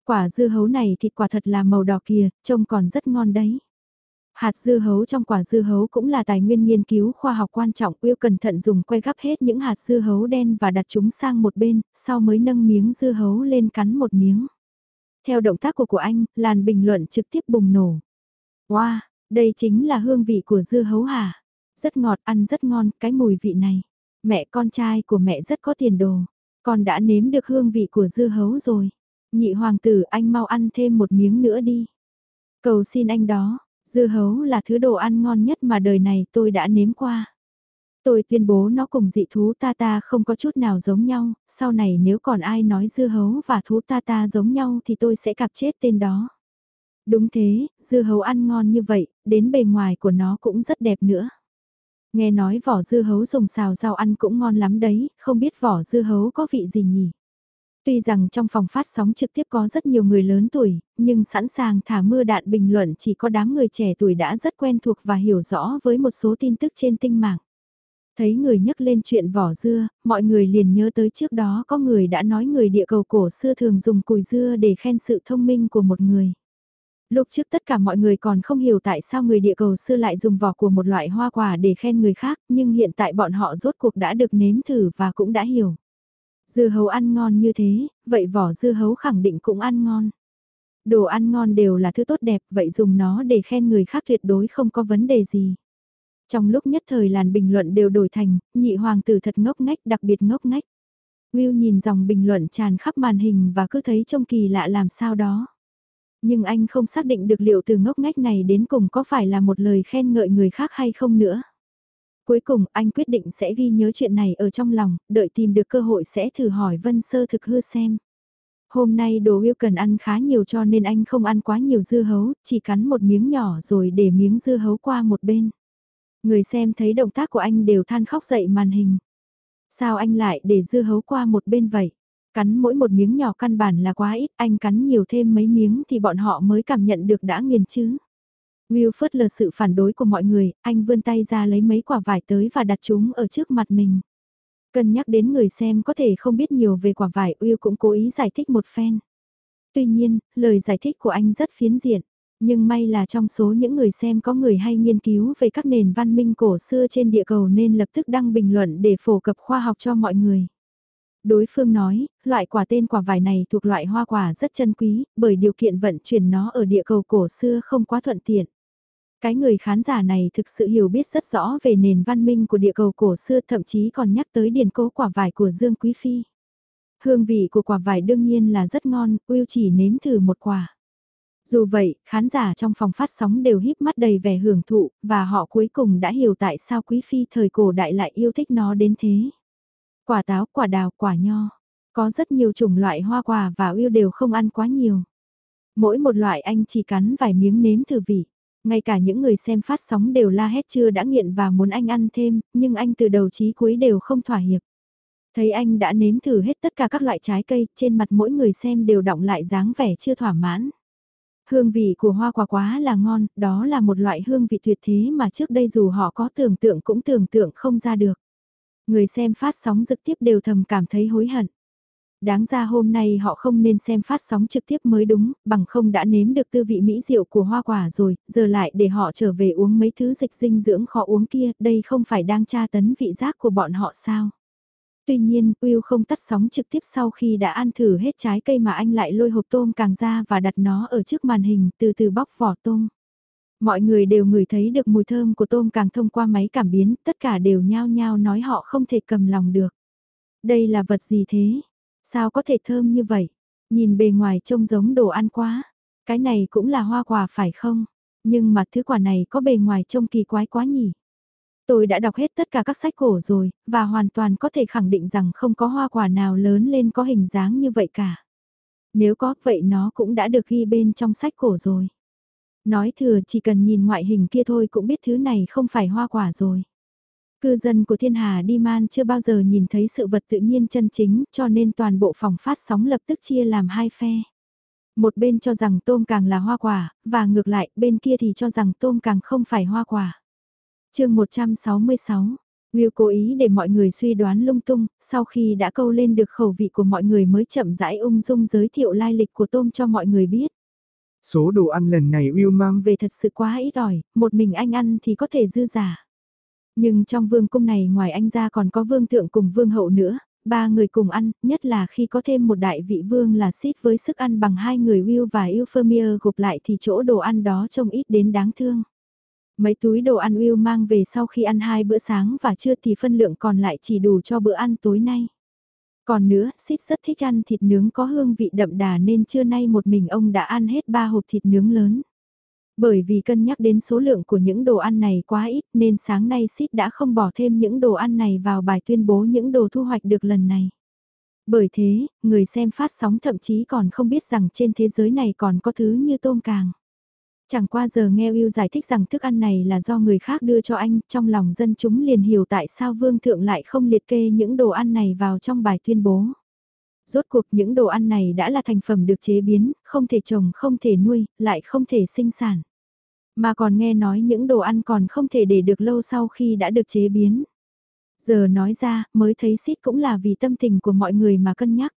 Quả dưa hấu này thịt quả thật là màu đỏ kìa, trông còn rất ngon đấy. Hạt dưa hấu trong quả dưa hấu cũng là tài nguyên nghiên cứu khoa học quan trọng, Will cẩn thận dùng quay gắp hết những hạt dưa hấu đen và đặt chúng sang một bên, sau mới nâng miếng dưa hấu lên cắn một miếng. Theo động tác của của anh, làn bình luận trực tiếp bùng nổ. Wow, đây chính là hương vị của dưa hấu hả? Rất ngọt, ăn rất ngon, cái mùi vị này. Mẹ con trai của mẹ rất có tiền đồ. Con đã nếm được hương vị của dưa hấu rồi. Nhị hoàng tử anh mau ăn thêm một miếng nữa đi. Cầu xin anh đó, dưa hấu là thứ đồ ăn ngon nhất mà đời này tôi đã nếm qua. Tôi tuyên bố nó cùng dị thú ta ta không có chút nào giống nhau, sau này nếu còn ai nói dưa hấu và thú ta ta giống nhau thì tôi sẽ cặp chết tên đó. Đúng thế, dưa hấu ăn ngon như vậy, đến bề ngoài của nó cũng rất đẹp nữa. Nghe nói vỏ dưa hấu dùng xào rau ăn cũng ngon lắm đấy, không biết vỏ dưa hấu có vị gì nhỉ? Tuy rằng trong phòng phát sóng trực tiếp có rất nhiều người lớn tuổi, nhưng sẵn sàng thả mưa đạn bình luận chỉ có đám người trẻ tuổi đã rất quen thuộc và hiểu rõ với một số tin tức trên tinh mạng. Thấy người nhắc lên chuyện vỏ dưa, mọi người liền nhớ tới trước đó có người đã nói người địa cầu cổ xưa thường dùng cùi dưa để khen sự thông minh của một người. Lúc trước tất cả mọi người còn không hiểu tại sao người địa cầu xưa lại dùng vỏ của một loại hoa quả để khen người khác, nhưng hiện tại bọn họ rốt cuộc đã được nếm thử và cũng đã hiểu. Dưa hấu ăn ngon như thế, vậy vỏ dưa hấu khẳng định cũng ăn ngon. Đồ ăn ngon đều là thứ tốt đẹp, vậy dùng nó để khen người khác tuyệt đối không có vấn đề gì. Trong lúc nhất thời làn bình luận đều đổi thành, nhị hoàng tử thật ngốc ngách đặc biệt ngốc ngách. Will nhìn dòng bình luận tràn khắp màn hình và cứ thấy trông kỳ lạ làm sao đó. Nhưng anh không xác định được liệu từ ngốc ngách này đến cùng có phải là một lời khen ngợi người khác hay không nữa. Cuối cùng anh quyết định sẽ ghi nhớ chuyện này ở trong lòng, đợi tìm được cơ hội sẽ thử hỏi Vân Sơ thực hư xem. Hôm nay đồ yêu cần ăn khá nhiều cho nên anh không ăn quá nhiều dưa hấu, chỉ cắn một miếng nhỏ rồi để miếng dưa hấu qua một bên. Người xem thấy động tác của anh đều than khóc dậy màn hình. Sao anh lại để dưa hấu qua một bên vậy? Cắn mỗi một miếng nhỏ căn bản là quá ít, anh cắn nhiều thêm mấy miếng thì bọn họ mới cảm nhận được đã nghiền chứ. Will phớt lờ sự phản đối của mọi người, anh vươn tay ra lấy mấy quả vải tới và đặt chúng ở trước mặt mình. Cân nhắc đến người xem có thể không biết nhiều về quả vải, Will cũng cố ý giải thích một phen. Tuy nhiên, lời giải thích của anh rất phiến diện. Nhưng may là trong số những người xem có người hay nghiên cứu về các nền văn minh cổ xưa trên địa cầu nên lập tức đăng bình luận để phổ cập khoa học cho mọi người. Đối phương nói, loại quả tên quả vải này thuộc loại hoa quả rất chân quý, bởi điều kiện vận chuyển nó ở địa cầu cổ xưa không quá thuận tiện. Cái người khán giả này thực sự hiểu biết rất rõ về nền văn minh của địa cầu cổ xưa thậm chí còn nhắc tới điển cố quả vải của Dương Quý Phi. Hương vị của quả vải đương nhiên là rất ngon, Will chỉ nếm thử một quả. Dù vậy, khán giả trong phòng phát sóng đều híp mắt đầy vẻ hưởng thụ, và họ cuối cùng đã hiểu tại sao Quý Phi thời cổ đại lại yêu thích nó đến thế. Quả táo, quả đào, quả nho. Có rất nhiều chủng loại hoa quả và yêu đều không ăn quá nhiều. Mỗi một loại anh chỉ cắn vài miếng nếm thử vị. Ngay cả những người xem phát sóng đều la hét chưa đã nghiện và muốn anh ăn thêm, nhưng anh từ đầu chí cuối đều không thỏa hiệp. Thấy anh đã nếm thử hết tất cả các loại trái cây, trên mặt mỗi người xem đều động lại dáng vẻ chưa thỏa mãn. Hương vị của hoa quả quá là ngon, đó là một loại hương vị tuyệt thế mà trước đây dù họ có tưởng tượng cũng tưởng tượng không ra được. Người xem phát sóng trực tiếp đều thầm cảm thấy hối hận. Đáng ra hôm nay họ không nên xem phát sóng trực tiếp mới đúng, bằng không đã nếm được tư vị mỹ diệu của hoa quả rồi, giờ lại để họ trở về uống mấy thứ dịch dinh dưỡng khó uống kia, đây không phải đang tra tấn vị giác của bọn họ sao. Tuy nhiên, Will không tắt sóng trực tiếp sau khi đã ăn thử hết trái cây mà anh lại lôi hộp tôm càng ra và đặt nó ở trước màn hình từ từ bóc vỏ tôm. Mọi người đều ngửi thấy được mùi thơm của tôm càng thông qua máy cảm biến, tất cả đều nhao nhao nói họ không thể cầm lòng được. Đây là vật gì thế? Sao có thể thơm như vậy? Nhìn bề ngoài trông giống đồ ăn quá. Cái này cũng là hoa quả phải không? Nhưng mà thứ quả này có bề ngoài trông kỳ quái quá nhỉ? Tôi đã đọc hết tất cả các sách cổ rồi, và hoàn toàn có thể khẳng định rằng không có hoa quả nào lớn lên có hình dáng như vậy cả. Nếu có, vậy nó cũng đã được ghi bên trong sách cổ rồi. Nói thừa chỉ cần nhìn ngoại hình kia thôi cũng biết thứ này không phải hoa quả rồi. Cư dân của thiên hà đi man chưa bao giờ nhìn thấy sự vật tự nhiên chân chính cho nên toàn bộ phòng phát sóng lập tức chia làm hai phe. Một bên cho rằng tôm càng là hoa quả, và ngược lại bên kia thì cho rằng tôm càng không phải hoa quả chương 166 Will cố ý để mọi người suy đoán lung tung, sau khi đã câu lên được khẩu vị của mọi người mới chậm rãi ung dung giới thiệu lai lịch của tôm cho mọi người biết. Số đồ ăn lần này Will mang về thật sự quá ít ỏi, một mình anh ăn thì có thể dư giả. Nhưng trong vương cung này ngoài anh ra còn có vương thượng cùng vương hậu nữa, ba người cùng ăn, nhất là khi có thêm một đại vị vương là Sid với sức ăn bằng hai người Will và Euphemia gộp lại thì chỗ đồ ăn đó trông ít đến đáng thương. Mấy túi đồ ăn Will mang về sau khi ăn hai bữa sáng và trưa thì phân lượng còn lại chỉ đủ cho bữa ăn tối nay. Còn nữa, Sid rất thích ăn thịt nướng có hương vị đậm đà nên trưa nay một mình ông đã ăn hết ba hộp thịt nướng lớn. Bởi vì cân nhắc đến số lượng của những đồ ăn này quá ít nên sáng nay Sid đã không bỏ thêm những đồ ăn này vào bài tuyên bố những đồ thu hoạch được lần này. Bởi thế, người xem phát sóng thậm chí còn không biết rằng trên thế giới này còn có thứ như tôm càng. Chẳng qua giờ nghe Will giải thích rằng thức ăn này là do người khác đưa cho anh, trong lòng dân chúng liền hiểu tại sao Vương Thượng lại không liệt kê những đồ ăn này vào trong bài tuyên bố. Rốt cuộc những đồ ăn này đã là thành phẩm được chế biến, không thể trồng, không thể nuôi, lại không thể sinh sản. Mà còn nghe nói những đồ ăn còn không thể để được lâu sau khi đã được chế biến. Giờ nói ra, mới thấy xít cũng là vì tâm tình của mọi người mà cân nhắc.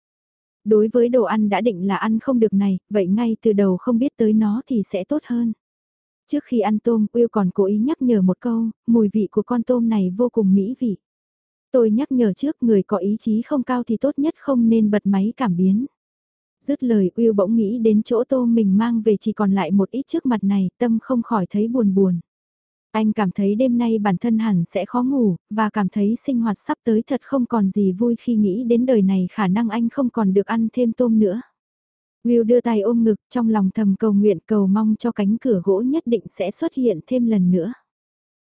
Đối với đồ ăn đã định là ăn không được này, vậy ngay từ đầu không biết tới nó thì sẽ tốt hơn. Trước khi ăn tôm, Will còn cố ý nhắc nhở một câu, mùi vị của con tôm này vô cùng mỹ vị. Tôi nhắc nhở trước người có ý chí không cao thì tốt nhất không nên bật máy cảm biến. Dứt lời Will bỗng nghĩ đến chỗ tôm mình mang về chỉ còn lại một ít trước mặt này, tâm không khỏi thấy buồn buồn. Anh cảm thấy đêm nay bản thân hẳn sẽ khó ngủ, và cảm thấy sinh hoạt sắp tới thật không còn gì vui khi nghĩ đến đời này khả năng anh không còn được ăn thêm tôm nữa. Will đưa tay ôm ngực trong lòng thầm cầu nguyện cầu mong cho cánh cửa gỗ nhất định sẽ xuất hiện thêm lần nữa.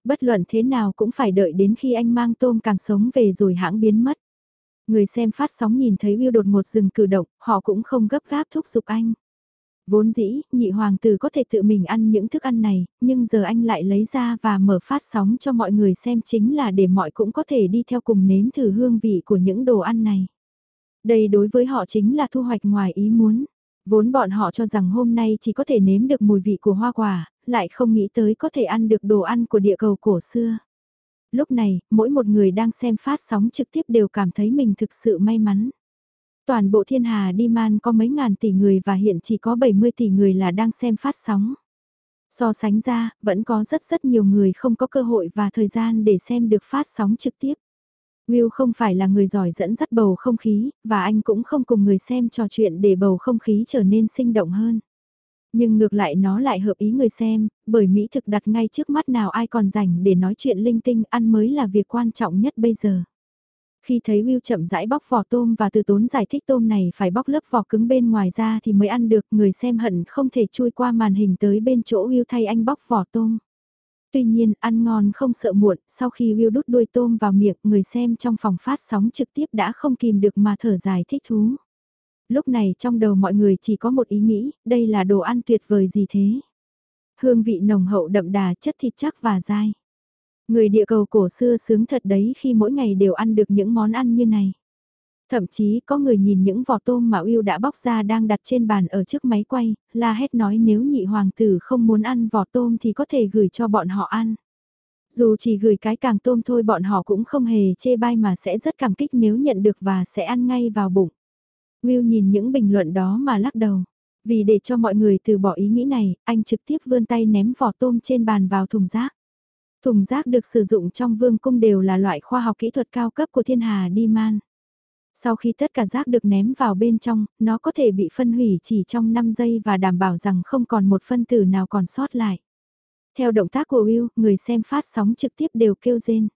Bất luận thế nào cũng phải đợi đến khi anh mang tôm càng sống về rồi hãng biến mất. Người xem phát sóng nhìn thấy Will đột ngột dừng cử động, họ cũng không gấp gáp thúc giục anh. Vốn dĩ, nhị hoàng tử có thể tự mình ăn những thức ăn này, nhưng giờ anh lại lấy ra và mở phát sóng cho mọi người xem chính là để mọi cũng có thể đi theo cùng nếm thử hương vị của những đồ ăn này. Đây đối với họ chính là thu hoạch ngoài ý muốn. Vốn bọn họ cho rằng hôm nay chỉ có thể nếm được mùi vị của hoa quả, lại không nghĩ tới có thể ăn được đồ ăn của địa cầu cổ xưa. Lúc này, mỗi một người đang xem phát sóng trực tiếp đều cảm thấy mình thực sự may mắn. Toàn bộ thiên hà đi man có mấy ngàn tỷ người và hiện chỉ có 70 tỷ người là đang xem phát sóng. So sánh ra, vẫn có rất rất nhiều người không có cơ hội và thời gian để xem được phát sóng trực tiếp. Will không phải là người giỏi dẫn dắt bầu không khí, và anh cũng không cùng người xem trò chuyện để bầu không khí trở nên sinh động hơn. Nhưng ngược lại nó lại hợp ý người xem, bởi Mỹ thực đặt ngay trước mắt nào ai còn rảnh để nói chuyện linh tinh ăn mới là việc quan trọng nhất bây giờ. Khi thấy Will chậm rãi bóc vỏ tôm và từ tốn giải thích tôm này phải bóc lớp vỏ cứng bên ngoài ra thì mới ăn được, người xem hận không thể chui qua màn hình tới bên chỗ Will thay anh bóc vỏ tôm. Tuy nhiên, ăn ngon không sợ muộn, sau khi Will đút đuôi tôm vào miệng, người xem trong phòng phát sóng trực tiếp đã không kìm được mà thở dài thích thú. Lúc này trong đầu mọi người chỉ có một ý nghĩ, đây là đồ ăn tuyệt vời gì thế? Hương vị nồng hậu đậm đà chất thịt chắc và dai. Người địa cầu cổ xưa sướng thật đấy khi mỗi ngày đều ăn được những món ăn như này. Thậm chí có người nhìn những vỏ tôm mà Uyêu đã bóc ra đang đặt trên bàn ở trước máy quay, la hét nói nếu nhị hoàng tử không muốn ăn vỏ tôm thì có thể gửi cho bọn họ ăn. Dù chỉ gửi cái càng tôm thôi bọn họ cũng không hề chê bai mà sẽ rất cảm kích nếu nhận được và sẽ ăn ngay vào bụng. Will nhìn những bình luận đó mà lắc đầu. Vì để cho mọi người từ bỏ ý nghĩ này, anh trực tiếp vươn tay ném vỏ tôm trên bàn vào thùng rác. Thùng rác được sử dụng trong vương cung đều là loại khoa học kỹ thuật cao cấp của thiên hà đi man. Sau khi tất cả rác được ném vào bên trong, nó có thể bị phân hủy chỉ trong 5 giây và đảm bảo rằng không còn một phân tử nào còn sót lại. Theo động tác của Will, người xem phát sóng trực tiếp đều kêu rên.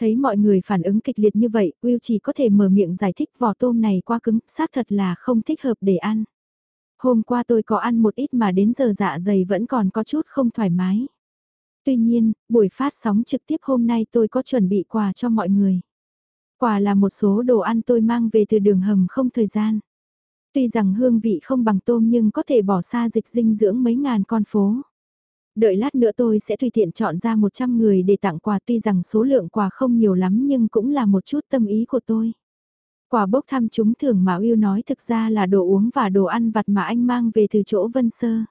Thấy mọi người phản ứng kịch liệt như vậy, Will chỉ có thể mở miệng giải thích vỏ tôm này quá cứng, xác thật là không thích hợp để ăn. Hôm qua tôi có ăn một ít mà đến giờ dạ dày vẫn còn có chút không thoải mái. Tuy nhiên, buổi phát sóng trực tiếp hôm nay tôi có chuẩn bị quà cho mọi người. Quà là một số đồ ăn tôi mang về từ đường hầm không thời gian. Tuy rằng hương vị không bằng tôm nhưng có thể bỏ xa dịch dinh dưỡng mấy ngàn con phố. Đợi lát nữa tôi sẽ tùy tiện chọn ra 100 người để tặng quà tuy rằng số lượng quà không nhiều lắm nhưng cũng là một chút tâm ý của tôi. Quà bốc thăm chúng thường mà yêu nói thực ra là đồ uống và đồ ăn vặt mà anh mang về từ chỗ Vân Sơ.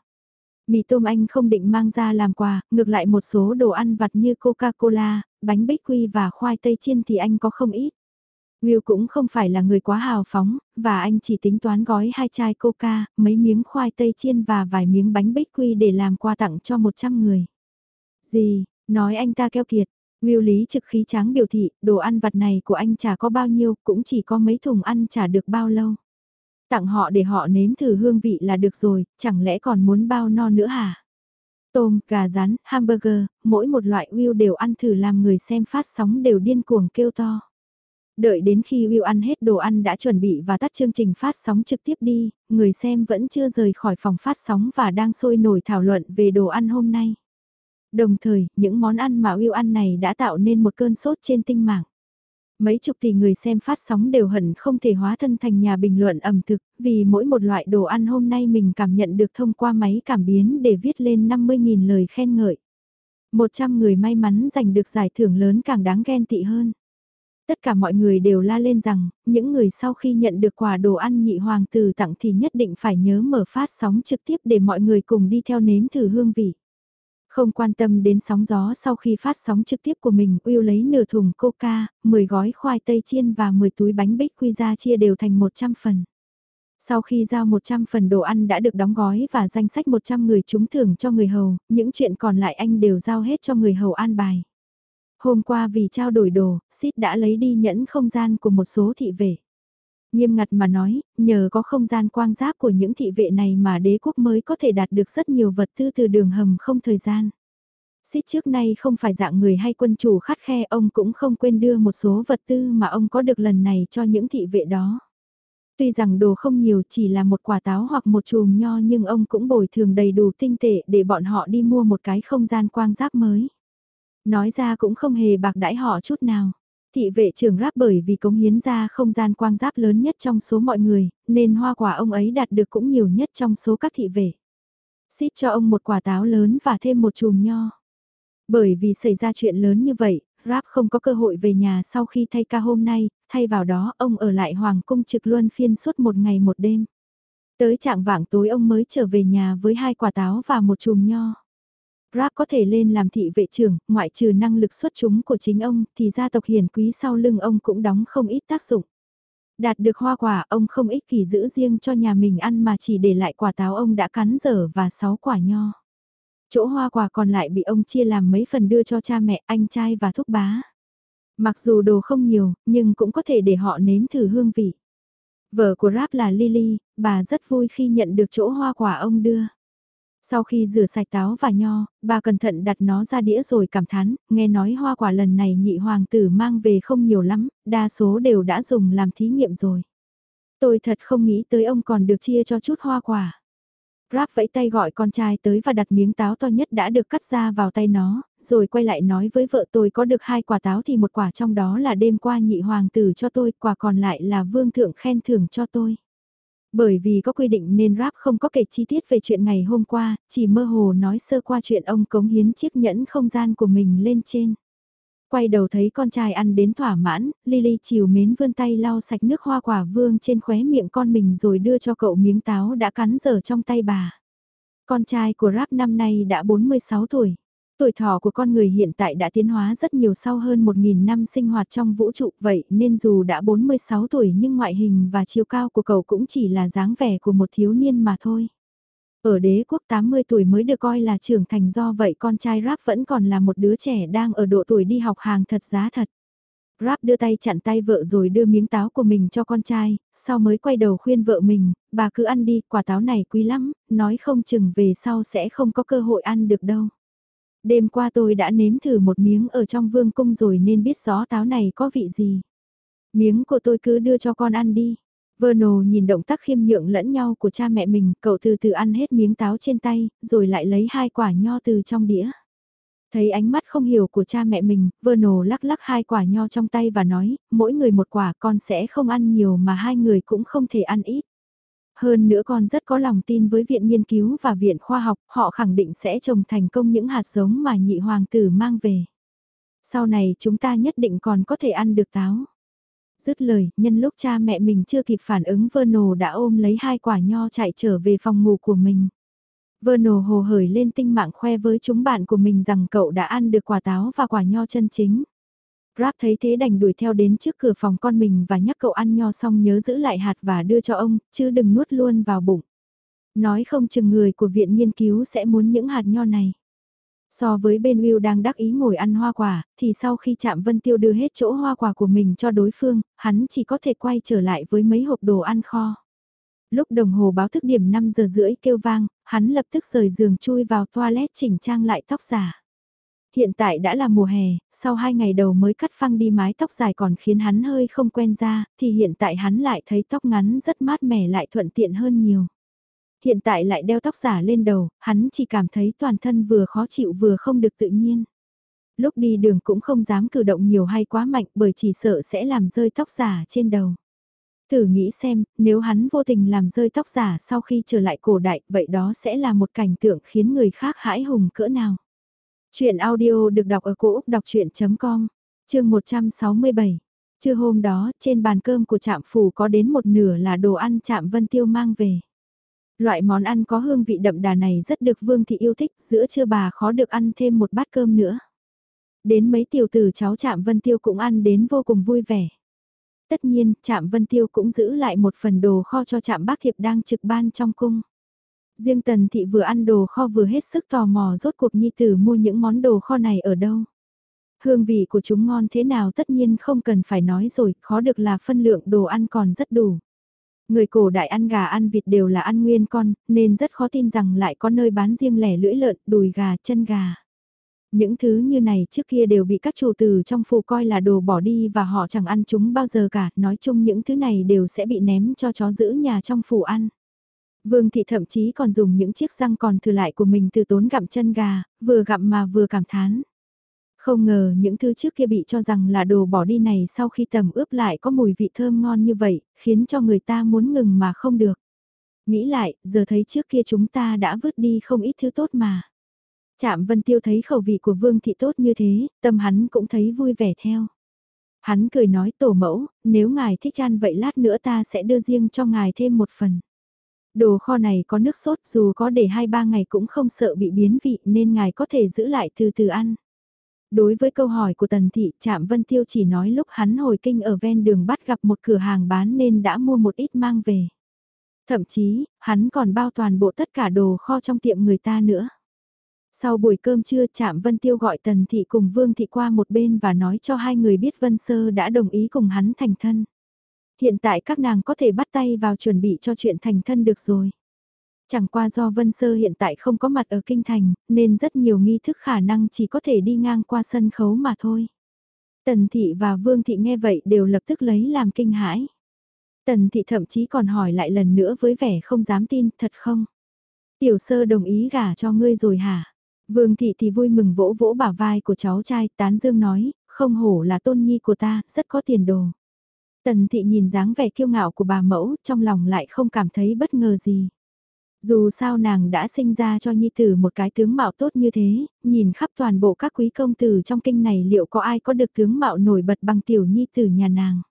Mì tôm anh không định mang ra làm quà, ngược lại một số đồ ăn vặt như Coca-Cola, bánh bích quy và khoai tây chiên thì anh có không ít. Will cũng không phải là người quá hào phóng, và anh chỉ tính toán gói hai chai coca, mấy miếng khoai tây chiên và vài miếng bánh bích quy để làm quà tặng cho 100 người. Gì, nói anh ta keo kiệt, Will lý trực khí tráng biểu thị, đồ ăn vặt này của anh chả có bao nhiêu, cũng chỉ có mấy thùng ăn chả được bao lâu. Tặng họ để họ nếm thử hương vị là được rồi, chẳng lẽ còn muốn bao no nữa hả? Tôm, gà rán, hamburger, mỗi một loại Will đều ăn thử làm người xem phát sóng đều điên cuồng kêu to. Đợi đến khi Will ăn hết đồ ăn đã chuẩn bị và tắt chương trình phát sóng trực tiếp đi, người xem vẫn chưa rời khỏi phòng phát sóng và đang sôi nổi thảo luận về đồ ăn hôm nay. Đồng thời, những món ăn mà Will ăn này đã tạo nên một cơn sốt trên tinh mạng. Mấy chục tỷ người xem phát sóng đều hận không thể hóa thân thành nhà bình luận ẩm thực, vì mỗi một loại đồ ăn hôm nay mình cảm nhận được thông qua máy cảm biến để viết lên 50.000 lời khen ngợi. 100 người may mắn giành được giải thưởng lớn càng đáng ghen tị hơn. Tất cả mọi người đều la lên rằng, những người sau khi nhận được quà đồ ăn nhị hoàng tử tặng thì nhất định phải nhớ mở phát sóng trực tiếp để mọi người cùng đi theo nếm thử hương vị. Không quan tâm đến sóng gió sau khi phát sóng trực tiếp của mình, Will lấy nửa thùng coca, 10 gói khoai tây chiên và 10 túi bánh bích quy ra chia đều thành 100 phần. Sau khi giao 100 phần đồ ăn đã được đóng gói và danh sách 100 người trúng thưởng cho người hầu, những chuyện còn lại anh đều giao hết cho người hầu an bài. Hôm qua vì trao đổi đồ, Sid đã lấy đi nhẫn không gian của một số thị vệ. Nghiêm ngặt mà nói, nhờ có không gian quang giáp của những thị vệ này mà đế quốc mới có thể đạt được rất nhiều vật tư từ đường hầm không thời gian. Xít trước nay không phải dạng người hay quân chủ khắt khe ông cũng không quên đưa một số vật tư mà ông có được lần này cho những thị vệ đó. Tuy rằng đồ không nhiều chỉ là một quả táo hoặc một chùm nho nhưng ông cũng bồi thường đầy đủ tinh tệ để bọn họ đi mua một cái không gian quang giáp mới. Nói ra cũng không hề bạc đãi họ chút nào. Thị vệ trưởng ráp bởi vì cống hiến ra không gian quang giáp lớn nhất trong số mọi người, nên hoa quả ông ấy đạt được cũng nhiều nhất trong số các thị vệ. Xít cho ông một quả táo lớn và thêm một chùm nho. Bởi vì xảy ra chuyện lớn như vậy, Rap không có cơ hội về nhà sau khi thay ca hôm nay, thay vào đó ông ở lại Hoàng cung trực luân phiên suốt một ngày một đêm. Tới trạng vạng tối ông mới trở về nhà với hai quả táo và một chùm nho. Rap có thể lên làm thị vệ trưởng, ngoại trừ năng lực xuất chúng của chính ông, thì gia tộc hiền quý sau lưng ông cũng đóng không ít tác dụng. Đạt được hoa quả, ông không ích kỷ giữ riêng cho nhà mình ăn mà chỉ để lại quả táo ông đã cắn dở và 6 quả nho. Chỗ hoa quả còn lại bị ông chia làm mấy phần đưa cho cha mẹ, anh trai và thúc bá. Mặc dù đồ không nhiều, nhưng cũng có thể để họ nếm thử hương vị. Vợ của Rap là Lily, bà rất vui khi nhận được chỗ hoa quả ông đưa. Sau khi rửa sạch táo và nho, bà cẩn thận đặt nó ra đĩa rồi cảm thán, nghe nói hoa quả lần này nhị hoàng tử mang về không nhiều lắm, đa số đều đã dùng làm thí nghiệm rồi. Tôi thật không nghĩ tới ông còn được chia cho chút hoa quả. Rap vẫy tay gọi con trai tới và đặt miếng táo to nhất đã được cắt ra vào tay nó, rồi quay lại nói với vợ tôi có được hai quả táo thì một quả trong đó là đêm qua nhị hoàng tử cho tôi, quả còn lại là vương thượng khen thưởng cho tôi. Bởi vì có quy định nên rap không có kể chi tiết về chuyện ngày hôm qua, chỉ mơ hồ nói sơ qua chuyện ông cống hiến chiếc nhẫn không gian của mình lên trên. Quay đầu thấy con trai ăn đến thỏa mãn, Lily chiều mến vươn tay lau sạch nước hoa quả vương trên khóe miệng con mình rồi đưa cho cậu miếng táo đã cắn dở trong tay bà. Con trai của Rap năm nay đã 46 tuổi. Tuổi thọ của con người hiện tại đã tiến hóa rất nhiều sau hơn 1.000 năm sinh hoạt trong vũ trụ vậy nên dù đã 46 tuổi nhưng ngoại hình và chiều cao của cậu cũng chỉ là dáng vẻ của một thiếu niên mà thôi. Ở đế quốc 80 tuổi mới được coi là trưởng thành do vậy con trai Rap vẫn còn là một đứa trẻ đang ở độ tuổi đi học hàng thật giá thật. Rap đưa tay chặn tay vợ rồi đưa miếng táo của mình cho con trai, sau mới quay đầu khuyên vợ mình, bà cứ ăn đi, quả táo này quý lắm, nói không chừng về sau sẽ không có cơ hội ăn được đâu. Đêm qua tôi đã nếm thử một miếng ở trong vương cung rồi nên biết rõ táo này có vị gì. Miếng của tôi cứ đưa cho con ăn đi. Verno nhìn động tác khiêm nhượng lẫn nhau của cha mẹ mình, cậu từ từ ăn hết miếng táo trên tay, rồi lại lấy hai quả nho từ trong đĩa. Thấy ánh mắt không hiểu của cha mẹ mình, Verno lắc lắc hai quả nho trong tay và nói, mỗi người một quả con sẽ không ăn nhiều mà hai người cũng không thể ăn ít. Hơn nữa con rất có lòng tin với viện nghiên cứu và viện khoa học, họ khẳng định sẽ trồng thành công những hạt giống mà nhị hoàng tử mang về. Sau này chúng ta nhất định còn có thể ăn được táo. Dứt lời, nhân lúc cha mẹ mình chưa kịp phản ứng Vernal đã ôm lấy hai quả nho chạy trở về phòng ngủ của mình. Vernal hồ hởi lên tinh mạng khoe với chúng bạn của mình rằng cậu đã ăn được quả táo và quả nho chân chính. Grab thấy thế đành đuổi theo đến trước cửa phòng con mình và nhắc cậu ăn nho xong nhớ giữ lại hạt và đưa cho ông, chứ đừng nuốt luôn vào bụng. Nói không chừng người của viện nghiên cứu sẽ muốn những hạt nho này. So với bên Will đang đắc ý ngồi ăn hoa quả, thì sau khi chạm Vân Tiêu đưa hết chỗ hoa quả của mình cho đối phương, hắn chỉ có thể quay trở lại với mấy hộp đồ ăn kho. Lúc đồng hồ báo thức điểm 5 giờ rưỡi kêu vang, hắn lập tức rời giường chui vào toilet chỉnh trang lại tóc giả. Hiện tại đã là mùa hè, sau hai ngày đầu mới cắt phăng đi mái tóc dài còn khiến hắn hơi không quen ra, thì hiện tại hắn lại thấy tóc ngắn rất mát mẻ lại thuận tiện hơn nhiều. Hiện tại lại đeo tóc giả lên đầu, hắn chỉ cảm thấy toàn thân vừa khó chịu vừa không được tự nhiên. Lúc đi đường cũng không dám cử động nhiều hay quá mạnh bởi chỉ sợ sẽ làm rơi tóc giả trên đầu. Thử nghĩ xem, nếu hắn vô tình làm rơi tóc giả sau khi trở lại cổ đại, vậy đó sẽ là một cảnh tượng khiến người khác hãi hùng cỡ nào. Chuyện audio được đọc ở cổ Úc đọc chuyện.com, chương 167. Trưa hôm đó, trên bàn cơm của trạm phủ có đến một nửa là đồ ăn trạm Vân Tiêu mang về. Loại món ăn có hương vị đậm đà này rất được Vương Thị yêu thích, giữa trưa bà khó được ăn thêm một bát cơm nữa. Đến mấy tiểu tử cháu Trạm Vân Tiêu cũng ăn đến vô cùng vui vẻ. Tất nhiên, Trạm Vân Tiêu cũng giữ lại một phần đồ kho cho Trạm Bác Thiệp đang trực ban trong cung. Riêng Tần Thị vừa ăn đồ kho vừa hết sức tò mò rốt cuộc Nhi Tử mua những món đồ kho này ở đâu. Hương vị của chúng ngon thế nào tất nhiên không cần phải nói rồi, khó được là phân lượng đồ ăn còn rất đủ. Người cổ đại ăn gà ăn vịt đều là ăn nguyên con, nên rất khó tin rằng lại có nơi bán riêng lẻ lưỡi lợn, đùi gà, chân gà. Những thứ như này trước kia đều bị các chủ tử trong phủ coi là đồ bỏ đi và họ chẳng ăn chúng bao giờ cả, nói chung những thứ này đều sẽ bị ném cho chó giữ nhà trong phủ ăn. Vương thị thậm chí còn dùng những chiếc răng còn thừa lại của mình từ tốn gặm chân gà, vừa gặm mà vừa cảm thán. Không ngờ những thứ trước kia bị cho rằng là đồ bỏ đi này sau khi tầm ướp lại có mùi vị thơm ngon như vậy, khiến cho người ta muốn ngừng mà không được. Nghĩ lại, giờ thấy trước kia chúng ta đã vứt đi không ít thứ tốt mà. Trạm Vân Tiêu thấy khẩu vị của Vương Thị tốt như thế, tâm hắn cũng thấy vui vẻ theo. Hắn cười nói tổ mẫu, nếu ngài thích ăn vậy lát nữa ta sẽ đưa riêng cho ngài thêm một phần. Đồ kho này có nước sốt dù có để 2-3 ngày cũng không sợ bị biến vị nên ngài có thể giữ lại từ từ ăn. Đối với câu hỏi của Tần Thị, Trạm Vân Tiêu chỉ nói lúc hắn hồi kinh ở ven đường bắt gặp một cửa hàng bán nên đã mua một ít mang về. Thậm chí, hắn còn bao toàn bộ tất cả đồ kho trong tiệm người ta nữa. Sau buổi cơm trưa Trạm Vân Tiêu gọi Tần Thị cùng Vương Thị qua một bên và nói cho hai người biết Vân Sơ đã đồng ý cùng hắn thành thân. Hiện tại các nàng có thể bắt tay vào chuẩn bị cho chuyện thành thân được rồi. Chẳng qua do Vân Sơ hiện tại không có mặt ở Kinh Thành, nên rất nhiều nghi thức khả năng chỉ có thể đi ngang qua sân khấu mà thôi. Tần Thị và Vương Thị nghe vậy đều lập tức lấy làm kinh hãi. Tần Thị thậm chí còn hỏi lại lần nữa với vẻ không dám tin, thật không? Tiểu sơ đồng ý gả cho ngươi rồi hả? Vương Thị thì vui mừng vỗ vỗ bả vai của cháu trai, tán dương nói, không hổ là tôn nhi của ta, rất có tiền đồ. Tần Thị nhìn dáng vẻ kiêu ngạo của bà mẫu, trong lòng lại không cảm thấy bất ngờ gì. Dù sao nàng đã sinh ra cho nhi tử một cái tướng mạo tốt như thế, nhìn khắp toàn bộ các quý công tử trong kinh này liệu có ai có được tướng mạo nổi bật bằng tiểu nhi tử nhà nàng.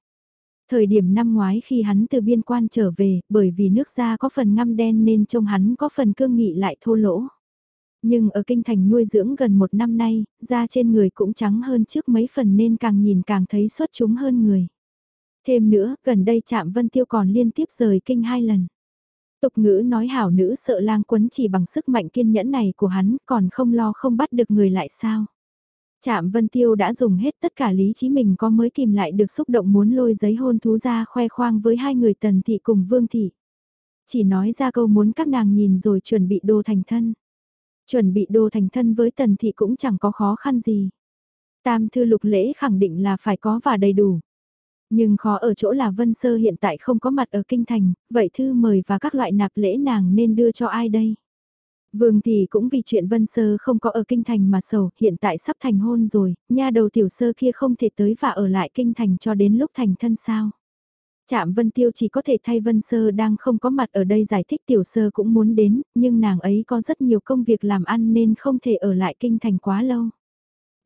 Thời điểm năm ngoái khi hắn từ biên quan trở về, bởi vì nước da có phần ngăm đen nên trông hắn có phần cương nghị lại thô lỗ. Nhưng ở kinh thành nuôi dưỡng gần một năm nay, da trên người cũng trắng hơn trước mấy phần nên càng nhìn càng thấy xuất chúng hơn người. Thêm nữa, gần đây Trạm Vân Tiêu còn liên tiếp rời kinh hai lần. Tục ngữ nói hảo nữ sợ lang quấn chỉ bằng sức mạnh kiên nhẫn này của hắn còn không lo không bắt được người lại sao. Trạm Vân Tiêu đã dùng hết tất cả lý trí mình có mới kìm lại được xúc động muốn lôi giấy hôn thú ra khoe khoang với hai người Tần Thị cùng Vương Thị. Chỉ nói ra câu muốn các nàng nhìn rồi chuẩn bị đồ thành thân. Chuẩn bị đồ thành thân với Tần Thị cũng chẳng có khó khăn gì. Tam thư lục lễ khẳng định là phải có và đầy đủ. Nhưng khó ở chỗ là Vân Sơ hiện tại không có mặt ở Kinh Thành, vậy thư mời và các loại nạp lễ nàng nên đưa cho ai đây? Vương thì cũng vì chuyện Vân Sơ không có ở Kinh Thành mà sầu, hiện tại sắp thành hôn rồi, nha đầu tiểu sơ kia không thể tới và ở lại Kinh Thành cho đến lúc thành thân sao. Trạm Vân Tiêu chỉ có thể thay Vân Sơ đang không có mặt ở đây giải thích tiểu sơ cũng muốn đến, nhưng nàng ấy có rất nhiều công việc làm ăn nên không thể ở lại Kinh Thành quá lâu.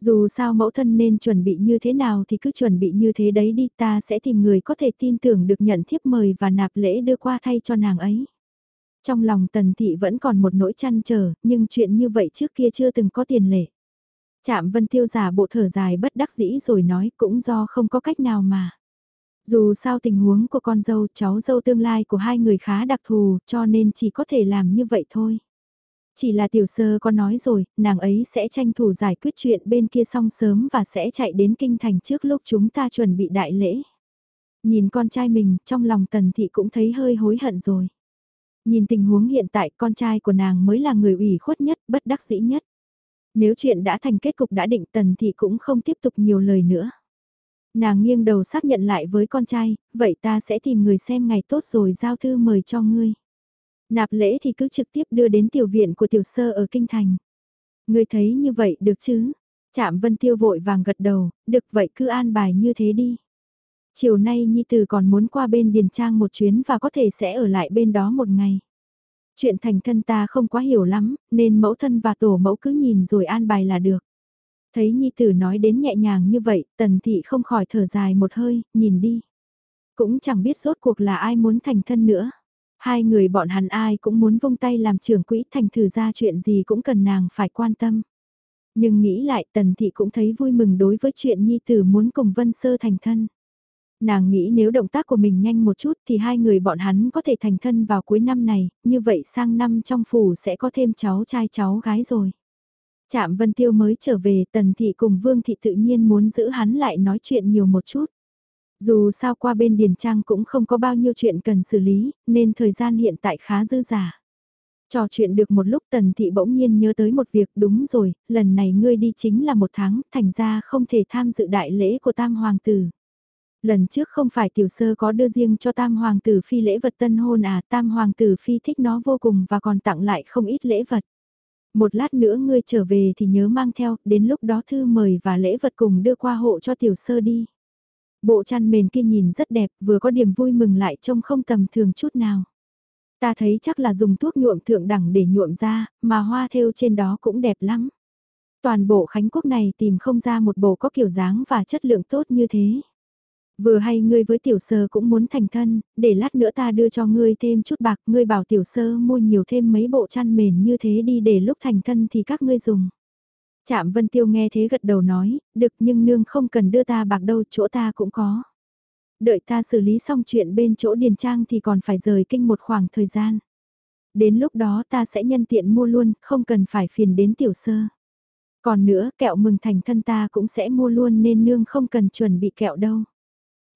Dù sao mẫu thân nên chuẩn bị như thế nào thì cứ chuẩn bị như thế đấy đi ta sẽ tìm người có thể tin tưởng được nhận thiếp mời và nạp lễ đưa qua thay cho nàng ấy. Trong lòng tần thị vẫn còn một nỗi chăn trở, nhưng chuyện như vậy trước kia chưa từng có tiền lệ. Chạm vân tiêu giả bộ thở dài bất đắc dĩ rồi nói cũng do không có cách nào mà. Dù sao tình huống của con dâu cháu dâu tương lai của hai người khá đặc thù cho nên chỉ có thể làm như vậy thôi. Chỉ là tiểu sơ có nói rồi, nàng ấy sẽ tranh thủ giải quyết chuyện bên kia xong sớm và sẽ chạy đến kinh thành trước lúc chúng ta chuẩn bị đại lễ. Nhìn con trai mình, trong lòng tần thị cũng thấy hơi hối hận rồi. Nhìn tình huống hiện tại con trai của nàng mới là người ủy khuất nhất, bất đắc dĩ nhất. Nếu chuyện đã thành kết cục đã định tần thị cũng không tiếp tục nhiều lời nữa. Nàng nghiêng đầu xác nhận lại với con trai, vậy ta sẽ tìm người xem ngày tốt rồi giao thư mời cho ngươi. Nạp lễ thì cứ trực tiếp đưa đến tiểu viện của tiểu sơ ở Kinh Thành. người thấy như vậy được chứ? Chạm Vân Tiêu vội vàng gật đầu, được vậy cứ an bài như thế đi. Chiều nay Nhi Tử còn muốn qua bên Điền Trang một chuyến và có thể sẽ ở lại bên đó một ngày. Chuyện thành thân ta không quá hiểu lắm, nên mẫu thân và tổ mẫu cứ nhìn rồi an bài là được. Thấy Nhi Tử nói đến nhẹ nhàng như vậy, Tần Thị không khỏi thở dài một hơi, nhìn đi. Cũng chẳng biết rốt cuộc là ai muốn thành thân nữa. Hai người bọn hắn ai cũng muốn vung tay làm trưởng quỹ thành thử ra chuyện gì cũng cần nàng phải quan tâm. Nhưng nghĩ lại Tần Thị cũng thấy vui mừng đối với chuyện Nhi Tử muốn cùng Vân Sơ thành thân. Nàng nghĩ nếu động tác của mình nhanh một chút thì hai người bọn hắn có thể thành thân vào cuối năm này, như vậy sang năm trong phủ sẽ có thêm cháu trai cháu gái rồi. Trạm Vân Tiêu mới trở về Tần Thị cùng Vương Thị tự nhiên muốn giữ hắn lại nói chuyện nhiều một chút. Dù sao qua bên Điền Trang cũng không có bao nhiêu chuyện cần xử lý, nên thời gian hiện tại khá dư giả. Trò chuyện được một lúc Tần Thị bỗng nhiên nhớ tới một việc đúng rồi, lần này ngươi đi chính là một tháng, thành ra không thể tham dự đại lễ của Tam Hoàng Tử. Lần trước không phải tiểu sơ có đưa riêng cho Tam Hoàng Tử Phi lễ vật tân hôn à, Tam Hoàng Tử Phi thích nó vô cùng và còn tặng lại không ít lễ vật. Một lát nữa ngươi trở về thì nhớ mang theo, đến lúc đó thư mời và lễ vật cùng đưa qua hộ cho tiểu sơ đi. Bộ chăn mền kia nhìn rất đẹp, vừa có điểm vui mừng lại trông không tầm thường chút nào. Ta thấy chắc là dùng thuốc nhuộm thượng đẳng để nhuộm ra, mà hoa thêu trên đó cũng đẹp lắm. Toàn bộ Khánh Quốc này tìm không ra một bộ có kiểu dáng và chất lượng tốt như thế. Vừa hay ngươi với tiểu sơ cũng muốn thành thân, để lát nữa ta đưa cho ngươi thêm chút bạc, ngươi bảo tiểu sơ mua nhiều thêm mấy bộ chăn mền như thế đi để lúc thành thân thì các ngươi dùng. Chạm Vân Tiêu nghe thế gật đầu nói, được nhưng nương không cần đưa ta bạc đâu, chỗ ta cũng có. Đợi ta xử lý xong chuyện bên chỗ Điền Trang thì còn phải rời kinh một khoảng thời gian. Đến lúc đó ta sẽ nhân tiện mua luôn, không cần phải phiền đến tiểu sơ. Còn nữa, kẹo mừng thành thân ta cũng sẽ mua luôn nên nương không cần chuẩn bị kẹo đâu.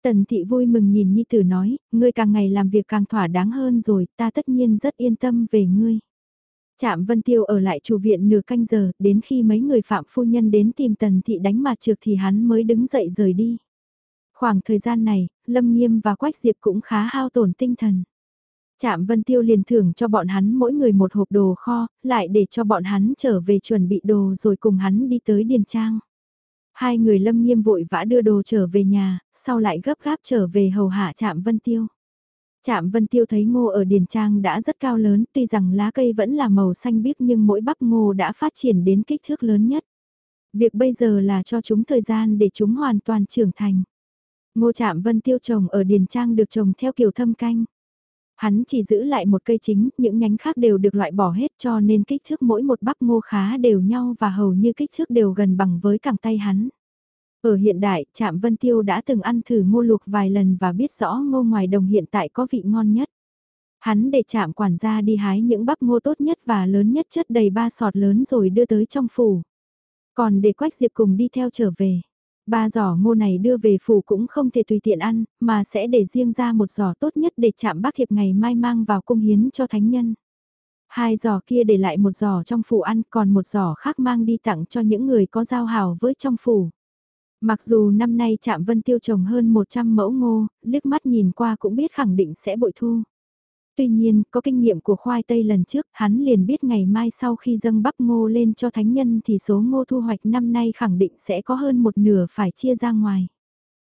Tần thị vui mừng nhìn Nhi Tử nói, ngươi càng ngày làm việc càng thỏa đáng hơn rồi, ta tất nhiên rất yên tâm về ngươi. Trạm Vân Tiêu ở lại chủ viện nửa canh giờ, đến khi mấy người phạm phu nhân đến tìm Tần Thị đánh mặt trược thì hắn mới đứng dậy rời đi. Khoảng thời gian này, Lâm Nghiêm và Quách Diệp cũng khá hao tổn tinh thần. Trạm Vân Tiêu liền thưởng cho bọn hắn mỗi người một hộp đồ kho, lại để cho bọn hắn trở về chuẩn bị đồ rồi cùng hắn đi tới Điền Trang. Hai người Lâm Nghiêm vội vã đưa đồ trở về nhà, sau lại gấp gáp trở về hầu hạ Trạm Vân Tiêu. Trạm Vân Tiêu thấy ngô ở Điền Trang đã rất cao lớn, tuy rằng lá cây vẫn là màu xanh biếc nhưng mỗi bắp ngô đã phát triển đến kích thước lớn nhất. Việc bây giờ là cho chúng thời gian để chúng hoàn toàn trưởng thành. Ngô Trạm Vân Tiêu trồng ở Điền Trang được trồng theo kiểu thâm canh. Hắn chỉ giữ lại một cây chính, những nhánh khác đều được loại bỏ hết cho nên kích thước mỗi một bắp ngô khá đều nhau và hầu như kích thước đều gần bằng với cẳng tay hắn. Ở hiện đại, Trạm Vân Tiêu đã từng ăn thử ngô luộc vài lần và biết rõ ngô ngoài đồng hiện tại có vị ngon nhất. Hắn để Trạm quản gia đi hái những bắp ngô tốt nhất và lớn nhất chất đầy ba sọt lớn rồi đưa tới trong phủ. Còn để Quách Diệp cùng đi theo trở về. Ba giỏ ngô này đưa về phủ cũng không thể tùy tiện ăn, mà sẽ để riêng ra một giỏ tốt nhất để chạm bác thiệp ngày mai mang vào cung hiến cho thánh nhân. Hai giỏ kia để lại một giỏ trong phủ ăn, còn một giỏ khác mang đi tặng cho những người có giao hảo với trong phủ. Mặc dù năm nay chạm vân tiêu trồng hơn 100 mẫu ngô, liếc mắt nhìn qua cũng biết khẳng định sẽ bội thu. Tuy nhiên, có kinh nghiệm của khoai tây lần trước, hắn liền biết ngày mai sau khi dâng bắp ngô lên cho thánh nhân thì số ngô thu hoạch năm nay khẳng định sẽ có hơn một nửa phải chia ra ngoài.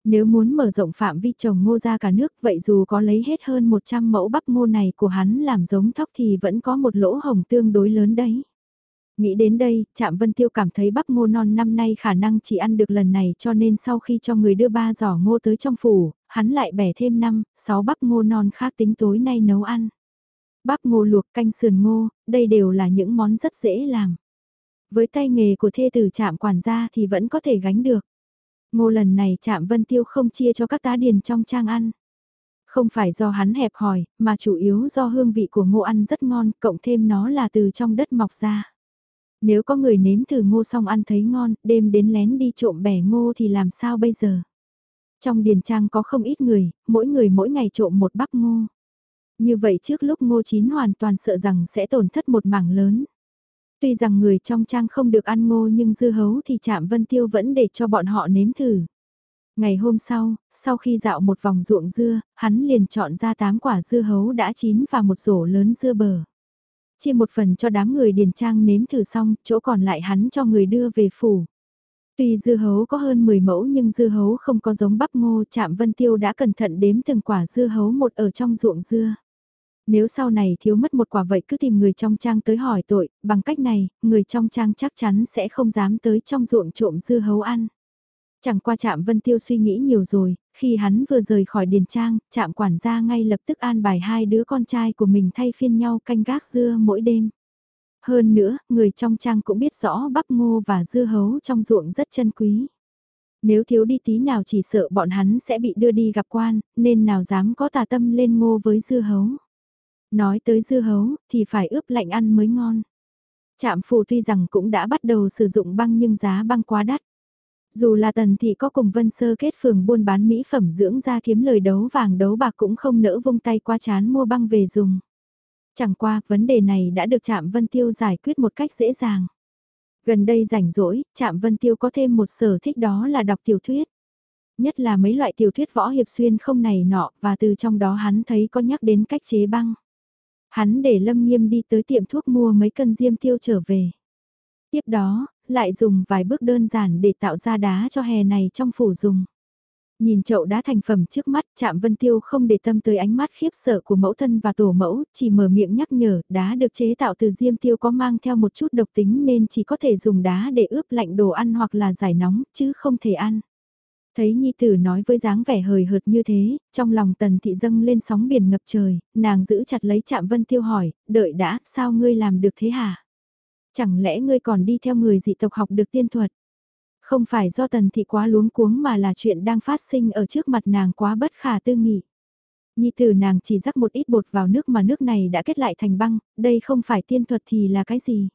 Nếu muốn mở rộng phạm vi trồng ngô ra cả nước vậy dù có lấy hết hơn 100 mẫu bắp ngô này của hắn làm giống thóc thì vẫn có một lỗ hồng tương đối lớn đấy. Nghĩ đến đây, Trạm Vân Tiêu cảm thấy bắp ngô non năm nay khả năng chỉ ăn được lần này cho nên sau khi cho người đưa ba giỏ ngô tới trong phủ, hắn lại bẻ thêm 5, 6 bắp ngô non khác tính tối nay nấu ăn. Bắp ngô luộc canh sườn ngô, đây đều là những món rất dễ làm. Với tay nghề của thê tử Trạm quản gia thì vẫn có thể gánh được. Ngô lần này Trạm Vân Tiêu không chia cho các tá điền trong trang ăn. Không phải do hắn hẹp hòi, mà chủ yếu do hương vị của ngô ăn rất ngon, cộng thêm nó là từ trong đất mọc ra. Nếu có người nếm thử ngô xong ăn thấy ngon, đêm đến lén đi trộm bẻ ngô thì làm sao bây giờ? Trong điền trang có không ít người, mỗi người mỗi ngày trộm một bắp ngô. Như vậy trước lúc ngô chín hoàn toàn sợ rằng sẽ tổn thất một mảng lớn. Tuy rằng người trong trang không được ăn ngô nhưng dư hấu thì chạm vân tiêu vẫn để cho bọn họ nếm thử. Ngày hôm sau, sau khi dạo một vòng ruộng dưa, hắn liền chọn ra 8 quả dưa hấu đã chín và một rổ lớn dưa bờ. Chia một phần cho đám người điền trang nếm thử xong, chỗ còn lại hắn cho người đưa về phủ. Tuy dưa hấu có hơn 10 mẫu nhưng dưa hấu không có giống bắp ngô, chạm Vân Tiêu đã cẩn thận đếm từng quả dưa hấu một ở trong ruộng dưa. Nếu sau này thiếu mất một quả vậy cứ tìm người trong trang tới hỏi tội, bằng cách này, người trong trang chắc chắn sẽ không dám tới trong ruộng trộm dưa hấu ăn. Chẳng qua chạm Vân Tiêu suy nghĩ nhiều rồi, khi hắn vừa rời khỏi điền trang, chạm quản gia ngay lập tức an bài hai đứa con trai của mình thay phiên nhau canh gác dưa mỗi đêm. Hơn nữa, người trong trang cũng biết rõ bắp ngô và dưa hấu trong ruộng rất chân quý. Nếu thiếu đi tí nào chỉ sợ bọn hắn sẽ bị đưa đi gặp quan, nên nào dám có tà tâm lên ngô với dưa hấu. Nói tới dưa hấu, thì phải ướp lạnh ăn mới ngon. Trạm phù tuy rằng cũng đã bắt đầu sử dụng băng nhưng giá băng quá đắt. Dù là tần thị có cùng vân sơ kết phường buôn bán mỹ phẩm dưỡng ra kiếm lời đấu vàng đấu bạc cũng không nỡ vung tay qua chán mua băng về dùng. Chẳng qua, vấn đề này đã được Trạm Vân Tiêu giải quyết một cách dễ dàng. Gần đây rảnh rỗi, Trạm Vân Tiêu có thêm một sở thích đó là đọc tiểu thuyết. Nhất là mấy loại tiểu thuyết võ hiệp xuyên không này nọ và từ trong đó hắn thấy có nhắc đến cách chế băng. Hắn để Lâm Nghiêm đi tới tiệm thuốc mua mấy cân diêm tiêu trở về. Tiếp đó, lại dùng vài bước đơn giản để tạo ra đá cho hè này trong phủ dùng. Nhìn chậu đá thành phẩm trước mắt, chạm vân tiêu không để tâm tới ánh mắt khiếp sợ của mẫu thân và tổ mẫu, chỉ mở miệng nhắc nhở, đá được chế tạo từ diêm tiêu có mang theo một chút độc tính nên chỉ có thể dùng đá để ướp lạnh đồ ăn hoặc là giải nóng, chứ không thể ăn. Thấy Nhi Tử nói với dáng vẻ hời hợt như thế, trong lòng tần thị dâng lên sóng biển ngập trời, nàng giữ chặt lấy chạm vân tiêu hỏi, đợi đã, sao ngươi làm được thế hả? Chẳng lẽ ngươi còn đi theo người dị tộc học được tiên thuật? Không phải do tần thị quá luống cuống mà là chuyện đang phát sinh ở trước mặt nàng quá bất khả tư nghị. Nhi tử nàng chỉ rắc một ít bột vào nước mà nước này đã kết lại thành băng, đây không phải tiên thuật thì là cái gì?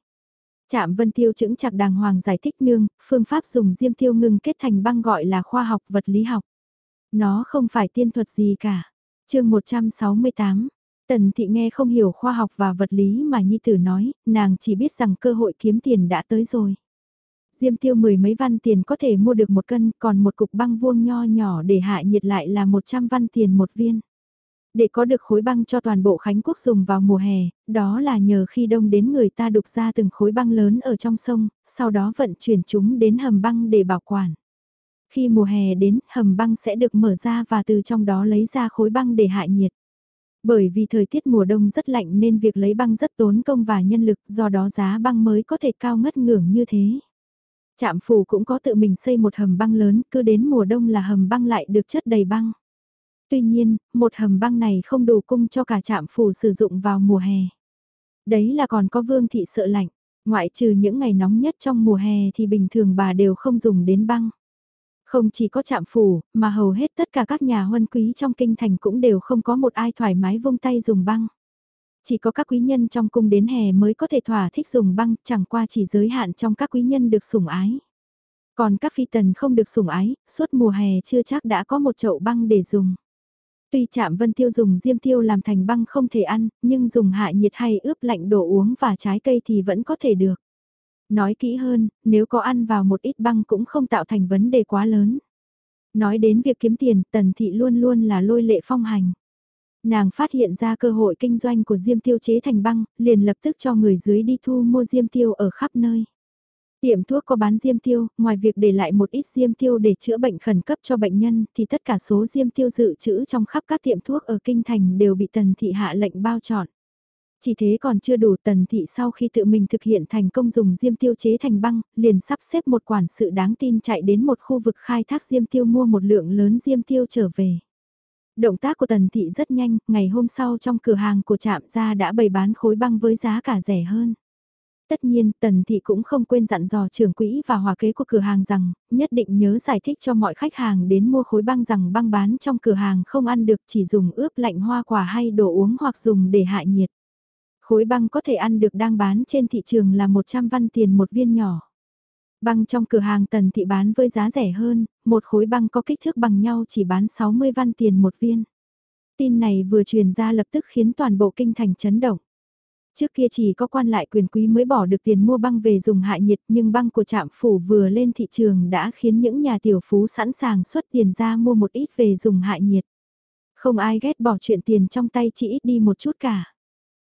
Trạm Vân Tiêu chững chặt đàng hoàng giải thích nương, phương pháp dùng diêm tiêu ngưng kết thành băng gọi là khoa học vật lý học. Nó không phải tiên thuật gì cả. chương 168, Tần Thị nghe không hiểu khoa học và vật lý mà Nhi Tử nói, nàng chỉ biết rằng cơ hội kiếm tiền đã tới rồi. Diêm tiêu mười mấy văn tiền có thể mua được một cân, còn một cục băng vuông nho nhỏ để hạ nhiệt lại là 100 văn tiền một viên. Để có được khối băng cho toàn bộ Khánh Quốc dùng vào mùa hè, đó là nhờ khi đông đến người ta đục ra từng khối băng lớn ở trong sông, sau đó vận chuyển chúng đến hầm băng để bảo quản. Khi mùa hè đến, hầm băng sẽ được mở ra và từ trong đó lấy ra khối băng để hạ nhiệt. Bởi vì thời tiết mùa đông rất lạnh nên việc lấy băng rất tốn công và nhân lực, do đó giá băng mới có thể cao ngất ngưỡng như thế. Trạm phủ cũng có tự mình xây một hầm băng lớn, cứ đến mùa đông là hầm băng lại được chất đầy băng. Tuy nhiên, một hầm băng này không đủ cung cho cả trạm phủ sử dụng vào mùa hè. Đấy là còn có vương thị sợ lạnh, ngoại trừ những ngày nóng nhất trong mùa hè thì bình thường bà đều không dùng đến băng. Không chỉ có trạm phủ, mà hầu hết tất cả các nhà huân quý trong kinh thành cũng đều không có một ai thoải mái vung tay dùng băng. Chỉ có các quý nhân trong cung đến hè mới có thể thỏa thích dùng băng, chẳng qua chỉ giới hạn trong các quý nhân được sủng ái. Còn các phi tần không được sủng ái, suốt mùa hè chưa chắc đã có một chậu băng để dùng. Tuy chạm vân tiêu dùng diêm tiêu làm thành băng không thể ăn, nhưng dùng hạ nhiệt hay ướp lạnh đồ uống và trái cây thì vẫn có thể được. Nói kỹ hơn, nếu có ăn vào một ít băng cũng không tạo thành vấn đề quá lớn. Nói đến việc kiếm tiền, tần thị luôn luôn là lôi lệ phong hành. Nàng phát hiện ra cơ hội kinh doanh của diêm tiêu chế thành băng, liền lập tức cho người dưới đi thu mua diêm tiêu ở khắp nơi. Tiệm thuốc có bán diêm tiêu, ngoài việc để lại một ít diêm tiêu để chữa bệnh khẩn cấp cho bệnh nhân, thì tất cả số diêm tiêu dự trữ trong khắp các tiệm thuốc ở Kinh Thành đều bị Tần Thị hạ lệnh bao trọn. Chỉ thế còn chưa đủ Tần Thị sau khi tự mình thực hiện thành công dùng diêm tiêu chế thành băng, liền sắp xếp một quản sự đáng tin chạy đến một khu vực khai thác diêm tiêu mua một lượng lớn diêm tiêu trở về. Động tác của Tần Thị rất nhanh, ngày hôm sau trong cửa hàng của trạm gia đã bày bán khối băng với giá cả rẻ hơn. Tất nhiên, Tần Thị cũng không quên dặn dò trưởng quỹ và hòa kế của cửa hàng rằng, nhất định nhớ giải thích cho mọi khách hàng đến mua khối băng rằng băng bán trong cửa hàng không ăn được chỉ dùng ướp lạnh hoa quả hay đồ uống hoặc dùng để hạ nhiệt. Khối băng có thể ăn được đang bán trên thị trường là 100 văn tiền một viên nhỏ. Băng trong cửa hàng Tần Thị bán với giá rẻ hơn, một khối băng có kích thước bằng nhau chỉ bán 60 văn tiền một viên. Tin này vừa truyền ra lập tức khiến toàn bộ kinh thành chấn động. Trước kia chỉ có quan lại quyền quý mới bỏ được tiền mua băng về dùng hạ nhiệt nhưng băng của trạm phủ vừa lên thị trường đã khiến những nhà tiểu phú sẵn sàng xuất tiền ra mua một ít về dùng hạ nhiệt. Không ai ghét bỏ chuyện tiền trong tay chỉ ít đi một chút cả.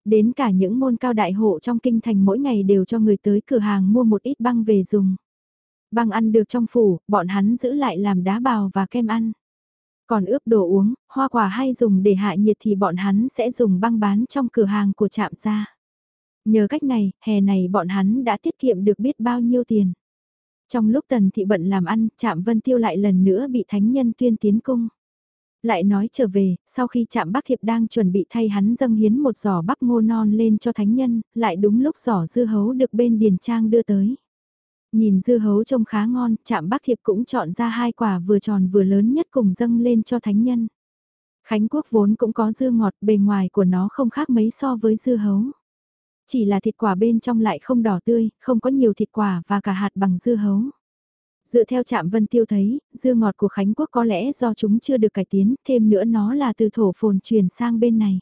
Đến cả những môn cao đại hộ trong kinh thành mỗi ngày đều cho người tới cửa hàng mua một ít băng về dùng. Băng ăn được trong phủ, bọn hắn giữ lại làm đá bào và kem ăn. Còn ướp đồ uống, hoa quả hay dùng để hạ nhiệt thì bọn hắn sẽ dùng băng bán trong cửa hàng của trạm gia. Nhờ cách này, hè này bọn hắn đã tiết kiệm được biết bao nhiêu tiền. Trong lúc tần thị bận làm ăn, trạm vân tiêu lại lần nữa bị thánh nhân tuyên tiến cung. Lại nói trở về, sau khi chạm bác thiệp đang chuẩn bị thay hắn dâng hiến một giỏ bắp ngô non lên cho thánh nhân, lại đúng lúc giỏ dưa hấu được bên điền trang đưa tới. Nhìn dưa hấu trông khá ngon, chạm bác thiệp cũng chọn ra hai quả vừa tròn vừa lớn nhất cùng dâng lên cho thánh nhân. Khánh quốc vốn cũng có dưa ngọt, bề ngoài của nó không khác mấy so với dưa hấu. Chỉ là thịt quả bên trong lại không đỏ tươi, không có nhiều thịt quả và cả hạt bằng dưa hấu. Dựa theo trạm Vân Tiêu thấy, dưa ngọt của Khánh Quốc có lẽ do chúng chưa được cải tiến, thêm nữa nó là từ thổ phồn truyền sang bên này.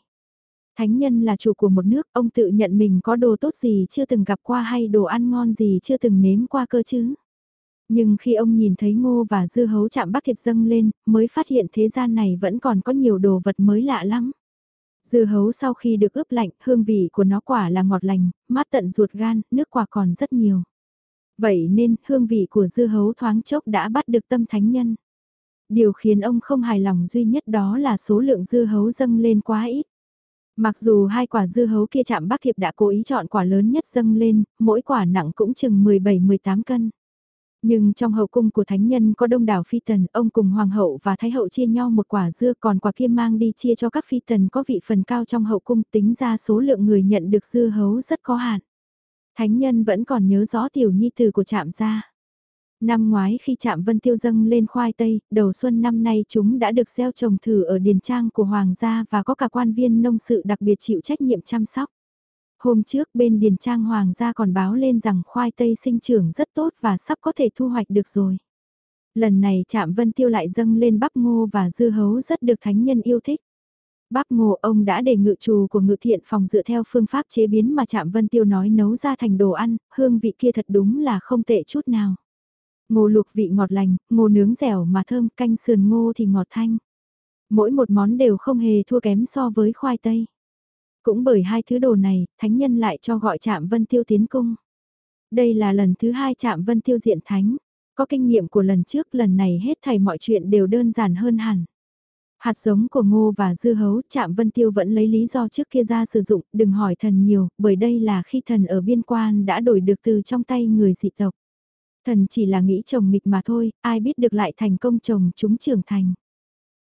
Thánh nhân là chủ của một nước, ông tự nhận mình có đồ tốt gì chưa từng gặp qua hay đồ ăn ngon gì chưa từng nếm qua cơ chứ. Nhưng khi ông nhìn thấy ngô và dưa hấu chạm bắc thiệp dâng lên, mới phát hiện thế gian này vẫn còn có nhiều đồ vật mới lạ lắm. Dưa hấu sau khi được ướp lạnh, hương vị của nó quả là ngọt lành, mát tận ruột gan, nước quả còn rất nhiều. Vậy nên, hương vị của dưa hấu thoáng chốc đã bắt được tâm thánh nhân. Điều khiến ông không hài lòng duy nhất đó là số lượng dưa hấu dâng lên quá ít. Mặc dù hai quả dưa hấu kia chạm bác thiệp đã cố ý chọn quả lớn nhất dâng lên, mỗi quả nặng cũng chừng 17-18 cân. Nhưng trong hậu cung của thánh nhân có đông đảo phi tần, ông cùng hoàng hậu và thái hậu chia nhau một quả dưa còn quả kia mang đi chia cho các phi tần có vị phần cao trong hậu cung tính ra số lượng người nhận được dưa hấu rất có hạn. Thánh nhân vẫn còn nhớ rõ tiểu nhi từ của trạm gia. Năm ngoái khi trạm vân tiêu dâng lên khoai tây, đầu xuân năm nay chúng đã được gieo trồng thử ở điền trang của hoàng gia và có cả quan viên nông sự đặc biệt chịu trách nhiệm chăm sóc. Hôm trước bên Điền Trang Hoàng gia còn báo lên rằng khoai tây sinh trưởng rất tốt và sắp có thể thu hoạch được rồi. Lần này trạm vân tiêu lại dâng lên bắp ngô và dưa hấu rất được thánh nhân yêu thích. Bắp ngô ông đã để ngự trù của ngự thiện phòng dựa theo phương pháp chế biến mà Trạm vân tiêu nói nấu ra thành đồ ăn, hương vị kia thật đúng là không tệ chút nào. Ngô luộc vị ngọt lành, ngô nướng dẻo mà thơm, canh sườn ngô thì ngọt thanh. Mỗi một món đều không hề thua kém so với khoai tây. Cũng bởi hai thứ đồ này, thánh nhân lại cho gọi Trạm vân tiêu tiến cung. Đây là lần thứ hai Trạm vân tiêu diện thánh. Có kinh nghiệm của lần trước lần này hết thảy mọi chuyện đều đơn giản hơn hẳn. Hạt giống của ngô và dư hấu chạm vân tiêu vẫn lấy lý do trước kia ra sử dụng, đừng hỏi thần nhiều, bởi đây là khi thần ở biên quan đã đổi được từ trong tay người dị tộc. Thần chỉ là nghĩ chồng nghịch mà thôi, ai biết được lại thành công chồng chúng trưởng thành.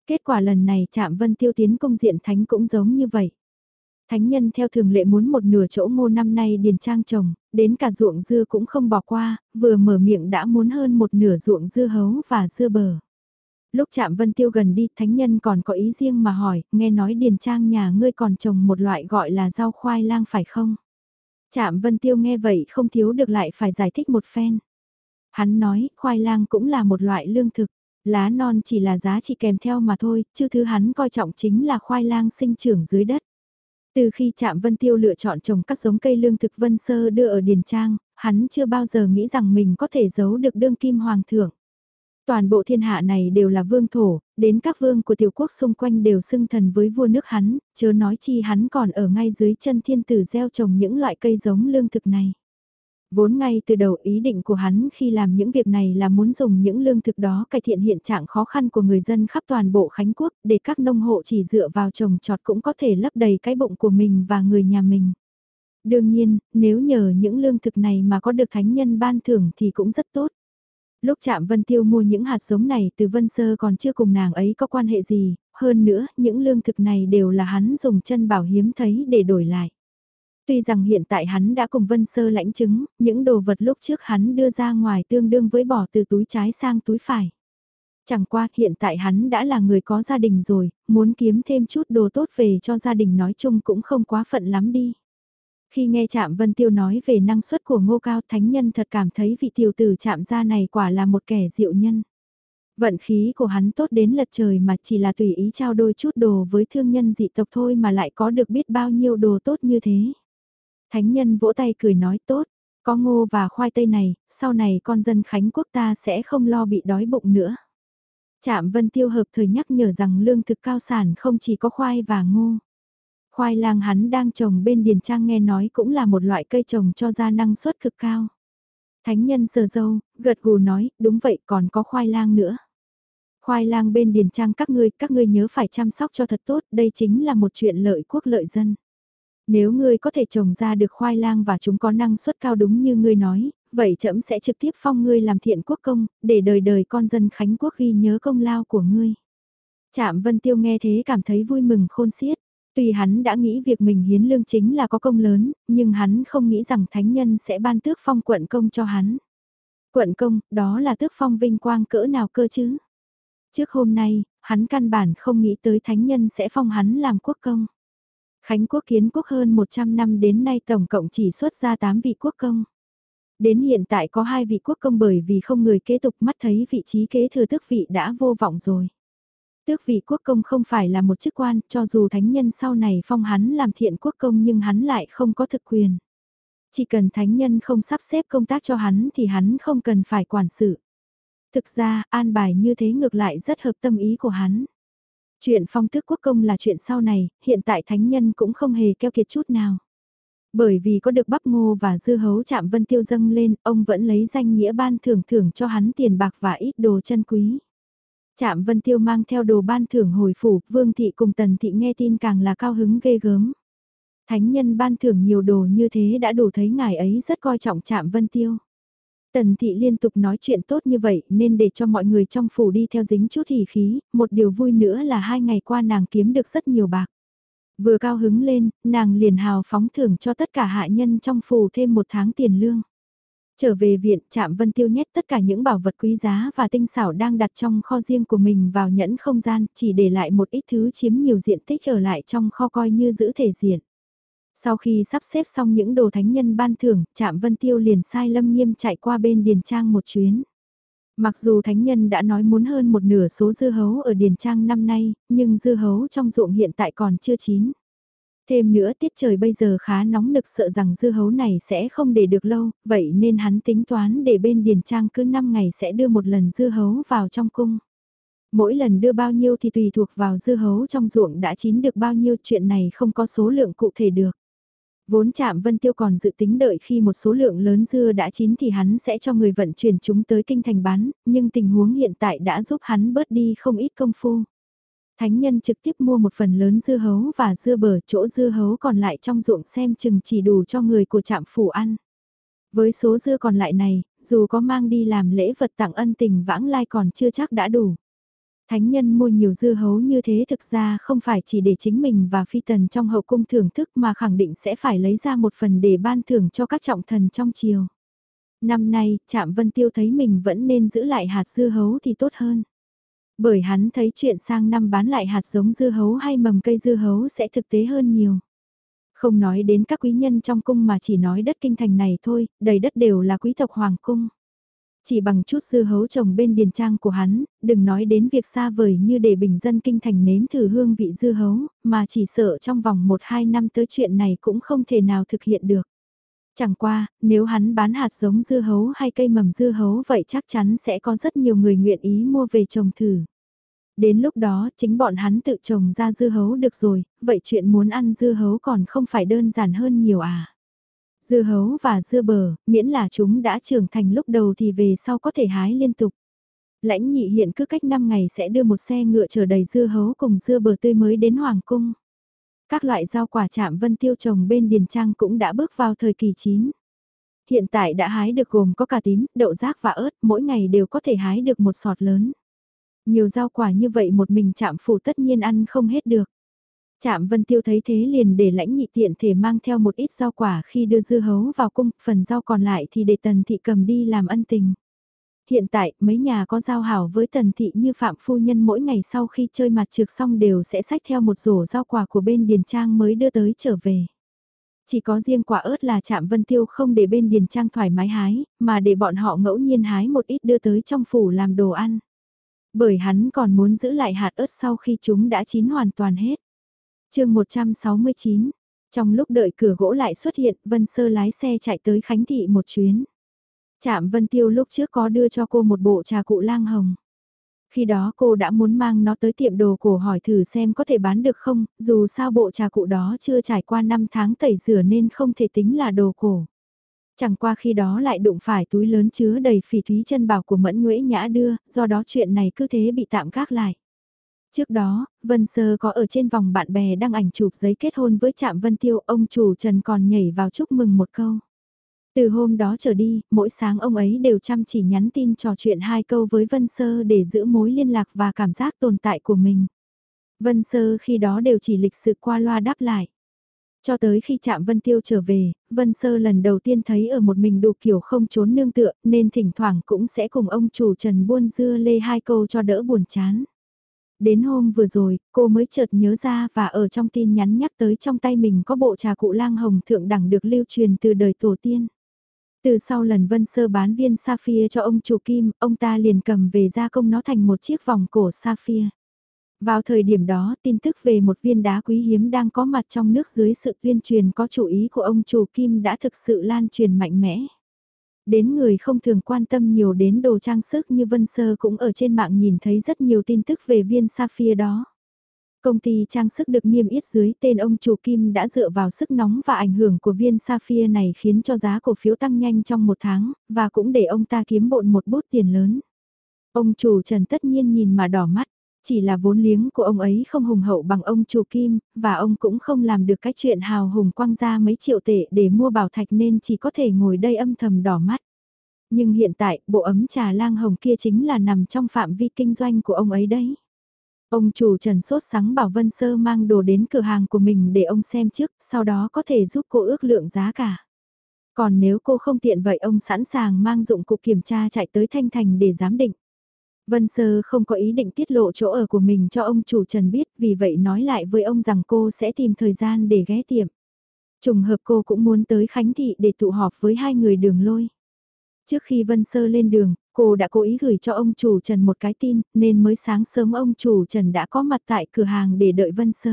Kết quả lần này chạm vân tiêu tiến công diện thánh cũng giống như vậy. Thánh nhân theo thường lệ muốn một nửa chỗ ngô năm nay điền trang trồng, đến cả ruộng dưa cũng không bỏ qua, vừa mở miệng đã muốn hơn một nửa ruộng dưa hấu và dưa bờ. Lúc chạm vân tiêu gần đi, thánh nhân còn có ý riêng mà hỏi, nghe nói điền trang nhà ngươi còn trồng một loại gọi là rau khoai lang phải không? Chạm vân tiêu nghe vậy không thiếu được lại phải giải thích một phen. Hắn nói, khoai lang cũng là một loại lương thực, lá non chỉ là giá trị kèm theo mà thôi, chứ thứ hắn coi trọng chính là khoai lang sinh trưởng dưới đất. Từ khi Trạm Vân Tiêu lựa chọn trồng các giống cây lương thực Vân Sơ đưa ở Điền Trang, hắn chưa bao giờ nghĩ rằng mình có thể giấu được đương kim hoàng thượng. Toàn bộ thiên hạ này đều là vương thổ, đến các vương của tiểu quốc xung quanh đều xưng thần với vua nước hắn, chớ nói chi hắn còn ở ngay dưới chân thiên tử gieo trồng những loại cây giống lương thực này. Vốn ngay từ đầu ý định của hắn khi làm những việc này là muốn dùng những lương thực đó cải thiện hiện trạng khó khăn của người dân khắp toàn bộ Khánh Quốc để các nông hộ chỉ dựa vào trồng trọt cũng có thể lấp đầy cái bụng của mình và người nhà mình. Đương nhiên, nếu nhờ những lương thực này mà có được thánh nhân ban thưởng thì cũng rất tốt. Lúc chạm Vân Tiêu mua những hạt giống này từ Vân Sơ còn chưa cùng nàng ấy có quan hệ gì, hơn nữa những lương thực này đều là hắn dùng chân bảo hiếm thấy để đổi lại. Tuy rằng hiện tại hắn đã cùng Vân Sơ lãnh chứng, những đồ vật lúc trước hắn đưa ra ngoài tương đương với bỏ từ túi trái sang túi phải. Chẳng qua hiện tại hắn đã là người có gia đình rồi, muốn kiếm thêm chút đồ tốt về cho gia đình nói chung cũng không quá phận lắm đi. Khi nghe Trạm Vân Tiêu nói về năng suất của ngô cao thánh nhân thật cảm thấy vị tiểu tử Trạm gia này quả là một kẻ diệu nhân. Vận khí của hắn tốt đến lật trời mà chỉ là tùy ý trao đôi chút đồ với thương nhân dị tộc thôi mà lại có được biết bao nhiêu đồ tốt như thế. Thánh nhân vỗ tay cười nói tốt, có ngô và khoai tây này, sau này con dân Khánh Quốc ta sẽ không lo bị đói bụng nữa. Trạm Vân Tiêu hợp thời nhắc nhở rằng lương thực cao sản không chỉ có khoai và ngô. Khoai lang hắn đang trồng bên Điền Trang nghe nói cũng là một loại cây trồng cho ra năng suất cực cao. Thánh nhân sờ dâu, gật gù nói, đúng vậy còn có khoai lang nữa. Khoai lang bên Điền Trang các ngươi, các ngươi nhớ phải chăm sóc cho thật tốt, đây chính là một chuyện lợi quốc lợi dân. Nếu ngươi có thể trồng ra được khoai lang và chúng có năng suất cao đúng như ngươi nói, vậy trẫm sẽ trực tiếp phong ngươi làm thiện quốc công, để đời đời con dân Khánh Quốc ghi nhớ công lao của ngươi. Trạm Vân Tiêu nghe thế cảm thấy vui mừng khôn xiết. Tuy hắn đã nghĩ việc mình hiến lương chính là có công lớn, nhưng hắn không nghĩ rằng thánh nhân sẽ ban tước phong quận công cho hắn. Quận công, đó là tước phong vinh quang cỡ nào cơ chứ? Trước hôm nay, hắn căn bản không nghĩ tới thánh nhân sẽ phong hắn làm quốc công. Khánh quốc kiến quốc hơn 100 năm đến nay tổng cộng chỉ xuất ra 8 vị quốc công. Đến hiện tại có hai vị quốc công bởi vì không người kế tục mắt thấy vị trí kế thừa tước vị đã vô vọng rồi. Tước vị quốc công không phải là một chức quan, cho dù thánh nhân sau này phong hắn làm thiện quốc công nhưng hắn lại không có thực quyền. Chỉ cần thánh nhân không sắp xếp công tác cho hắn thì hắn không cần phải quản sự. Thực ra, an bài như thế ngược lại rất hợp tâm ý của hắn. Chuyện phong tước quốc công là chuyện sau này, hiện tại thánh nhân cũng không hề keo kiệt chút nào. Bởi vì có được bắp ngô và dư hấu chạm vân tiêu dâng lên, ông vẫn lấy danh nghĩa ban thưởng thưởng cho hắn tiền bạc và ít đồ chân quý. Trạm vân tiêu mang theo đồ ban thưởng hồi phủ, vương thị cùng tần thị nghe tin càng là cao hứng ghê gớm. Thánh nhân ban thưởng nhiều đồ như thế đã đủ thấy ngài ấy rất coi trọng Trạm vân tiêu. Tần thị liên tục nói chuyện tốt như vậy nên để cho mọi người trong phủ đi theo dính chút hỉ khí, một điều vui nữa là hai ngày qua nàng kiếm được rất nhiều bạc. Vừa cao hứng lên, nàng liền hào phóng thưởng cho tất cả hạ nhân trong phủ thêm một tháng tiền lương. Trở về viện, Trạm Vân Tiêu nhét tất cả những bảo vật quý giá và tinh xảo đang đặt trong kho riêng của mình vào nhẫn không gian, chỉ để lại một ít thứ chiếm nhiều diện tích ở lại trong kho coi như giữ thể diện. Sau khi sắp xếp xong những đồ thánh nhân ban thưởng, Trạm Vân Tiêu liền sai Lâm Nghiêm chạy qua bên Điền Trang một chuyến. Mặc dù thánh nhân đã nói muốn hơn một nửa số dưa hấu ở Điền Trang năm nay, nhưng dưa hấu trong ruộng hiện tại còn chưa chín. Thêm nữa tiết trời bây giờ khá nóng nực sợ rằng dưa hấu này sẽ không để được lâu, vậy nên hắn tính toán để bên Điền Trang cứ 5 ngày sẽ đưa một lần dưa hấu vào trong cung. Mỗi lần đưa bao nhiêu thì tùy thuộc vào dưa hấu trong ruộng đã chín được bao nhiêu chuyện này không có số lượng cụ thể được. Vốn chạm Vân Tiêu còn dự tính đợi khi một số lượng lớn dưa đã chín thì hắn sẽ cho người vận chuyển chúng tới kinh thành bán, nhưng tình huống hiện tại đã giúp hắn bớt đi không ít công phu. Thánh nhân trực tiếp mua một phần lớn dưa hấu và dưa bở chỗ dưa hấu còn lại trong ruộng xem chừng chỉ đủ cho người của trạm phủ ăn. Với số dưa còn lại này, dù có mang đi làm lễ vật tặng ân tình vãng lai còn chưa chắc đã đủ. Thánh nhân mua nhiều dưa hấu như thế thực ra không phải chỉ để chính mình và phi tần trong hậu cung thưởng thức mà khẳng định sẽ phải lấy ra một phần để ban thưởng cho các trọng thần trong triều. Năm nay, Trạm Vân Tiêu thấy mình vẫn nên giữ lại hạt dưa hấu thì tốt hơn. Bởi hắn thấy chuyện sang năm bán lại hạt giống dưa hấu hay mầm cây dưa hấu sẽ thực tế hơn nhiều. Không nói đến các quý nhân trong cung mà chỉ nói đất kinh thành này thôi, đầy đất đều là quý tộc hoàng cung. Chỉ bằng chút dưa hấu trồng bên điền trang của hắn, đừng nói đến việc xa vời như để bình dân kinh thành nếm thử hương vị dưa hấu, mà chỉ sợ trong vòng 1-2 năm tới chuyện này cũng không thể nào thực hiện được. Chẳng qua, nếu hắn bán hạt giống dưa hấu hay cây mầm dưa hấu vậy chắc chắn sẽ có rất nhiều người nguyện ý mua về trồng thử. Đến lúc đó chính bọn hắn tự trồng ra dưa hấu được rồi, vậy chuyện muốn ăn dưa hấu còn không phải đơn giản hơn nhiều à. Dưa hấu và dưa bờ, miễn là chúng đã trưởng thành lúc đầu thì về sau có thể hái liên tục. Lãnh nhị hiện cứ cách 5 ngày sẽ đưa một xe ngựa chở đầy dưa hấu cùng dưa bờ tươi mới đến Hoàng Cung. Các loại rau quả chạm vân tiêu trồng bên Điền Trang cũng đã bước vào thời kỳ chín. Hiện tại đã hái được gồm có cà tím, đậu rác và ớt, mỗi ngày đều có thể hái được một sọt lớn. Nhiều rau quả như vậy một mình chạm phủ tất nhiên ăn không hết được. Chạm Vân Tiêu thấy thế liền để lãnh nhị tiện thể mang theo một ít rau quả khi đưa dưa hấu vào cung, phần rau còn lại thì để tần thị cầm đi làm ân tình. Hiện tại, mấy nhà có giao hảo với tần thị như Phạm Phu Nhân mỗi ngày sau khi chơi mặt trược xong đều sẽ xách theo một rổ rau quả của bên Điền Trang mới đưa tới trở về. Chỉ có riêng quả ớt là chạm Vân Tiêu không để bên Điền Trang thoải mái hái, mà để bọn họ ngẫu nhiên hái một ít đưa tới trong phủ làm đồ ăn. Bởi hắn còn muốn giữ lại hạt ớt sau khi chúng đã chín hoàn toàn hết. chương 169, trong lúc đợi cửa gỗ lại xuất hiện, Vân Sơ lái xe chạy tới Khánh Thị một chuyến. Trạm Vân Tiêu lúc trước có đưa cho cô một bộ trà cụ lang hồng. Khi đó cô đã muốn mang nó tới tiệm đồ cổ hỏi thử xem có thể bán được không, dù sao bộ trà cụ đó chưa trải qua 5 tháng tẩy rửa nên không thể tính là đồ cổ. Chẳng qua khi đó lại đụng phải túi lớn chứa đầy phỉ thúy chân bảo của Mẫn Nguyễn Nhã đưa, do đó chuyện này cứ thế bị tạm gác lại. Trước đó, Vân Sơ có ở trên vòng bạn bè đăng ảnh chụp giấy kết hôn với Trạm Vân Tiêu, ông chủ Trần còn nhảy vào chúc mừng một câu. Từ hôm đó trở đi, mỗi sáng ông ấy đều chăm chỉ nhắn tin trò chuyện hai câu với Vân Sơ để giữ mối liên lạc và cảm giác tồn tại của mình. Vân Sơ khi đó đều chỉ lịch sự qua loa đáp lại. Cho tới khi chạm Vân Tiêu trở về, Vân Sơ lần đầu tiên thấy ở một mình đủ kiểu không trốn nương tựa, nên thỉnh thoảng cũng sẽ cùng ông chủ Trần buôn dưa lê hai câu cho đỡ buồn chán. Đến hôm vừa rồi, cô mới chợt nhớ ra và ở trong tin nhắn nhắc tới trong tay mình có bộ trà cụ lang hồng thượng đẳng được lưu truyền từ đời tổ tiên. Từ sau lần Vân Sơ bán viên sapphire cho ông chủ Kim, ông ta liền cầm về gia công nó thành một chiếc vòng cổ sapphire. Vào thời điểm đó, tin tức về một viên đá quý hiếm đang có mặt trong nước dưới sự tuyên truyền có chủ ý của ông chủ Kim đã thực sự lan truyền mạnh mẽ. Đến người không thường quan tâm nhiều đến đồ trang sức như Vân Sơ cũng ở trên mạng nhìn thấy rất nhiều tin tức về viên sapphire đó. Công ty trang sức được niêm yết dưới tên ông chủ Kim đã dựa vào sức nóng và ảnh hưởng của viên Sapphire này khiến cho giá cổ phiếu tăng nhanh trong một tháng, và cũng để ông ta kiếm bộn một bút tiền lớn. Ông chủ Trần tất nhiên nhìn mà đỏ mắt, chỉ là vốn liếng của ông ấy không hùng hậu bằng ông chủ Kim, và ông cũng không làm được cái chuyện hào hùng quăng ra mấy triệu tệ để mua bảo thạch nên chỉ có thể ngồi đây âm thầm đỏ mắt. Nhưng hiện tại, bộ ấm trà lang hồng kia chính là nằm trong phạm vi kinh doanh của ông ấy đấy. Ông chủ Trần sốt sáng bảo Vân Sơ mang đồ đến cửa hàng của mình để ông xem trước, sau đó có thể giúp cô ước lượng giá cả. Còn nếu cô không tiện vậy ông sẵn sàng mang dụng cụ kiểm tra chạy tới Thanh Thành để giám định. Vân Sơ không có ý định tiết lộ chỗ ở của mình cho ông chủ Trần biết vì vậy nói lại với ông rằng cô sẽ tìm thời gian để ghé tiệm. Trùng hợp cô cũng muốn tới Khánh Thị để tụ họp với hai người đường lôi. Trước khi Vân Sơ lên đường, cô đã cố ý gửi cho ông chủ Trần một cái tin, nên mới sáng sớm ông chủ Trần đã có mặt tại cửa hàng để đợi Vân Sơ.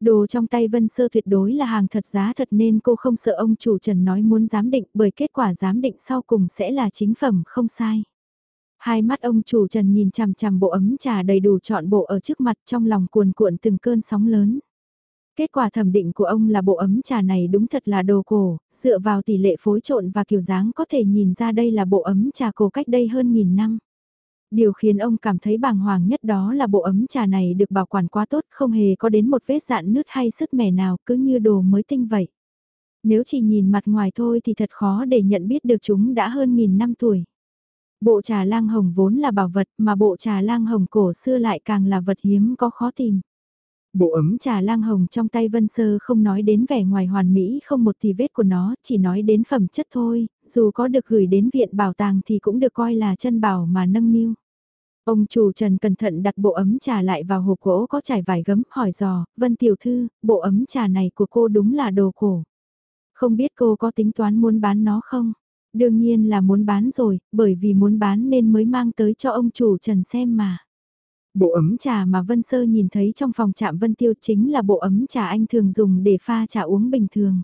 Đồ trong tay Vân Sơ tuyệt đối là hàng thật giá thật nên cô không sợ ông chủ Trần nói muốn giám định bởi kết quả giám định sau cùng sẽ là chính phẩm không sai. Hai mắt ông chủ Trần nhìn chằm chằm bộ ấm trà đầy đủ trọn bộ ở trước mặt trong lòng cuồn cuộn từng cơn sóng lớn. Kết quả thẩm định của ông là bộ ấm trà này đúng thật là đồ cổ, dựa vào tỷ lệ phối trộn và kiểu dáng có thể nhìn ra đây là bộ ấm trà cổ cách đây hơn nghìn năm. Điều khiến ông cảm thấy bàng hoàng nhất đó là bộ ấm trà này được bảo quản quá tốt, không hề có đến một vết dạn nứt hay sức mẻ nào, cứ như đồ mới tinh vậy. Nếu chỉ nhìn mặt ngoài thôi thì thật khó để nhận biết được chúng đã hơn nghìn năm tuổi. Bộ trà lang hồng vốn là bảo vật mà bộ trà lang hồng cổ xưa lại càng là vật hiếm có khó tìm. Bộ ấm trà lang hồng trong tay Vân Sơ không nói đến vẻ ngoài hoàn mỹ không một tì vết của nó, chỉ nói đến phẩm chất thôi, dù có được gửi đến viện bảo tàng thì cũng được coi là chân bảo mà nâng niu. Ông chủ Trần cẩn thận đặt bộ ấm trà lại vào hộp gỗ có trải vải gấm hỏi dò, Vân Tiểu Thư, bộ ấm trà này của cô đúng là đồ cổ. Không biết cô có tính toán muốn bán nó không? Đương nhiên là muốn bán rồi, bởi vì muốn bán nên mới mang tới cho ông chủ Trần xem mà. Bộ ấm trà mà Vân Sơ nhìn thấy trong phòng trạm Vân Tiêu chính là bộ ấm trà anh thường dùng để pha trà uống bình thường.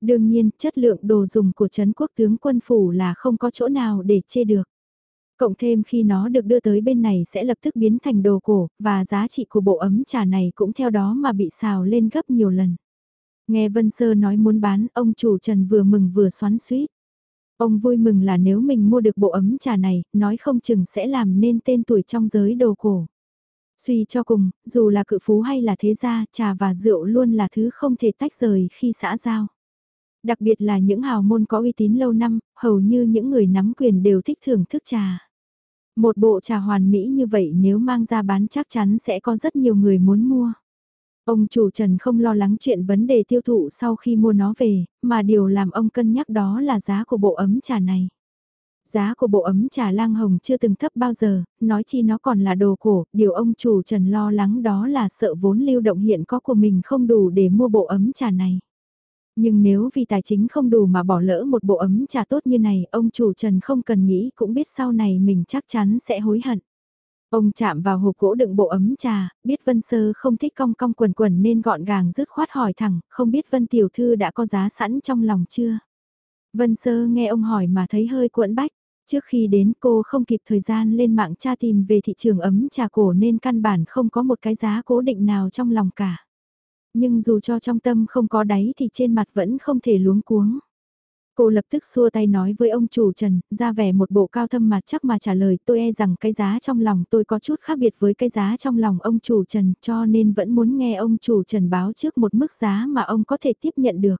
Đương nhiên, chất lượng đồ dùng của Trấn Quốc tướng quân phủ là không có chỗ nào để chê được. Cộng thêm khi nó được đưa tới bên này sẽ lập tức biến thành đồ cổ, và giá trị của bộ ấm trà này cũng theo đó mà bị xào lên gấp nhiều lần. Nghe Vân Sơ nói muốn bán, ông chủ Trần vừa mừng vừa xoắn suýt. Ông vui mừng là nếu mình mua được bộ ấm trà này, nói không chừng sẽ làm nên tên tuổi trong giới đồ cổ. Suy cho cùng, dù là cự phú hay là thế gia, trà và rượu luôn là thứ không thể tách rời khi xã giao. Đặc biệt là những hào môn có uy tín lâu năm, hầu như những người nắm quyền đều thích thưởng thức trà. Một bộ trà hoàn mỹ như vậy nếu mang ra bán chắc chắn sẽ có rất nhiều người muốn mua. Ông chủ Trần không lo lắng chuyện vấn đề tiêu thụ sau khi mua nó về, mà điều làm ông cân nhắc đó là giá của bộ ấm trà này. Giá của bộ ấm trà lang hồng chưa từng thấp bao giờ, nói chi nó còn là đồ cổ, điều ông chủ Trần lo lắng đó là sợ vốn lưu động hiện có của mình không đủ để mua bộ ấm trà này. Nhưng nếu vì tài chính không đủ mà bỏ lỡ một bộ ấm trà tốt như này, ông chủ Trần không cần nghĩ cũng biết sau này mình chắc chắn sẽ hối hận. Ông chạm vào hộp gỗ đựng bộ ấm trà, biết Vân Sơ không thích cong cong quần quần nên gọn gàng dứt khoát hỏi thẳng, không biết Vân Tiểu Thư đã có giá sẵn trong lòng chưa? Vân Sơ nghe ông hỏi mà thấy hơi cuộn bách. Trước khi đến cô không kịp thời gian lên mạng tra tìm về thị trường ấm trà cổ nên căn bản không có một cái giá cố định nào trong lòng cả. Nhưng dù cho trong tâm không có đáy thì trên mặt vẫn không thể luống cuống. Cô lập tức xua tay nói với ông chủ Trần, ra vẻ một bộ cao thâm mà chắc mà trả lời tôi e rằng cái giá trong lòng tôi có chút khác biệt với cái giá trong lòng ông chủ Trần cho nên vẫn muốn nghe ông chủ Trần báo trước một mức giá mà ông có thể tiếp nhận được.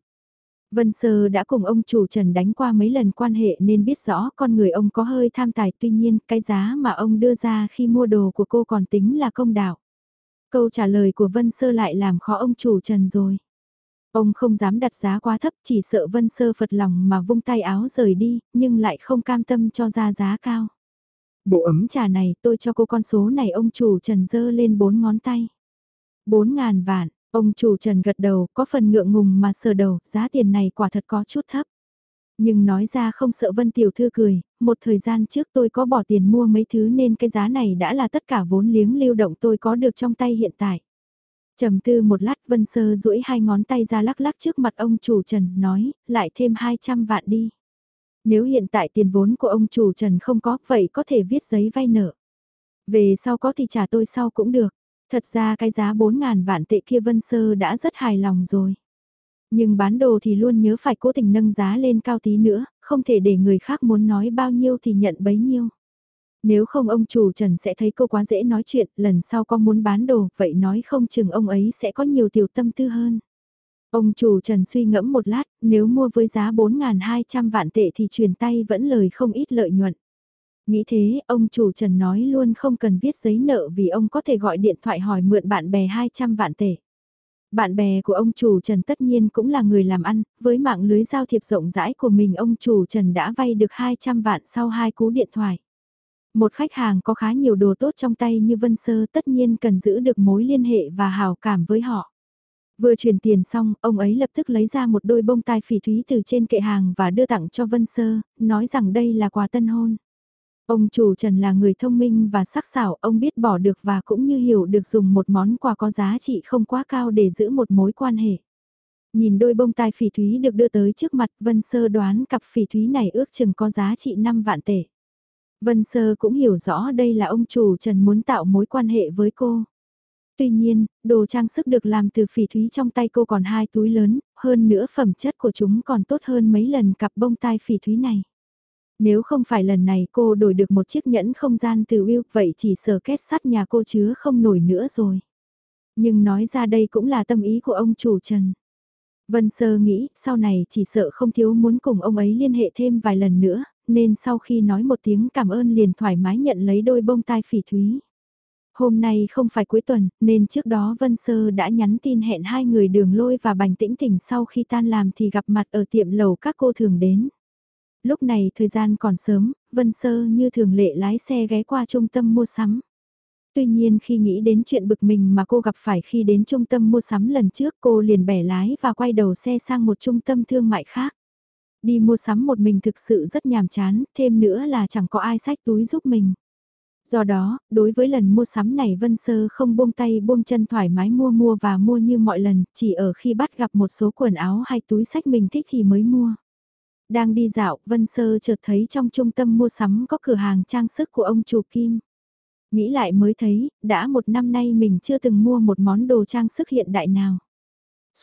Vân Sơ đã cùng ông chủ Trần đánh qua mấy lần quan hệ nên biết rõ con người ông có hơi tham tài tuy nhiên cái giá mà ông đưa ra khi mua đồ của cô còn tính là công đạo. Câu trả lời của Vân Sơ lại làm khó ông chủ Trần rồi. Ông không dám đặt giá quá thấp chỉ sợ Vân Sơ phật lòng mà vung tay áo rời đi, nhưng lại không cam tâm cho ra giá cao. Bộ ấm trà này tôi cho cô con số này ông chủ Trần dơ lên bốn ngón tay. Bốn ngàn vạn, ông chủ Trần gật đầu có phần ngượng ngùng mà sờ đầu, giá tiền này quả thật có chút thấp. Nhưng nói ra không sợ Vân Tiểu Thư cười, một thời gian trước tôi có bỏ tiền mua mấy thứ nên cái giá này đã là tất cả vốn liếng lưu động tôi có được trong tay hiện tại trầm tư một lát Vân Sơ duỗi hai ngón tay ra lắc lắc trước mặt ông chủ Trần, nói, lại thêm 200 vạn đi. Nếu hiện tại tiền vốn của ông chủ Trần không có, vậy có thể viết giấy vay nợ. Về sau có thì trả tôi sau cũng được. Thật ra cái giá 4.000 vạn tệ kia Vân Sơ đã rất hài lòng rồi. Nhưng bán đồ thì luôn nhớ phải cố tình nâng giá lên cao tí nữa, không thể để người khác muốn nói bao nhiêu thì nhận bấy nhiêu. Nếu không ông chủ Trần sẽ thấy cô quá dễ nói chuyện, lần sau có muốn bán đồ, vậy nói không chừng ông ấy sẽ có nhiều tiểu tâm tư hơn. Ông chủ Trần suy ngẫm một lát, nếu mua với giá 4.200 vạn tệ thì truyền tay vẫn lời không ít lợi nhuận. Nghĩ thế, ông chủ Trần nói luôn không cần viết giấy nợ vì ông có thể gọi điện thoại hỏi mượn bạn bè 200 vạn tệ. Bạn bè của ông chủ Trần tất nhiên cũng là người làm ăn, với mạng lưới giao thiệp rộng rãi của mình ông chủ Trần đã vay được 200 vạn sau hai cú điện thoại. Một khách hàng có khá nhiều đồ tốt trong tay như Vân Sơ tất nhiên cần giữ được mối liên hệ và hào cảm với họ. Vừa chuyển tiền xong, ông ấy lập tức lấy ra một đôi bông tai phỉ thúy từ trên kệ hàng và đưa tặng cho Vân Sơ, nói rằng đây là quà tân hôn. Ông chủ Trần là người thông minh và sắc sảo, ông biết bỏ được và cũng như hiểu được dùng một món quà có giá trị không quá cao để giữ một mối quan hệ. Nhìn đôi bông tai phỉ thúy được đưa tới trước mặt Vân Sơ đoán cặp phỉ thúy này ước chừng có giá trị 5 vạn tệ. Vân Sơ cũng hiểu rõ đây là ông chủ Trần muốn tạo mối quan hệ với cô. Tuy nhiên, đồ trang sức được làm từ phỉ thúy trong tay cô còn hai túi lớn, hơn nữa phẩm chất của chúng còn tốt hơn mấy lần cặp bông tai phỉ thúy này. Nếu không phải lần này cô đổi được một chiếc nhẫn không gian từ Will, vậy chỉ sờ kết sắt nhà cô chứa không nổi nữa rồi. Nhưng nói ra đây cũng là tâm ý của ông chủ Trần. Vân Sơ nghĩ, sau này chỉ sợ không thiếu muốn cùng ông ấy liên hệ thêm vài lần nữa, nên sau khi nói một tiếng cảm ơn liền thoải mái nhận lấy đôi bông tai phỉ thúy. Hôm nay không phải cuối tuần, nên trước đó Vân Sơ đã nhắn tin hẹn hai người đường lôi và bành tĩnh tỉnh sau khi tan làm thì gặp mặt ở tiệm lầu các cô thường đến. Lúc này thời gian còn sớm, Vân Sơ như thường lệ lái xe ghé qua trung tâm mua sắm. Tuy nhiên khi nghĩ đến chuyện bực mình mà cô gặp phải khi đến trung tâm mua sắm lần trước cô liền bẻ lái và quay đầu xe sang một trung tâm thương mại khác. Đi mua sắm một mình thực sự rất nhàm chán, thêm nữa là chẳng có ai sách túi giúp mình. Do đó, đối với lần mua sắm này Vân Sơ không buông tay buông chân thoải mái mua mua và mua như mọi lần, chỉ ở khi bắt gặp một số quần áo hay túi sách mình thích thì mới mua. Đang đi dạo, Vân Sơ chợt thấy trong trung tâm mua sắm có cửa hàng trang sức của ông chủ Kim. Nghĩ lại mới thấy, đã một năm nay mình chưa từng mua một món đồ trang sức hiện đại nào.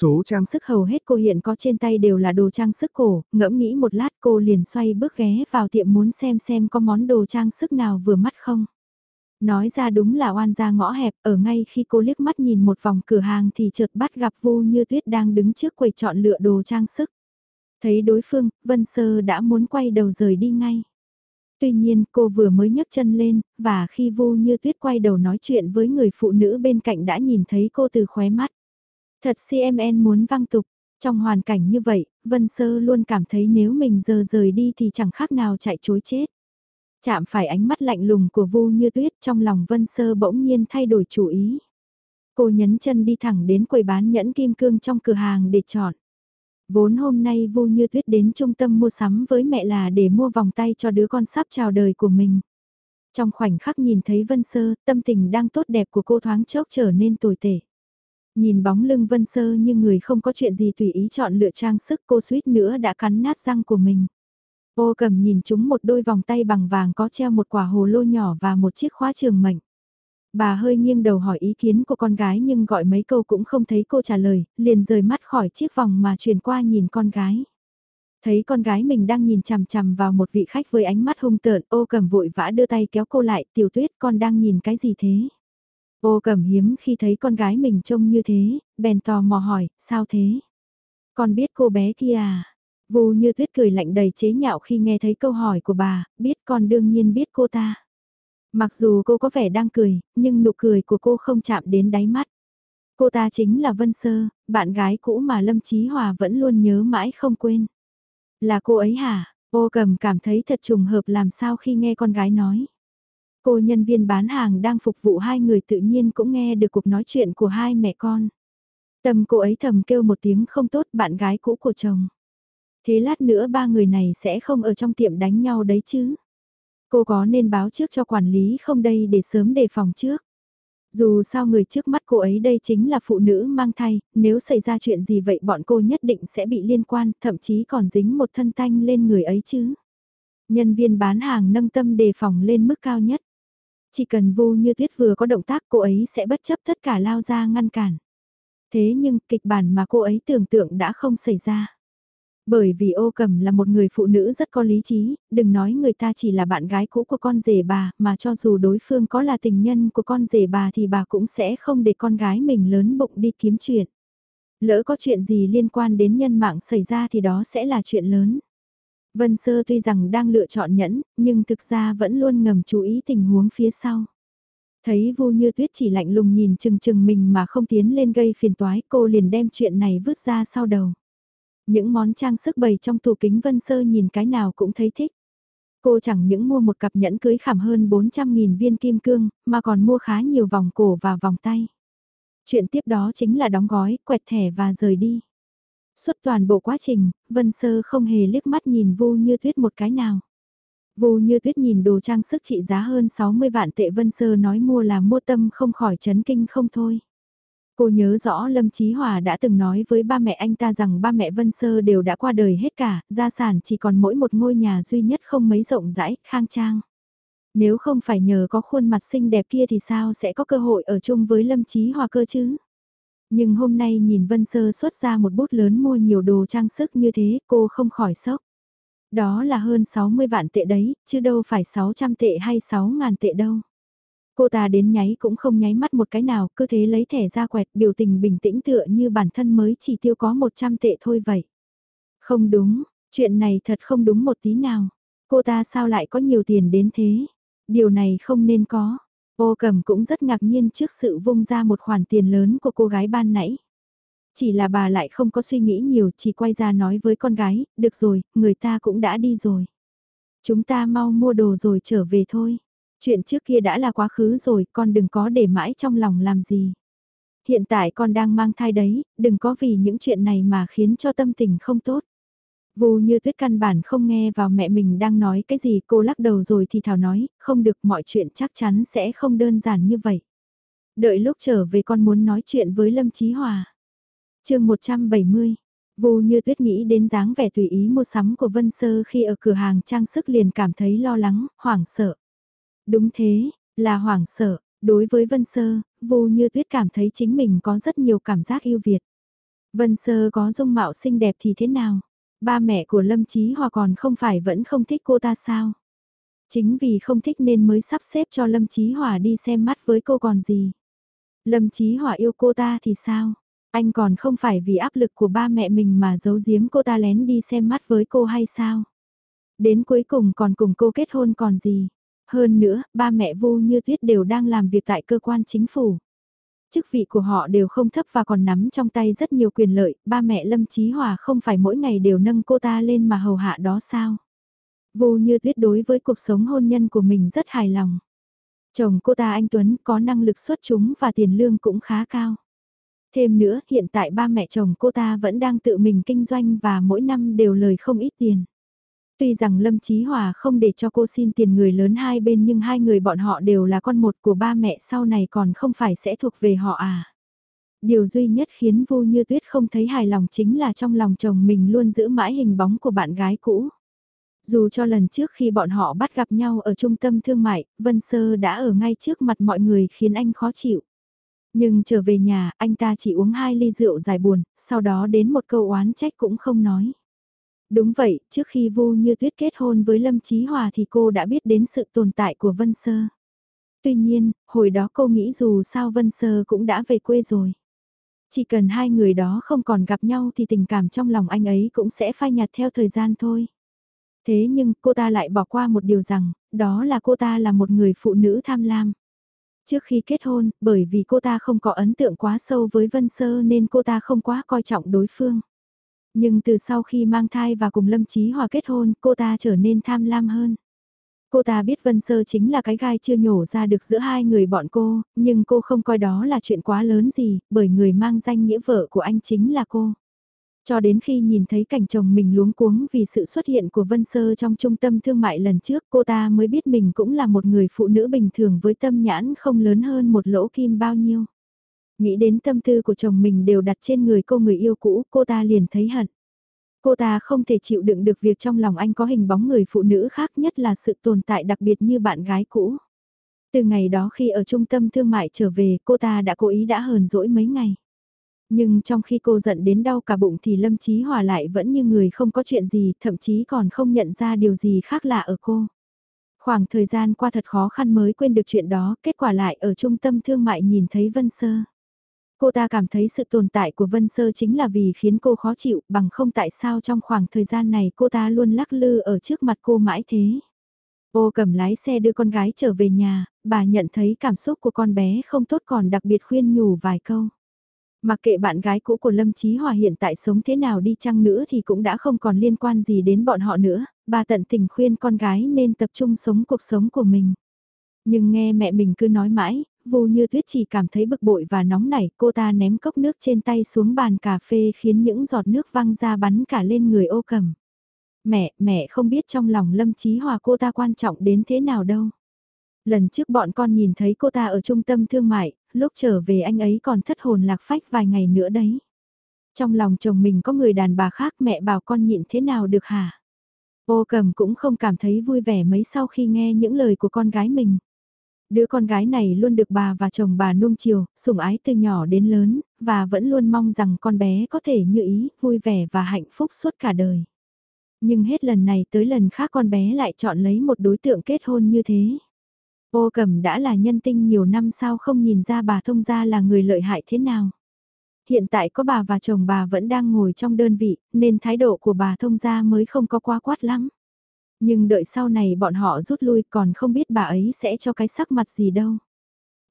Số trang sức hầu hết cô hiện có trên tay đều là đồ trang sức cổ, ngẫm nghĩ một lát cô liền xoay bước ghé vào tiệm muốn xem xem có món đồ trang sức nào vừa mắt không. Nói ra đúng là oan ra ngõ hẹp, ở ngay khi cô liếc mắt nhìn một vòng cửa hàng thì chợt bắt gặp Vu Như Tuyết đang đứng trước quầy chọn lựa đồ trang sức. Thấy đối phương, Vân Sơ đã muốn quay đầu rời đi ngay. Tuy nhiên cô vừa mới nhấc chân lên, và khi Vu Như Tuyết quay đầu nói chuyện với người phụ nữ bên cạnh đã nhìn thấy cô từ khóe mắt. Thật CMN muốn văng tục, trong hoàn cảnh như vậy, Vân Sơ luôn cảm thấy nếu mình giờ rời đi thì chẳng khác nào chạy chối chết. Chạm phải ánh mắt lạnh lùng của Vu Như Tuyết trong lòng Vân Sơ bỗng nhiên thay đổi chủ ý. Cô nhấn chân đi thẳng đến quầy bán nhẫn kim cương trong cửa hàng để chọn. Vốn hôm nay Vu Như Tuyết đến trung tâm mua sắm với mẹ là để mua vòng tay cho đứa con sắp chào đời của mình. Trong khoảnh khắc nhìn thấy Vân Sơ, tâm tình đang tốt đẹp của cô thoáng chốc trở nên tồi tệ. Nhìn bóng lưng Vân Sơ như người không có chuyện gì tùy ý chọn lựa trang sức cô suýt nữa đã cắn nát răng của mình. Ô cầm nhìn chúng một đôi vòng tay bằng vàng có treo một quả hồ lô nhỏ và một chiếc khóa trường mệnh. Bà hơi nghiêng đầu hỏi ý kiến của con gái nhưng gọi mấy câu cũng không thấy cô trả lời, liền rời mắt khỏi chiếc vòng mà truyền qua nhìn con gái. Thấy con gái mình đang nhìn chằm chằm vào một vị khách với ánh mắt hung tợn, ô cầm vội vã đưa tay kéo cô lại, tiểu tuyết con đang nhìn cái gì thế? Ô cẩm hiếm khi thấy con gái mình trông như thế, bèn tò mò hỏi, sao thế? Con biết cô bé kia à? Vô như tuyết cười lạnh đầy chế nhạo khi nghe thấy câu hỏi của bà, biết con đương nhiên biết cô ta. Mặc dù cô có vẻ đang cười, nhưng nụ cười của cô không chạm đến đáy mắt. Cô ta chính là Vân Sơ, bạn gái cũ mà Lâm Chí Hòa vẫn luôn nhớ mãi không quên. Là cô ấy hả? Ô cầm cảm thấy thật trùng hợp làm sao khi nghe con gái nói. Cô nhân viên bán hàng đang phục vụ hai người tự nhiên cũng nghe được cuộc nói chuyện của hai mẹ con. Tâm cô ấy thầm kêu một tiếng không tốt bạn gái cũ của chồng. Thế lát nữa ba người này sẽ không ở trong tiệm đánh nhau đấy chứ. Cô có nên báo trước cho quản lý không đây để sớm đề phòng trước. Dù sao người trước mắt cô ấy đây chính là phụ nữ mang thai, nếu xảy ra chuyện gì vậy bọn cô nhất định sẽ bị liên quan, thậm chí còn dính một thân tanh lên người ấy chứ. Nhân viên bán hàng nâng tâm đề phòng lên mức cao nhất. Chỉ cần vu như tuyết vừa có động tác cô ấy sẽ bất chấp tất cả lao ra ngăn cản. Thế nhưng kịch bản mà cô ấy tưởng tượng đã không xảy ra. Bởi vì ô cầm là một người phụ nữ rất có lý trí, đừng nói người ta chỉ là bạn gái cũ của con rể bà, mà cho dù đối phương có là tình nhân của con rể bà thì bà cũng sẽ không để con gái mình lớn bụng đi kiếm chuyện. Lỡ có chuyện gì liên quan đến nhân mạng xảy ra thì đó sẽ là chuyện lớn. Vân Sơ tuy rằng đang lựa chọn nhẫn, nhưng thực ra vẫn luôn ngầm chú ý tình huống phía sau. Thấy Vu Như Tuyết chỉ lạnh lùng nhìn chừng chừng mình mà không tiến lên gây phiền toái, cô liền đem chuyện này vứt ra sau đầu. Những món trang sức bày trong tủ kính Vân Sơ nhìn cái nào cũng thấy thích. Cô chẳng những mua một cặp nhẫn cưới khảm hơn 400.000 viên kim cương, mà còn mua khá nhiều vòng cổ và vòng tay. Chuyện tiếp đó chính là đóng gói, quẹt thẻ và rời đi. Suốt toàn bộ quá trình, Vân Sơ không hề liếc mắt nhìn Vu Như Tuyết một cái nào. Vu Như Tuyết nhìn đồ trang sức trị giá hơn 60 vạn tệ Vân Sơ nói mua là mua tâm không khỏi chấn kinh không thôi. Cô nhớ rõ Lâm Chí Hòa đã từng nói với ba mẹ anh ta rằng ba mẹ Vân Sơ đều đã qua đời hết cả, gia sản chỉ còn mỗi một ngôi nhà duy nhất không mấy rộng rãi, khang trang. Nếu không phải nhờ có khuôn mặt xinh đẹp kia thì sao sẽ có cơ hội ở chung với Lâm Chí Hòa cơ chứ? Nhưng hôm nay nhìn Vân Sơ xuất ra một bút lớn mua nhiều đồ trang sức như thế, cô không khỏi sốc. Đó là hơn 60 vạn tệ đấy, chứ đâu phải 600 tệ hay 6 ngàn tệ đâu. Cô ta đến nháy cũng không nháy mắt một cái nào, cứ thế lấy thẻ ra quẹt, biểu tình bình tĩnh tựa như bản thân mới chỉ tiêu có 100 tệ thôi vậy. Không đúng, chuyện này thật không đúng một tí nào. Cô ta sao lại có nhiều tiền đến thế? Điều này không nên có. Ô cầm cũng rất ngạc nhiên trước sự vung ra một khoản tiền lớn của cô gái ban nãy. Chỉ là bà lại không có suy nghĩ nhiều, chỉ quay ra nói với con gái, được rồi, người ta cũng đã đi rồi. Chúng ta mau mua đồ rồi trở về thôi. Chuyện trước kia đã là quá khứ rồi, con đừng có để mãi trong lòng làm gì. Hiện tại con đang mang thai đấy, đừng có vì những chuyện này mà khiến cho tâm tình không tốt. Vô như tuyết căn bản không nghe vào mẹ mình đang nói cái gì cô lắc đầu rồi thì thảo nói, không được mọi chuyện chắc chắn sẽ không đơn giản như vậy. Đợi lúc trở về con muốn nói chuyện với Lâm Chí Hòa. chương 170, Vô như tuyết nghĩ đến dáng vẻ tùy ý mua sắm của Vân Sơ khi ở cửa hàng trang sức liền cảm thấy lo lắng, hoảng sợ. Đúng thế, là hoảng sợ, đối với Vân Sơ, Vô như tuyết cảm thấy chính mình có rất nhiều cảm giác yêu Việt. Vân Sơ có dung mạo xinh đẹp thì thế nào? Ba mẹ của Lâm Chí Hòa còn không phải vẫn không thích cô ta sao? Chính vì không thích nên mới sắp xếp cho Lâm Chí Hòa đi xem mắt với cô còn gì. Lâm Chí Hòa yêu cô ta thì sao? Anh còn không phải vì áp lực của ba mẹ mình mà giấu giếm cô ta lén đi xem mắt với cô hay sao? Đến cuối cùng còn cùng cô kết hôn còn gì? Hơn nữa, ba mẹ Vu Như Tuyết đều đang làm việc tại cơ quan chính phủ. Chức vị của họ đều không thấp và còn nắm trong tay rất nhiều quyền lợi, ba mẹ Lâm Chí Hòa không phải mỗi ngày đều nâng cô ta lên mà hầu hạ đó sao? Vô như tuyết đối với cuộc sống hôn nhân của mình rất hài lòng. Chồng cô ta anh Tuấn có năng lực xuất chúng và tiền lương cũng khá cao. Thêm nữa, hiện tại ba mẹ chồng cô ta vẫn đang tự mình kinh doanh và mỗi năm đều lời không ít tiền. Tuy rằng Lâm Chí Hòa không để cho cô xin tiền người lớn hai bên nhưng hai người bọn họ đều là con một của ba mẹ sau này còn không phải sẽ thuộc về họ à. Điều duy nhất khiến Vu Như Tuyết không thấy hài lòng chính là trong lòng chồng mình luôn giữ mãi hình bóng của bạn gái cũ. Dù cho lần trước khi bọn họ bắt gặp nhau ở trung tâm thương mại, Vân Sơ đã ở ngay trước mặt mọi người khiến anh khó chịu. Nhưng trở về nhà, anh ta chỉ uống hai ly rượu dài buồn, sau đó đến một câu oán trách cũng không nói. Đúng vậy, trước khi Vu Như Tuyết kết hôn với Lâm Chí Hòa thì cô đã biết đến sự tồn tại của Vân Sơ. Tuy nhiên, hồi đó cô nghĩ dù sao Vân Sơ cũng đã về quê rồi. Chỉ cần hai người đó không còn gặp nhau thì tình cảm trong lòng anh ấy cũng sẽ phai nhạt theo thời gian thôi. Thế nhưng cô ta lại bỏ qua một điều rằng, đó là cô ta là một người phụ nữ tham lam. Trước khi kết hôn, bởi vì cô ta không có ấn tượng quá sâu với Vân Sơ nên cô ta không quá coi trọng đối phương. Nhưng từ sau khi mang thai và cùng Lâm Chí Hòa kết hôn, cô ta trở nên tham lam hơn. Cô ta biết Vân Sơ chính là cái gai chưa nhổ ra được giữa hai người bọn cô, nhưng cô không coi đó là chuyện quá lớn gì, bởi người mang danh nghĩa vợ của anh chính là cô. Cho đến khi nhìn thấy cảnh chồng mình luống cuống vì sự xuất hiện của Vân Sơ trong trung tâm thương mại lần trước cô ta mới biết mình cũng là một người phụ nữ bình thường với tâm nhãn không lớn hơn một lỗ kim bao nhiêu. Nghĩ đến tâm tư của chồng mình đều đặt trên người cô người yêu cũ, cô ta liền thấy hận. Cô ta không thể chịu đựng được việc trong lòng anh có hình bóng người phụ nữ khác nhất là sự tồn tại đặc biệt như bạn gái cũ. Từ ngày đó khi ở trung tâm thương mại trở về cô ta đã cố ý đã hờn dỗi mấy ngày. Nhưng trong khi cô giận đến đau cả bụng thì Lâm Chí Hòa lại vẫn như người không có chuyện gì, thậm chí còn không nhận ra điều gì khác lạ ở cô. Khoảng thời gian qua thật khó khăn mới quên được chuyện đó, kết quả lại ở trung tâm thương mại nhìn thấy Vân Sơ. Cô ta cảm thấy sự tồn tại của Vân Sơ chính là vì khiến cô khó chịu, bằng không tại sao trong khoảng thời gian này cô ta luôn lắc lư ở trước mặt cô mãi thế. Ô cầm lái xe đưa con gái trở về nhà, bà nhận thấy cảm xúc của con bé không tốt còn đặc biệt khuyên nhủ vài câu. Mặc kệ bạn gái cũ của Lâm Chí Hòa hiện tại sống thế nào đi chăng nữa thì cũng đã không còn liên quan gì đến bọn họ nữa, bà tận tình khuyên con gái nên tập trung sống cuộc sống của mình. Nhưng nghe mẹ mình cứ nói mãi, vô như tuyết chỉ cảm thấy bực bội và nóng nảy, cô ta ném cốc nước trên tay xuống bàn cà phê khiến những giọt nước văng ra bắn cả lên người ô cầm. Mẹ, mẹ không biết trong lòng Lâm Chí Hòa cô ta quan trọng đến thế nào đâu. Lần trước bọn con nhìn thấy cô ta ở trung tâm thương mại, lúc trở về anh ấy còn thất hồn lạc phách vài ngày nữa đấy. Trong lòng chồng mình có người đàn bà khác mẹ bảo con nhịn thế nào được hả? Ô cầm cũng không cảm thấy vui vẻ mấy sau khi nghe những lời của con gái mình. Đứa con gái này luôn được bà và chồng bà nuông chiều, sủng ái từ nhỏ đến lớn, và vẫn luôn mong rằng con bé có thể như ý, vui vẻ và hạnh phúc suốt cả đời. Nhưng hết lần này tới lần khác con bé lại chọn lấy một đối tượng kết hôn như thế. Ô cẩm đã là nhân tinh nhiều năm sao không nhìn ra bà thông gia là người lợi hại thế nào. Hiện tại có bà và chồng bà vẫn đang ngồi trong đơn vị, nên thái độ của bà thông gia mới không có quá quát lắm. Nhưng đợi sau này bọn họ rút lui còn không biết bà ấy sẽ cho cái sắc mặt gì đâu.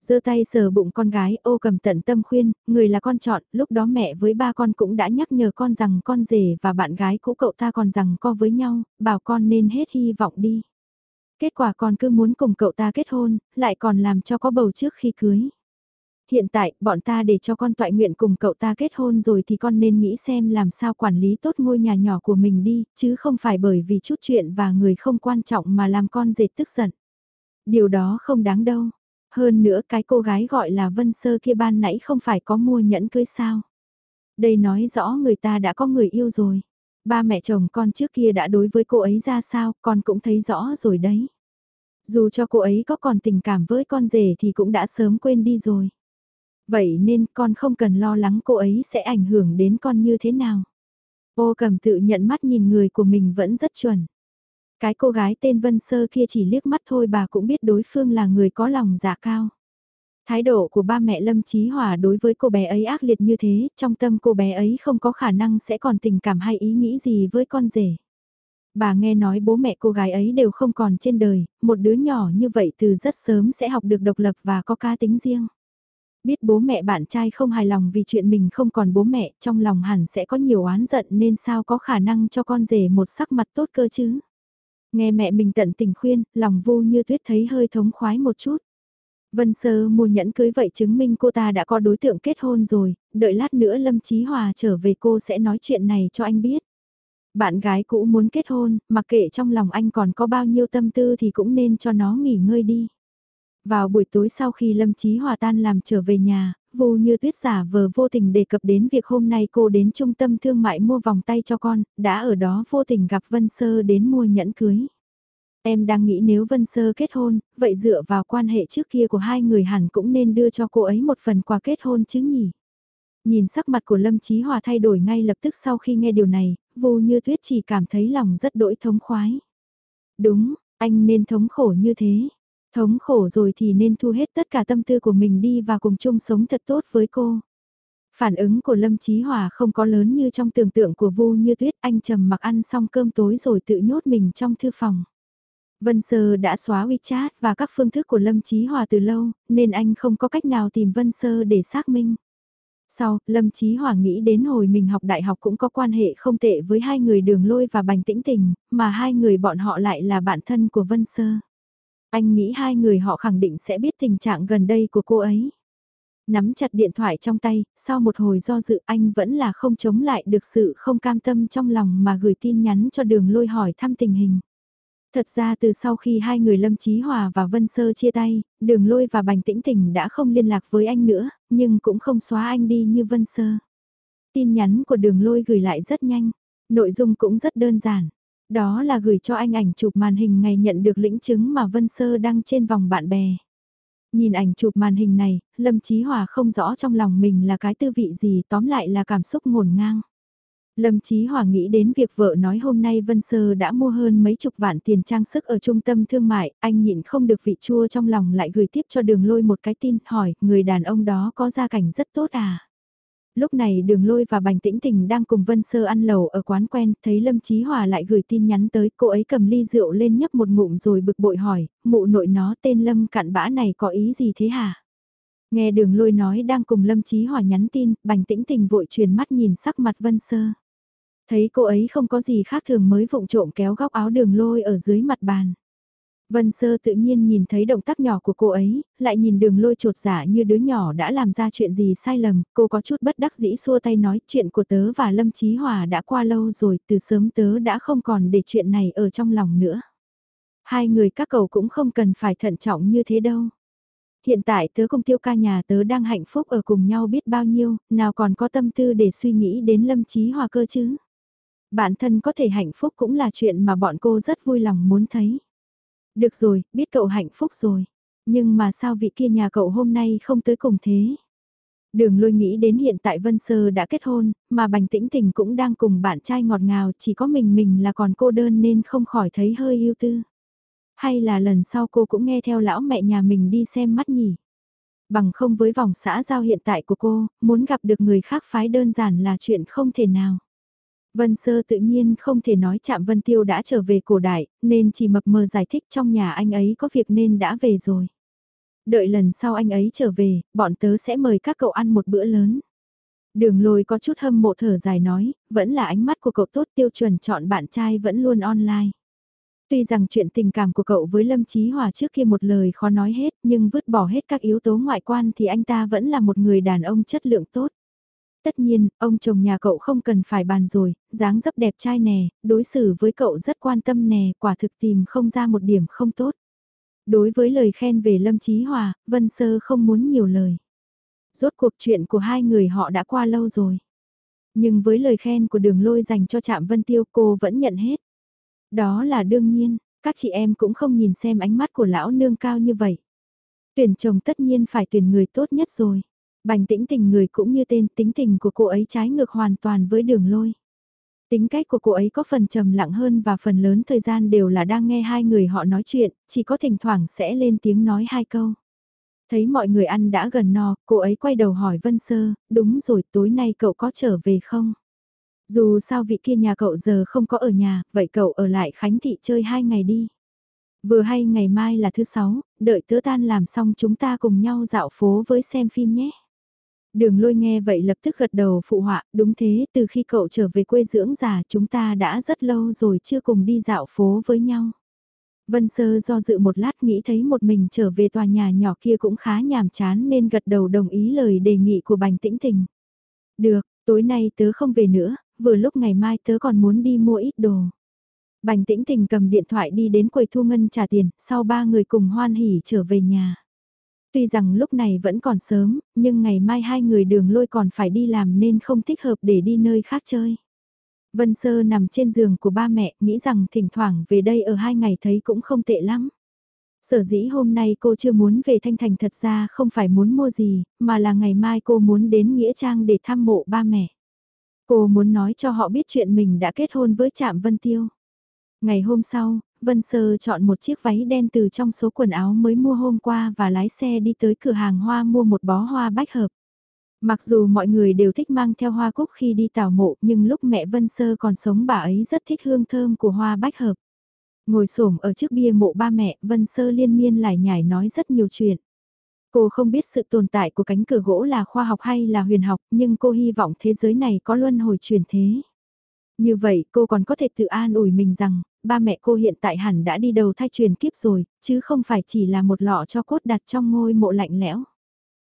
giơ tay sờ bụng con gái ô cầm tận tâm khuyên, người là con chọn, lúc đó mẹ với ba con cũng đã nhắc nhở con rằng con rể và bạn gái cũ cậu ta còn rằng co với nhau, bảo con nên hết hy vọng đi. Kết quả con cứ muốn cùng cậu ta kết hôn, lại còn làm cho có bầu trước khi cưới. Hiện tại, bọn ta để cho con toại nguyện cùng cậu ta kết hôn rồi thì con nên nghĩ xem làm sao quản lý tốt ngôi nhà nhỏ của mình đi, chứ không phải bởi vì chút chuyện và người không quan trọng mà làm con dệt tức giận. Điều đó không đáng đâu. Hơn nữa cái cô gái gọi là Vân Sơ kia ban nãy không phải có mua nhẫn cưới sao. Đây nói rõ người ta đã có người yêu rồi. Ba mẹ chồng con trước kia đã đối với cô ấy ra sao, con cũng thấy rõ rồi đấy. Dù cho cô ấy có còn tình cảm với con rể thì cũng đã sớm quên đi rồi. Vậy nên con không cần lo lắng cô ấy sẽ ảnh hưởng đến con như thế nào. Ô cầm tự nhận mắt nhìn người của mình vẫn rất chuẩn. Cái cô gái tên Vân Sơ kia chỉ liếc mắt thôi bà cũng biết đối phương là người có lòng giả cao. Thái độ của ba mẹ Lâm Chí Hòa đối với cô bé ấy ác liệt như thế, trong tâm cô bé ấy không có khả năng sẽ còn tình cảm hay ý nghĩ gì với con rể. Bà nghe nói bố mẹ cô gái ấy đều không còn trên đời, một đứa nhỏ như vậy từ rất sớm sẽ học được độc lập và có cá tính riêng. Biết bố mẹ bạn trai không hài lòng vì chuyện mình không còn bố mẹ, trong lòng hẳn sẽ có nhiều oán giận nên sao có khả năng cho con rể một sắc mặt tốt cơ chứ. Nghe mẹ mình tận tình khuyên, lòng vô như tuyết thấy hơi thống khoái một chút. Vân Sơ mua nhẫn cưới vậy chứng minh cô ta đã có đối tượng kết hôn rồi, đợi lát nữa Lâm Chí Hòa trở về cô sẽ nói chuyện này cho anh biết. Bạn gái cũ muốn kết hôn, mặc kệ trong lòng anh còn có bao nhiêu tâm tư thì cũng nên cho nó nghỉ ngơi đi. Vào buổi tối sau khi Lâm Chí Hòa tan làm trở về nhà, vô như tuyết giả vờ vô tình đề cập đến việc hôm nay cô đến trung tâm thương mại mua vòng tay cho con, đã ở đó vô tình gặp Vân Sơ đến mua nhẫn cưới. Em đang nghĩ nếu Vân Sơ kết hôn, vậy dựa vào quan hệ trước kia của hai người hẳn cũng nên đưa cho cô ấy một phần quà kết hôn chứ nhỉ. Nhìn sắc mặt của Lâm Chí Hòa thay đổi ngay lập tức sau khi nghe điều này, vô như tuyết chỉ cảm thấy lòng rất đỗi thống khoái. Đúng, anh nên thống khổ như thế. Thống khổ rồi thì nên thu hết tất cả tâm tư của mình đi và cùng chung sống thật tốt với cô. Phản ứng của Lâm Chí Hòa không có lớn như trong tưởng tượng của Vu Như Tuyết, anh trầm mặc ăn xong cơm tối rồi tự nhốt mình trong thư phòng. Vân Sơ đã xóa WeChat và các phương thức của Lâm Chí Hòa từ lâu, nên anh không có cách nào tìm Vân Sơ để xác minh. Sau, Lâm Chí Hòa nghĩ đến hồi mình học đại học cũng có quan hệ không tệ với hai người đường lôi và bành tĩnh tình, mà hai người bọn họ lại là bạn thân của Vân Sơ. Anh nghĩ hai người họ khẳng định sẽ biết tình trạng gần đây của cô ấy. Nắm chặt điện thoại trong tay, sau một hồi do dự anh vẫn là không chống lại được sự không cam tâm trong lòng mà gửi tin nhắn cho đường lôi hỏi thăm tình hình. Thật ra từ sau khi hai người Lâm Chí Hòa và Vân Sơ chia tay, Đường Lôi và Bành Tĩnh Tình đã không liên lạc với anh nữa, nhưng cũng không xóa anh đi như Vân Sơ. Tin nhắn của Đường Lôi gửi lại rất nhanh, nội dung cũng rất đơn giản. Đó là gửi cho anh ảnh chụp màn hình ngày nhận được lĩnh chứng mà Vân Sơ đăng trên vòng bạn bè. Nhìn ảnh chụp màn hình này, Lâm Chí Hòa không rõ trong lòng mình là cái tư vị gì tóm lại là cảm xúc ngổn ngang. Lâm Chí Hòa nghĩ đến việc vợ nói hôm nay Vân Sơ đã mua hơn mấy chục vạn tiền trang sức ở trung tâm thương mại, anh nhịn không được vị chua trong lòng lại gửi tiếp cho đường lôi một cái tin hỏi, người đàn ông đó có gia cảnh rất tốt à? Lúc này đường lôi và bành tĩnh tình đang cùng Vân Sơ ăn lẩu ở quán quen, thấy Lâm Chí Hòa lại gửi tin nhắn tới, cô ấy cầm ly rượu lên nhấp một ngụm rồi bực bội hỏi, mụ nội nó tên Lâm cặn bã này có ý gì thế hả? Nghe đường lôi nói đang cùng Lâm Chí Hòa nhắn tin, bành tĩnh tình vội truyền mắt nhìn sắc mặt Vân Sơ. Thấy cô ấy không có gì khác thường mới vụng trộm kéo góc áo đường lôi ở dưới mặt bàn. Vân Sơ tự nhiên nhìn thấy động tác nhỏ của cô ấy, lại nhìn đường lôi trột giả dạ như đứa nhỏ đã làm ra chuyện gì sai lầm, cô có chút bất đắc dĩ xua tay nói chuyện của tớ và Lâm Chí Hòa đã qua lâu rồi, từ sớm tớ đã không còn để chuyện này ở trong lòng nữa. Hai người các cậu cũng không cần phải thận trọng như thế đâu. Hiện tại tớ cùng tiêu ca nhà tớ đang hạnh phúc ở cùng nhau biết bao nhiêu, nào còn có tâm tư để suy nghĩ đến Lâm Chí Hòa cơ chứ. Bản thân có thể hạnh phúc cũng là chuyện mà bọn cô rất vui lòng muốn thấy. Được rồi, biết cậu hạnh phúc rồi. Nhưng mà sao vị kia nhà cậu hôm nay không tới cùng thế? Đường lôi nghĩ đến hiện tại Vân Sơ đã kết hôn, mà Bành Tĩnh Tình cũng đang cùng bạn trai ngọt ngào, chỉ có mình mình là còn cô đơn nên không khỏi thấy hơi yêu tư. Hay là lần sau cô cũng nghe theo lão mẹ nhà mình đi xem mắt nhỉ? Bằng không với vòng xã giao hiện tại của cô, muốn gặp được người khác phái đơn giản là chuyện không thể nào. Vân Sơ tự nhiên không thể nói chạm Vân Tiêu đã trở về cổ đại, nên chỉ mập mờ giải thích trong nhà anh ấy có việc nên đã về rồi. Đợi lần sau anh ấy trở về, bọn tớ sẽ mời các cậu ăn một bữa lớn. Đường lôi có chút hâm mộ thở dài nói, vẫn là ánh mắt của cậu tốt tiêu chuẩn chọn bạn trai vẫn luôn online. Tuy rằng chuyện tình cảm của cậu với Lâm Chí Hòa trước kia một lời khó nói hết nhưng vứt bỏ hết các yếu tố ngoại quan thì anh ta vẫn là một người đàn ông chất lượng tốt. Tất nhiên, ông chồng nhà cậu không cần phải bàn rồi, dáng dấp đẹp trai nè, đối xử với cậu rất quan tâm nè, quả thực tìm không ra một điểm không tốt. Đối với lời khen về Lâm Chí Hòa, Vân Sơ không muốn nhiều lời. Rốt cuộc chuyện của hai người họ đã qua lâu rồi. Nhưng với lời khen của đường lôi dành cho Trạm Vân Tiêu cô vẫn nhận hết. Đó là đương nhiên, các chị em cũng không nhìn xem ánh mắt của lão nương cao như vậy. Tuyển chồng tất nhiên phải tuyển người tốt nhất rồi. Bành tĩnh tình người cũng như tên tính tình của cô ấy trái ngược hoàn toàn với đường lôi. Tính cách của cô ấy có phần trầm lặng hơn và phần lớn thời gian đều là đang nghe hai người họ nói chuyện, chỉ có thỉnh thoảng sẽ lên tiếng nói hai câu. Thấy mọi người ăn đã gần no, cô ấy quay đầu hỏi Vân Sơ, đúng rồi tối nay cậu có trở về không? Dù sao vị kia nhà cậu giờ không có ở nhà, vậy cậu ở lại Khánh Thị chơi hai ngày đi. Vừa hay ngày mai là thứ sáu, đợi tớ tan làm xong chúng ta cùng nhau dạo phố với xem phim nhé. Đường lôi nghe vậy lập tức gật đầu phụ họa, đúng thế, từ khi cậu trở về quê dưỡng già chúng ta đã rất lâu rồi chưa cùng đi dạo phố với nhau. Vân Sơ do dự một lát nghĩ thấy một mình trở về tòa nhà nhỏ kia cũng khá nhàm chán nên gật đầu đồng ý lời đề nghị của Bành Tĩnh Tình. Được, tối nay tớ không về nữa, vừa lúc ngày mai tớ còn muốn đi mua ít đồ. Bành Tĩnh Tình cầm điện thoại đi đến quầy thu ngân trả tiền, sau ba người cùng hoan hỉ trở về nhà. Tuy rằng lúc này vẫn còn sớm, nhưng ngày mai hai người đường lôi còn phải đi làm nên không thích hợp để đi nơi khác chơi. Vân Sơ nằm trên giường của ba mẹ, nghĩ rằng thỉnh thoảng về đây ở hai ngày thấy cũng không tệ lắm. Sở dĩ hôm nay cô chưa muốn về Thanh Thành thật ra không phải muốn mua gì, mà là ngày mai cô muốn đến Nghĩa Trang để thăm mộ ba mẹ. Cô muốn nói cho họ biết chuyện mình đã kết hôn với Trạm Vân Tiêu. Ngày hôm sau, Vân Sơ chọn một chiếc váy đen từ trong số quần áo mới mua hôm qua và lái xe đi tới cửa hàng hoa mua một bó hoa bách hợp. Mặc dù mọi người đều thích mang theo hoa cúc khi đi tảo mộ nhưng lúc mẹ Vân Sơ còn sống bà ấy rất thích hương thơm của hoa bách hợp. Ngồi xổm ở trước bia mộ ba mẹ, Vân Sơ liên miên lại nhải nói rất nhiều chuyện. Cô không biết sự tồn tại của cánh cửa gỗ là khoa học hay là huyền học, nhưng cô hy vọng thế giới này có luân hồi chuyển thế. Như vậy cô còn có thể tự an ủi mình rằng, ba mẹ cô hiện tại hẳn đã đi đầu thai truyền kiếp rồi, chứ không phải chỉ là một lọ cho cốt đặt trong ngôi mộ lạnh lẽo.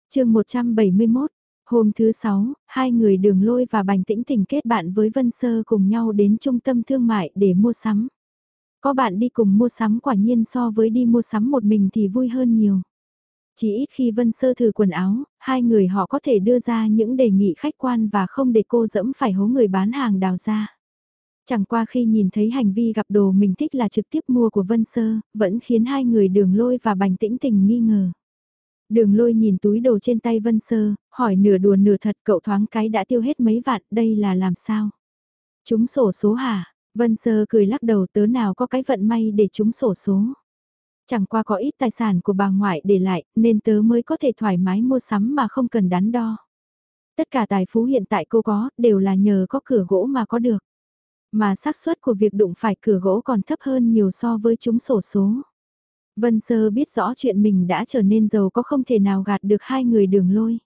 chương 171, hôm thứ 6, hai người đường lôi và bành tĩnh tình kết bạn với Vân Sơ cùng nhau đến trung tâm thương mại để mua sắm. Có bạn đi cùng mua sắm quả nhiên so với đi mua sắm một mình thì vui hơn nhiều. Chỉ ít khi Vân Sơ thử quần áo, hai người họ có thể đưa ra những đề nghị khách quan và không để cô dẫm phải hố người bán hàng đào ra. Chẳng qua khi nhìn thấy hành vi gặp đồ mình thích là trực tiếp mua của Vân Sơ, vẫn khiến hai người đường lôi và bành tĩnh tình nghi ngờ. Đường lôi nhìn túi đồ trên tay Vân Sơ, hỏi nửa đùa nửa thật cậu thoáng cái đã tiêu hết mấy vạn, đây là làm sao? Chúng sổ số hả? Vân Sơ cười lắc đầu tớ nào có cái vận may để chúng sổ số. Chẳng qua có ít tài sản của bà ngoại để lại, nên tớ mới có thể thoải mái mua sắm mà không cần đắn đo. Tất cả tài phú hiện tại cô có, đều là nhờ có cửa gỗ mà có được. Mà xác suất của việc đụng phải cửa gỗ còn thấp hơn nhiều so với chúng sổ số. Vân Sơ biết rõ chuyện mình đã trở nên giàu có không thể nào gạt được hai người đường lôi.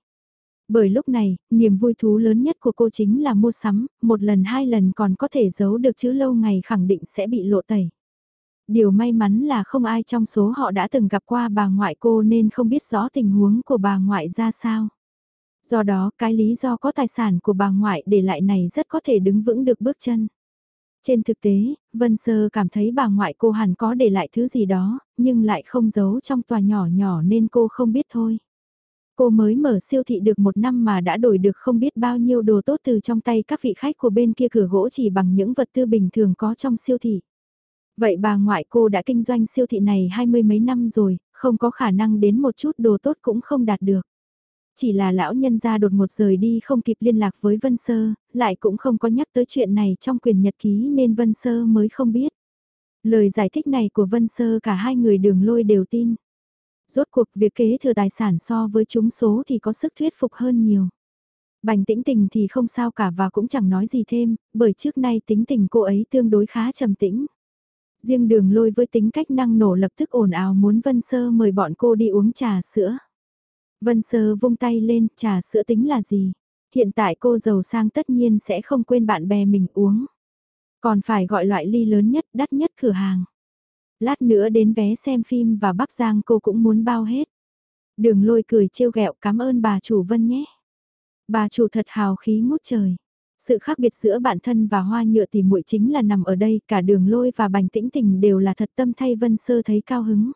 Bởi lúc này, niềm vui thú lớn nhất của cô chính là mua sắm, một lần hai lần còn có thể giấu được chứ lâu ngày khẳng định sẽ bị lộ tẩy. Điều may mắn là không ai trong số họ đã từng gặp qua bà ngoại cô nên không biết rõ tình huống của bà ngoại ra sao. Do đó, cái lý do có tài sản của bà ngoại để lại này rất có thể đứng vững được bước chân. Trên thực tế, Vân Sơ cảm thấy bà ngoại cô hẳn có để lại thứ gì đó, nhưng lại không giấu trong tòa nhỏ nhỏ nên cô không biết thôi. Cô mới mở siêu thị được một năm mà đã đổi được không biết bao nhiêu đồ tốt từ trong tay các vị khách của bên kia cửa gỗ chỉ bằng những vật tư bình thường có trong siêu thị. Vậy bà ngoại cô đã kinh doanh siêu thị này hai mươi mấy năm rồi, không có khả năng đến một chút đồ tốt cũng không đạt được. Chỉ là lão nhân gia đột ngột rời đi không kịp liên lạc với Vân Sơ, lại cũng không có nhắc tới chuyện này trong quyền nhật ký nên Vân Sơ mới không biết. Lời giải thích này của Vân Sơ cả hai người đường lôi đều tin. Rốt cuộc việc kế thừa tài sản so với chúng số thì có sức thuyết phục hơn nhiều. Bành tĩnh tình thì không sao cả và cũng chẳng nói gì thêm, bởi trước nay tính tình cô ấy tương đối khá trầm tĩnh. Riêng đường lôi với tính cách năng nổ lập tức ồn ào muốn Vân Sơ mời bọn cô đi uống trà sữa. Vân Sơ vung tay lên, trà sữa tính là gì? Hiện tại cô giàu sang tất nhiên sẽ không quên bạn bè mình uống. Còn phải gọi loại ly lớn nhất, đắt nhất cửa hàng. Lát nữa đến vé xem phim và bắp giang cô cũng muốn bao hết. Đường lôi cười trêu ghẹo cảm ơn bà chủ Vân nhé. Bà chủ thật hào khí ngút trời. Sự khác biệt giữa bản thân và hoa nhựa thì muội chính là nằm ở đây, cả đường lôi và bành tĩnh tình đều là thật tâm thay Vân Sơ thấy cao hứng.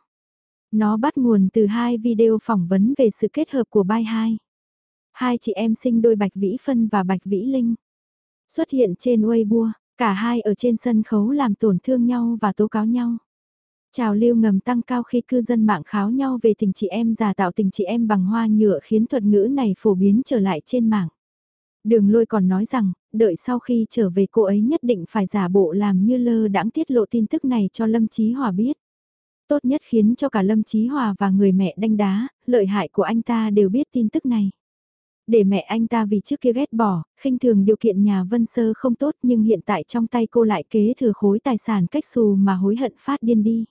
Nó bắt nguồn từ hai video phỏng vấn về sự kết hợp của bai hai. Hai chị em sinh đôi Bạch Vĩ Phân và Bạch Vĩ Linh. Xuất hiện trên Weibo, cả hai ở trên sân khấu làm tổn thương nhau và tố cáo nhau. Trào lưu ngầm tăng cao khi cư dân mạng kháo nhau về tình chị em giả tạo tình chị em bằng hoa nhựa khiến thuật ngữ này phổ biến trở lại trên mạng. Đường lôi còn nói rằng, đợi sau khi trở về cô ấy nhất định phải giả bộ làm như lơ đãng tiết lộ tin tức này cho Lâm Chí Hòa biết. Tốt nhất khiến cho cả Lâm Chí Hòa và người mẹ đanh đá, lợi hại của anh ta đều biết tin tức này. Để mẹ anh ta vì trước kia ghét bỏ, khinh thường điều kiện nhà Vân Sơ không tốt nhưng hiện tại trong tay cô lại kế thừa khối tài sản cách xù mà hối hận phát điên đi.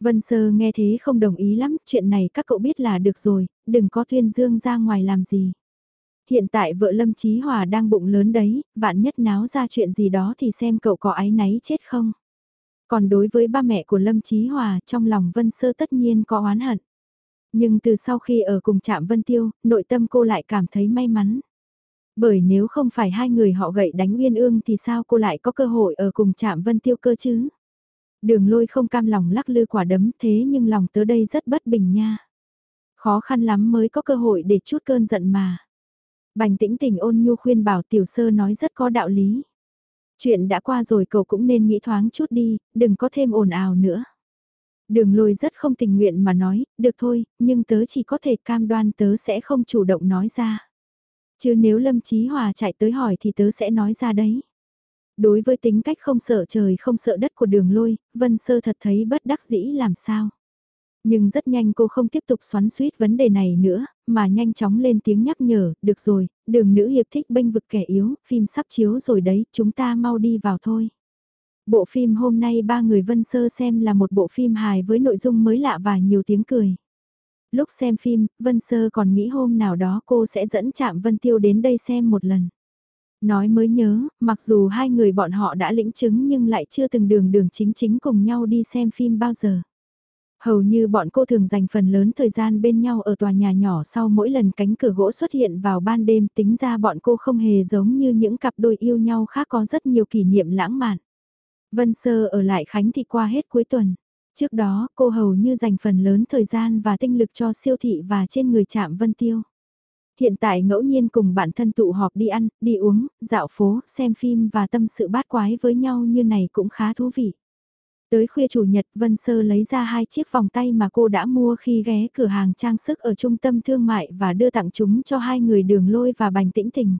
Vân Sơ nghe thế không đồng ý lắm, chuyện này các cậu biết là được rồi, đừng có tuyên dương ra ngoài làm gì. Hiện tại vợ Lâm Chí Hòa đang bụng lớn đấy, vạn nhất náo ra chuyện gì đó thì xem cậu có ái náy chết không. Còn đối với ba mẹ của Lâm Chí Hòa trong lòng Vân Sơ tất nhiên có oán hận. Nhưng từ sau khi ở cùng trạm Vân Tiêu, nội tâm cô lại cảm thấy may mắn. Bởi nếu không phải hai người họ gậy đánh Uyên Ương thì sao cô lại có cơ hội ở cùng trạm Vân Tiêu cơ chứ? Đường lôi không cam lòng lắc lư quả đấm thế nhưng lòng tớ đây rất bất bình nha. Khó khăn lắm mới có cơ hội để chút cơn giận mà. Bành tĩnh tình ôn nhu khuyên bảo tiểu sơ nói rất có đạo lý. Chuyện đã qua rồi cậu cũng nên nghĩ thoáng chút đi, đừng có thêm ồn ào nữa. Đường lôi rất không tình nguyện mà nói, được thôi, nhưng tớ chỉ có thể cam đoan tớ sẽ không chủ động nói ra. Chứ nếu Lâm Chí Hòa chạy tới hỏi thì tớ sẽ nói ra đấy. Đối với tính cách không sợ trời không sợ đất của đường lôi, Vân Sơ thật thấy bất đắc dĩ làm sao. Nhưng rất nhanh cô không tiếp tục xoắn suýt vấn đề này nữa, mà nhanh chóng lên tiếng nhắc nhở, được rồi, đường nữ hiệp thích bênh vực kẻ yếu, phim sắp chiếu rồi đấy, chúng ta mau đi vào thôi. Bộ phim hôm nay ba người Vân Sơ xem là một bộ phim hài với nội dung mới lạ và nhiều tiếng cười. Lúc xem phim, Vân Sơ còn nghĩ hôm nào đó cô sẽ dẫn chạm Vân Tiêu đến đây xem một lần. Nói mới nhớ, mặc dù hai người bọn họ đã lĩnh chứng nhưng lại chưa từng đường đường chính chính cùng nhau đi xem phim bao giờ. Hầu như bọn cô thường dành phần lớn thời gian bên nhau ở tòa nhà nhỏ sau mỗi lần cánh cửa gỗ xuất hiện vào ban đêm tính ra bọn cô không hề giống như những cặp đôi yêu nhau khác có rất nhiều kỷ niệm lãng mạn. Vân Sơ ở lại Khánh Thị qua hết cuối tuần. Trước đó cô hầu như dành phần lớn thời gian và tinh lực cho siêu thị và trên người chạm Vân Tiêu. Hiện tại ngẫu nhiên cùng bản thân tụ họp đi ăn, đi uống, dạo phố, xem phim và tâm sự bát quái với nhau như này cũng khá thú vị. Tới khuya chủ nhật Vân Sơ lấy ra hai chiếc vòng tay mà cô đã mua khi ghé cửa hàng trang sức ở trung tâm thương mại và đưa tặng chúng cho hai người đường lôi và bành tĩnh tình.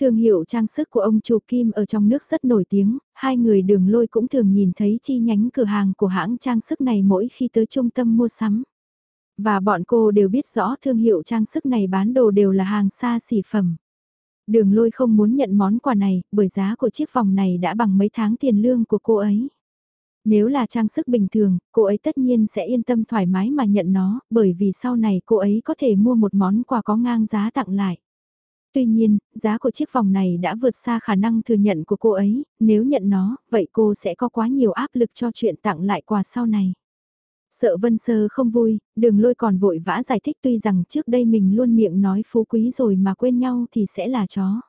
Thương hiệu trang sức của ông chủ Kim ở trong nước rất nổi tiếng, hai người đường lôi cũng thường nhìn thấy chi nhánh cửa hàng của hãng trang sức này mỗi khi tới trung tâm mua sắm. Và bọn cô đều biết rõ thương hiệu trang sức này bán đồ đều là hàng xa xỉ phẩm. Đường lôi không muốn nhận món quà này, bởi giá của chiếc vòng này đã bằng mấy tháng tiền lương của cô ấy. Nếu là trang sức bình thường, cô ấy tất nhiên sẽ yên tâm thoải mái mà nhận nó, bởi vì sau này cô ấy có thể mua một món quà có ngang giá tặng lại. Tuy nhiên, giá của chiếc vòng này đã vượt xa khả năng thừa nhận của cô ấy, nếu nhận nó, vậy cô sẽ có quá nhiều áp lực cho chuyện tặng lại quà sau này. Sợ Vân Sơ không vui, đường lôi còn vội vã giải thích tuy rằng trước đây mình luôn miệng nói phú quý rồi mà quên nhau thì sẽ là chó.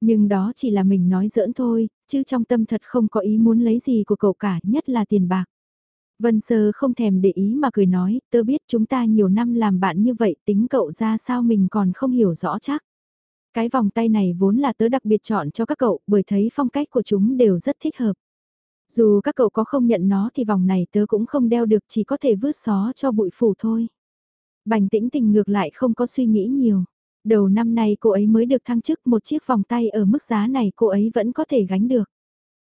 Nhưng đó chỉ là mình nói giỡn thôi, chứ trong tâm thật không có ý muốn lấy gì của cậu cả, nhất là tiền bạc. Vân Sơ không thèm để ý mà cười nói, tớ biết chúng ta nhiều năm làm bạn như vậy tính cậu ra sao mình còn không hiểu rõ chắc. Cái vòng tay này vốn là tớ đặc biệt chọn cho các cậu bởi thấy phong cách của chúng đều rất thích hợp. Dù các cậu có không nhận nó thì vòng này tớ cũng không đeo được chỉ có thể vứt xó cho bụi phủ thôi. Bành tĩnh tình ngược lại không có suy nghĩ nhiều. Đầu năm nay cô ấy mới được thăng chức một chiếc vòng tay ở mức giá này cô ấy vẫn có thể gánh được.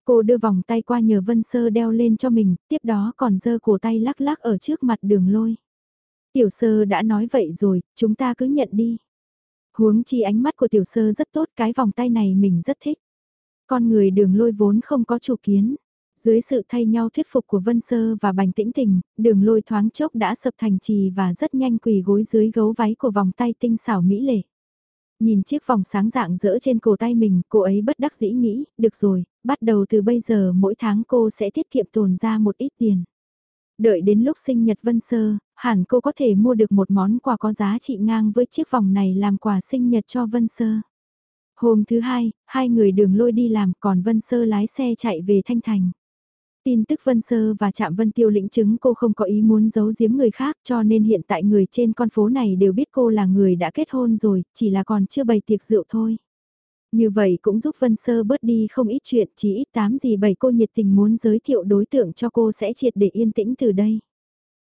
Cô đưa vòng tay qua nhờ Vân Sơ đeo lên cho mình, tiếp đó còn dơ cổ tay lắc lắc ở trước mặt đường lôi. Tiểu sơ đã nói vậy rồi, chúng ta cứ nhận đi. Huống chi ánh mắt của tiểu sơ rất tốt, cái vòng tay này mình rất thích. Con người đường lôi vốn không có chủ kiến. Dưới sự thay nhau thuyết phục của Vân Sơ và Bành Tĩnh Tình, đường lôi thoáng chốc đã sập thành trì và rất nhanh quỳ gối dưới gấu váy của vòng tay tinh xảo mỹ lệ. Nhìn chiếc vòng sáng dạng dỡ trên cổ tay mình, cô ấy bất đắc dĩ nghĩ, được rồi, bắt đầu từ bây giờ mỗi tháng cô sẽ tiết kiệm tồn ra một ít tiền. Đợi đến lúc sinh nhật Vân Sơ, hẳn cô có thể mua được một món quà có giá trị ngang với chiếc vòng này làm quà sinh nhật cho Vân Sơ. Hôm thứ hai, hai người đường lôi đi làm còn Vân Sơ lái xe chạy về Thanh Thành. Tin tức Vân Sơ và Trạm Vân Tiêu lĩnh chứng cô không có ý muốn giấu giếm người khác cho nên hiện tại người trên con phố này đều biết cô là người đã kết hôn rồi, chỉ là còn chưa bày tiệc rượu thôi. Như vậy cũng giúp Vân Sơ bớt đi không ít chuyện, chỉ ít tám gì bảy cô nhiệt tình muốn giới thiệu đối tượng cho cô sẽ triệt để yên tĩnh từ đây.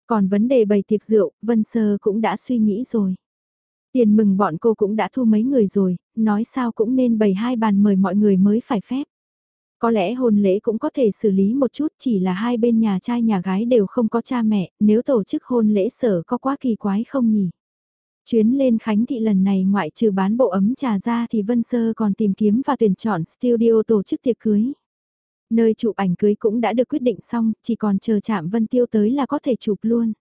Còn vấn đề bày tiệc rượu, Vân Sơ cũng đã suy nghĩ rồi. Tiền mừng bọn cô cũng đã thu mấy người rồi, nói sao cũng nên bày hai bàn mời mọi người mới phải phép. Có lẽ hôn lễ cũng có thể xử lý một chút chỉ là hai bên nhà trai nhà gái đều không có cha mẹ, nếu tổ chức hôn lễ sở có quá kỳ quái không nhỉ? Chuyến lên Khánh Thị lần này ngoại trừ bán bộ ấm trà ra thì Vân Sơ còn tìm kiếm và tuyển chọn studio tổ chức tiệc cưới. Nơi chụp ảnh cưới cũng đã được quyết định xong, chỉ còn chờ chạm Vân Tiêu tới là có thể chụp luôn.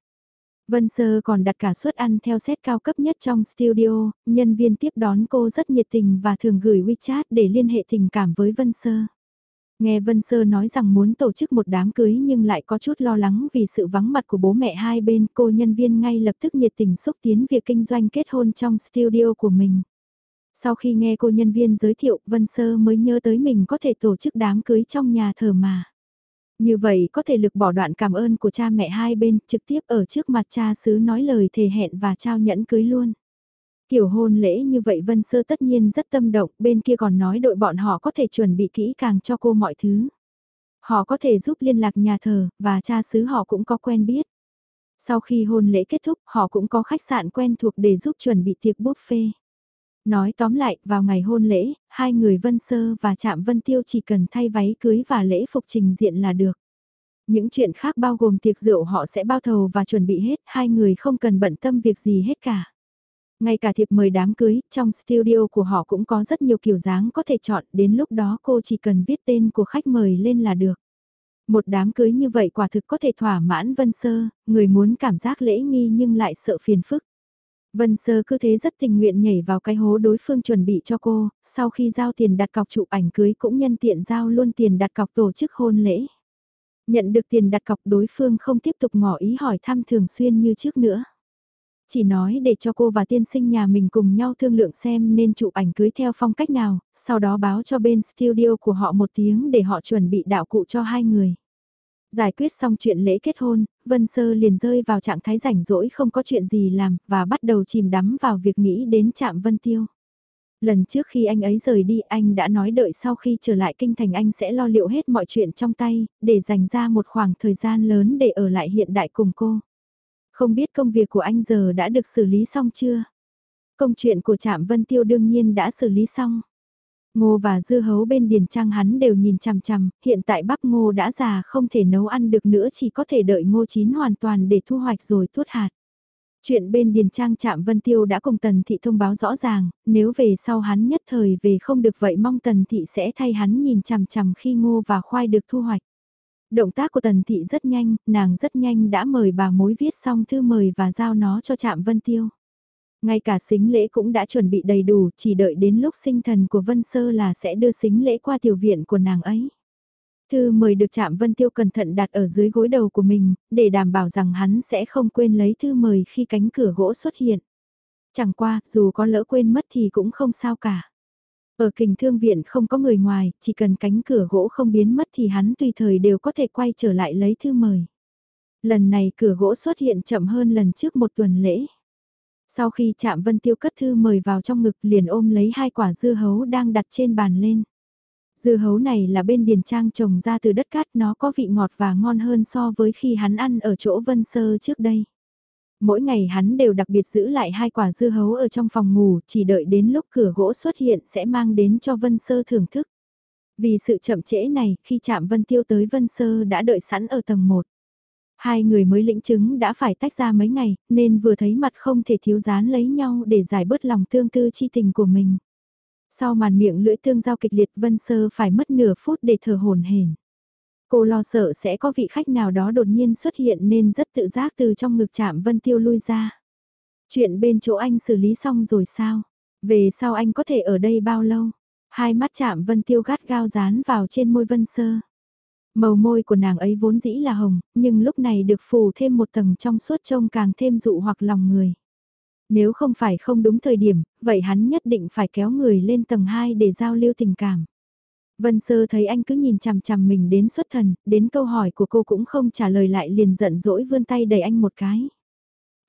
Vân Sơ còn đặt cả suất ăn theo set cao cấp nhất trong studio, nhân viên tiếp đón cô rất nhiệt tình và thường gửi WeChat để liên hệ tình cảm với Vân Sơ. Nghe Vân Sơ nói rằng muốn tổ chức một đám cưới nhưng lại có chút lo lắng vì sự vắng mặt của bố mẹ hai bên, cô nhân viên ngay lập tức nhiệt tình xúc tiến việc kinh doanh kết hôn trong studio của mình. Sau khi nghe cô nhân viên giới thiệu, Vân Sơ mới nhớ tới mình có thể tổ chức đám cưới trong nhà thờ mà. Như vậy có thể lực bỏ đoạn cảm ơn của cha mẹ hai bên, trực tiếp ở trước mặt cha xứ nói lời thề hẹn và trao nhẫn cưới luôn. Kiểu hôn lễ như vậy Vân Sơ tất nhiên rất tâm động, bên kia còn nói đội bọn họ có thể chuẩn bị kỹ càng cho cô mọi thứ. Họ có thể giúp liên lạc nhà thờ, và cha xứ họ cũng có quen biết. Sau khi hôn lễ kết thúc, họ cũng có khách sạn quen thuộc để giúp chuẩn bị tiệc buffet. Nói tóm lại, vào ngày hôn lễ, hai người Vân Sơ và Trạm Vân Tiêu chỉ cần thay váy cưới và lễ phục trình diện là được. Những chuyện khác bao gồm tiệc rượu họ sẽ bao thầu và chuẩn bị hết, hai người không cần bận tâm việc gì hết cả. Ngay cả thiệp mời đám cưới, trong studio của họ cũng có rất nhiều kiểu dáng có thể chọn, đến lúc đó cô chỉ cần viết tên của khách mời lên là được. Một đám cưới như vậy quả thực có thể thỏa mãn Vân Sơ, người muốn cảm giác lễ nghi nhưng lại sợ phiền phức. Vân Sơ cứ thế rất tình nguyện nhảy vào cái hố đối phương chuẩn bị cho cô, sau khi giao tiền đặt cọc chụp ảnh cưới cũng nhân tiện giao luôn tiền đặt cọc tổ chức hôn lễ. Nhận được tiền đặt cọc đối phương không tiếp tục ngỏ ý hỏi thăm thường xuyên như trước nữa. Chỉ nói để cho cô và tiên sinh nhà mình cùng nhau thương lượng xem nên chụp ảnh cưới theo phong cách nào, sau đó báo cho bên studio của họ một tiếng để họ chuẩn bị đạo cụ cho hai người. Giải quyết xong chuyện lễ kết hôn, Vân Sơ liền rơi vào trạng thái rảnh rỗi không có chuyện gì làm và bắt đầu chìm đắm vào việc nghĩ đến chạm Vân Tiêu. Lần trước khi anh ấy rời đi anh đã nói đợi sau khi trở lại kinh thành anh sẽ lo liệu hết mọi chuyện trong tay, để dành ra một khoảng thời gian lớn để ở lại hiện đại cùng cô. Không biết công việc của anh giờ đã được xử lý xong chưa? Công chuyện của Trạm Vân Tiêu đương nhiên đã xử lý xong. Ngô và dưa hấu bên điền trang hắn đều nhìn chằm chằm, hiện tại bắp ngô đã già không thể nấu ăn được nữa chỉ có thể đợi ngô chín hoàn toàn để thu hoạch rồi tuốt hạt. Chuyện bên Điền Trang Trạm Vân Tiêu đã cùng Tần Thị thông báo rõ ràng, nếu về sau hắn nhất thời về không được vậy mong Tần Thị sẽ thay hắn nhìn chằm chằm khi ngô và khoai được thu hoạch. Động tác của Tần Thị rất nhanh, nàng rất nhanh đã mời bà mối viết xong thư mời và giao nó cho Trạm Vân Tiêu. Ngay cả xính lễ cũng đã chuẩn bị đầy đủ, chỉ đợi đến lúc sinh thần của Vân Sơ là sẽ đưa xính lễ qua tiểu viện của nàng ấy. Thư mời được chạm Vân Tiêu cẩn thận đặt ở dưới gối đầu của mình, để đảm bảo rằng hắn sẽ không quên lấy thư mời khi cánh cửa gỗ xuất hiện. Chẳng qua, dù có lỡ quên mất thì cũng không sao cả. Ở kình thương viện không có người ngoài, chỉ cần cánh cửa gỗ không biến mất thì hắn tùy thời đều có thể quay trở lại lấy thư mời. Lần này cửa gỗ xuất hiện chậm hơn lần trước một tuần lễ. Sau khi chạm Vân Tiêu cất thư mời vào trong ngực liền ôm lấy hai quả dưa hấu đang đặt trên bàn lên. Dưa hấu này là bên điền trang trồng ra từ đất cát nó có vị ngọt và ngon hơn so với khi hắn ăn ở chỗ Vân Sơ trước đây. Mỗi ngày hắn đều đặc biệt giữ lại hai quả dưa hấu ở trong phòng ngủ chỉ đợi đến lúc cửa gỗ xuất hiện sẽ mang đến cho Vân Sơ thưởng thức. Vì sự chậm trễ này khi chạm Vân Tiêu tới Vân Sơ đã đợi sẵn ở tầng 1. Hai người mới lĩnh chứng đã phải tách ra mấy ngày, nên vừa thấy mặt không thể thiếu dán lấy nhau để giải bớt lòng tương tư chi tình của mình. Sau màn miệng lưỡi tương giao kịch liệt Vân Sơ phải mất nửa phút để thở hồn hển. Cô lo sợ sẽ có vị khách nào đó đột nhiên xuất hiện nên rất tự giác từ trong ngực chạm Vân Tiêu lui ra. Chuyện bên chỗ anh xử lý xong rồi sao? Về sau anh có thể ở đây bao lâu? Hai mắt chạm Vân Tiêu gắt gao dán vào trên môi Vân Sơ. Màu môi của nàng ấy vốn dĩ là hồng, nhưng lúc này được phủ thêm một tầng trong suốt trông càng thêm dụ hoặc lòng người. Nếu không phải không đúng thời điểm, vậy hắn nhất định phải kéo người lên tầng 2 để giao lưu tình cảm. Vân Sơ thấy anh cứ nhìn chằm chằm mình đến xuất thần, đến câu hỏi của cô cũng không trả lời lại liền giận dỗi vươn tay đẩy anh một cái.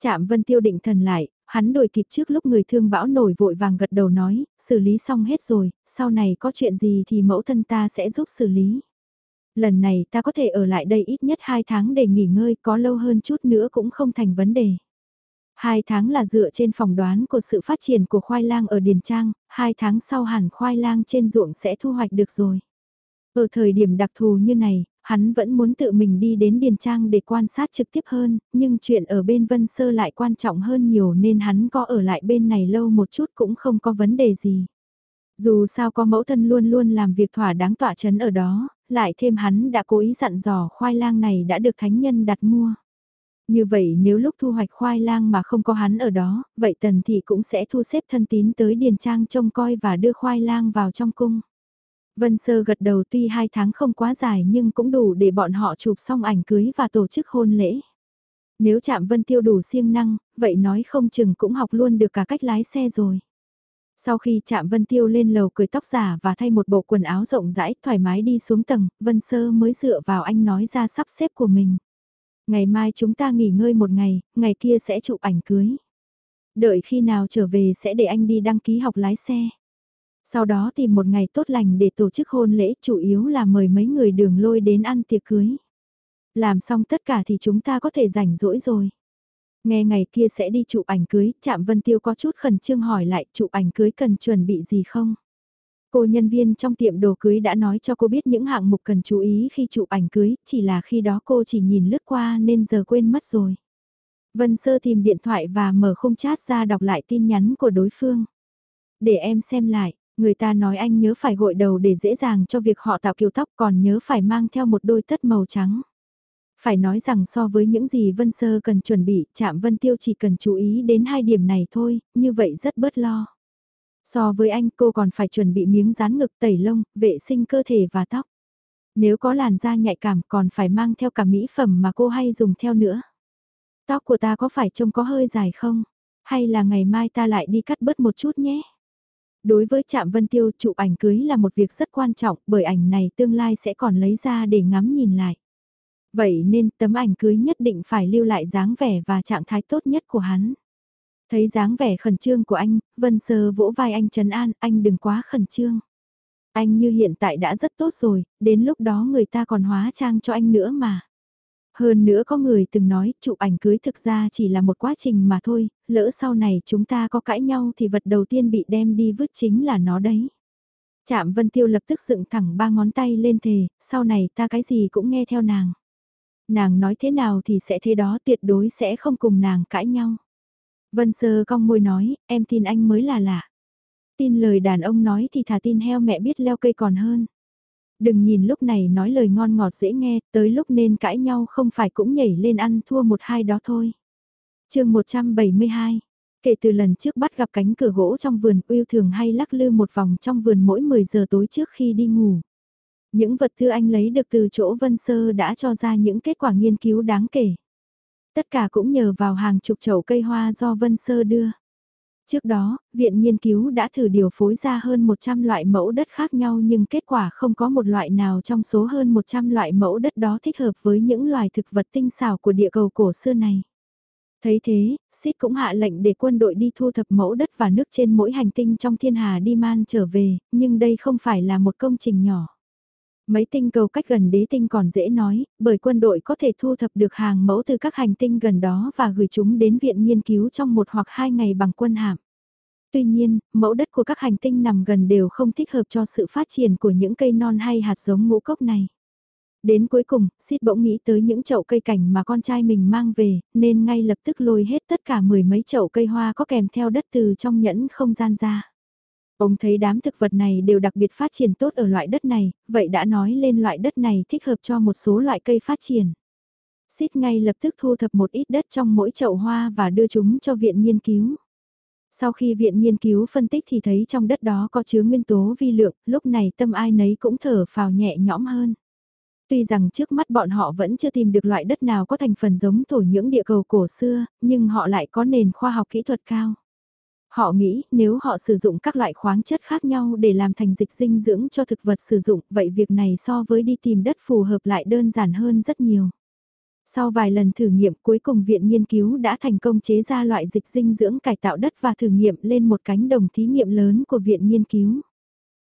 Chạm Vân Tiêu định thần lại, hắn đổi kịp trước lúc người thương bão nổi vội vàng gật đầu nói, xử lý xong hết rồi, sau này có chuyện gì thì mẫu thân ta sẽ giúp xử lý. Lần này ta có thể ở lại đây ít nhất 2 tháng để nghỉ ngơi, có lâu hơn chút nữa cũng không thành vấn đề. Hai tháng là dựa trên phỏng đoán của sự phát triển của khoai lang ở Điền Trang, hai tháng sau hẳn khoai lang trên ruộng sẽ thu hoạch được rồi. Ở thời điểm đặc thù như này, hắn vẫn muốn tự mình đi đến Điền Trang để quan sát trực tiếp hơn, nhưng chuyện ở bên Vân Sơ lại quan trọng hơn nhiều nên hắn có ở lại bên này lâu một chút cũng không có vấn đề gì. Dù sao có mẫu thân luôn luôn làm việc thỏa đáng tỏa chấn ở đó, lại thêm hắn đã cố ý dặn dò khoai lang này đã được thánh nhân đặt mua. Như vậy nếu lúc thu hoạch khoai lang mà không có hắn ở đó, vậy tần thị cũng sẽ thu xếp thân tín tới điền trang trông coi và đưa khoai lang vào trong cung. Vân Sơ gật đầu tuy hai tháng không quá dài nhưng cũng đủ để bọn họ chụp xong ảnh cưới và tổ chức hôn lễ. Nếu chạm Vân Tiêu đủ siêng năng, vậy nói không chừng cũng học luôn được cả cách lái xe rồi. Sau khi chạm Vân Tiêu lên lầu cười tóc giả và thay một bộ quần áo rộng rãi thoải mái đi xuống tầng, Vân Sơ mới dựa vào anh nói ra sắp xếp của mình. Ngày mai chúng ta nghỉ ngơi một ngày, ngày kia sẽ chụp ảnh cưới. Đợi khi nào trở về sẽ để anh đi đăng ký học lái xe. Sau đó tìm một ngày tốt lành để tổ chức hôn lễ chủ yếu là mời mấy người đường lôi đến ăn tiệc cưới. Làm xong tất cả thì chúng ta có thể rảnh rỗi rồi. Nghe ngày kia sẽ đi chụp ảnh cưới, Trạm Vân Tiêu có chút khẩn trương hỏi lại chụp ảnh cưới cần chuẩn bị gì không? Cô nhân viên trong tiệm đồ cưới đã nói cho cô biết những hạng mục cần chú ý khi chụp ảnh cưới, chỉ là khi đó cô chỉ nhìn lướt qua nên giờ quên mất rồi. Vân Sơ tìm điện thoại và mở khung chat ra đọc lại tin nhắn của đối phương. Để em xem lại, người ta nói anh nhớ phải gội đầu để dễ dàng cho việc họ tạo kiểu tóc còn nhớ phải mang theo một đôi tất màu trắng. Phải nói rằng so với những gì Vân Sơ cần chuẩn bị, chạm Vân Tiêu chỉ cần chú ý đến hai điểm này thôi, như vậy rất bớt lo. So với anh cô còn phải chuẩn bị miếng dán ngực tẩy lông, vệ sinh cơ thể và tóc. Nếu có làn da nhạy cảm còn phải mang theo cả mỹ phẩm mà cô hay dùng theo nữa. Tóc của ta có phải trông có hơi dài không? Hay là ngày mai ta lại đi cắt bớt một chút nhé? Đối với Trạm Vân Tiêu chụp ảnh cưới là một việc rất quan trọng bởi ảnh này tương lai sẽ còn lấy ra để ngắm nhìn lại. Vậy nên tấm ảnh cưới nhất định phải lưu lại dáng vẻ và trạng thái tốt nhất của hắn. Thấy dáng vẻ khẩn trương của anh, Vân Sơ vỗ vai anh trấn an, anh đừng quá khẩn trương. Anh như hiện tại đã rất tốt rồi, đến lúc đó người ta còn hóa trang cho anh nữa mà. Hơn nữa có người từng nói chụp ảnh cưới thực ra chỉ là một quá trình mà thôi, lỡ sau này chúng ta có cãi nhau thì vật đầu tiên bị đem đi vứt chính là nó đấy. Chạm Vân Tiêu lập tức dựng thẳng ba ngón tay lên thề, sau này ta cái gì cũng nghe theo nàng. Nàng nói thế nào thì sẽ thế đó tuyệt đối sẽ không cùng nàng cãi nhau. Vân Sơ cong môi nói, em tin anh mới là lạ. Tin lời đàn ông nói thì thả tin heo mẹ biết leo cây còn hơn. Đừng nhìn lúc này nói lời ngon ngọt dễ nghe, tới lúc nên cãi nhau không phải cũng nhảy lên ăn thua một hai đó thôi. chương 172 Kể từ lần trước bắt gặp cánh cửa gỗ trong vườn, Uyêu thường hay lắc lư một vòng trong vườn mỗi 10 giờ tối trước khi đi ngủ. Những vật thư anh lấy được từ chỗ Vân Sơ đã cho ra những kết quả nghiên cứu đáng kể. Tất cả cũng nhờ vào hàng chục chậu cây hoa do Vân Sơ đưa. Trước đó, Viện Nghiên cứu đã thử điều phối ra hơn 100 loại mẫu đất khác nhau nhưng kết quả không có một loại nào trong số hơn 100 loại mẫu đất đó thích hợp với những loài thực vật tinh xảo của địa cầu cổ xưa này. Thấy thế, Sid cũng hạ lệnh để quân đội đi thu thập mẫu đất và nước trên mỗi hành tinh trong thiên hà đi man trở về, nhưng đây không phải là một công trình nhỏ. Mấy tinh cầu cách gần đế tinh còn dễ nói, bởi quân đội có thể thu thập được hàng mẫu từ các hành tinh gần đó và gửi chúng đến viện nghiên cứu trong một hoặc hai ngày bằng quân hạm. Tuy nhiên, mẫu đất của các hành tinh nằm gần đều không thích hợp cho sự phát triển của những cây non hay hạt giống ngũ cốc này. Đến cuối cùng, Sid bỗng nghĩ tới những chậu cây cảnh mà con trai mình mang về, nên ngay lập tức lôi hết tất cả mười mấy chậu cây hoa có kèm theo đất từ trong nhẫn không gian ra. Ông thấy đám thực vật này đều đặc biệt phát triển tốt ở loại đất này, vậy đã nói lên loại đất này thích hợp cho một số loại cây phát triển. Sid ngay lập tức thu thập một ít đất trong mỗi chậu hoa và đưa chúng cho viện nghiên cứu. Sau khi viện nghiên cứu phân tích thì thấy trong đất đó có chứa nguyên tố vi lượng, lúc này tâm ai nấy cũng thở phào nhẹ nhõm hơn. Tuy rằng trước mắt bọn họ vẫn chưa tìm được loại đất nào có thành phần giống thổ nhưỡng địa cầu cổ xưa, nhưng họ lại có nền khoa học kỹ thuật cao. Họ nghĩ nếu họ sử dụng các loại khoáng chất khác nhau để làm thành dịch dinh dưỡng cho thực vật sử dụng, vậy việc này so với đi tìm đất phù hợp lại đơn giản hơn rất nhiều. Sau vài lần thử nghiệm cuối cùng viện nghiên cứu đã thành công chế ra loại dịch dinh dưỡng cải tạo đất và thử nghiệm lên một cánh đồng thí nghiệm lớn của viện nghiên cứu.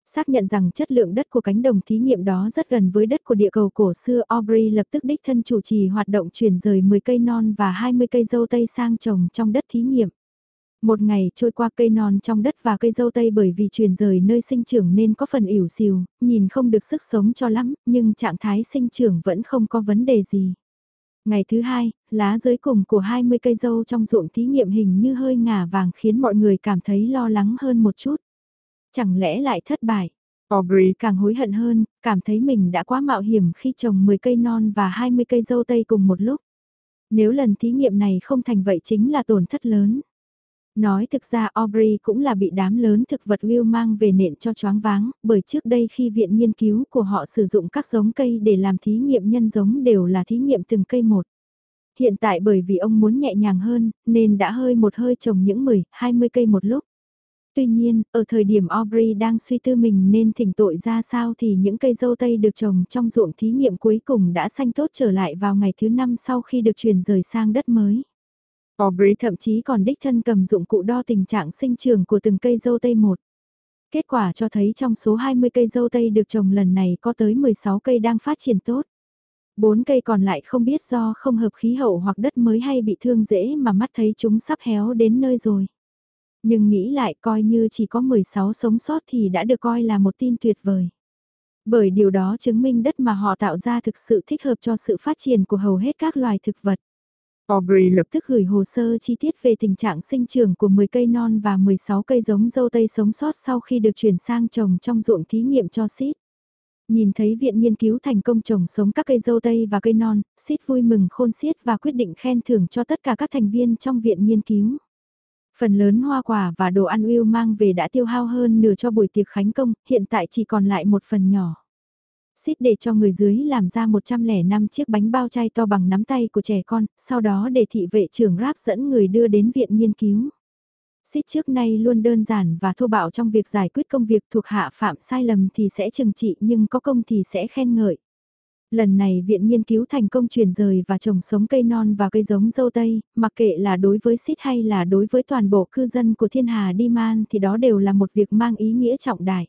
Xác nhận rằng chất lượng đất của cánh đồng thí nghiệm đó rất gần với đất của địa cầu cổ xưa Aubrey lập tức đích thân chủ trì hoạt động chuyển rời 10 cây non và 20 cây dâu tây sang trồng trong đất thí nghiệm. Một ngày trôi qua cây non trong đất và cây dâu tây bởi vì chuyển rời nơi sinh trưởng nên có phần ỉu xìu, nhìn không được sức sống cho lắm, nhưng trạng thái sinh trưởng vẫn không có vấn đề gì. Ngày thứ hai, lá dưới cùng của 20 cây dâu trong ruộng thí nghiệm hình như hơi ngả vàng khiến mọi người cảm thấy lo lắng hơn một chút. Chẳng lẽ lại thất bại? Aubrey càng hối hận hơn, cảm thấy mình đã quá mạo hiểm khi trồng 10 cây non và 20 cây dâu tây cùng một lúc. Nếu lần thí nghiệm này không thành vậy chính là tổn thất lớn. Nói thực ra Aubrey cũng là bị đám lớn thực vật Will mang về nện cho choáng váng, bởi trước đây khi viện nghiên cứu của họ sử dụng các giống cây để làm thí nghiệm nhân giống đều là thí nghiệm từng cây một. Hiện tại bởi vì ông muốn nhẹ nhàng hơn, nên đã hơi một hơi trồng những 10, 20 cây một lúc. Tuy nhiên, ở thời điểm Aubrey đang suy tư mình nên thỉnh tội ra sao thì những cây dâu tây được trồng trong ruộng thí nghiệm cuối cùng đã xanh tốt trở lại vào ngày thứ năm sau khi được chuyển rời sang đất mới. Aubrey thậm chí còn đích thân cầm dụng cụ đo tình trạng sinh trưởng của từng cây dâu tây một. Kết quả cho thấy trong số 20 cây dâu tây được trồng lần này có tới 16 cây đang phát triển tốt. Bốn cây còn lại không biết do không hợp khí hậu hoặc đất mới hay bị thương dễ mà mắt thấy chúng sắp héo đến nơi rồi. Nhưng nghĩ lại coi như chỉ có 16 sống sót thì đã được coi là một tin tuyệt vời. Bởi điều đó chứng minh đất mà họ tạo ra thực sự thích hợp cho sự phát triển của hầu hết các loài thực vật. Aubrey lập tức gửi hồ sơ chi tiết về tình trạng sinh trưởng của 10 cây non và 16 cây giống dâu tây sống sót sau khi được chuyển sang trồng trong ruộng thí nghiệm cho Sid. Nhìn thấy viện nghiên cứu thành công trồng sống các cây dâu tây và cây non, Sid vui mừng khôn xiết và quyết định khen thưởng cho tất cả các thành viên trong viện nghiên cứu. Phần lớn hoa quả và đồ ăn Will mang về đã tiêu hao hơn nửa cho buổi tiệc khánh công, hiện tại chỉ còn lại một phần nhỏ. Xít để cho người dưới làm ra 105 chiếc bánh bao chay to bằng nắm tay của trẻ con, sau đó để thị vệ trưởng ráp dẫn người đưa đến viện nghiên cứu. Xít trước nay luôn đơn giản và thô bạo trong việc giải quyết công việc thuộc hạ phạm sai lầm thì sẽ trừng trị nhưng có công thì sẽ khen ngợi. Lần này viện nghiên cứu thành công truyền rời và trồng sống cây non và cây giống dâu tây, mặc kệ là đối với Sít hay là đối với toàn bộ cư dân của thiên hà Đi Man thì đó đều là một việc mang ý nghĩa trọng đại.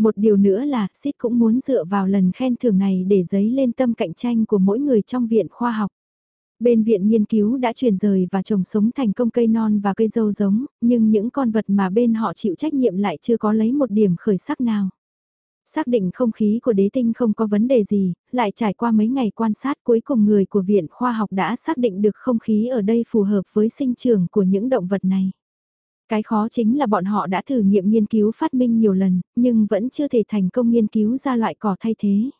Một điều nữa là Sít cũng muốn dựa vào lần khen thưởng này để dấy lên tâm cạnh tranh của mỗi người trong viện khoa học. Bên viện nghiên cứu đã chuyển rời và trồng sống thành công cây non và cây dâu giống, nhưng những con vật mà bên họ chịu trách nhiệm lại chưa có lấy một điểm khởi sắc nào. Xác định không khí của đế tinh không có vấn đề gì, lại trải qua mấy ngày quan sát cuối cùng người của viện khoa học đã xác định được không khí ở đây phù hợp với sinh trưởng của những động vật này. Cái khó chính là bọn họ đã thử nghiệm nghiên cứu phát minh nhiều lần, nhưng vẫn chưa thể thành công nghiên cứu ra loại cỏ thay thế.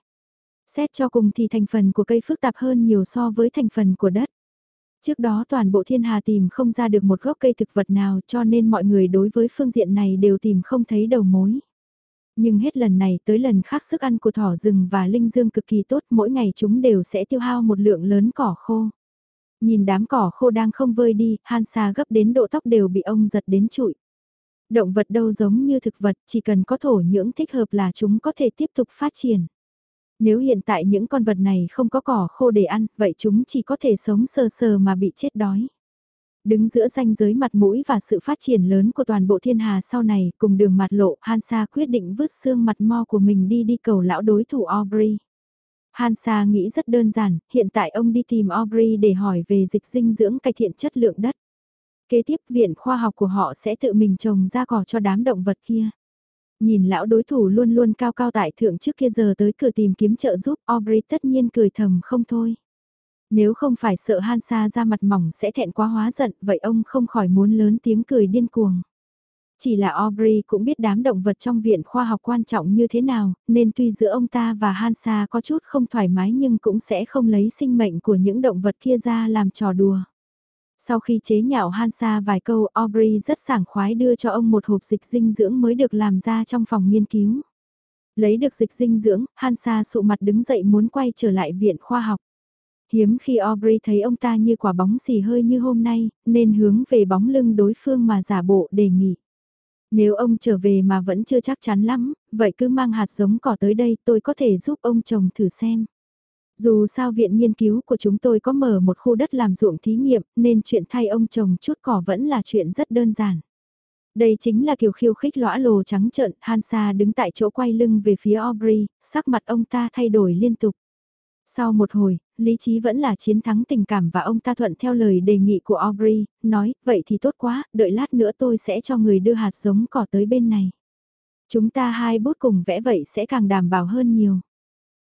Xét cho cùng thì thành phần của cây phức tạp hơn nhiều so với thành phần của đất. Trước đó toàn bộ thiên hà tìm không ra được một gốc cây thực vật nào cho nên mọi người đối với phương diện này đều tìm không thấy đầu mối. Nhưng hết lần này tới lần khác sức ăn của thỏ rừng và linh dương cực kỳ tốt mỗi ngày chúng đều sẽ tiêu hao một lượng lớn cỏ khô. Nhìn đám cỏ khô đang không vơi đi, Hansa gấp đến độ tóc đều bị ông giật đến trụi. Động vật đâu giống như thực vật, chỉ cần có thổ nhưỡng thích hợp là chúng có thể tiếp tục phát triển. Nếu hiện tại những con vật này không có cỏ khô để ăn, vậy chúng chỉ có thể sống sờ sờ mà bị chết đói. Đứng giữa ranh giới mặt mũi và sự phát triển lớn của toàn bộ thiên hà sau này, cùng đường mặt lộ, Hansa quyết định vứt xương mặt mo của mình đi đi cầu lão đối thủ Aubrey. Hansa nghĩ rất đơn giản, hiện tại ông đi tìm Aubrey để hỏi về dịch dinh dưỡng cải thiện chất lượng đất. Kế tiếp viện khoa học của họ sẽ tự mình trồng ra cỏ cho đám động vật kia. Nhìn lão đối thủ luôn luôn cao cao tại thượng trước kia giờ tới cửa tìm kiếm trợ giúp Aubrey tất nhiên cười thầm không thôi. Nếu không phải sợ Hansa ra mặt mỏng sẽ thẹn quá hóa giận vậy ông không khỏi muốn lớn tiếng cười điên cuồng. Chỉ là Aubrey cũng biết đám động vật trong viện khoa học quan trọng như thế nào, nên tuy giữa ông ta và Hansa có chút không thoải mái nhưng cũng sẽ không lấy sinh mệnh của những động vật kia ra làm trò đùa. Sau khi chế nhạo Hansa vài câu, Aubrey rất sảng khoái đưa cho ông một hộp dịch dinh dưỡng mới được làm ra trong phòng nghiên cứu. Lấy được dịch dinh dưỡng, Hansa sụ mặt đứng dậy muốn quay trở lại viện khoa học. Hiếm khi Aubrey thấy ông ta như quả bóng xì hơi như hôm nay, nên hướng về bóng lưng đối phương mà giả bộ đề nghị. Nếu ông trở về mà vẫn chưa chắc chắn lắm, vậy cứ mang hạt giống cỏ tới đây tôi có thể giúp ông trồng thử xem. Dù sao viện nghiên cứu của chúng tôi có mở một khu đất làm ruộng thí nghiệm nên chuyện thay ông trồng chút cỏ vẫn là chuyện rất đơn giản. Đây chính là kiểu khiêu khích lõa lồ trắng trợn, Hansa đứng tại chỗ quay lưng về phía Aubrey, sắc mặt ông ta thay đổi liên tục. Sau một hồi, lý trí vẫn là chiến thắng tình cảm và ông ta thuận theo lời đề nghị của Aubrey, nói, vậy thì tốt quá, đợi lát nữa tôi sẽ cho người đưa hạt giống cỏ tới bên này. Chúng ta hai bút cùng vẽ vậy sẽ càng đảm bảo hơn nhiều.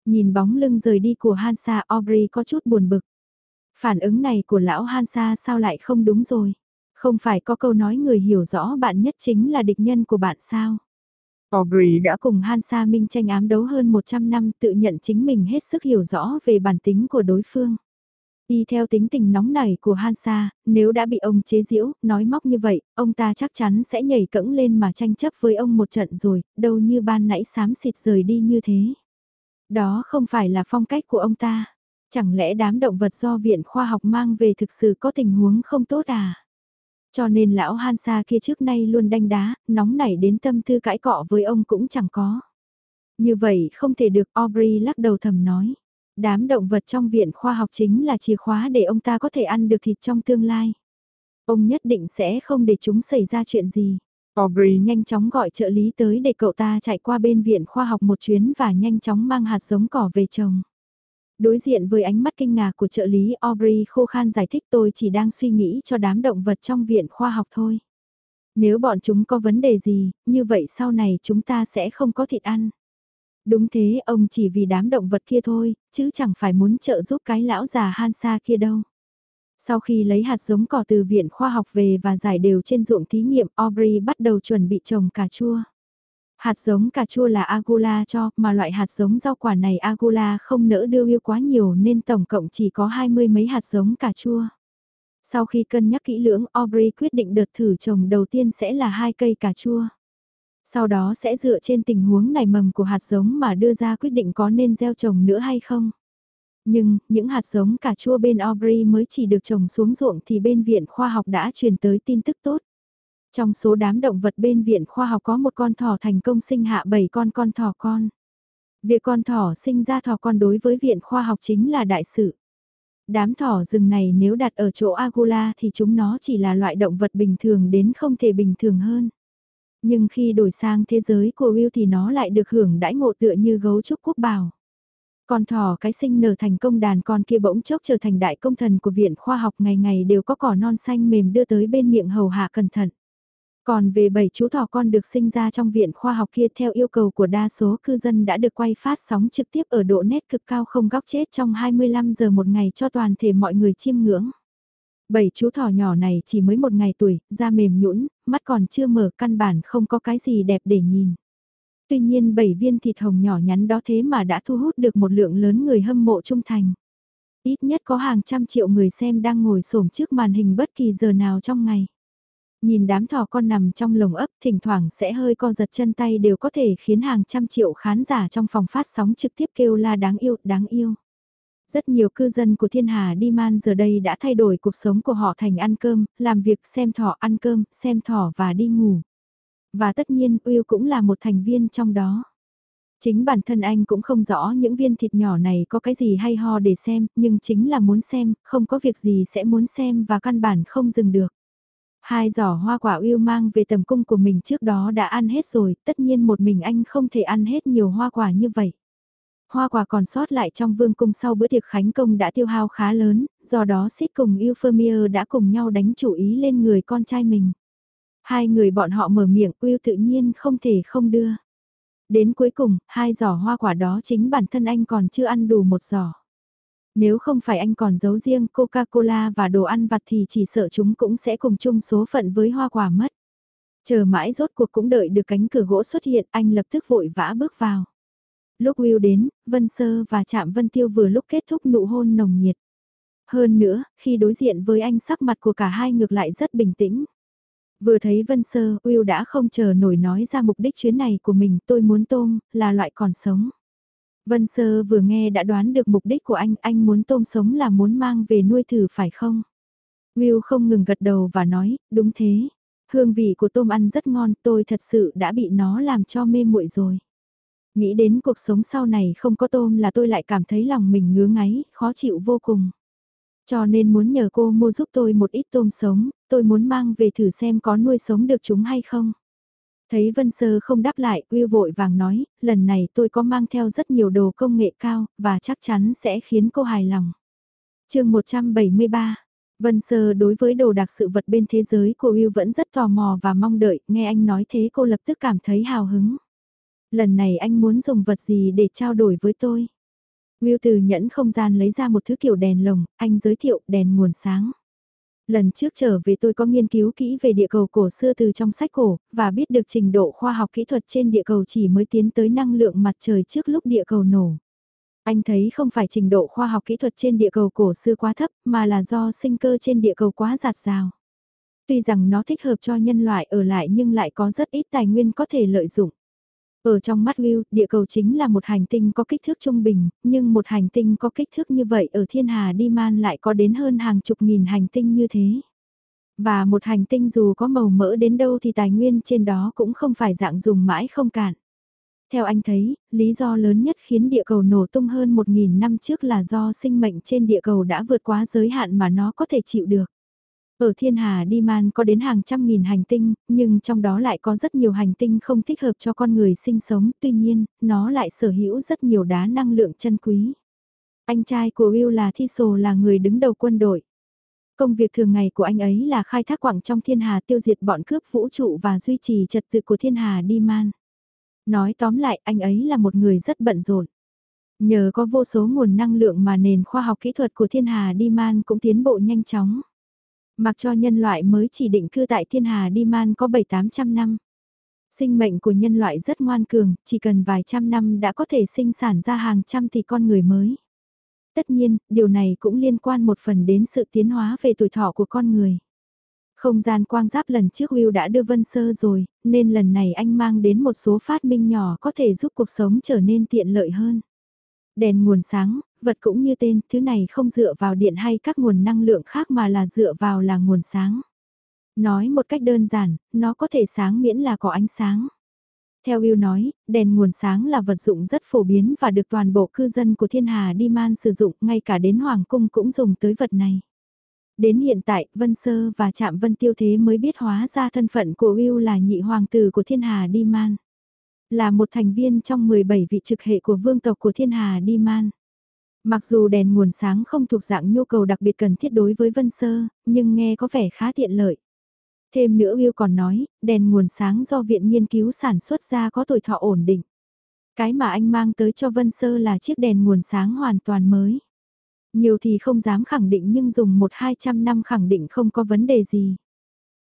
Nhìn bóng lưng rời đi của Hansa Aubrey có chút buồn bực. Phản ứng này của lão Hansa sao lại không đúng rồi? Không phải có câu nói người hiểu rõ bạn nhất chính là địch nhân của bạn sao? Aubrey đã cùng Hansa Minh tranh ám đấu hơn 100 năm tự nhận chính mình hết sức hiểu rõ về bản tính của đối phương. Y theo tính tình nóng nảy của Hansa, nếu đã bị ông chế giễu, nói móc như vậy, ông ta chắc chắn sẽ nhảy cẫng lên mà tranh chấp với ông một trận rồi, đâu như ban nãy xám xịt rời đi như thế. Đó không phải là phong cách của ông ta. Chẳng lẽ đám động vật do viện khoa học mang về thực sự có tình huống không tốt à? Cho nên lão Hansa kia trước nay luôn đanh đá, nóng nảy đến tâm tư cãi cọ với ông cũng chẳng có. Như vậy không thể được Aubrey lắc đầu thầm nói. Đám động vật trong viện khoa học chính là chìa khóa để ông ta có thể ăn được thịt trong tương lai. Ông nhất định sẽ không để chúng xảy ra chuyện gì. Aubrey nhanh chóng gọi trợ lý tới để cậu ta chạy qua bên viện khoa học một chuyến và nhanh chóng mang hạt giống cỏ về trồng. Đối diện với ánh mắt kinh ngạc của trợ lý Aubrey khô khan giải thích tôi chỉ đang suy nghĩ cho đám động vật trong viện khoa học thôi. Nếu bọn chúng có vấn đề gì, như vậy sau này chúng ta sẽ không có thịt ăn. Đúng thế, ông chỉ vì đám động vật kia thôi, chứ chẳng phải muốn trợ giúp cái lão già Hansa kia đâu. Sau khi lấy hạt giống cỏ từ viện khoa học về và giải đều trên ruộng thí nghiệm, Aubrey bắt đầu chuẩn bị trồng cà chua. Hạt giống cà chua là Agula cho, mà loại hạt giống rau quả này Agula không nỡ đưa yêu quá nhiều nên tổng cộng chỉ có hai mươi mấy hạt giống cà chua. Sau khi cân nhắc kỹ lưỡng, Aubrey quyết định đợt thử trồng đầu tiên sẽ là hai cây cà chua. Sau đó sẽ dựa trên tình huống nảy mầm của hạt giống mà đưa ra quyết định có nên gieo trồng nữa hay không. Nhưng, những hạt giống cà chua bên Aubrey mới chỉ được trồng xuống ruộng thì bên viện khoa học đã truyền tới tin tức tốt. Trong số đám động vật bên viện khoa học có một con thỏ thành công sinh hạ 7 con con thỏ con. Việc con thỏ sinh ra thỏ con đối với viện khoa học chính là đại sự. Đám thỏ rừng này nếu đặt ở chỗ Agula thì chúng nó chỉ là loại động vật bình thường đến không thể bình thường hơn. Nhưng khi đổi sang thế giới của Will thì nó lại được hưởng đãi ngộ tựa như gấu trúc quốc bảo. Con thỏ cái sinh nở thành công đàn con kia bỗng chốc trở thành đại công thần của viện khoa học ngày ngày đều có cỏ non xanh mềm đưa tới bên miệng hầu hạ cẩn thận. Còn về bảy chú thỏ con được sinh ra trong viện khoa học kia theo yêu cầu của đa số cư dân đã được quay phát sóng trực tiếp ở độ nét cực cao không góc chết trong 25 giờ một ngày cho toàn thể mọi người chiêm ngưỡng. Bảy chú thỏ nhỏ này chỉ mới một ngày tuổi, da mềm nhũn, mắt còn chưa mở căn bản không có cái gì đẹp để nhìn. Tuy nhiên bảy viên thịt hồng nhỏ nhắn đó thế mà đã thu hút được một lượng lớn người hâm mộ trung thành. Ít nhất có hàng trăm triệu người xem đang ngồi xổm trước màn hình bất kỳ giờ nào trong ngày. Nhìn đám thỏ con nằm trong lồng ấp thỉnh thoảng sẽ hơi co giật chân tay đều có thể khiến hàng trăm triệu khán giả trong phòng phát sóng trực tiếp kêu la đáng yêu, đáng yêu. Rất nhiều cư dân của thiên hà đi man giờ đây đã thay đổi cuộc sống của họ thành ăn cơm, làm việc xem thỏ ăn cơm, xem thỏ và đi ngủ. Và tất nhiên Will cũng là một thành viên trong đó. Chính bản thân anh cũng không rõ những viên thịt nhỏ này có cái gì hay ho để xem, nhưng chính là muốn xem, không có việc gì sẽ muốn xem và căn bản không dừng được. Hai giỏ hoa quả yêu mang về tầm cung của mình trước đó đã ăn hết rồi, tất nhiên một mình anh không thể ăn hết nhiều hoa quả như vậy. Hoa quả còn sót lại trong vương cung sau bữa tiệc khánh công đã tiêu hao khá lớn, do đó Sít cùng Euphemia đã cùng nhau đánh chủ ý lên người con trai mình. Hai người bọn họ mở miệng Will tự nhiên không thể không đưa. Đến cuối cùng, hai giỏ hoa quả đó chính bản thân anh còn chưa ăn đủ một giỏ. Nếu không phải anh còn giấu riêng Coca-Cola và đồ ăn vặt thì chỉ sợ chúng cũng sẽ cùng chung số phận với hoa quả mất. Chờ mãi rốt cuộc cũng đợi được cánh cửa gỗ xuất hiện, anh lập tức vội vã bước vào. Lúc Will đến, Vân Sơ và Trạm Vân Tiêu vừa lúc kết thúc nụ hôn nồng nhiệt. Hơn nữa, khi đối diện với anh sắc mặt của cả hai ngược lại rất bình tĩnh. Vừa thấy Vân Sơ, Will đã không chờ nổi nói ra mục đích chuyến này của mình, tôi muốn tôm, là loại còn sống. Vân Sơ vừa nghe đã đoán được mục đích của anh, anh muốn tôm sống là muốn mang về nuôi thử phải không? Will không ngừng gật đầu và nói, đúng thế. Hương vị của tôm ăn rất ngon, tôi thật sự đã bị nó làm cho mê muội rồi. Nghĩ đến cuộc sống sau này không có tôm là tôi lại cảm thấy lòng mình ngứa ngáy, khó chịu vô cùng. Cho nên muốn nhờ cô mua giúp tôi một ít tôm sống, tôi muốn mang về thử xem có nuôi sống được chúng hay không. Thấy Vân Sơ không đáp lại, Will vội vàng nói, lần này tôi có mang theo rất nhiều đồ công nghệ cao, và chắc chắn sẽ khiến cô hài lòng. chương 173 Vân Sơ đối với đồ đặc sự vật bên thế giới của Will vẫn rất tò mò và mong đợi, nghe anh nói thế cô lập tức cảm thấy hào hứng. Lần này anh muốn dùng vật gì để trao đổi với tôi? Will từ nhẫn không gian lấy ra một thứ kiểu đèn lồng, anh giới thiệu đèn nguồn sáng. Lần trước trở về tôi có nghiên cứu kỹ về địa cầu cổ xưa từ trong sách cổ, và biết được trình độ khoa học kỹ thuật trên địa cầu chỉ mới tiến tới năng lượng mặt trời trước lúc địa cầu nổ. Anh thấy không phải trình độ khoa học kỹ thuật trên địa cầu cổ xưa quá thấp, mà là do sinh cơ trên địa cầu quá giạt rào. Tuy rằng nó thích hợp cho nhân loại ở lại nhưng lại có rất ít tài nguyên có thể lợi dụng. Ở trong mắt Will, địa cầu chính là một hành tinh có kích thước trung bình, nhưng một hành tinh có kích thước như vậy ở thiên hà đi man lại có đến hơn hàng chục nghìn hành tinh như thế. Và một hành tinh dù có màu mỡ đến đâu thì tài nguyên trên đó cũng không phải dạng dùng mãi không cạn. Theo anh thấy, lý do lớn nhất khiến địa cầu nổ tung hơn 1.000 năm trước là do sinh mệnh trên địa cầu đã vượt quá giới hạn mà nó có thể chịu được. Ở thiên hà đi man có đến hàng trăm nghìn hành tinh, nhưng trong đó lại có rất nhiều hành tinh không thích hợp cho con người sinh sống, tuy nhiên, nó lại sở hữu rất nhiều đá năng lượng chân quý. Anh trai của Will là Thi Sồ là người đứng đầu quân đội. Công việc thường ngày của anh ấy là khai thác quặng trong thiên hà tiêu diệt bọn cướp vũ trụ và duy trì trật tự của thiên hà đi man. Nói tóm lại, anh ấy là một người rất bận rộn. Nhờ có vô số nguồn năng lượng mà nền khoa học kỹ thuật của thiên hà đi man cũng tiến bộ nhanh chóng. Mặc cho nhân loại mới chỉ định cư tại thiên hà đi man có 7-800 năm. Sinh mệnh của nhân loại rất ngoan cường, chỉ cần vài trăm năm đã có thể sinh sản ra hàng trăm tỷ con người mới. Tất nhiên, điều này cũng liên quan một phần đến sự tiến hóa về tuổi thọ của con người. Không gian quang giáp lần trước Will đã đưa Vân Sơ rồi, nên lần này anh mang đến một số phát minh nhỏ có thể giúp cuộc sống trở nên tiện lợi hơn. Đèn nguồn sáng, vật cũng như tên, thứ này không dựa vào điện hay các nguồn năng lượng khác mà là dựa vào là nguồn sáng. Nói một cách đơn giản, nó có thể sáng miễn là có ánh sáng. Theo yêu nói, đèn nguồn sáng là vật dụng rất phổ biến và được toàn bộ cư dân của thiên hà đi man sử dụng, ngay cả đến Hoàng cung cũng dùng tới vật này. Đến hiện tại, Vân Sơ và Trạm Vân Tiêu Thế mới biết hóa ra thân phận của Will là nhị hoàng tử của thiên hà đi man. Là một thành viên trong 17 vị trực hệ của vương tộc của thiên hà đi man. Mặc dù đèn nguồn sáng không thuộc dạng nhu cầu đặc biệt cần thiết đối với Vân Sơ, nhưng nghe có vẻ khá tiện lợi. Thêm nữa Will còn nói, đèn nguồn sáng do viện nghiên cứu sản xuất ra có tuổi thọ ổn định. Cái mà anh mang tới cho Vân Sơ là chiếc đèn nguồn sáng hoàn toàn mới. Nhiều thì không dám khẳng định nhưng dùng một hai trăm năm khẳng định không có vấn đề gì.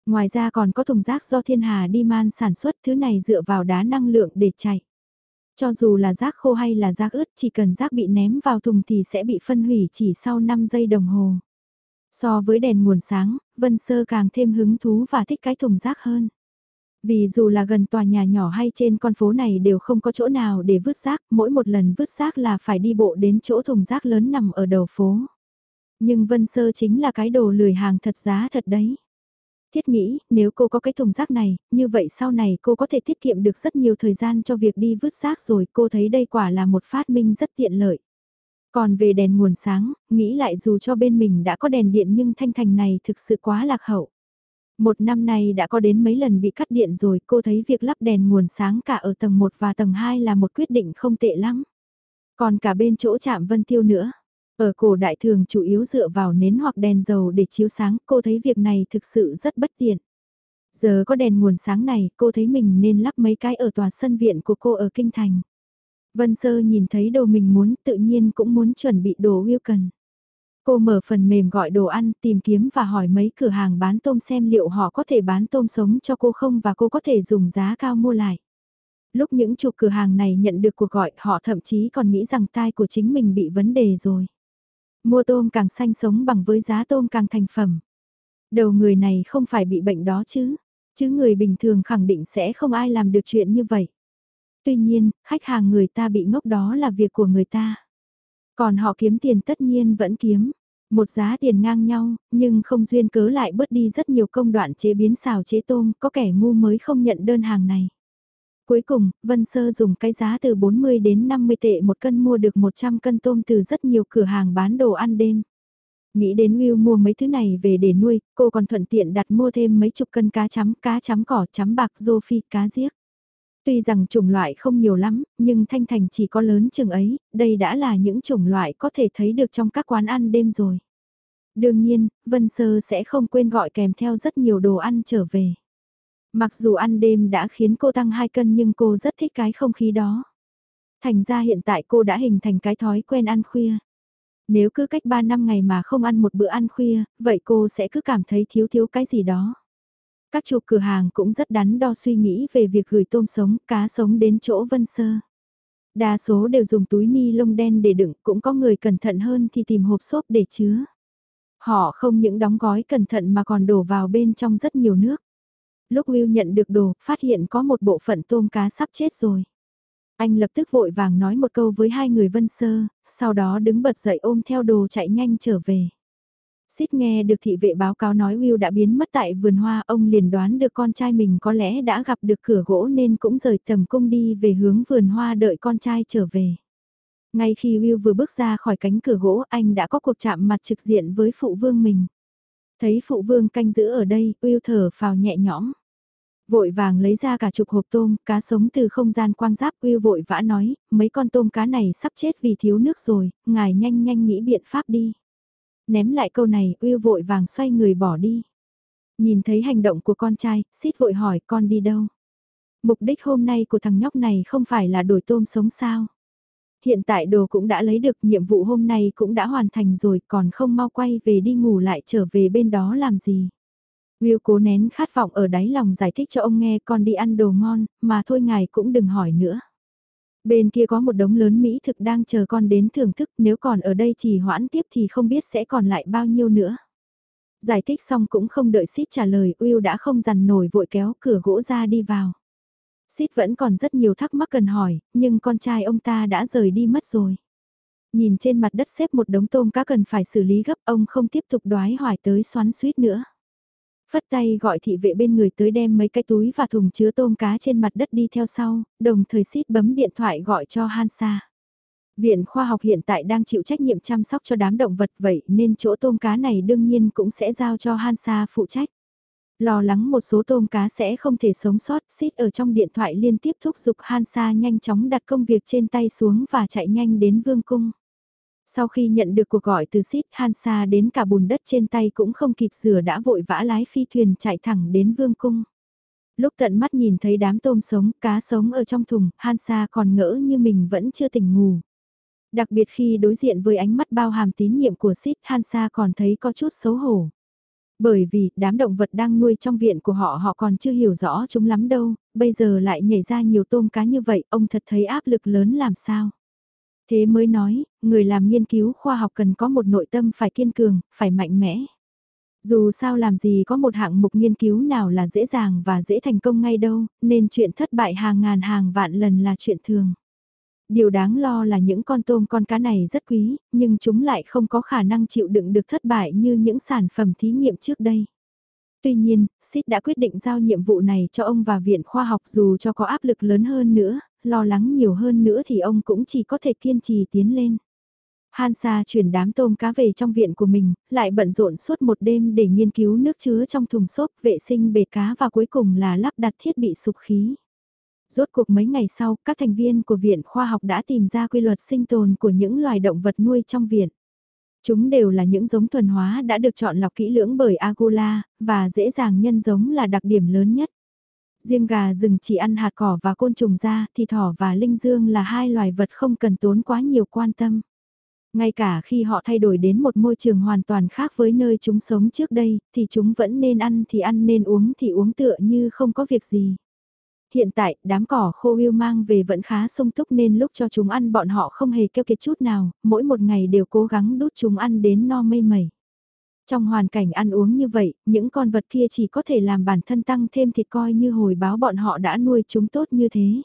Ngoài ra còn có thùng rác do thiên hà đi man sản xuất thứ này dựa vào đá năng lượng để chạy. Cho dù là rác khô hay là rác ướt chỉ cần rác bị ném vào thùng thì sẽ bị phân hủy chỉ sau 5 giây đồng hồ. So với đèn nguồn sáng, Vân Sơ càng thêm hứng thú và thích cái thùng rác hơn. Vì dù là gần tòa nhà nhỏ hay trên con phố này đều không có chỗ nào để vứt rác, mỗi một lần vứt rác là phải đi bộ đến chỗ thùng rác lớn nằm ở đầu phố. Nhưng Vân Sơ chính là cái đồ lười hàng thật giá thật đấy. Thiết nghĩ, nếu cô có cái thùng rác này, như vậy sau này cô có thể tiết kiệm được rất nhiều thời gian cho việc đi vứt rác rồi cô thấy đây quả là một phát minh rất tiện lợi. Còn về đèn nguồn sáng, nghĩ lại dù cho bên mình đã có đèn điện nhưng thanh thành này thực sự quá lạc hậu. Một năm nay đã có đến mấy lần bị cắt điện rồi cô thấy việc lắp đèn nguồn sáng cả ở tầng 1 và tầng 2 là một quyết định không tệ lắm. Còn cả bên chỗ chạm vân tiêu nữa. Ở cổ đại thường chủ yếu dựa vào nến hoặc đèn dầu để chiếu sáng, cô thấy việc này thực sự rất bất tiện. Giờ có đèn nguồn sáng này, cô thấy mình nên lắp mấy cái ở tòa sân viện của cô ở Kinh Thành. Vân Sơ nhìn thấy đồ mình muốn, tự nhiên cũng muốn chuẩn bị đồ yêu cần. Cô mở phần mềm gọi đồ ăn, tìm kiếm và hỏi mấy cửa hàng bán tôm xem liệu họ có thể bán tôm sống cho cô không và cô có thể dùng giá cao mua lại. Lúc những chục cửa hàng này nhận được cuộc gọi, họ thậm chí còn nghĩ rằng tai của chính mình bị vấn đề rồi. Mua tôm càng xanh sống bằng với giá tôm càng thành phẩm. Đầu người này không phải bị bệnh đó chứ, chứ người bình thường khẳng định sẽ không ai làm được chuyện như vậy. Tuy nhiên, khách hàng người ta bị ngốc đó là việc của người ta. Còn họ kiếm tiền tất nhiên vẫn kiếm. Một giá tiền ngang nhau, nhưng không duyên cớ lại bớt đi rất nhiều công đoạn chế biến xào chế tôm, có kẻ ngu mới không nhận đơn hàng này. Cuối cùng, Vân Sơ dùng cái giá từ 40 đến 50 tệ một cân mua được 100 cân tôm từ rất nhiều cửa hàng bán đồ ăn đêm. Nghĩ đến Will mua mấy thứ này về để nuôi, cô còn thuận tiện đặt mua thêm mấy chục cân cá chấm, cá chấm cỏ, chấm bạc, rô phi, cá giếc. Tuy rằng chủng loại không nhiều lắm, nhưng Thanh Thành chỉ có lớn chừng ấy, đây đã là những chủng loại có thể thấy được trong các quán ăn đêm rồi. Đương nhiên, Vân Sơ sẽ không quên gọi kèm theo rất nhiều đồ ăn trở về. Mặc dù ăn đêm đã khiến cô tăng 2 cân nhưng cô rất thích cái không khí đó. Thành ra hiện tại cô đã hình thành cái thói quen ăn khuya. Nếu cứ cách 3 năm ngày mà không ăn một bữa ăn khuya, vậy cô sẽ cứ cảm thấy thiếu thiếu cái gì đó. Các chủ cửa hàng cũng rất đắn đo suy nghĩ về việc gửi tôm sống, cá sống đến chỗ Vân Sơ. Đa số đều dùng túi ni lông đen để đựng, cũng có người cẩn thận hơn thì tìm hộp xốp để chứa. Họ không những đóng gói cẩn thận mà còn đổ vào bên trong rất nhiều nước. Lúc Will nhận được đồ, phát hiện có một bộ phận tôm cá sắp chết rồi. Anh lập tức vội vàng nói một câu với hai người Vân Sơ, sau đó đứng bật dậy ôm theo đồ chạy nhanh trở về. Xít nghe được thị vệ báo cáo nói Will đã biến mất tại vườn hoa, ông liền đoán được con trai mình có lẽ đã gặp được cửa gỗ nên cũng rời tầm cung đi về hướng vườn hoa đợi con trai trở về. Ngay khi Will vừa bước ra khỏi cánh cửa gỗ anh đã có cuộc chạm mặt trực diện với phụ vương mình. Thấy phụ vương canh giữ ở đây, Will thở phào nhẹ nhõm. Vội vàng lấy ra cả chục hộp tôm, cá sống từ không gian quang giáp Will vội vã nói, mấy con tôm cá này sắp chết vì thiếu nước rồi, ngài nhanh nhanh nghĩ biện pháp đi. Ném lại câu này, Will vội vàng xoay người bỏ đi. Nhìn thấy hành động của con trai, xít vội hỏi con đi đâu. Mục đích hôm nay của thằng nhóc này không phải là đổi tôm sống sao. Hiện tại đồ cũng đã lấy được nhiệm vụ hôm nay cũng đã hoàn thành rồi còn không mau quay về đi ngủ lại trở về bên đó làm gì. Will cố nén khát vọng ở đáy lòng giải thích cho ông nghe con đi ăn đồ ngon, mà thôi ngài cũng đừng hỏi nữa. Bên kia có một đống lớn Mỹ thực đang chờ con đến thưởng thức nếu còn ở đây chỉ hoãn tiếp thì không biết sẽ còn lại bao nhiêu nữa. Giải thích xong cũng không đợi Sít trả lời, Will đã không dằn nổi vội kéo cửa gỗ ra đi vào. Sít vẫn còn rất nhiều thắc mắc cần hỏi, nhưng con trai ông ta đã rời đi mất rồi. Nhìn trên mặt đất xếp một đống tôm cá cần phải xử lý gấp ông không tiếp tục đoái hỏi tới xoắn suýt nữa. Phất tay gọi thị vệ bên người tới đem mấy cái túi và thùng chứa tôm cá trên mặt đất đi theo sau, đồng thời xít bấm điện thoại gọi cho Hansa. Viện khoa học hiện tại đang chịu trách nhiệm chăm sóc cho đám động vật vậy nên chỗ tôm cá này đương nhiên cũng sẽ giao cho Hansa phụ trách. Lo lắng một số tôm cá sẽ không thể sống sót, xít ở trong điện thoại liên tiếp thúc giục Hansa nhanh chóng đặt công việc trên tay xuống và chạy nhanh đến vương cung. Sau khi nhận được cuộc gọi từ Sid Hansa đến cả bùn đất trên tay cũng không kịp rửa đã vội vã lái phi thuyền chạy thẳng đến vương cung. Lúc tận mắt nhìn thấy đám tôm sống, cá sống ở trong thùng, Hansa còn ngỡ như mình vẫn chưa tỉnh ngủ. Đặc biệt khi đối diện với ánh mắt bao hàm tín nhiệm của Sid Hansa còn thấy có chút xấu hổ. Bởi vì đám động vật đang nuôi trong viện của họ họ còn chưa hiểu rõ chúng lắm đâu, bây giờ lại nhảy ra nhiều tôm cá như vậy, ông thật thấy áp lực lớn làm sao. Thế mới nói, người làm nghiên cứu khoa học cần có một nội tâm phải kiên cường, phải mạnh mẽ. Dù sao làm gì có một hạng mục nghiên cứu nào là dễ dàng và dễ thành công ngay đâu, nên chuyện thất bại hàng ngàn hàng vạn lần là chuyện thường. Điều đáng lo là những con tôm con cá này rất quý, nhưng chúng lại không có khả năng chịu đựng được thất bại như những sản phẩm thí nghiệm trước đây. Tuy nhiên, SIT đã quyết định giao nhiệm vụ này cho ông và Viện Khoa học dù cho có áp lực lớn hơn nữa, lo lắng nhiều hơn nữa thì ông cũng chỉ có thể kiên trì tiến lên. Hansa chuyển đám tôm cá về trong viện của mình, lại bận rộn suốt một đêm để nghiên cứu nước chứa trong thùng xốp, vệ sinh bể cá và cuối cùng là lắp đặt thiết bị sục khí. Rốt cuộc mấy ngày sau, các thành viên của viện khoa học đã tìm ra quy luật sinh tồn của những loài động vật nuôi trong viện. Chúng đều là những giống thuần hóa đã được chọn lọc kỹ lưỡng bởi Agula, và dễ dàng nhân giống là đặc điểm lớn nhất. Riêng gà rừng chỉ ăn hạt cỏ và côn trùng ra, thì thỏ và linh dương là hai loài vật không cần tốn quá nhiều quan tâm. Ngay cả khi họ thay đổi đến một môi trường hoàn toàn khác với nơi chúng sống trước đây, thì chúng vẫn nên ăn thì ăn nên uống thì uống tựa như không có việc gì. Hiện tại, đám cỏ khô yêu mang về vẫn khá sung túc nên lúc cho chúng ăn bọn họ không hề keo kiệt chút nào, mỗi một ngày đều cố gắng đút chúng ăn đến no mây mẩy. Trong hoàn cảnh ăn uống như vậy, những con vật kia chỉ có thể làm bản thân tăng thêm thịt coi như hồi báo bọn họ đã nuôi chúng tốt như thế.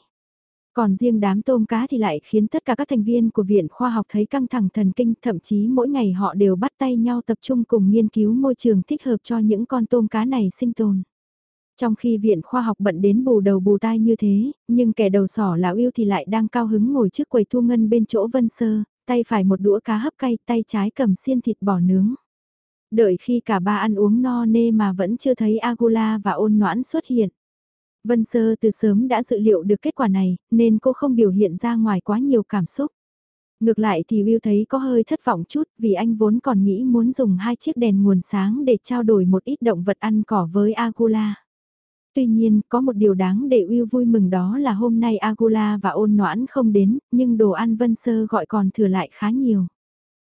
Còn riêng đám tôm cá thì lại khiến tất cả các thành viên của Viện Khoa học thấy căng thẳng thần kinh, thậm chí mỗi ngày họ đều bắt tay nhau tập trung cùng nghiên cứu môi trường thích hợp cho những con tôm cá này sinh tồn. Trong khi viện khoa học bận đến bù đầu bù tai như thế, nhưng kẻ đầu sỏ lão yêu thì lại đang cao hứng ngồi trước quầy thu ngân bên chỗ Vân Sơ, tay phải một đũa cá hấp cay, tay trái cầm xiên thịt bò nướng. Đợi khi cả ba ăn uống no nê mà vẫn chưa thấy Agula và ôn noãn xuất hiện. Vân Sơ từ sớm đã dự liệu được kết quả này, nên cô không biểu hiện ra ngoài quá nhiều cảm xúc. Ngược lại thì Will thấy có hơi thất vọng chút vì anh vốn còn nghĩ muốn dùng hai chiếc đèn nguồn sáng để trao đổi một ít động vật ăn cỏ với Agula. Tuy nhiên, có một điều đáng để Will vui mừng đó là hôm nay Agula và ôn noãn không đến, nhưng đồ ăn Vân Sơ gọi còn thừa lại khá nhiều.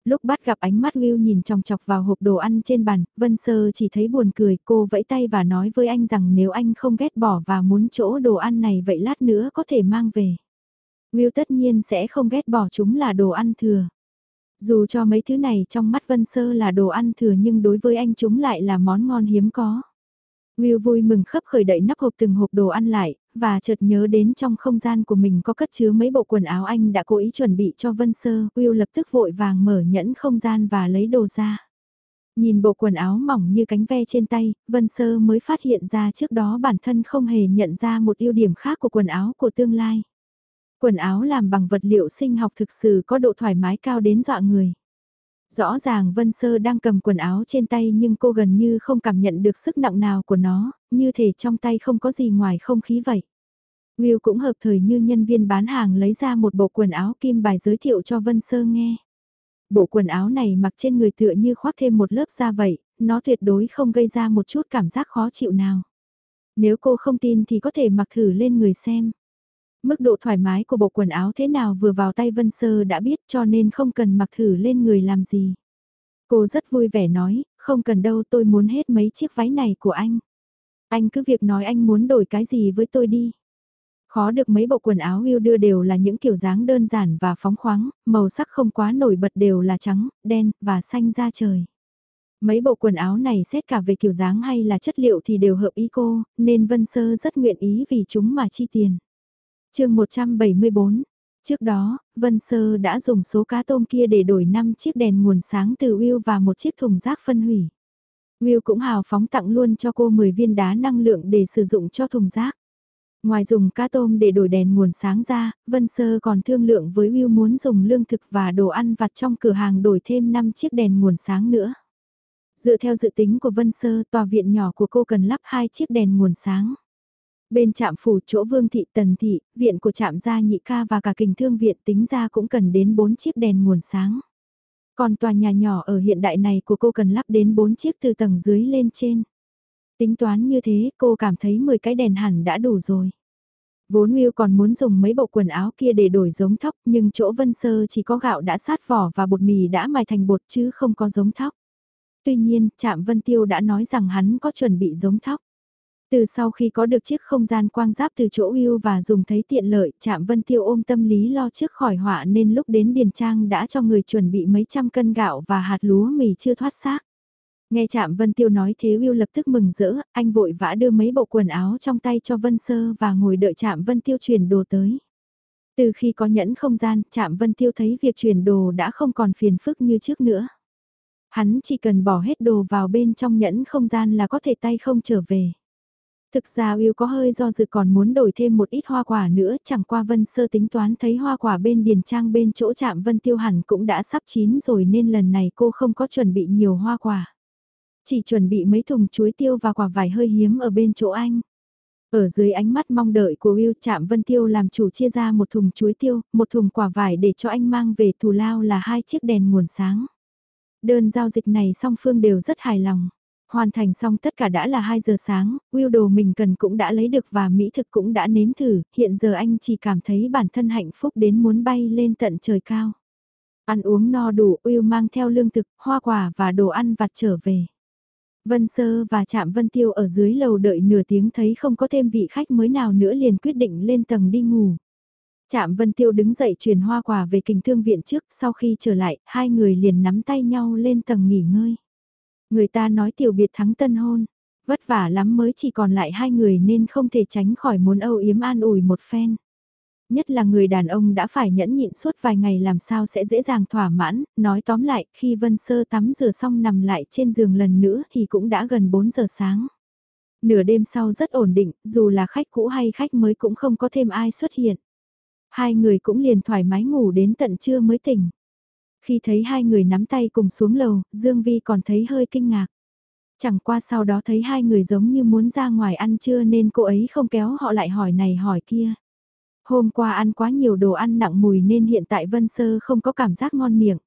Lúc bắt gặp ánh mắt Will nhìn chòng chọc vào hộp đồ ăn trên bàn, Vân Sơ chỉ thấy buồn cười, cô vẫy tay và nói với anh rằng nếu anh không ghét bỏ và muốn chỗ đồ ăn này vậy lát nữa có thể mang về. Will tất nhiên sẽ không ghét bỏ chúng là đồ ăn thừa. Dù cho mấy thứ này trong mắt Vân Sơ là đồ ăn thừa nhưng đối với anh chúng lại là món ngon hiếm có. Will vui mừng khấp khởi đậy nắp hộp từng hộp đồ ăn lại, và chợt nhớ đến trong không gian của mình có cất chứa mấy bộ quần áo anh đã cố ý chuẩn bị cho Vân Sơ, Will lập tức vội vàng mở nhẫn không gian và lấy đồ ra. Nhìn bộ quần áo mỏng như cánh ve trên tay, Vân Sơ mới phát hiện ra trước đó bản thân không hề nhận ra một ưu điểm khác của quần áo của tương lai. Quần áo làm bằng vật liệu sinh học thực sự có độ thoải mái cao đến dọa người. Rõ ràng Vân Sơ đang cầm quần áo trên tay nhưng cô gần như không cảm nhận được sức nặng nào của nó, như thể trong tay không có gì ngoài không khí vậy. Will cũng hợp thời như nhân viên bán hàng lấy ra một bộ quần áo kim bài giới thiệu cho Vân Sơ nghe. Bộ quần áo này mặc trên người tựa như khoác thêm một lớp da vậy, nó tuyệt đối không gây ra một chút cảm giác khó chịu nào. Nếu cô không tin thì có thể mặc thử lên người xem. Mức độ thoải mái của bộ quần áo thế nào vừa vào tay Vân Sơ đã biết cho nên không cần mặc thử lên người làm gì. Cô rất vui vẻ nói, không cần đâu tôi muốn hết mấy chiếc váy này của anh. Anh cứ việc nói anh muốn đổi cái gì với tôi đi. Khó được mấy bộ quần áo yêu đưa đều là những kiểu dáng đơn giản và phóng khoáng, màu sắc không quá nổi bật đều là trắng, đen và xanh da trời. Mấy bộ quần áo này xét cả về kiểu dáng hay là chất liệu thì đều hợp ý cô, nên Vân Sơ rất nguyện ý vì chúng mà chi tiền chương 174 Trước đó, Vân Sơ đã dùng số cá tôm kia để đổi 5 chiếc đèn nguồn sáng từ Will và một chiếc thùng rác phân hủy. Will cũng hào phóng tặng luôn cho cô 10 viên đá năng lượng để sử dụng cho thùng rác. Ngoài dùng cá tôm để đổi đèn nguồn sáng ra, Vân Sơ còn thương lượng với Will muốn dùng lương thực và đồ ăn vặt trong cửa hàng đổi thêm 5 chiếc đèn nguồn sáng nữa. Dựa theo dự tính của Vân Sơ, tòa viện nhỏ của cô cần lắp hai chiếc đèn nguồn sáng. Bên trạm phủ chỗ Vương Thị Tần Thị, viện của trạm gia nhị ca và cả kình thương viện tính ra cũng cần đến 4 chiếc đèn nguồn sáng. Còn tòa nhà nhỏ ở hiện đại này của cô cần lắp đến 4 chiếc từ tầng dưới lên trên. Tính toán như thế cô cảm thấy 10 cái đèn hẳn đã đủ rồi. Vốn Will còn muốn dùng mấy bộ quần áo kia để đổi giống thóc nhưng chỗ Vân Sơ chỉ có gạo đã sát vỏ và bột mì đã mài thành bột chứ không có giống thóc. Tuy nhiên, Trạm Vân Tiêu đã nói rằng hắn có chuẩn bị giống thóc. Từ sau khi có được chiếc không gian quang giáp từ chỗ yêu và dùng thấy tiện lợi, Trạm Vân Tiêu ôm tâm lý lo trước khỏi họa nên lúc đến Điền Trang đã cho người chuẩn bị mấy trăm cân gạo và hạt lúa mì chưa thoát xác. Nghe Trạm Vân Tiêu nói thế Will lập tức mừng rỡ, anh vội vã đưa mấy bộ quần áo trong tay cho Vân Sơ và ngồi đợi Trạm Vân Tiêu chuyển đồ tới. Từ khi có nhẫn không gian, Trạm Vân Tiêu thấy việc chuyển đồ đã không còn phiền phức như trước nữa. Hắn chỉ cần bỏ hết đồ vào bên trong nhẫn không gian là có thể tay không trở về. Thực ra Will có hơi do dự còn muốn đổi thêm một ít hoa quả nữa, chẳng qua Vân Sơ tính toán thấy hoa quả bên điền trang bên chỗ chạm Vân Tiêu hẳn cũng đã sắp chín rồi nên lần này cô không có chuẩn bị nhiều hoa quả. Chỉ chuẩn bị mấy thùng chuối tiêu và quả vải hơi hiếm ở bên chỗ anh. Ở dưới ánh mắt mong đợi của Will chạm Vân Tiêu làm chủ chia ra một thùng chuối tiêu, một thùng quả vải để cho anh mang về thù lao là hai chiếc đèn nguồn sáng. Đơn giao dịch này song phương đều rất hài lòng. Hoàn thành xong tất cả đã là 2 giờ sáng, Will đồ mình cần cũng đã lấy được và mỹ thực cũng đã nếm thử, hiện giờ anh chỉ cảm thấy bản thân hạnh phúc đến muốn bay lên tận trời cao. Ăn uống no đủ, Will mang theo lương thực, hoa quả và đồ ăn vặt trở về. Vân Sơ và Trạm Vân Tiêu ở dưới lầu đợi nửa tiếng thấy không có thêm vị khách mới nào nữa liền quyết định lên tầng đi ngủ. Trạm Vân Tiêu đứng dậy truyền hoa quả về kình thương viện trước, sau khi trở lại, hai người liền nắm tay nhau lên tầng nghỉ ngơi. Người ta nói tiểu biệt thắng tân hôn, vất vả lắm mới chỉ còn lại hai người nên không thể tránh khỏi muốn âu yếm an ủi một phen. Nhất là người đàn ông đã phải nhẫn nhịn suốt vài ngày làm sao sẽ dễ dàng thỏa mãn, nói tóm lại khi Vân Sơ tắm rửa xong nằm lại trên giường lần nữa thì cũng đã gần 4 giờ sáng. Nửa đêm sau rất ổn định, dù là khách cũ hay khách mới cũng không có thêm ai xuất hiện. Hai người cũng liền thoải mái ngủ đến tận trưa mới tỉnh. Khi thấy hai người nắm tay cùng xuống lầu, Dương Vi còn thấy hơi kinh ngạc. Chẳng qua sau đó thấy hai người giống như muốn ra ngoài ăn trưa nên cô ấy không kéo họ lại hỏi này hỏi kia. Hôm qua ăn quá nhiều đồ ăn nặng mùi nên hiện tại Vân Sơ không có cảm giác ngon miệng.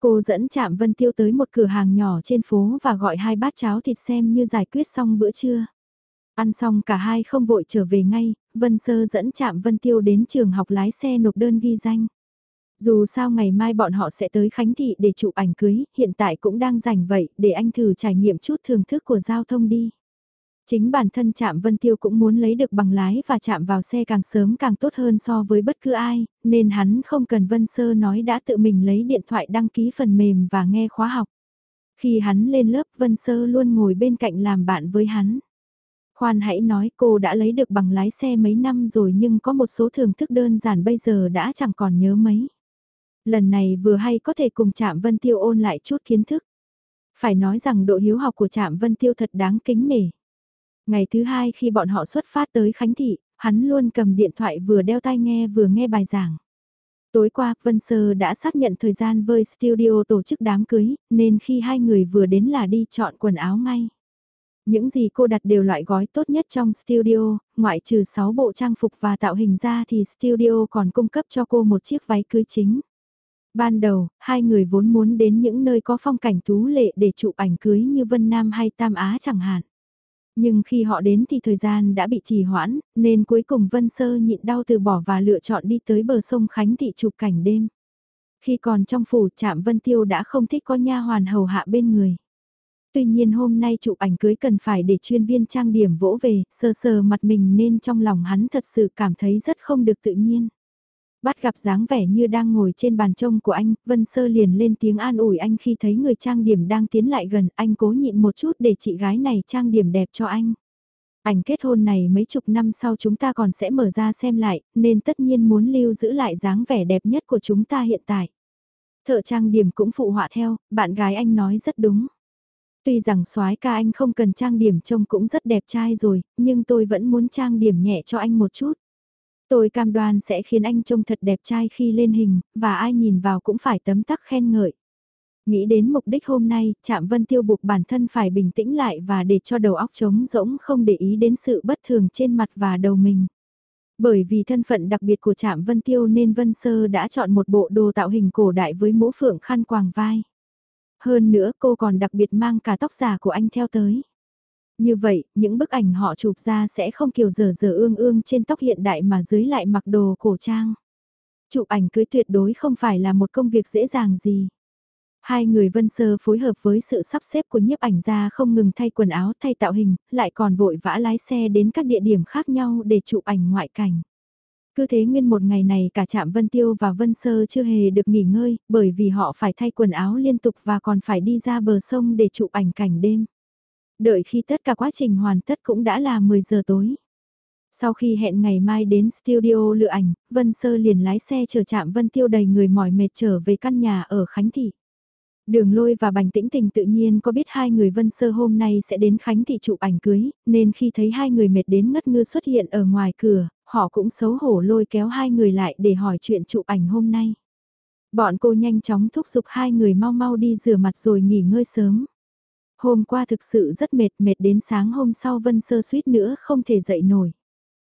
Cô dẫn chạm Vân Tiêu tới một cửa hàng nhỏ trên phố và gọi hai bát cháo thịt xem như giải quyết xong bữa trưa. Ăn xong cả hai không vội trở về ngay, Vân Sơ dẫn chạm Vân Tiêu đến trường học lái xe nộp đơn ghi danh. Dù sao ngày mai bọn họ sẽ tới Khánh Thị để chụp ảnh cưới, hiện tại cũng đang rảnh vậy, để anh thử trải nghiệm chút thưởng thức của giao thông đi. Chính bản thân Trạm Vân Tiêu cũng muốn lấy được bằng lái và chạm vào xe càng sớm càng tốt hơn so với bất cứ ai, nên hắn không cần Vân Sơ nói đã tự mình lấy điện thoại đăng ký phần mềm và nghe khóa học. Khi hắn lên lớp Vân Sơ luôn ngồi bên cạnh làm bạn với hắn. Khoan hãy nói cô đã lấy được bằng lái xe mấy năm rồi nhưng có một số thưởng thức đơn giản bây giờ đã chẳng còn nhớ mấy. Lần này vừa hay có thể cùng Trạm Vân Tiêu ôn lại chút kiến thức. Phải nói rằng độ hiếu học của Trạm Vân Tiêu thật đáng kính nể. Ngày thứ hai khi bọn họ xuất phát tới Khánh Thị, hắn luôn cầm điện thoại vừa đeo tai nghe vừa nghe bài giảng. Tối qua, Vân Sơ đã xác nhận thời gian với studio tổ chức đám cưới, nên khi hai người vừa đến là đi chọn quần áo ngay. Những gì cô đặt đều loại gói tốt nhất trong studio, ngoại trừ 6 bộ trang phục và tạo hình ra thì studio còn cung cấp cho cô một chiếc váy cưới chính. Ban đầu, hai người vốn muốn đến những nơi có phong cảnh tú lệ để chụp ảnh cưới như Vân Nam hay Tam Á chẳng hạn. Nhưng khi họ đến thì thời gian đã bị trì hoãn, nên cuối cùng Vân Sơ nhịn đau từ bỏ và lựa chọn đi tới bờ sông Khánh Thị chụp cảnh đêm. Khi còn trong phủ trạm Vân Tiêu đã không thích có nha hoàn hầu hạ bên người. Tuy nhiên hôm nay chụp ảnh cưới cần phải để chuyên viên trang điểm vỗ về, sờ sờ mặt mình nên trong lòng hắn thật sự cảm thấy rất không được tự nhiên. Bắt gặp dáng vẻ như đang ngồi trên bàn trông của anh, Vân Sơ liền lên tiếng an ủi anh khi thấy người trang điểm đang tiến lại gần, anh cố nhịn một chút để chị gái này trang điểm đẹp cho anh. Ảnh kết hôn này mấy chục năm sau chúng ta còn sẽ mở ra xem lại, nên tất nhiên muốn lưu giữ lại dáng vẻ đẹp nhất của chúng ta hiện tại. Thợ trang điểm cũng phụ họa theo, bạn gái anh nói rất đúng. Tuy rằng soái ca anh không cần trang điểm trông cũng rất đẹp trai rồi, nhưng tôi vẫn muốn trang điểm nhẹ cho anh một chút. Tôi cam đoan sẽ khiến anh trông thật đẹp trai khi lên hình, và ai nhìn vào cũng phải tấm tắc khen ngợi. Nghĩ đến mục đích hôm nay, Trạm Vân Tiêu buộc bản thân phải bình tĩnh lại và để cho đầu óc trống rỗng không để ý đến sự bất thường trên mặt và đầu mình. Bởi vì thân phận đặc biệt của Trạm Vân Tiêu nên Vân Sơ đã chọn một bộ đồ tạo hình cổ đại với mũ phượng khăn quàng vai. Hơn nữa cô còn đặc biệt mang cả tóc giả của anh theo tới. Như vậy, những bức ảnh họ chụp ra sẽ không kiểu dở dở ương ương trên tóc hiện đại mà dưới lại mặc đồ cổ trang. Chụp ảnh cưới tuyệt đối không phải là một công việc dễ dàng gì. Hai người vân sơ phối hợp với sự sắp xếp của nhiếp ảnh ra không ngừng thay quần áo thay tạo hình, lại còn vội vã lái xe đến các địa điểm khác nhau để chụp ảnh ngoại cảnh. Cứ thế nguyên một ngày này cả trạm Vân Tiêu và Vân Sơ chưa hề được nghỉ ngơi, bởi vì họ phải thay quần áo liên tục và còn phải đi ra bờ sông để chụp ảnh cảnh đêm. Đợi khi tất cả quá trình hoàn tất cũng đã là 10 giờ tối. Sau khi hẹn ngày mai đến studio lựa ảnh, Vân Sơ liền lái xe chờ chạm Vân Tiêu đầy người mỏi mệt trở về căn nhà ở Khánh Thị. Đường lôi và bành tĩnh tình tự nhiên có biết hai người Vân Sơ hôm nay sẽ đến Khánh Thị chụp ảnh cưới, nên khi thấy hai người mệt đến ngất ngư xuất hiện ở ngoài cửa, họ cũng xấu hổ lôi kéo hai người lại để hỏi chuyện chụp ảnh hôm nay. Bọn cô nhanh chóng thúc giục hai người mau mau đi rửa mặt rồi nghỉ ngơi sớm. Hôm qua thực sự rất mệt, mệt đến sáng hôm sau Vân Sơ suýt nữa không thể dậy nổi.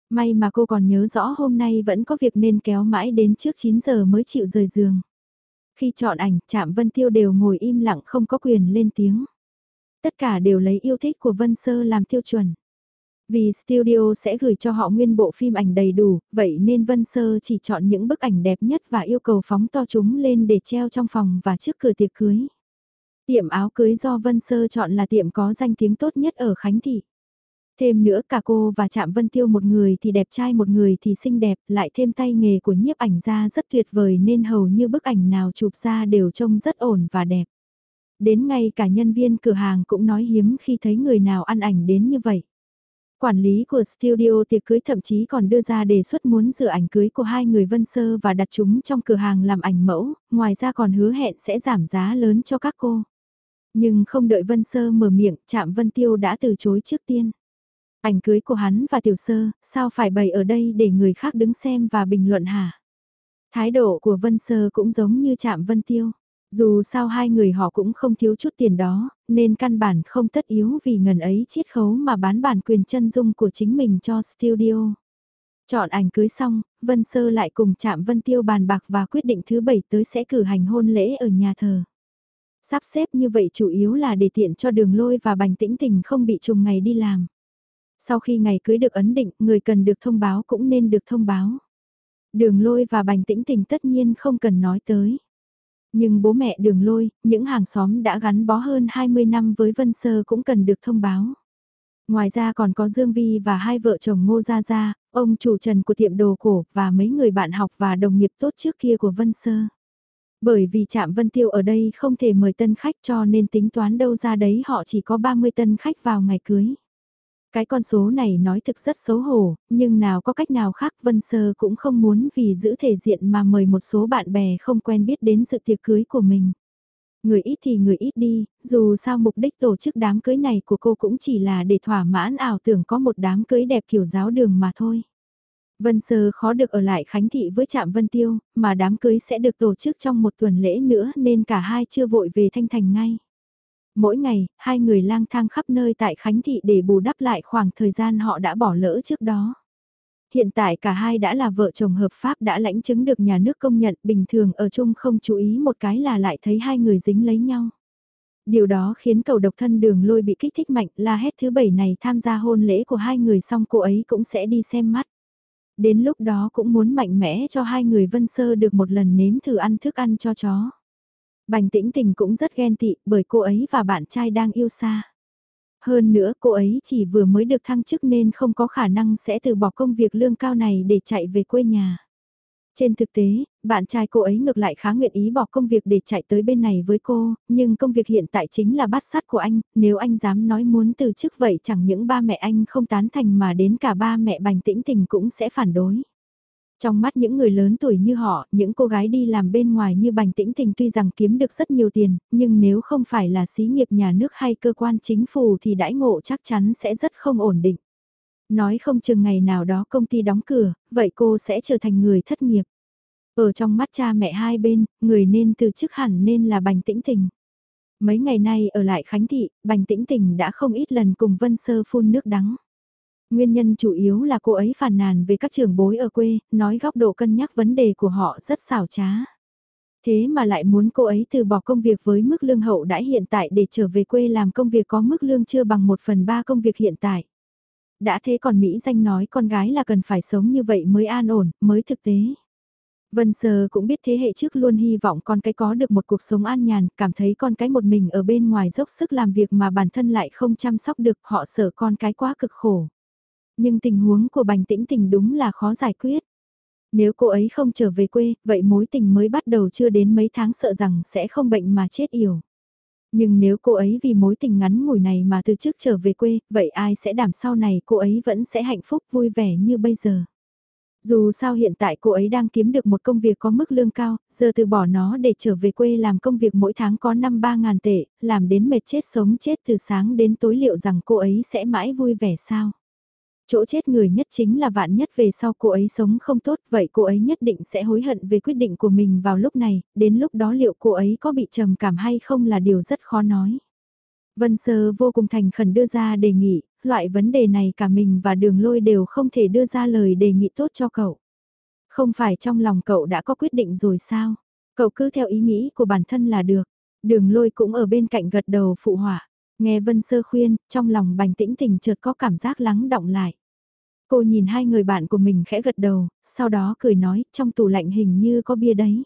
May mà cô còn nhớ rõ hôm nay vẫn có việc nên kéo mãi đến trước 9 giờ mới chịu rời giường. Khi chọn ảnh, chạm Vân Tiêu đều ngồi im lặng không có quyền lên tiếng. Tất cả đều lấy yêu thích của Vân Sơ làm tiêu chuẩn. Vì studio sẽ gửi cho họ nguyên bộ phim ảnh đầy đủ, vậy nên Vân Sơ chỉ chọn những bức ảnh đẹp nhất và yêu cầu phóng to chúng lên để treo trong phòng và trước cửa tiệc cưới. Tiệm áo cưới do Vân Sơ chọn là tiệm có danh tiếng tốt nhất ở Khánh Thị. Thêm nữa cả cô và Trạm Vân Tiêu một người thì đẹp trai một người thì xinh đẹp, lại thêm tay nghề của nhiếp ảnh ra rất tuyệt vời nên hầu như bức ảnh nào chụp ra đều trông rất ổn và đẹp. Đến ngay cả nhân viên cửa hàng cũng nói hiếm khi thấy người nào ăn ảnh đến như vậy. Quản lý của studio tiệc cưới thậm chí còn đưa ra đề xuất muốn dựa ảnh cưới của hai người Vân Sơ và đặt chúng trong cửa hàng làm ảnh mẫu, ngoài ra còn hứa hẹn sẽ giảm giá lớn cho các cô. Nhưng không đợi Vân Sơ mở miệng, chạm Vân Tiêu đã từ chối trước tiên. Ảnh cưới của hắn và Tiểu Sơ, sao phải bày ở đây để người khác đứng xem và bình luận hả? Thái độ của Vân Sơ cũng giống như chạm Vân Tiêu. Dù sao hai người họ cũng không thiếu chút tiền đó, nên căn bản không tất yếu vì ngần ấy chiết khấu mà bán bản quyền chân dung của chính mình cho studio. Chọn ảnh cưới xong, Vân Sơ lại cùng chạm Vân Tiêu bàn bạc và quyết định thứ bảy tới sẽ cử hành hôn lễ ở nhà thờ. Sắp xếp như vậy chủ yếu là để tiện cho đường lôi và bành tĩnh tình không bị trùng ngày đi làm. Sau khi ngày cưới được ấn định, người cần được thông báo cũng nên được thông báo. Đường lôi và bành tĩnh tình tất nhiên không cần nói tới. Nhưng bố mẹ đường lôi, những hàng xóm đã gắn bó hơn 20 năm với Vân Sơ cũng cần được thông báo. Ngoài ra còn có Dương Vi và hai vợ chồng Ngô Gia Gia, ông chủ trần của tiệm đồ cổ và mấy người bạn học và đồng nghiệp tốt trước kia của Vân Sơ. Bởi vì trạm Vân Tiêu ở đây không thể mời tân khách cho nên tính toán đâu ra đấy họ chỉ có 30 tân khách vào ngày cưới. Cái con số này nói thực rất xấu hổ, nhưng nào có cách nào khác Vân Sơ cũng không muốn vì giữ thể diện mà mời một số bạn bè không quen biết đến sự tiệc cưới của mình. Người ít thì người ít đi, dù sao mục đích tổ chức đám cưới này của cô cũng chỉ là để thỏa mãn ảo tưởng có một đám cưới đẹp kiểu giáo đường mà thôi. Vân Sơ khó được ở lại Khánh Thị với Trạm Vân Tiêu, mà đám cưới sẽ được tổ chức trong một tuần lễ nữa nên cả hai chưa vội về Thanh Thành ngay. Mỗi ngày, hai người lang thang khắp nơi tại Khánh Thị để bù đắp lại khoảng thời gian họ đã bỏ lỡ trước đó. Hiện tại cả hai đã là vợ chồng hợp pháp đã lãnh chứng được nhà nước công nhận bình thường ở chung không chú ý một cái là lại thấy hai người dính lấy nhau. Điều đó khiến cầu độc thân đường lôi bị kích thích mạnh là hết thứ bảy này tham gia hôn lễ của hai người xong cô ấy cũng sẽ đi xem mắt. Đến lúc đó cũng muốn mạnh mẽ cho hai người vân sơ được một lần nếm thử ăn thức ăn cho chó. Bành tĩnh tình cũng rất ghen tị bởi cô ấy và bạn trai đang yêu xa. Hơn nữa cô ấy chỉ vừa mới được thăng chức nên không có khả năng sẽ từ bỏ công việc lương cao này để chạy về quê nhà. Trên thực tế, bạn trai cô ấy ngược lại khá nguyện ý bỏ công việc để chạy tới bên này với cô, nhưng công việc hiện tại chính là bắt sát của anh, nếu anh dám nói muốn từ chức vậy chẳng những ba mẹ anh không tán thành mà đến cả ba mẹ bành tĩnh tình cũng sẽ phản đối. Trong mắt những người lớn tuổi như họ, những cô gái đi làm bên ngoài như Bành Tĩnh Tình tuy rằng kiếm được rất nhiều tiền, nhưng nếu không phải là xí nghiệp nhà nước hay cơ quan chính phủ thì đãi ngộ chắc chắn sẽ rất không ổn định. Nói không chừng ngày nào đó công ty đóng cửa, vậy cô sẽ trở thành người thất nghiệp. Ở trong mắt cha mẹ hai bên, người nên từ chức hẳn nên là Bành Tĩnh Tình. Mấy ngày nay ở lại Khánh Thị, Bành Tĩnh Tình đã không ít lần cùng Vân Sơ phun nước đắng. Nguyên nhân chủ yếu là cô ấy phàn nàn về các trường bối ở quê, nói góc độ cân nhắc vấn đề của họ rất xảo trá. Thế mà lại muốn cô ấy từ bỏ công việc với mức lương hậu đãi hiện tại để trở về quê làm công việc có mức lương chưa bằng một phần ba công việc hiện tại. Đã thế còn Mỹ danh nói con gái là cần phải sống như vậy mới an ổn, mới thực tế. Vân Sơ cũng biết thế hệ trước luôn hy vọng con cái có được một cuộc sống an nhàn, cảm thấy con cái một mình ở bên ngoài dốc sức làm việc mà bản thân lại không chăm sóc được, họ sợ con cái quá cực khổ. Nhưng tình huống của Bành Tĩnh Tình đúng là khó giải quyết. Nếu cô ấy không trở về quê, vậy mối tình mới bắt đầu chưa đến mấy tháng sợ rằng sẽ không bệnh mà chết yểu. Nhưng nếu cô ấy vì mối tình ngắn ngủi này mà từ trước trở về quê, vậy ai sẽ đảm sau này cô ấy vẫn sẽ hạnh phúc vui vẻ như bây giờ. Dù sao hiện tại cô ấy đang kiếm được một công việc có mức lương cao, giờ từ bỏ nó để trở về quê làm công việc mỗi tháng có 5-3 ngàn tệ, làm đến mệt chết sống chết từ sáng đến tối liệu rằng cô ấy sẽ mãi vui vẻ sao. Chỗ chết người nhất chính là vạn nhất về sau cô ấy sống không tốt, vậy cô ấy nhất định sẽ hối hận về quyết định của mình vào lúc này, đến lúc đó liệu cô ấy có bị trầm cảm hay không là điều rất khó nói. Vân Sơ vô cùng thành khẩn đưa ra đề nghị, loại vấn đề này cả mình và đường lôi đều không thể đưa ra lời đề nghị tốt cho cậu. Không phải trong lòng cậu đã có quyết định rồi sao? Cậu cứ theo ý nghĩ của bản thân là được. Đường lôi cũng ở bên cạnh gật đầu phụ họa. Nghe Vân Sơ khuyên, trong lòng bành tĩnh tình chợt có cảm giác lắng động lại. Cô nhìn hai người bạn của mình khẽ gật đầu, sau đó cười nói, trong tủ lạnh hình như có bia đấy.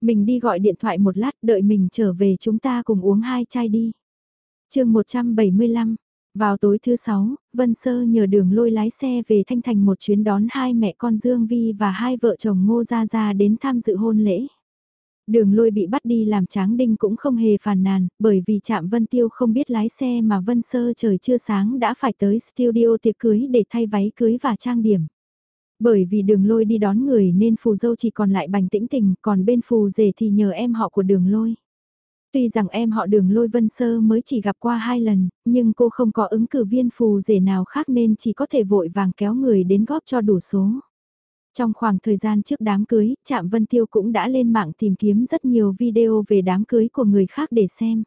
Mình đi gọi điện thoại một lát, đợi mình trở về chúng ta cùng uống hai chai đi. chương 175, vào tối thứ sáu, Vân Sơ nhờ đường lôi lái xe về Thanh Thành một chuyến đón hai mẹ con Dương Vi và hai vợ chồng Ngô Gia Gia đến tham dự hôn lễ. Đường lôi bị bắt đi làm tráng đinh cũng không hề phàn nàn, bởi vì chạm Vân Tiêu không biết lái xe mà Vân Sơ trời chưa sáng đã phải tới studio tiệc cưới để thay váy cưới và trang điểm. Bởi vì đường lôi đi đón người nên phù dâu chỉ còn lại bành tĩnh tình, còn bên phù rể thì nhờ em họ của đường lôi. Tuy rằng em họ đường lôi vân sơ mới chỉ gặp qua hai lần, nhưng cô không có ứng cử viên phù rể nào khác nên chỉ có thể vội vàng kéo người đến góp cho đủ số. Trong khoảng thời gian trước đám cưới, Trạm Vân Tiêu cũng đã lên mạng tìm kiếm rất nhiều video về đám cưới của người khác để xem.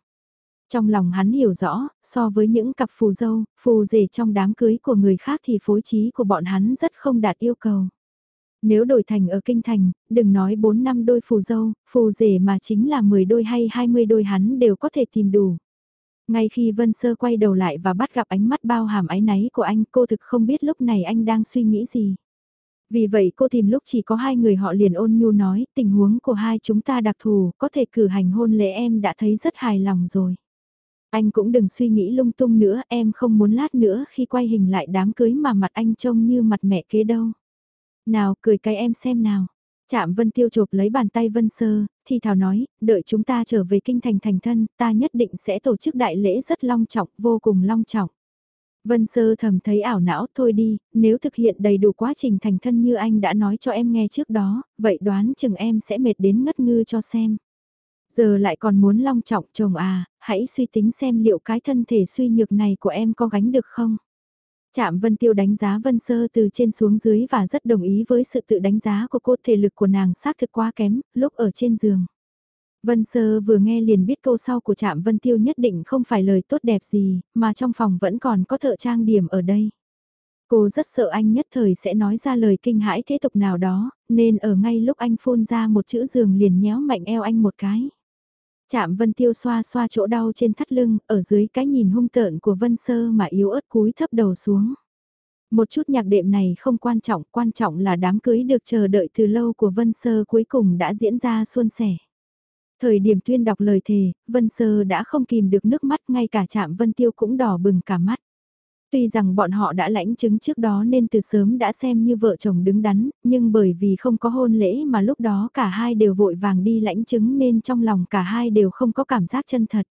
Trong lòng hắn hiểu rõ, so với những cặp phù dâu, phù rể trong đám cưới của người khác thì phối trí của bọn hắn rất không đạt yêu cầu. Nếu đổi thành ở kinh thành, đừng nói 4 năm đôi phù dâu, phù rể mà chính là 10 đôi hay 20 đôi hắn đều có thể tìm đủ. Ngay khi Vân Sơ quay đầu lại và bắt gặp ánh mắt bao hàm ái náy của anh cô thực không biết lúc này anh đang suy nghĩ gì. Vì vậy cô tìm lúc chỉ có hai người họ liền ôn nhu nói tình huống của hai chúng ta đặc thù có thể cử hành hôn lễ em đã thấy rất hài lòng rồi. Anh cũng đừng suy nghĩ lung tung nữa em không muốn lát nữa khi quay hình lại đám cưới mà mặt anh trông như mặt mẹ kế đâu. Nào, cười cái em xem nào. Chạm Vân Tiêu chộp lấy bàn tay Vân Sơ, thì thảo nói, đợi chúng ta trở về kinh thành thành thân, ta nhất định sẽ tổ chức đại lễ rất long trọng, vô cùng long trọng. Vân Sơ thầm thấy ảo não thôi đi, nếu thực hiện đầy đủ quá trình thành thân như anh đã nói cho em nghe trước đó, vậy đoán chừng em sẽ mệt đến ngất ngư cho xem. Giờ lại còn muốn long trọng chồng à, hãy suy tính xem liệu cái thân thể suy nhược này của em có gánh được không? Trạm Vân Tiêu đánh giá Vân Sơ từ trên xuống dưới và rất đồng ý với sự tự đánh giá của cô thể lực của nàng xác thực quá kém, lúc ở trên giường. Vân Sơ vừa nghe liền biết câu sau của Trạm Vân Tiêu nhất định không phải lời tốt đẹp gì, mà trong phòng vẫn còn có thợ trang điểm ở đây. Cô rất sợ anh nhất thời sẽ nói ra lời kinh hãi thế tục nào đó, nên ở ngay lúc anh phun ra một chữ giường liền nhéo mạnh eo anh một cái. Trạm Vân Tiêu xoa xoa chỗ đau trên thắt lưng, ở dưới cái nhìn hung tợn của Vân Sơ mà yếu ớt cúi thấp đầu xuống. Một chút nhạc đệm này không quan trọng, quan trọng là đám cưới được chờ đợi từ lâu của Vân Sơ cuối cùng đã diễn ra suôn sẻ. Thời điểm tuyên đọc lời thề, Vân Sơ đã không kìm được nước mắt ngay cả chạm Vân Tiêu cũng đỏ bừng cả mắt. Tuy rằng bọn họ đã lãnh chứng trước đó nên từ sớm đã xem như vợ chồng đứng đắn, nhưng bởi vì không có hôn lễ mà lúc đó cả hai đều vội vàng đi lãnh chứng nên trong lòng cả hai đều không có cảm giác chân thật.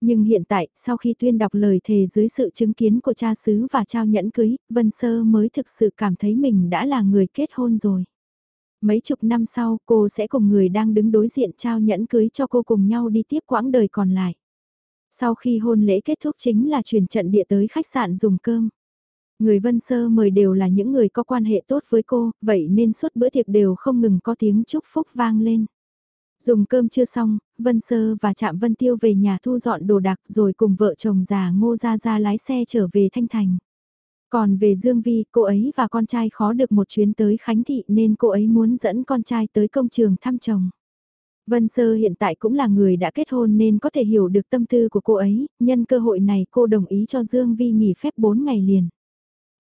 Nhưng hiện tại, sau khi tuyên đọc lời thề dưới sự chứng kiến của cha xứ và trao nhẫn cưới, Vân Sơ mới thực sự cảm thấy mình đã là người kết hôn rồi. Mấy chục năm sau cô sẽ cùng người đang đứng đối diện trao nhẫn cưới cho cô cùng nhau đi tiếp quãng đời còn lại. Sau khi hôn lễ kết thúc chính là chuyển trận địa tới khách sạn dùng cơm. Người Vân Sơ mời đều là những người có quan hệ tốt với cô, vậy nên suốt bữa tiệc đều không ngừng có tiếng chúc phúc vang lên. Dùng cơm chưa xong, Vân Sơ và Trạm Vân Tiêu về nhà thu dọn đồ đạc rồi cùng vợ chồng già Ngô Gia Gia lái xe trở về Thanh Thành. Còn về Dương Vi, cô ấy và con trai khó được một chuyến tới Khánh Thị nên cô ấy muốn dẫn con trai tới công trường thăm chồng. Vân Sơ hiện tại cũng là người đã kết hôn nên có thể hiểu được tâm tư của cô ấy, nhân cơ hội này cô đồng ý cho Dương Vi nghỉ phép 4 ngày liền.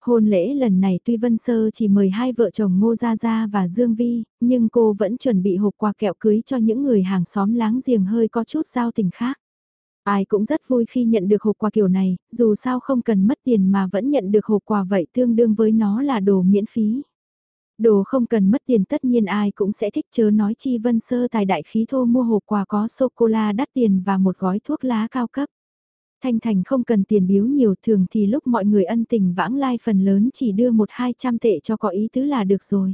Hôn lễ lần này tuy Vân Sơ chỉ mời hai vợ chồng Ngô Gia Gia và Dương Vi, nhưng cô vẫn chuẩn bị hộp quà kẹo cưới cho những người hàng xóm láng giềng hơi có chút giao tình khác. Ai cũng rất vui khi nhận được hộp quà kiểu này, dù sao không cần mất tiền mà vẫn nhận được hộp quà vậy tương đương với nó là đồ miễn phí. Đồ không cần mất tiền tất nhiên ai cũng sẽ thích chớ nói chi Vân Sơ tài đại khí thô mua hộp quà có sô-cô-la đắt tiền và một gói thuốc lá cao cấp. Thanh Thành không cần tiền biếu nhiều thường thì lúc mọi người ân tình vãng lai phần lớn chỉ đưa một hai trăm tệ cho có ý tứ là được rồi.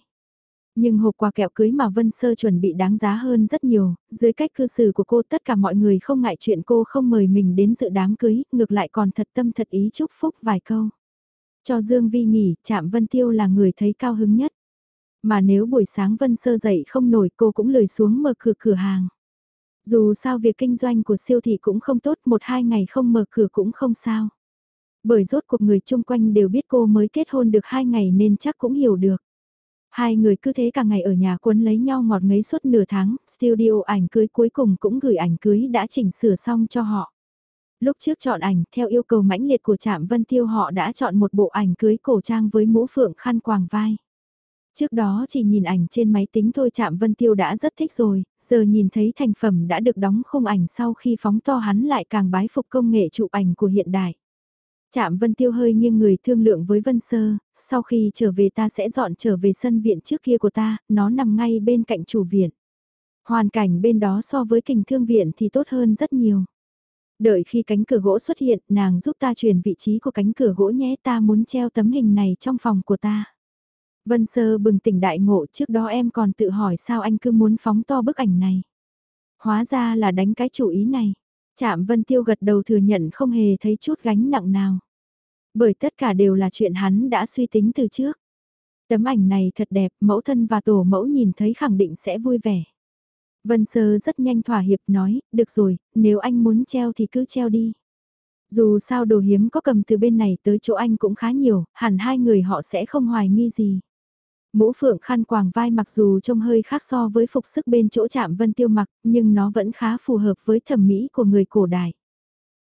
Nhưng hộp quà kẹo cưới mà Vân Sơ chuẩn bị đáng giá hơn rất nhiều, dưới cách cư xử của cô tất cả mọi người không ngại chuyện cô không mời mình đến dự đám cưới, ngược lại còn thật tâm thật ý chúc phúc vài câu. Cho Dương Vi nghỉ, chạm Vân Tiêu là người thấy cao hứng nhất. Mà nếu buổi sáng Vân Sơ dậy không nổi cô cũng lười xuống mở cửa cửa hàng. Dù sao việc kinh doanh của siêu thị cũng không tốt một hai ngày không mở cửa cũng không sao. Bởi rốt cuộc người chung quanh đều biết cô mới kết hôn được hai ngày nên chắc cũng hiểu được. Hai người cứ thế cả ngày ở nhà cuốn lấy nhau ngọt ngấy suốt nửa tháng, studio ảnh cưới cuối cùng cũng gửi ảnh cưới đã chỉnh sửa xong cho họ. Lúc trước chọn ảnh, theo yêu cầu mãnh liệt của Trạm Vân Tiêu họ đã chọn một bộ ảnh cưới cổ trang với mũ phượng khăn quàng vai. Trước đó chỉ nhìn ảnh trên máy tính thôi Trạm Vân Tiêu đã rất thích rồi, giờ nhìn thấy thành phẩm đã được đóng khung ảnh sau khi phóng to hắn lại càng bái phục công nghệ chụp ảnh của hiện đại. Trạm Vân Tiêu hơi nghiêng người thương lượng với Vân Sơ, sau khi trở về ta sẽ dọn trở về sân viện trước kia của ta, nó nằm ngay bên cạnh chủ viện. Hoàn cảnh bên đó so với kình thương viện thì tốt hơn rất nhiều. Đợi khi cánh cửa gỗ xuất hiện, nàng giúp ta chuyển vị trí của cánh cửa gỗ nhé ta muốn treo tấm hình này trong phòng của ta. Vân Sơ bừng tỉnh đại ngộ trước đó em còn tự hỏi sao anh cứ muốn phóng to bức ảnh này. Hóa ra là đánh cái chủ ý này. Chạm Vân Tiêu gật đầu thừa nhận không hề thấy chút gánh nặng nào. Bởi tất cả đều là chuyện hắn đã suy tính từ trước. Tấm ảnh này thật đẹp, mẫu thân và tổ mẫu nhìn thấy khẳng định sẽ vui vẻ. Vân Sơ rất nhanh thỏa hiệp nói, được rồi, nếu anh muốn treo thì cứ treo đi. Dù sao đồ hiếm có cầm từ bên này tới chỗ anh cũng khá nhiều, hẳn hai người họ sẽ không hoài nghi gì. Mũ phượng khăn quàng vai mặc dù trông hơi khác so với phục sức bên chỗ chạm vân tiêu mặc, nhưng nó vẫn khá phù hợp với thẩm mỹ của người cổ đại.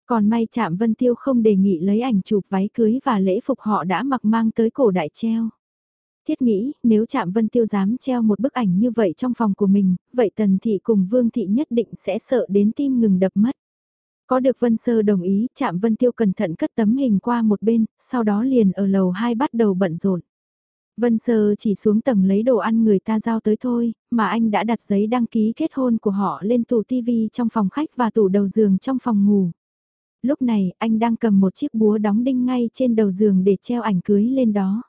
Còn may chạm vân tiêu không đề nghị lấy ảnh chụp váy cưới và lễ phục họ đã mặc mang tới cổ đại treo. Thiết nghĩ, nếu chạm vân tiêu dám treo một bức ảnh như vậy trong phòng của mình, vậy tần thị cùng vương thị nhất định sẽ sợ đến tim ngừng đập mất. Có được Vân Sơ đồng ý, chạm Vân Tiêu cẩn thận cất tấm hình qua một bên, sau đó liền ở lầu 2 bắt đầu bận rộn. Vân Sơ chỉ xuống tầng lấy đồ ăn người ta giao tới thôi, mà anh đã đặt giấy đăng ký kết hôn của họ lên tủ tivi trong phòng khách và tủ đầu giường trong phòng ngủ. Lúc này, anh đang cầm một chiếc búa đóng đinh ngay trên đầu giường để treo ảnh cưới lên đó.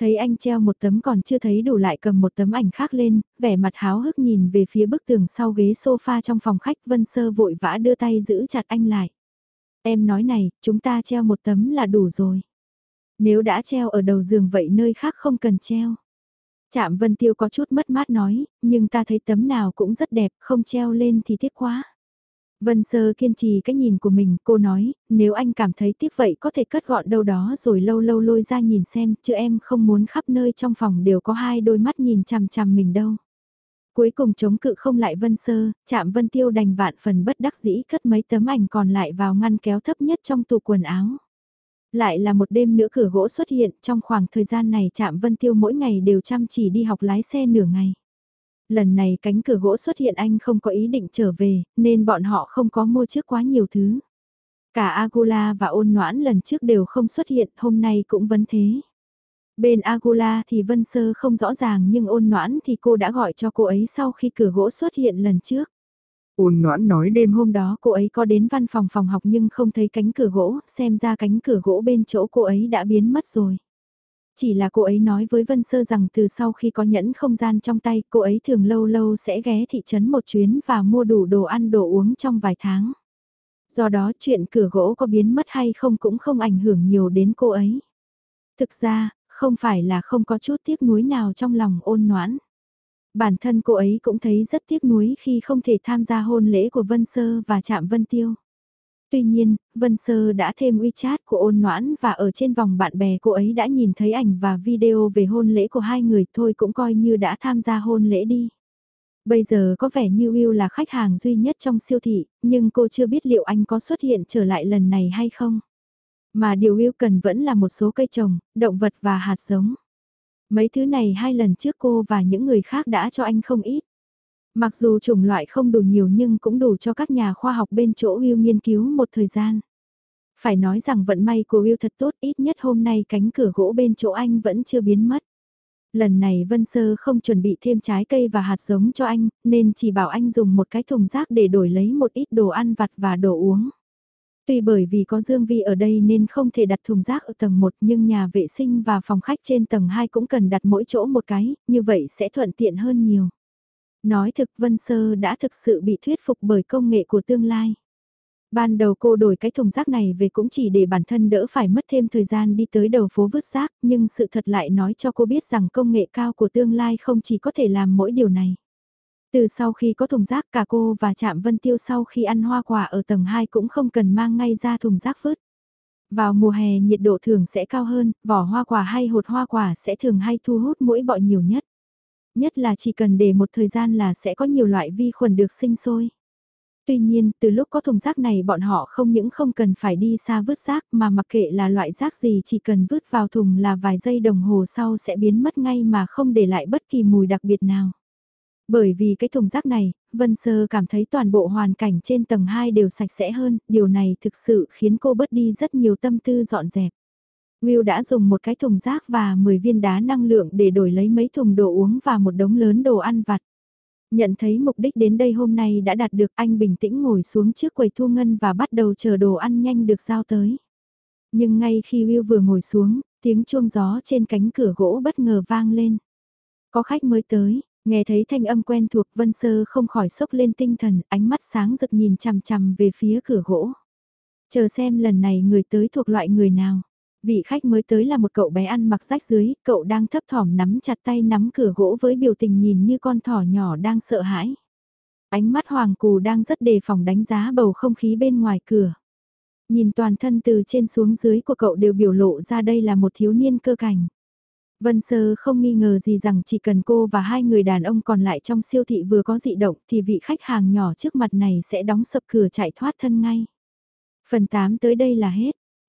Thấy anh treo một tấm còn chưa thấy đủ lại cầm một tấm ảnh khác lên, vẻ mặt háo hức nhìn về phía bức tường sau ghế sofa trong phòng khách Vân Sơ vội vã đưa tay giữ chặt anh lại. Em nói này, chúng ta treo một tấm là đủ rồi. Nếu đã treo ở đầu giường vậy nơi khác không cần treo. Chạm Vân Tiêu có chút mất mát nói, nhưng ta thấy tấm nào cũng rất đẹp, không treo lên thì tiếc quá. Vân Sơ kiên trì cái nhìn của mình, cô nói, nếu anh cảm thấy tiếc vậy có thể cất gọn đâu đó rồi lâu lâu lôi ra nhìn xem, chứ em không muốn khắp nơi trong phòng đều có hai đôi mắt nhìn chằm chằm mình đâu. Cuối cùng chống cự không lại Vân Sơ, chạm Vân Tiêu đành vạn phần bất đắc dĩ cất mấy tấm ảnh còn lại vào ngăn kéo thấp nhất trong tủ quần áo. Lại là một đêm nữa cửa gỗ xuất hiện, trong khoảng thời gian này chạm Vân Tiêu mỗi ngày đều chăm chỉ đi học lái xe nửa ngày. Lần này cánh cửa gỗ xuất hiện anh không có ý định trở về, nên bọn họ không có mua trước quá nhiều thứ. Cả Agula và ôn noãn lần trước đều không xuất hiện, hôm nay cũng vẫn thế. Bên Agula thì Vân Sơ không rõ ràng nhưng ôn noãn thì cô đã gọi cho cô ấy sau khi cửa gỗ xuất hiện lần trước. Ôn noãn nói đêm hôm đó cô ấy có đến văn phòng phòng học nhưng không thấy cánh cửa gỗ, xem ra cánh cửa gỗ bên chỗ cô ấy đã biến mất rồi. Chỉ là cô ấy nói với Vân Sơ rằng từ sau khi có nhẫn không gian trong tay, cô ấy thường lâu lâu sẽ ghé thị trấn một chuyến và mua đủ đồ ăn đồ uống trong vài tháng. Do đó chuyện cửa gỗ có biến mất hay không cũng không ảnh hưởng nhiều đến cô ấy. Thực ra, không phải là không có chút tiếc nuối nào trong lòng ôn noãn. Bản thân cô ấy cũng thấy rất tiếc nuối khi không thể tham gia hôn lễ của Vân Sơ và Trạm Vân Tiêu. Tuy nhiên, Vân Sơ đã thêm WeChat của ôn noãn và ở trên vòng bạn bè cô ấy đã nhìn thấy ảnh và video về hôn lễ của hai người thôi cũng coi như đã tham gia hôn lễ đi. Bây giờ có vẻ như Will là khách hàng duy nhất trong siêu thị, nhưng cô chưa biết liệu anh có xuất hiện trở lại lần này hay không. Mà điều Will cần vẫn là một số cây trồng, động vật và hạt giống. Mấy thứ này hai lần trước cô và những người khác đã cho anh không ít. Mặc dù chủng loại không đủ nhiều nhưng cũng đủ cho các nhà khoa học bên chỗ Will nghiên cứu một thời gian. Phải nói rằng vận may của Will thật tốt ít nhất hôm nay cánh cửa gỗ bên chỗ anh vẫn chưa biến mất. Lần này Vân Sơ không chuẩn bị thêm trái cây và hạt giống cho anh, nên chỉ bảo anh dùng một cái thùng rác để đổi lấy một ít đồ ăn vặt và đồ uống. Tuy bởi vì có Dương Vi ở đây nên không thể đặt thùng rác ở tầng 1 nhưng nhà vệ sinh và phòng khách trên tầng 2 cũng cần đặt mỗi chỗ một cái, như vậy sẽ thuận tiện hơn nhiều. Nói thực Vân Sơ đã thực sự bị thuyết phục bởi công nghệ của tương lai. Ban đầu cô đổi cái thùng rác này về cũng chỉ để bản thân đỡ phải mất thêm thời gian đi tới đầu phố vứt rác, nhưng sự thật lại nói cho cô biết rằng công nghệ cao của tương lai không chỉ có thể làm mỗi điều này. Từ sau khi có thùng rác cả cô và Trạm Vân Tiêu sau khi ăn hoa quả ở tầng 2 cũng không cần mang ngay ra thùng rác vứt. Vào mùa hè nhiệt độ thường sẽ cao hơn, vỏ hoa quả hay hột hoa quả sẽ thường hay thu hút mũi bọ nhiều nhất. Nhất là chỉ cần để một thời gian là sẽ có nhiều loại vi khuẩn được sinh sôi. Tuy nhiên, từ lúc có thùng rác này bọn họ không những không cần phải đi xa vứt rác mà mặc kệ là loại rác gì chỉ cần vứt vào thùng là vài giây đồng hồ sau sẽ biến mất ngay mà không để lại bất kỳ mùi đặc biệt nào. Bởi vì cái thùng rác này, Vân Sơ cảm thấy toàn bộ hoàn cảnh trên tầng 2 đều sạch sẽ hơn, điều này thực sự khiến cô bớt đi rất nhiều tâm tư dọn dẹp. Will đã dùng một cái thùng rác và 10 viên đá năng lượng để đổi lấy mấy thùng đồ uống và một đống lớn đồ ăn vặt. Nhận thấy mục đích đến đây hôm nay đã đạt được anh bình tĩnh ngồi xuống trước quầy thu ngân và bắt đầu chờ đồ ăn nhanh được giao tới. Nhưng ngay khi Will vừa ngồi xuống, tiếng chuông gió trên cánh cửa gỗ bất ngờ vang lên. Có khách mới tới, nghe thấy thanh âm quen thuộc Vân Sơ không khỏi sốc lên tinh thần, ánh mắt sáng rực nhìn chằm chằm về phía cửa gỗ. Chờ xem lần này người tới thuộc loại người nào. Vị khách mới tới là một cậu bé ăn mặc rách dưới, cậu đang thấp thỏm nắm chặt tay nắm cửa gỗ với biểu tình nhìn như con thỏ nhỏ đang sợ hãi. Ánh mắt hoàng cù đang rất đề phòng đánh giá bầu không khí bên ngoài cửa. Nhìn toàn thân từ trên xuống dưới của cậu đều biểu lộ ra đây là một thiếu niên cơ cảnh. Vân Sơ không nghi ngờ gì rằng chỉ cần cô và hai người đàn ông còn lại trong siêu thị vừa có dị động thì vị khách hàng nhỏ trước mặt này sẽ đóng sập cửa chạy thoát thân ngay. Phần 8 tới đây là hết.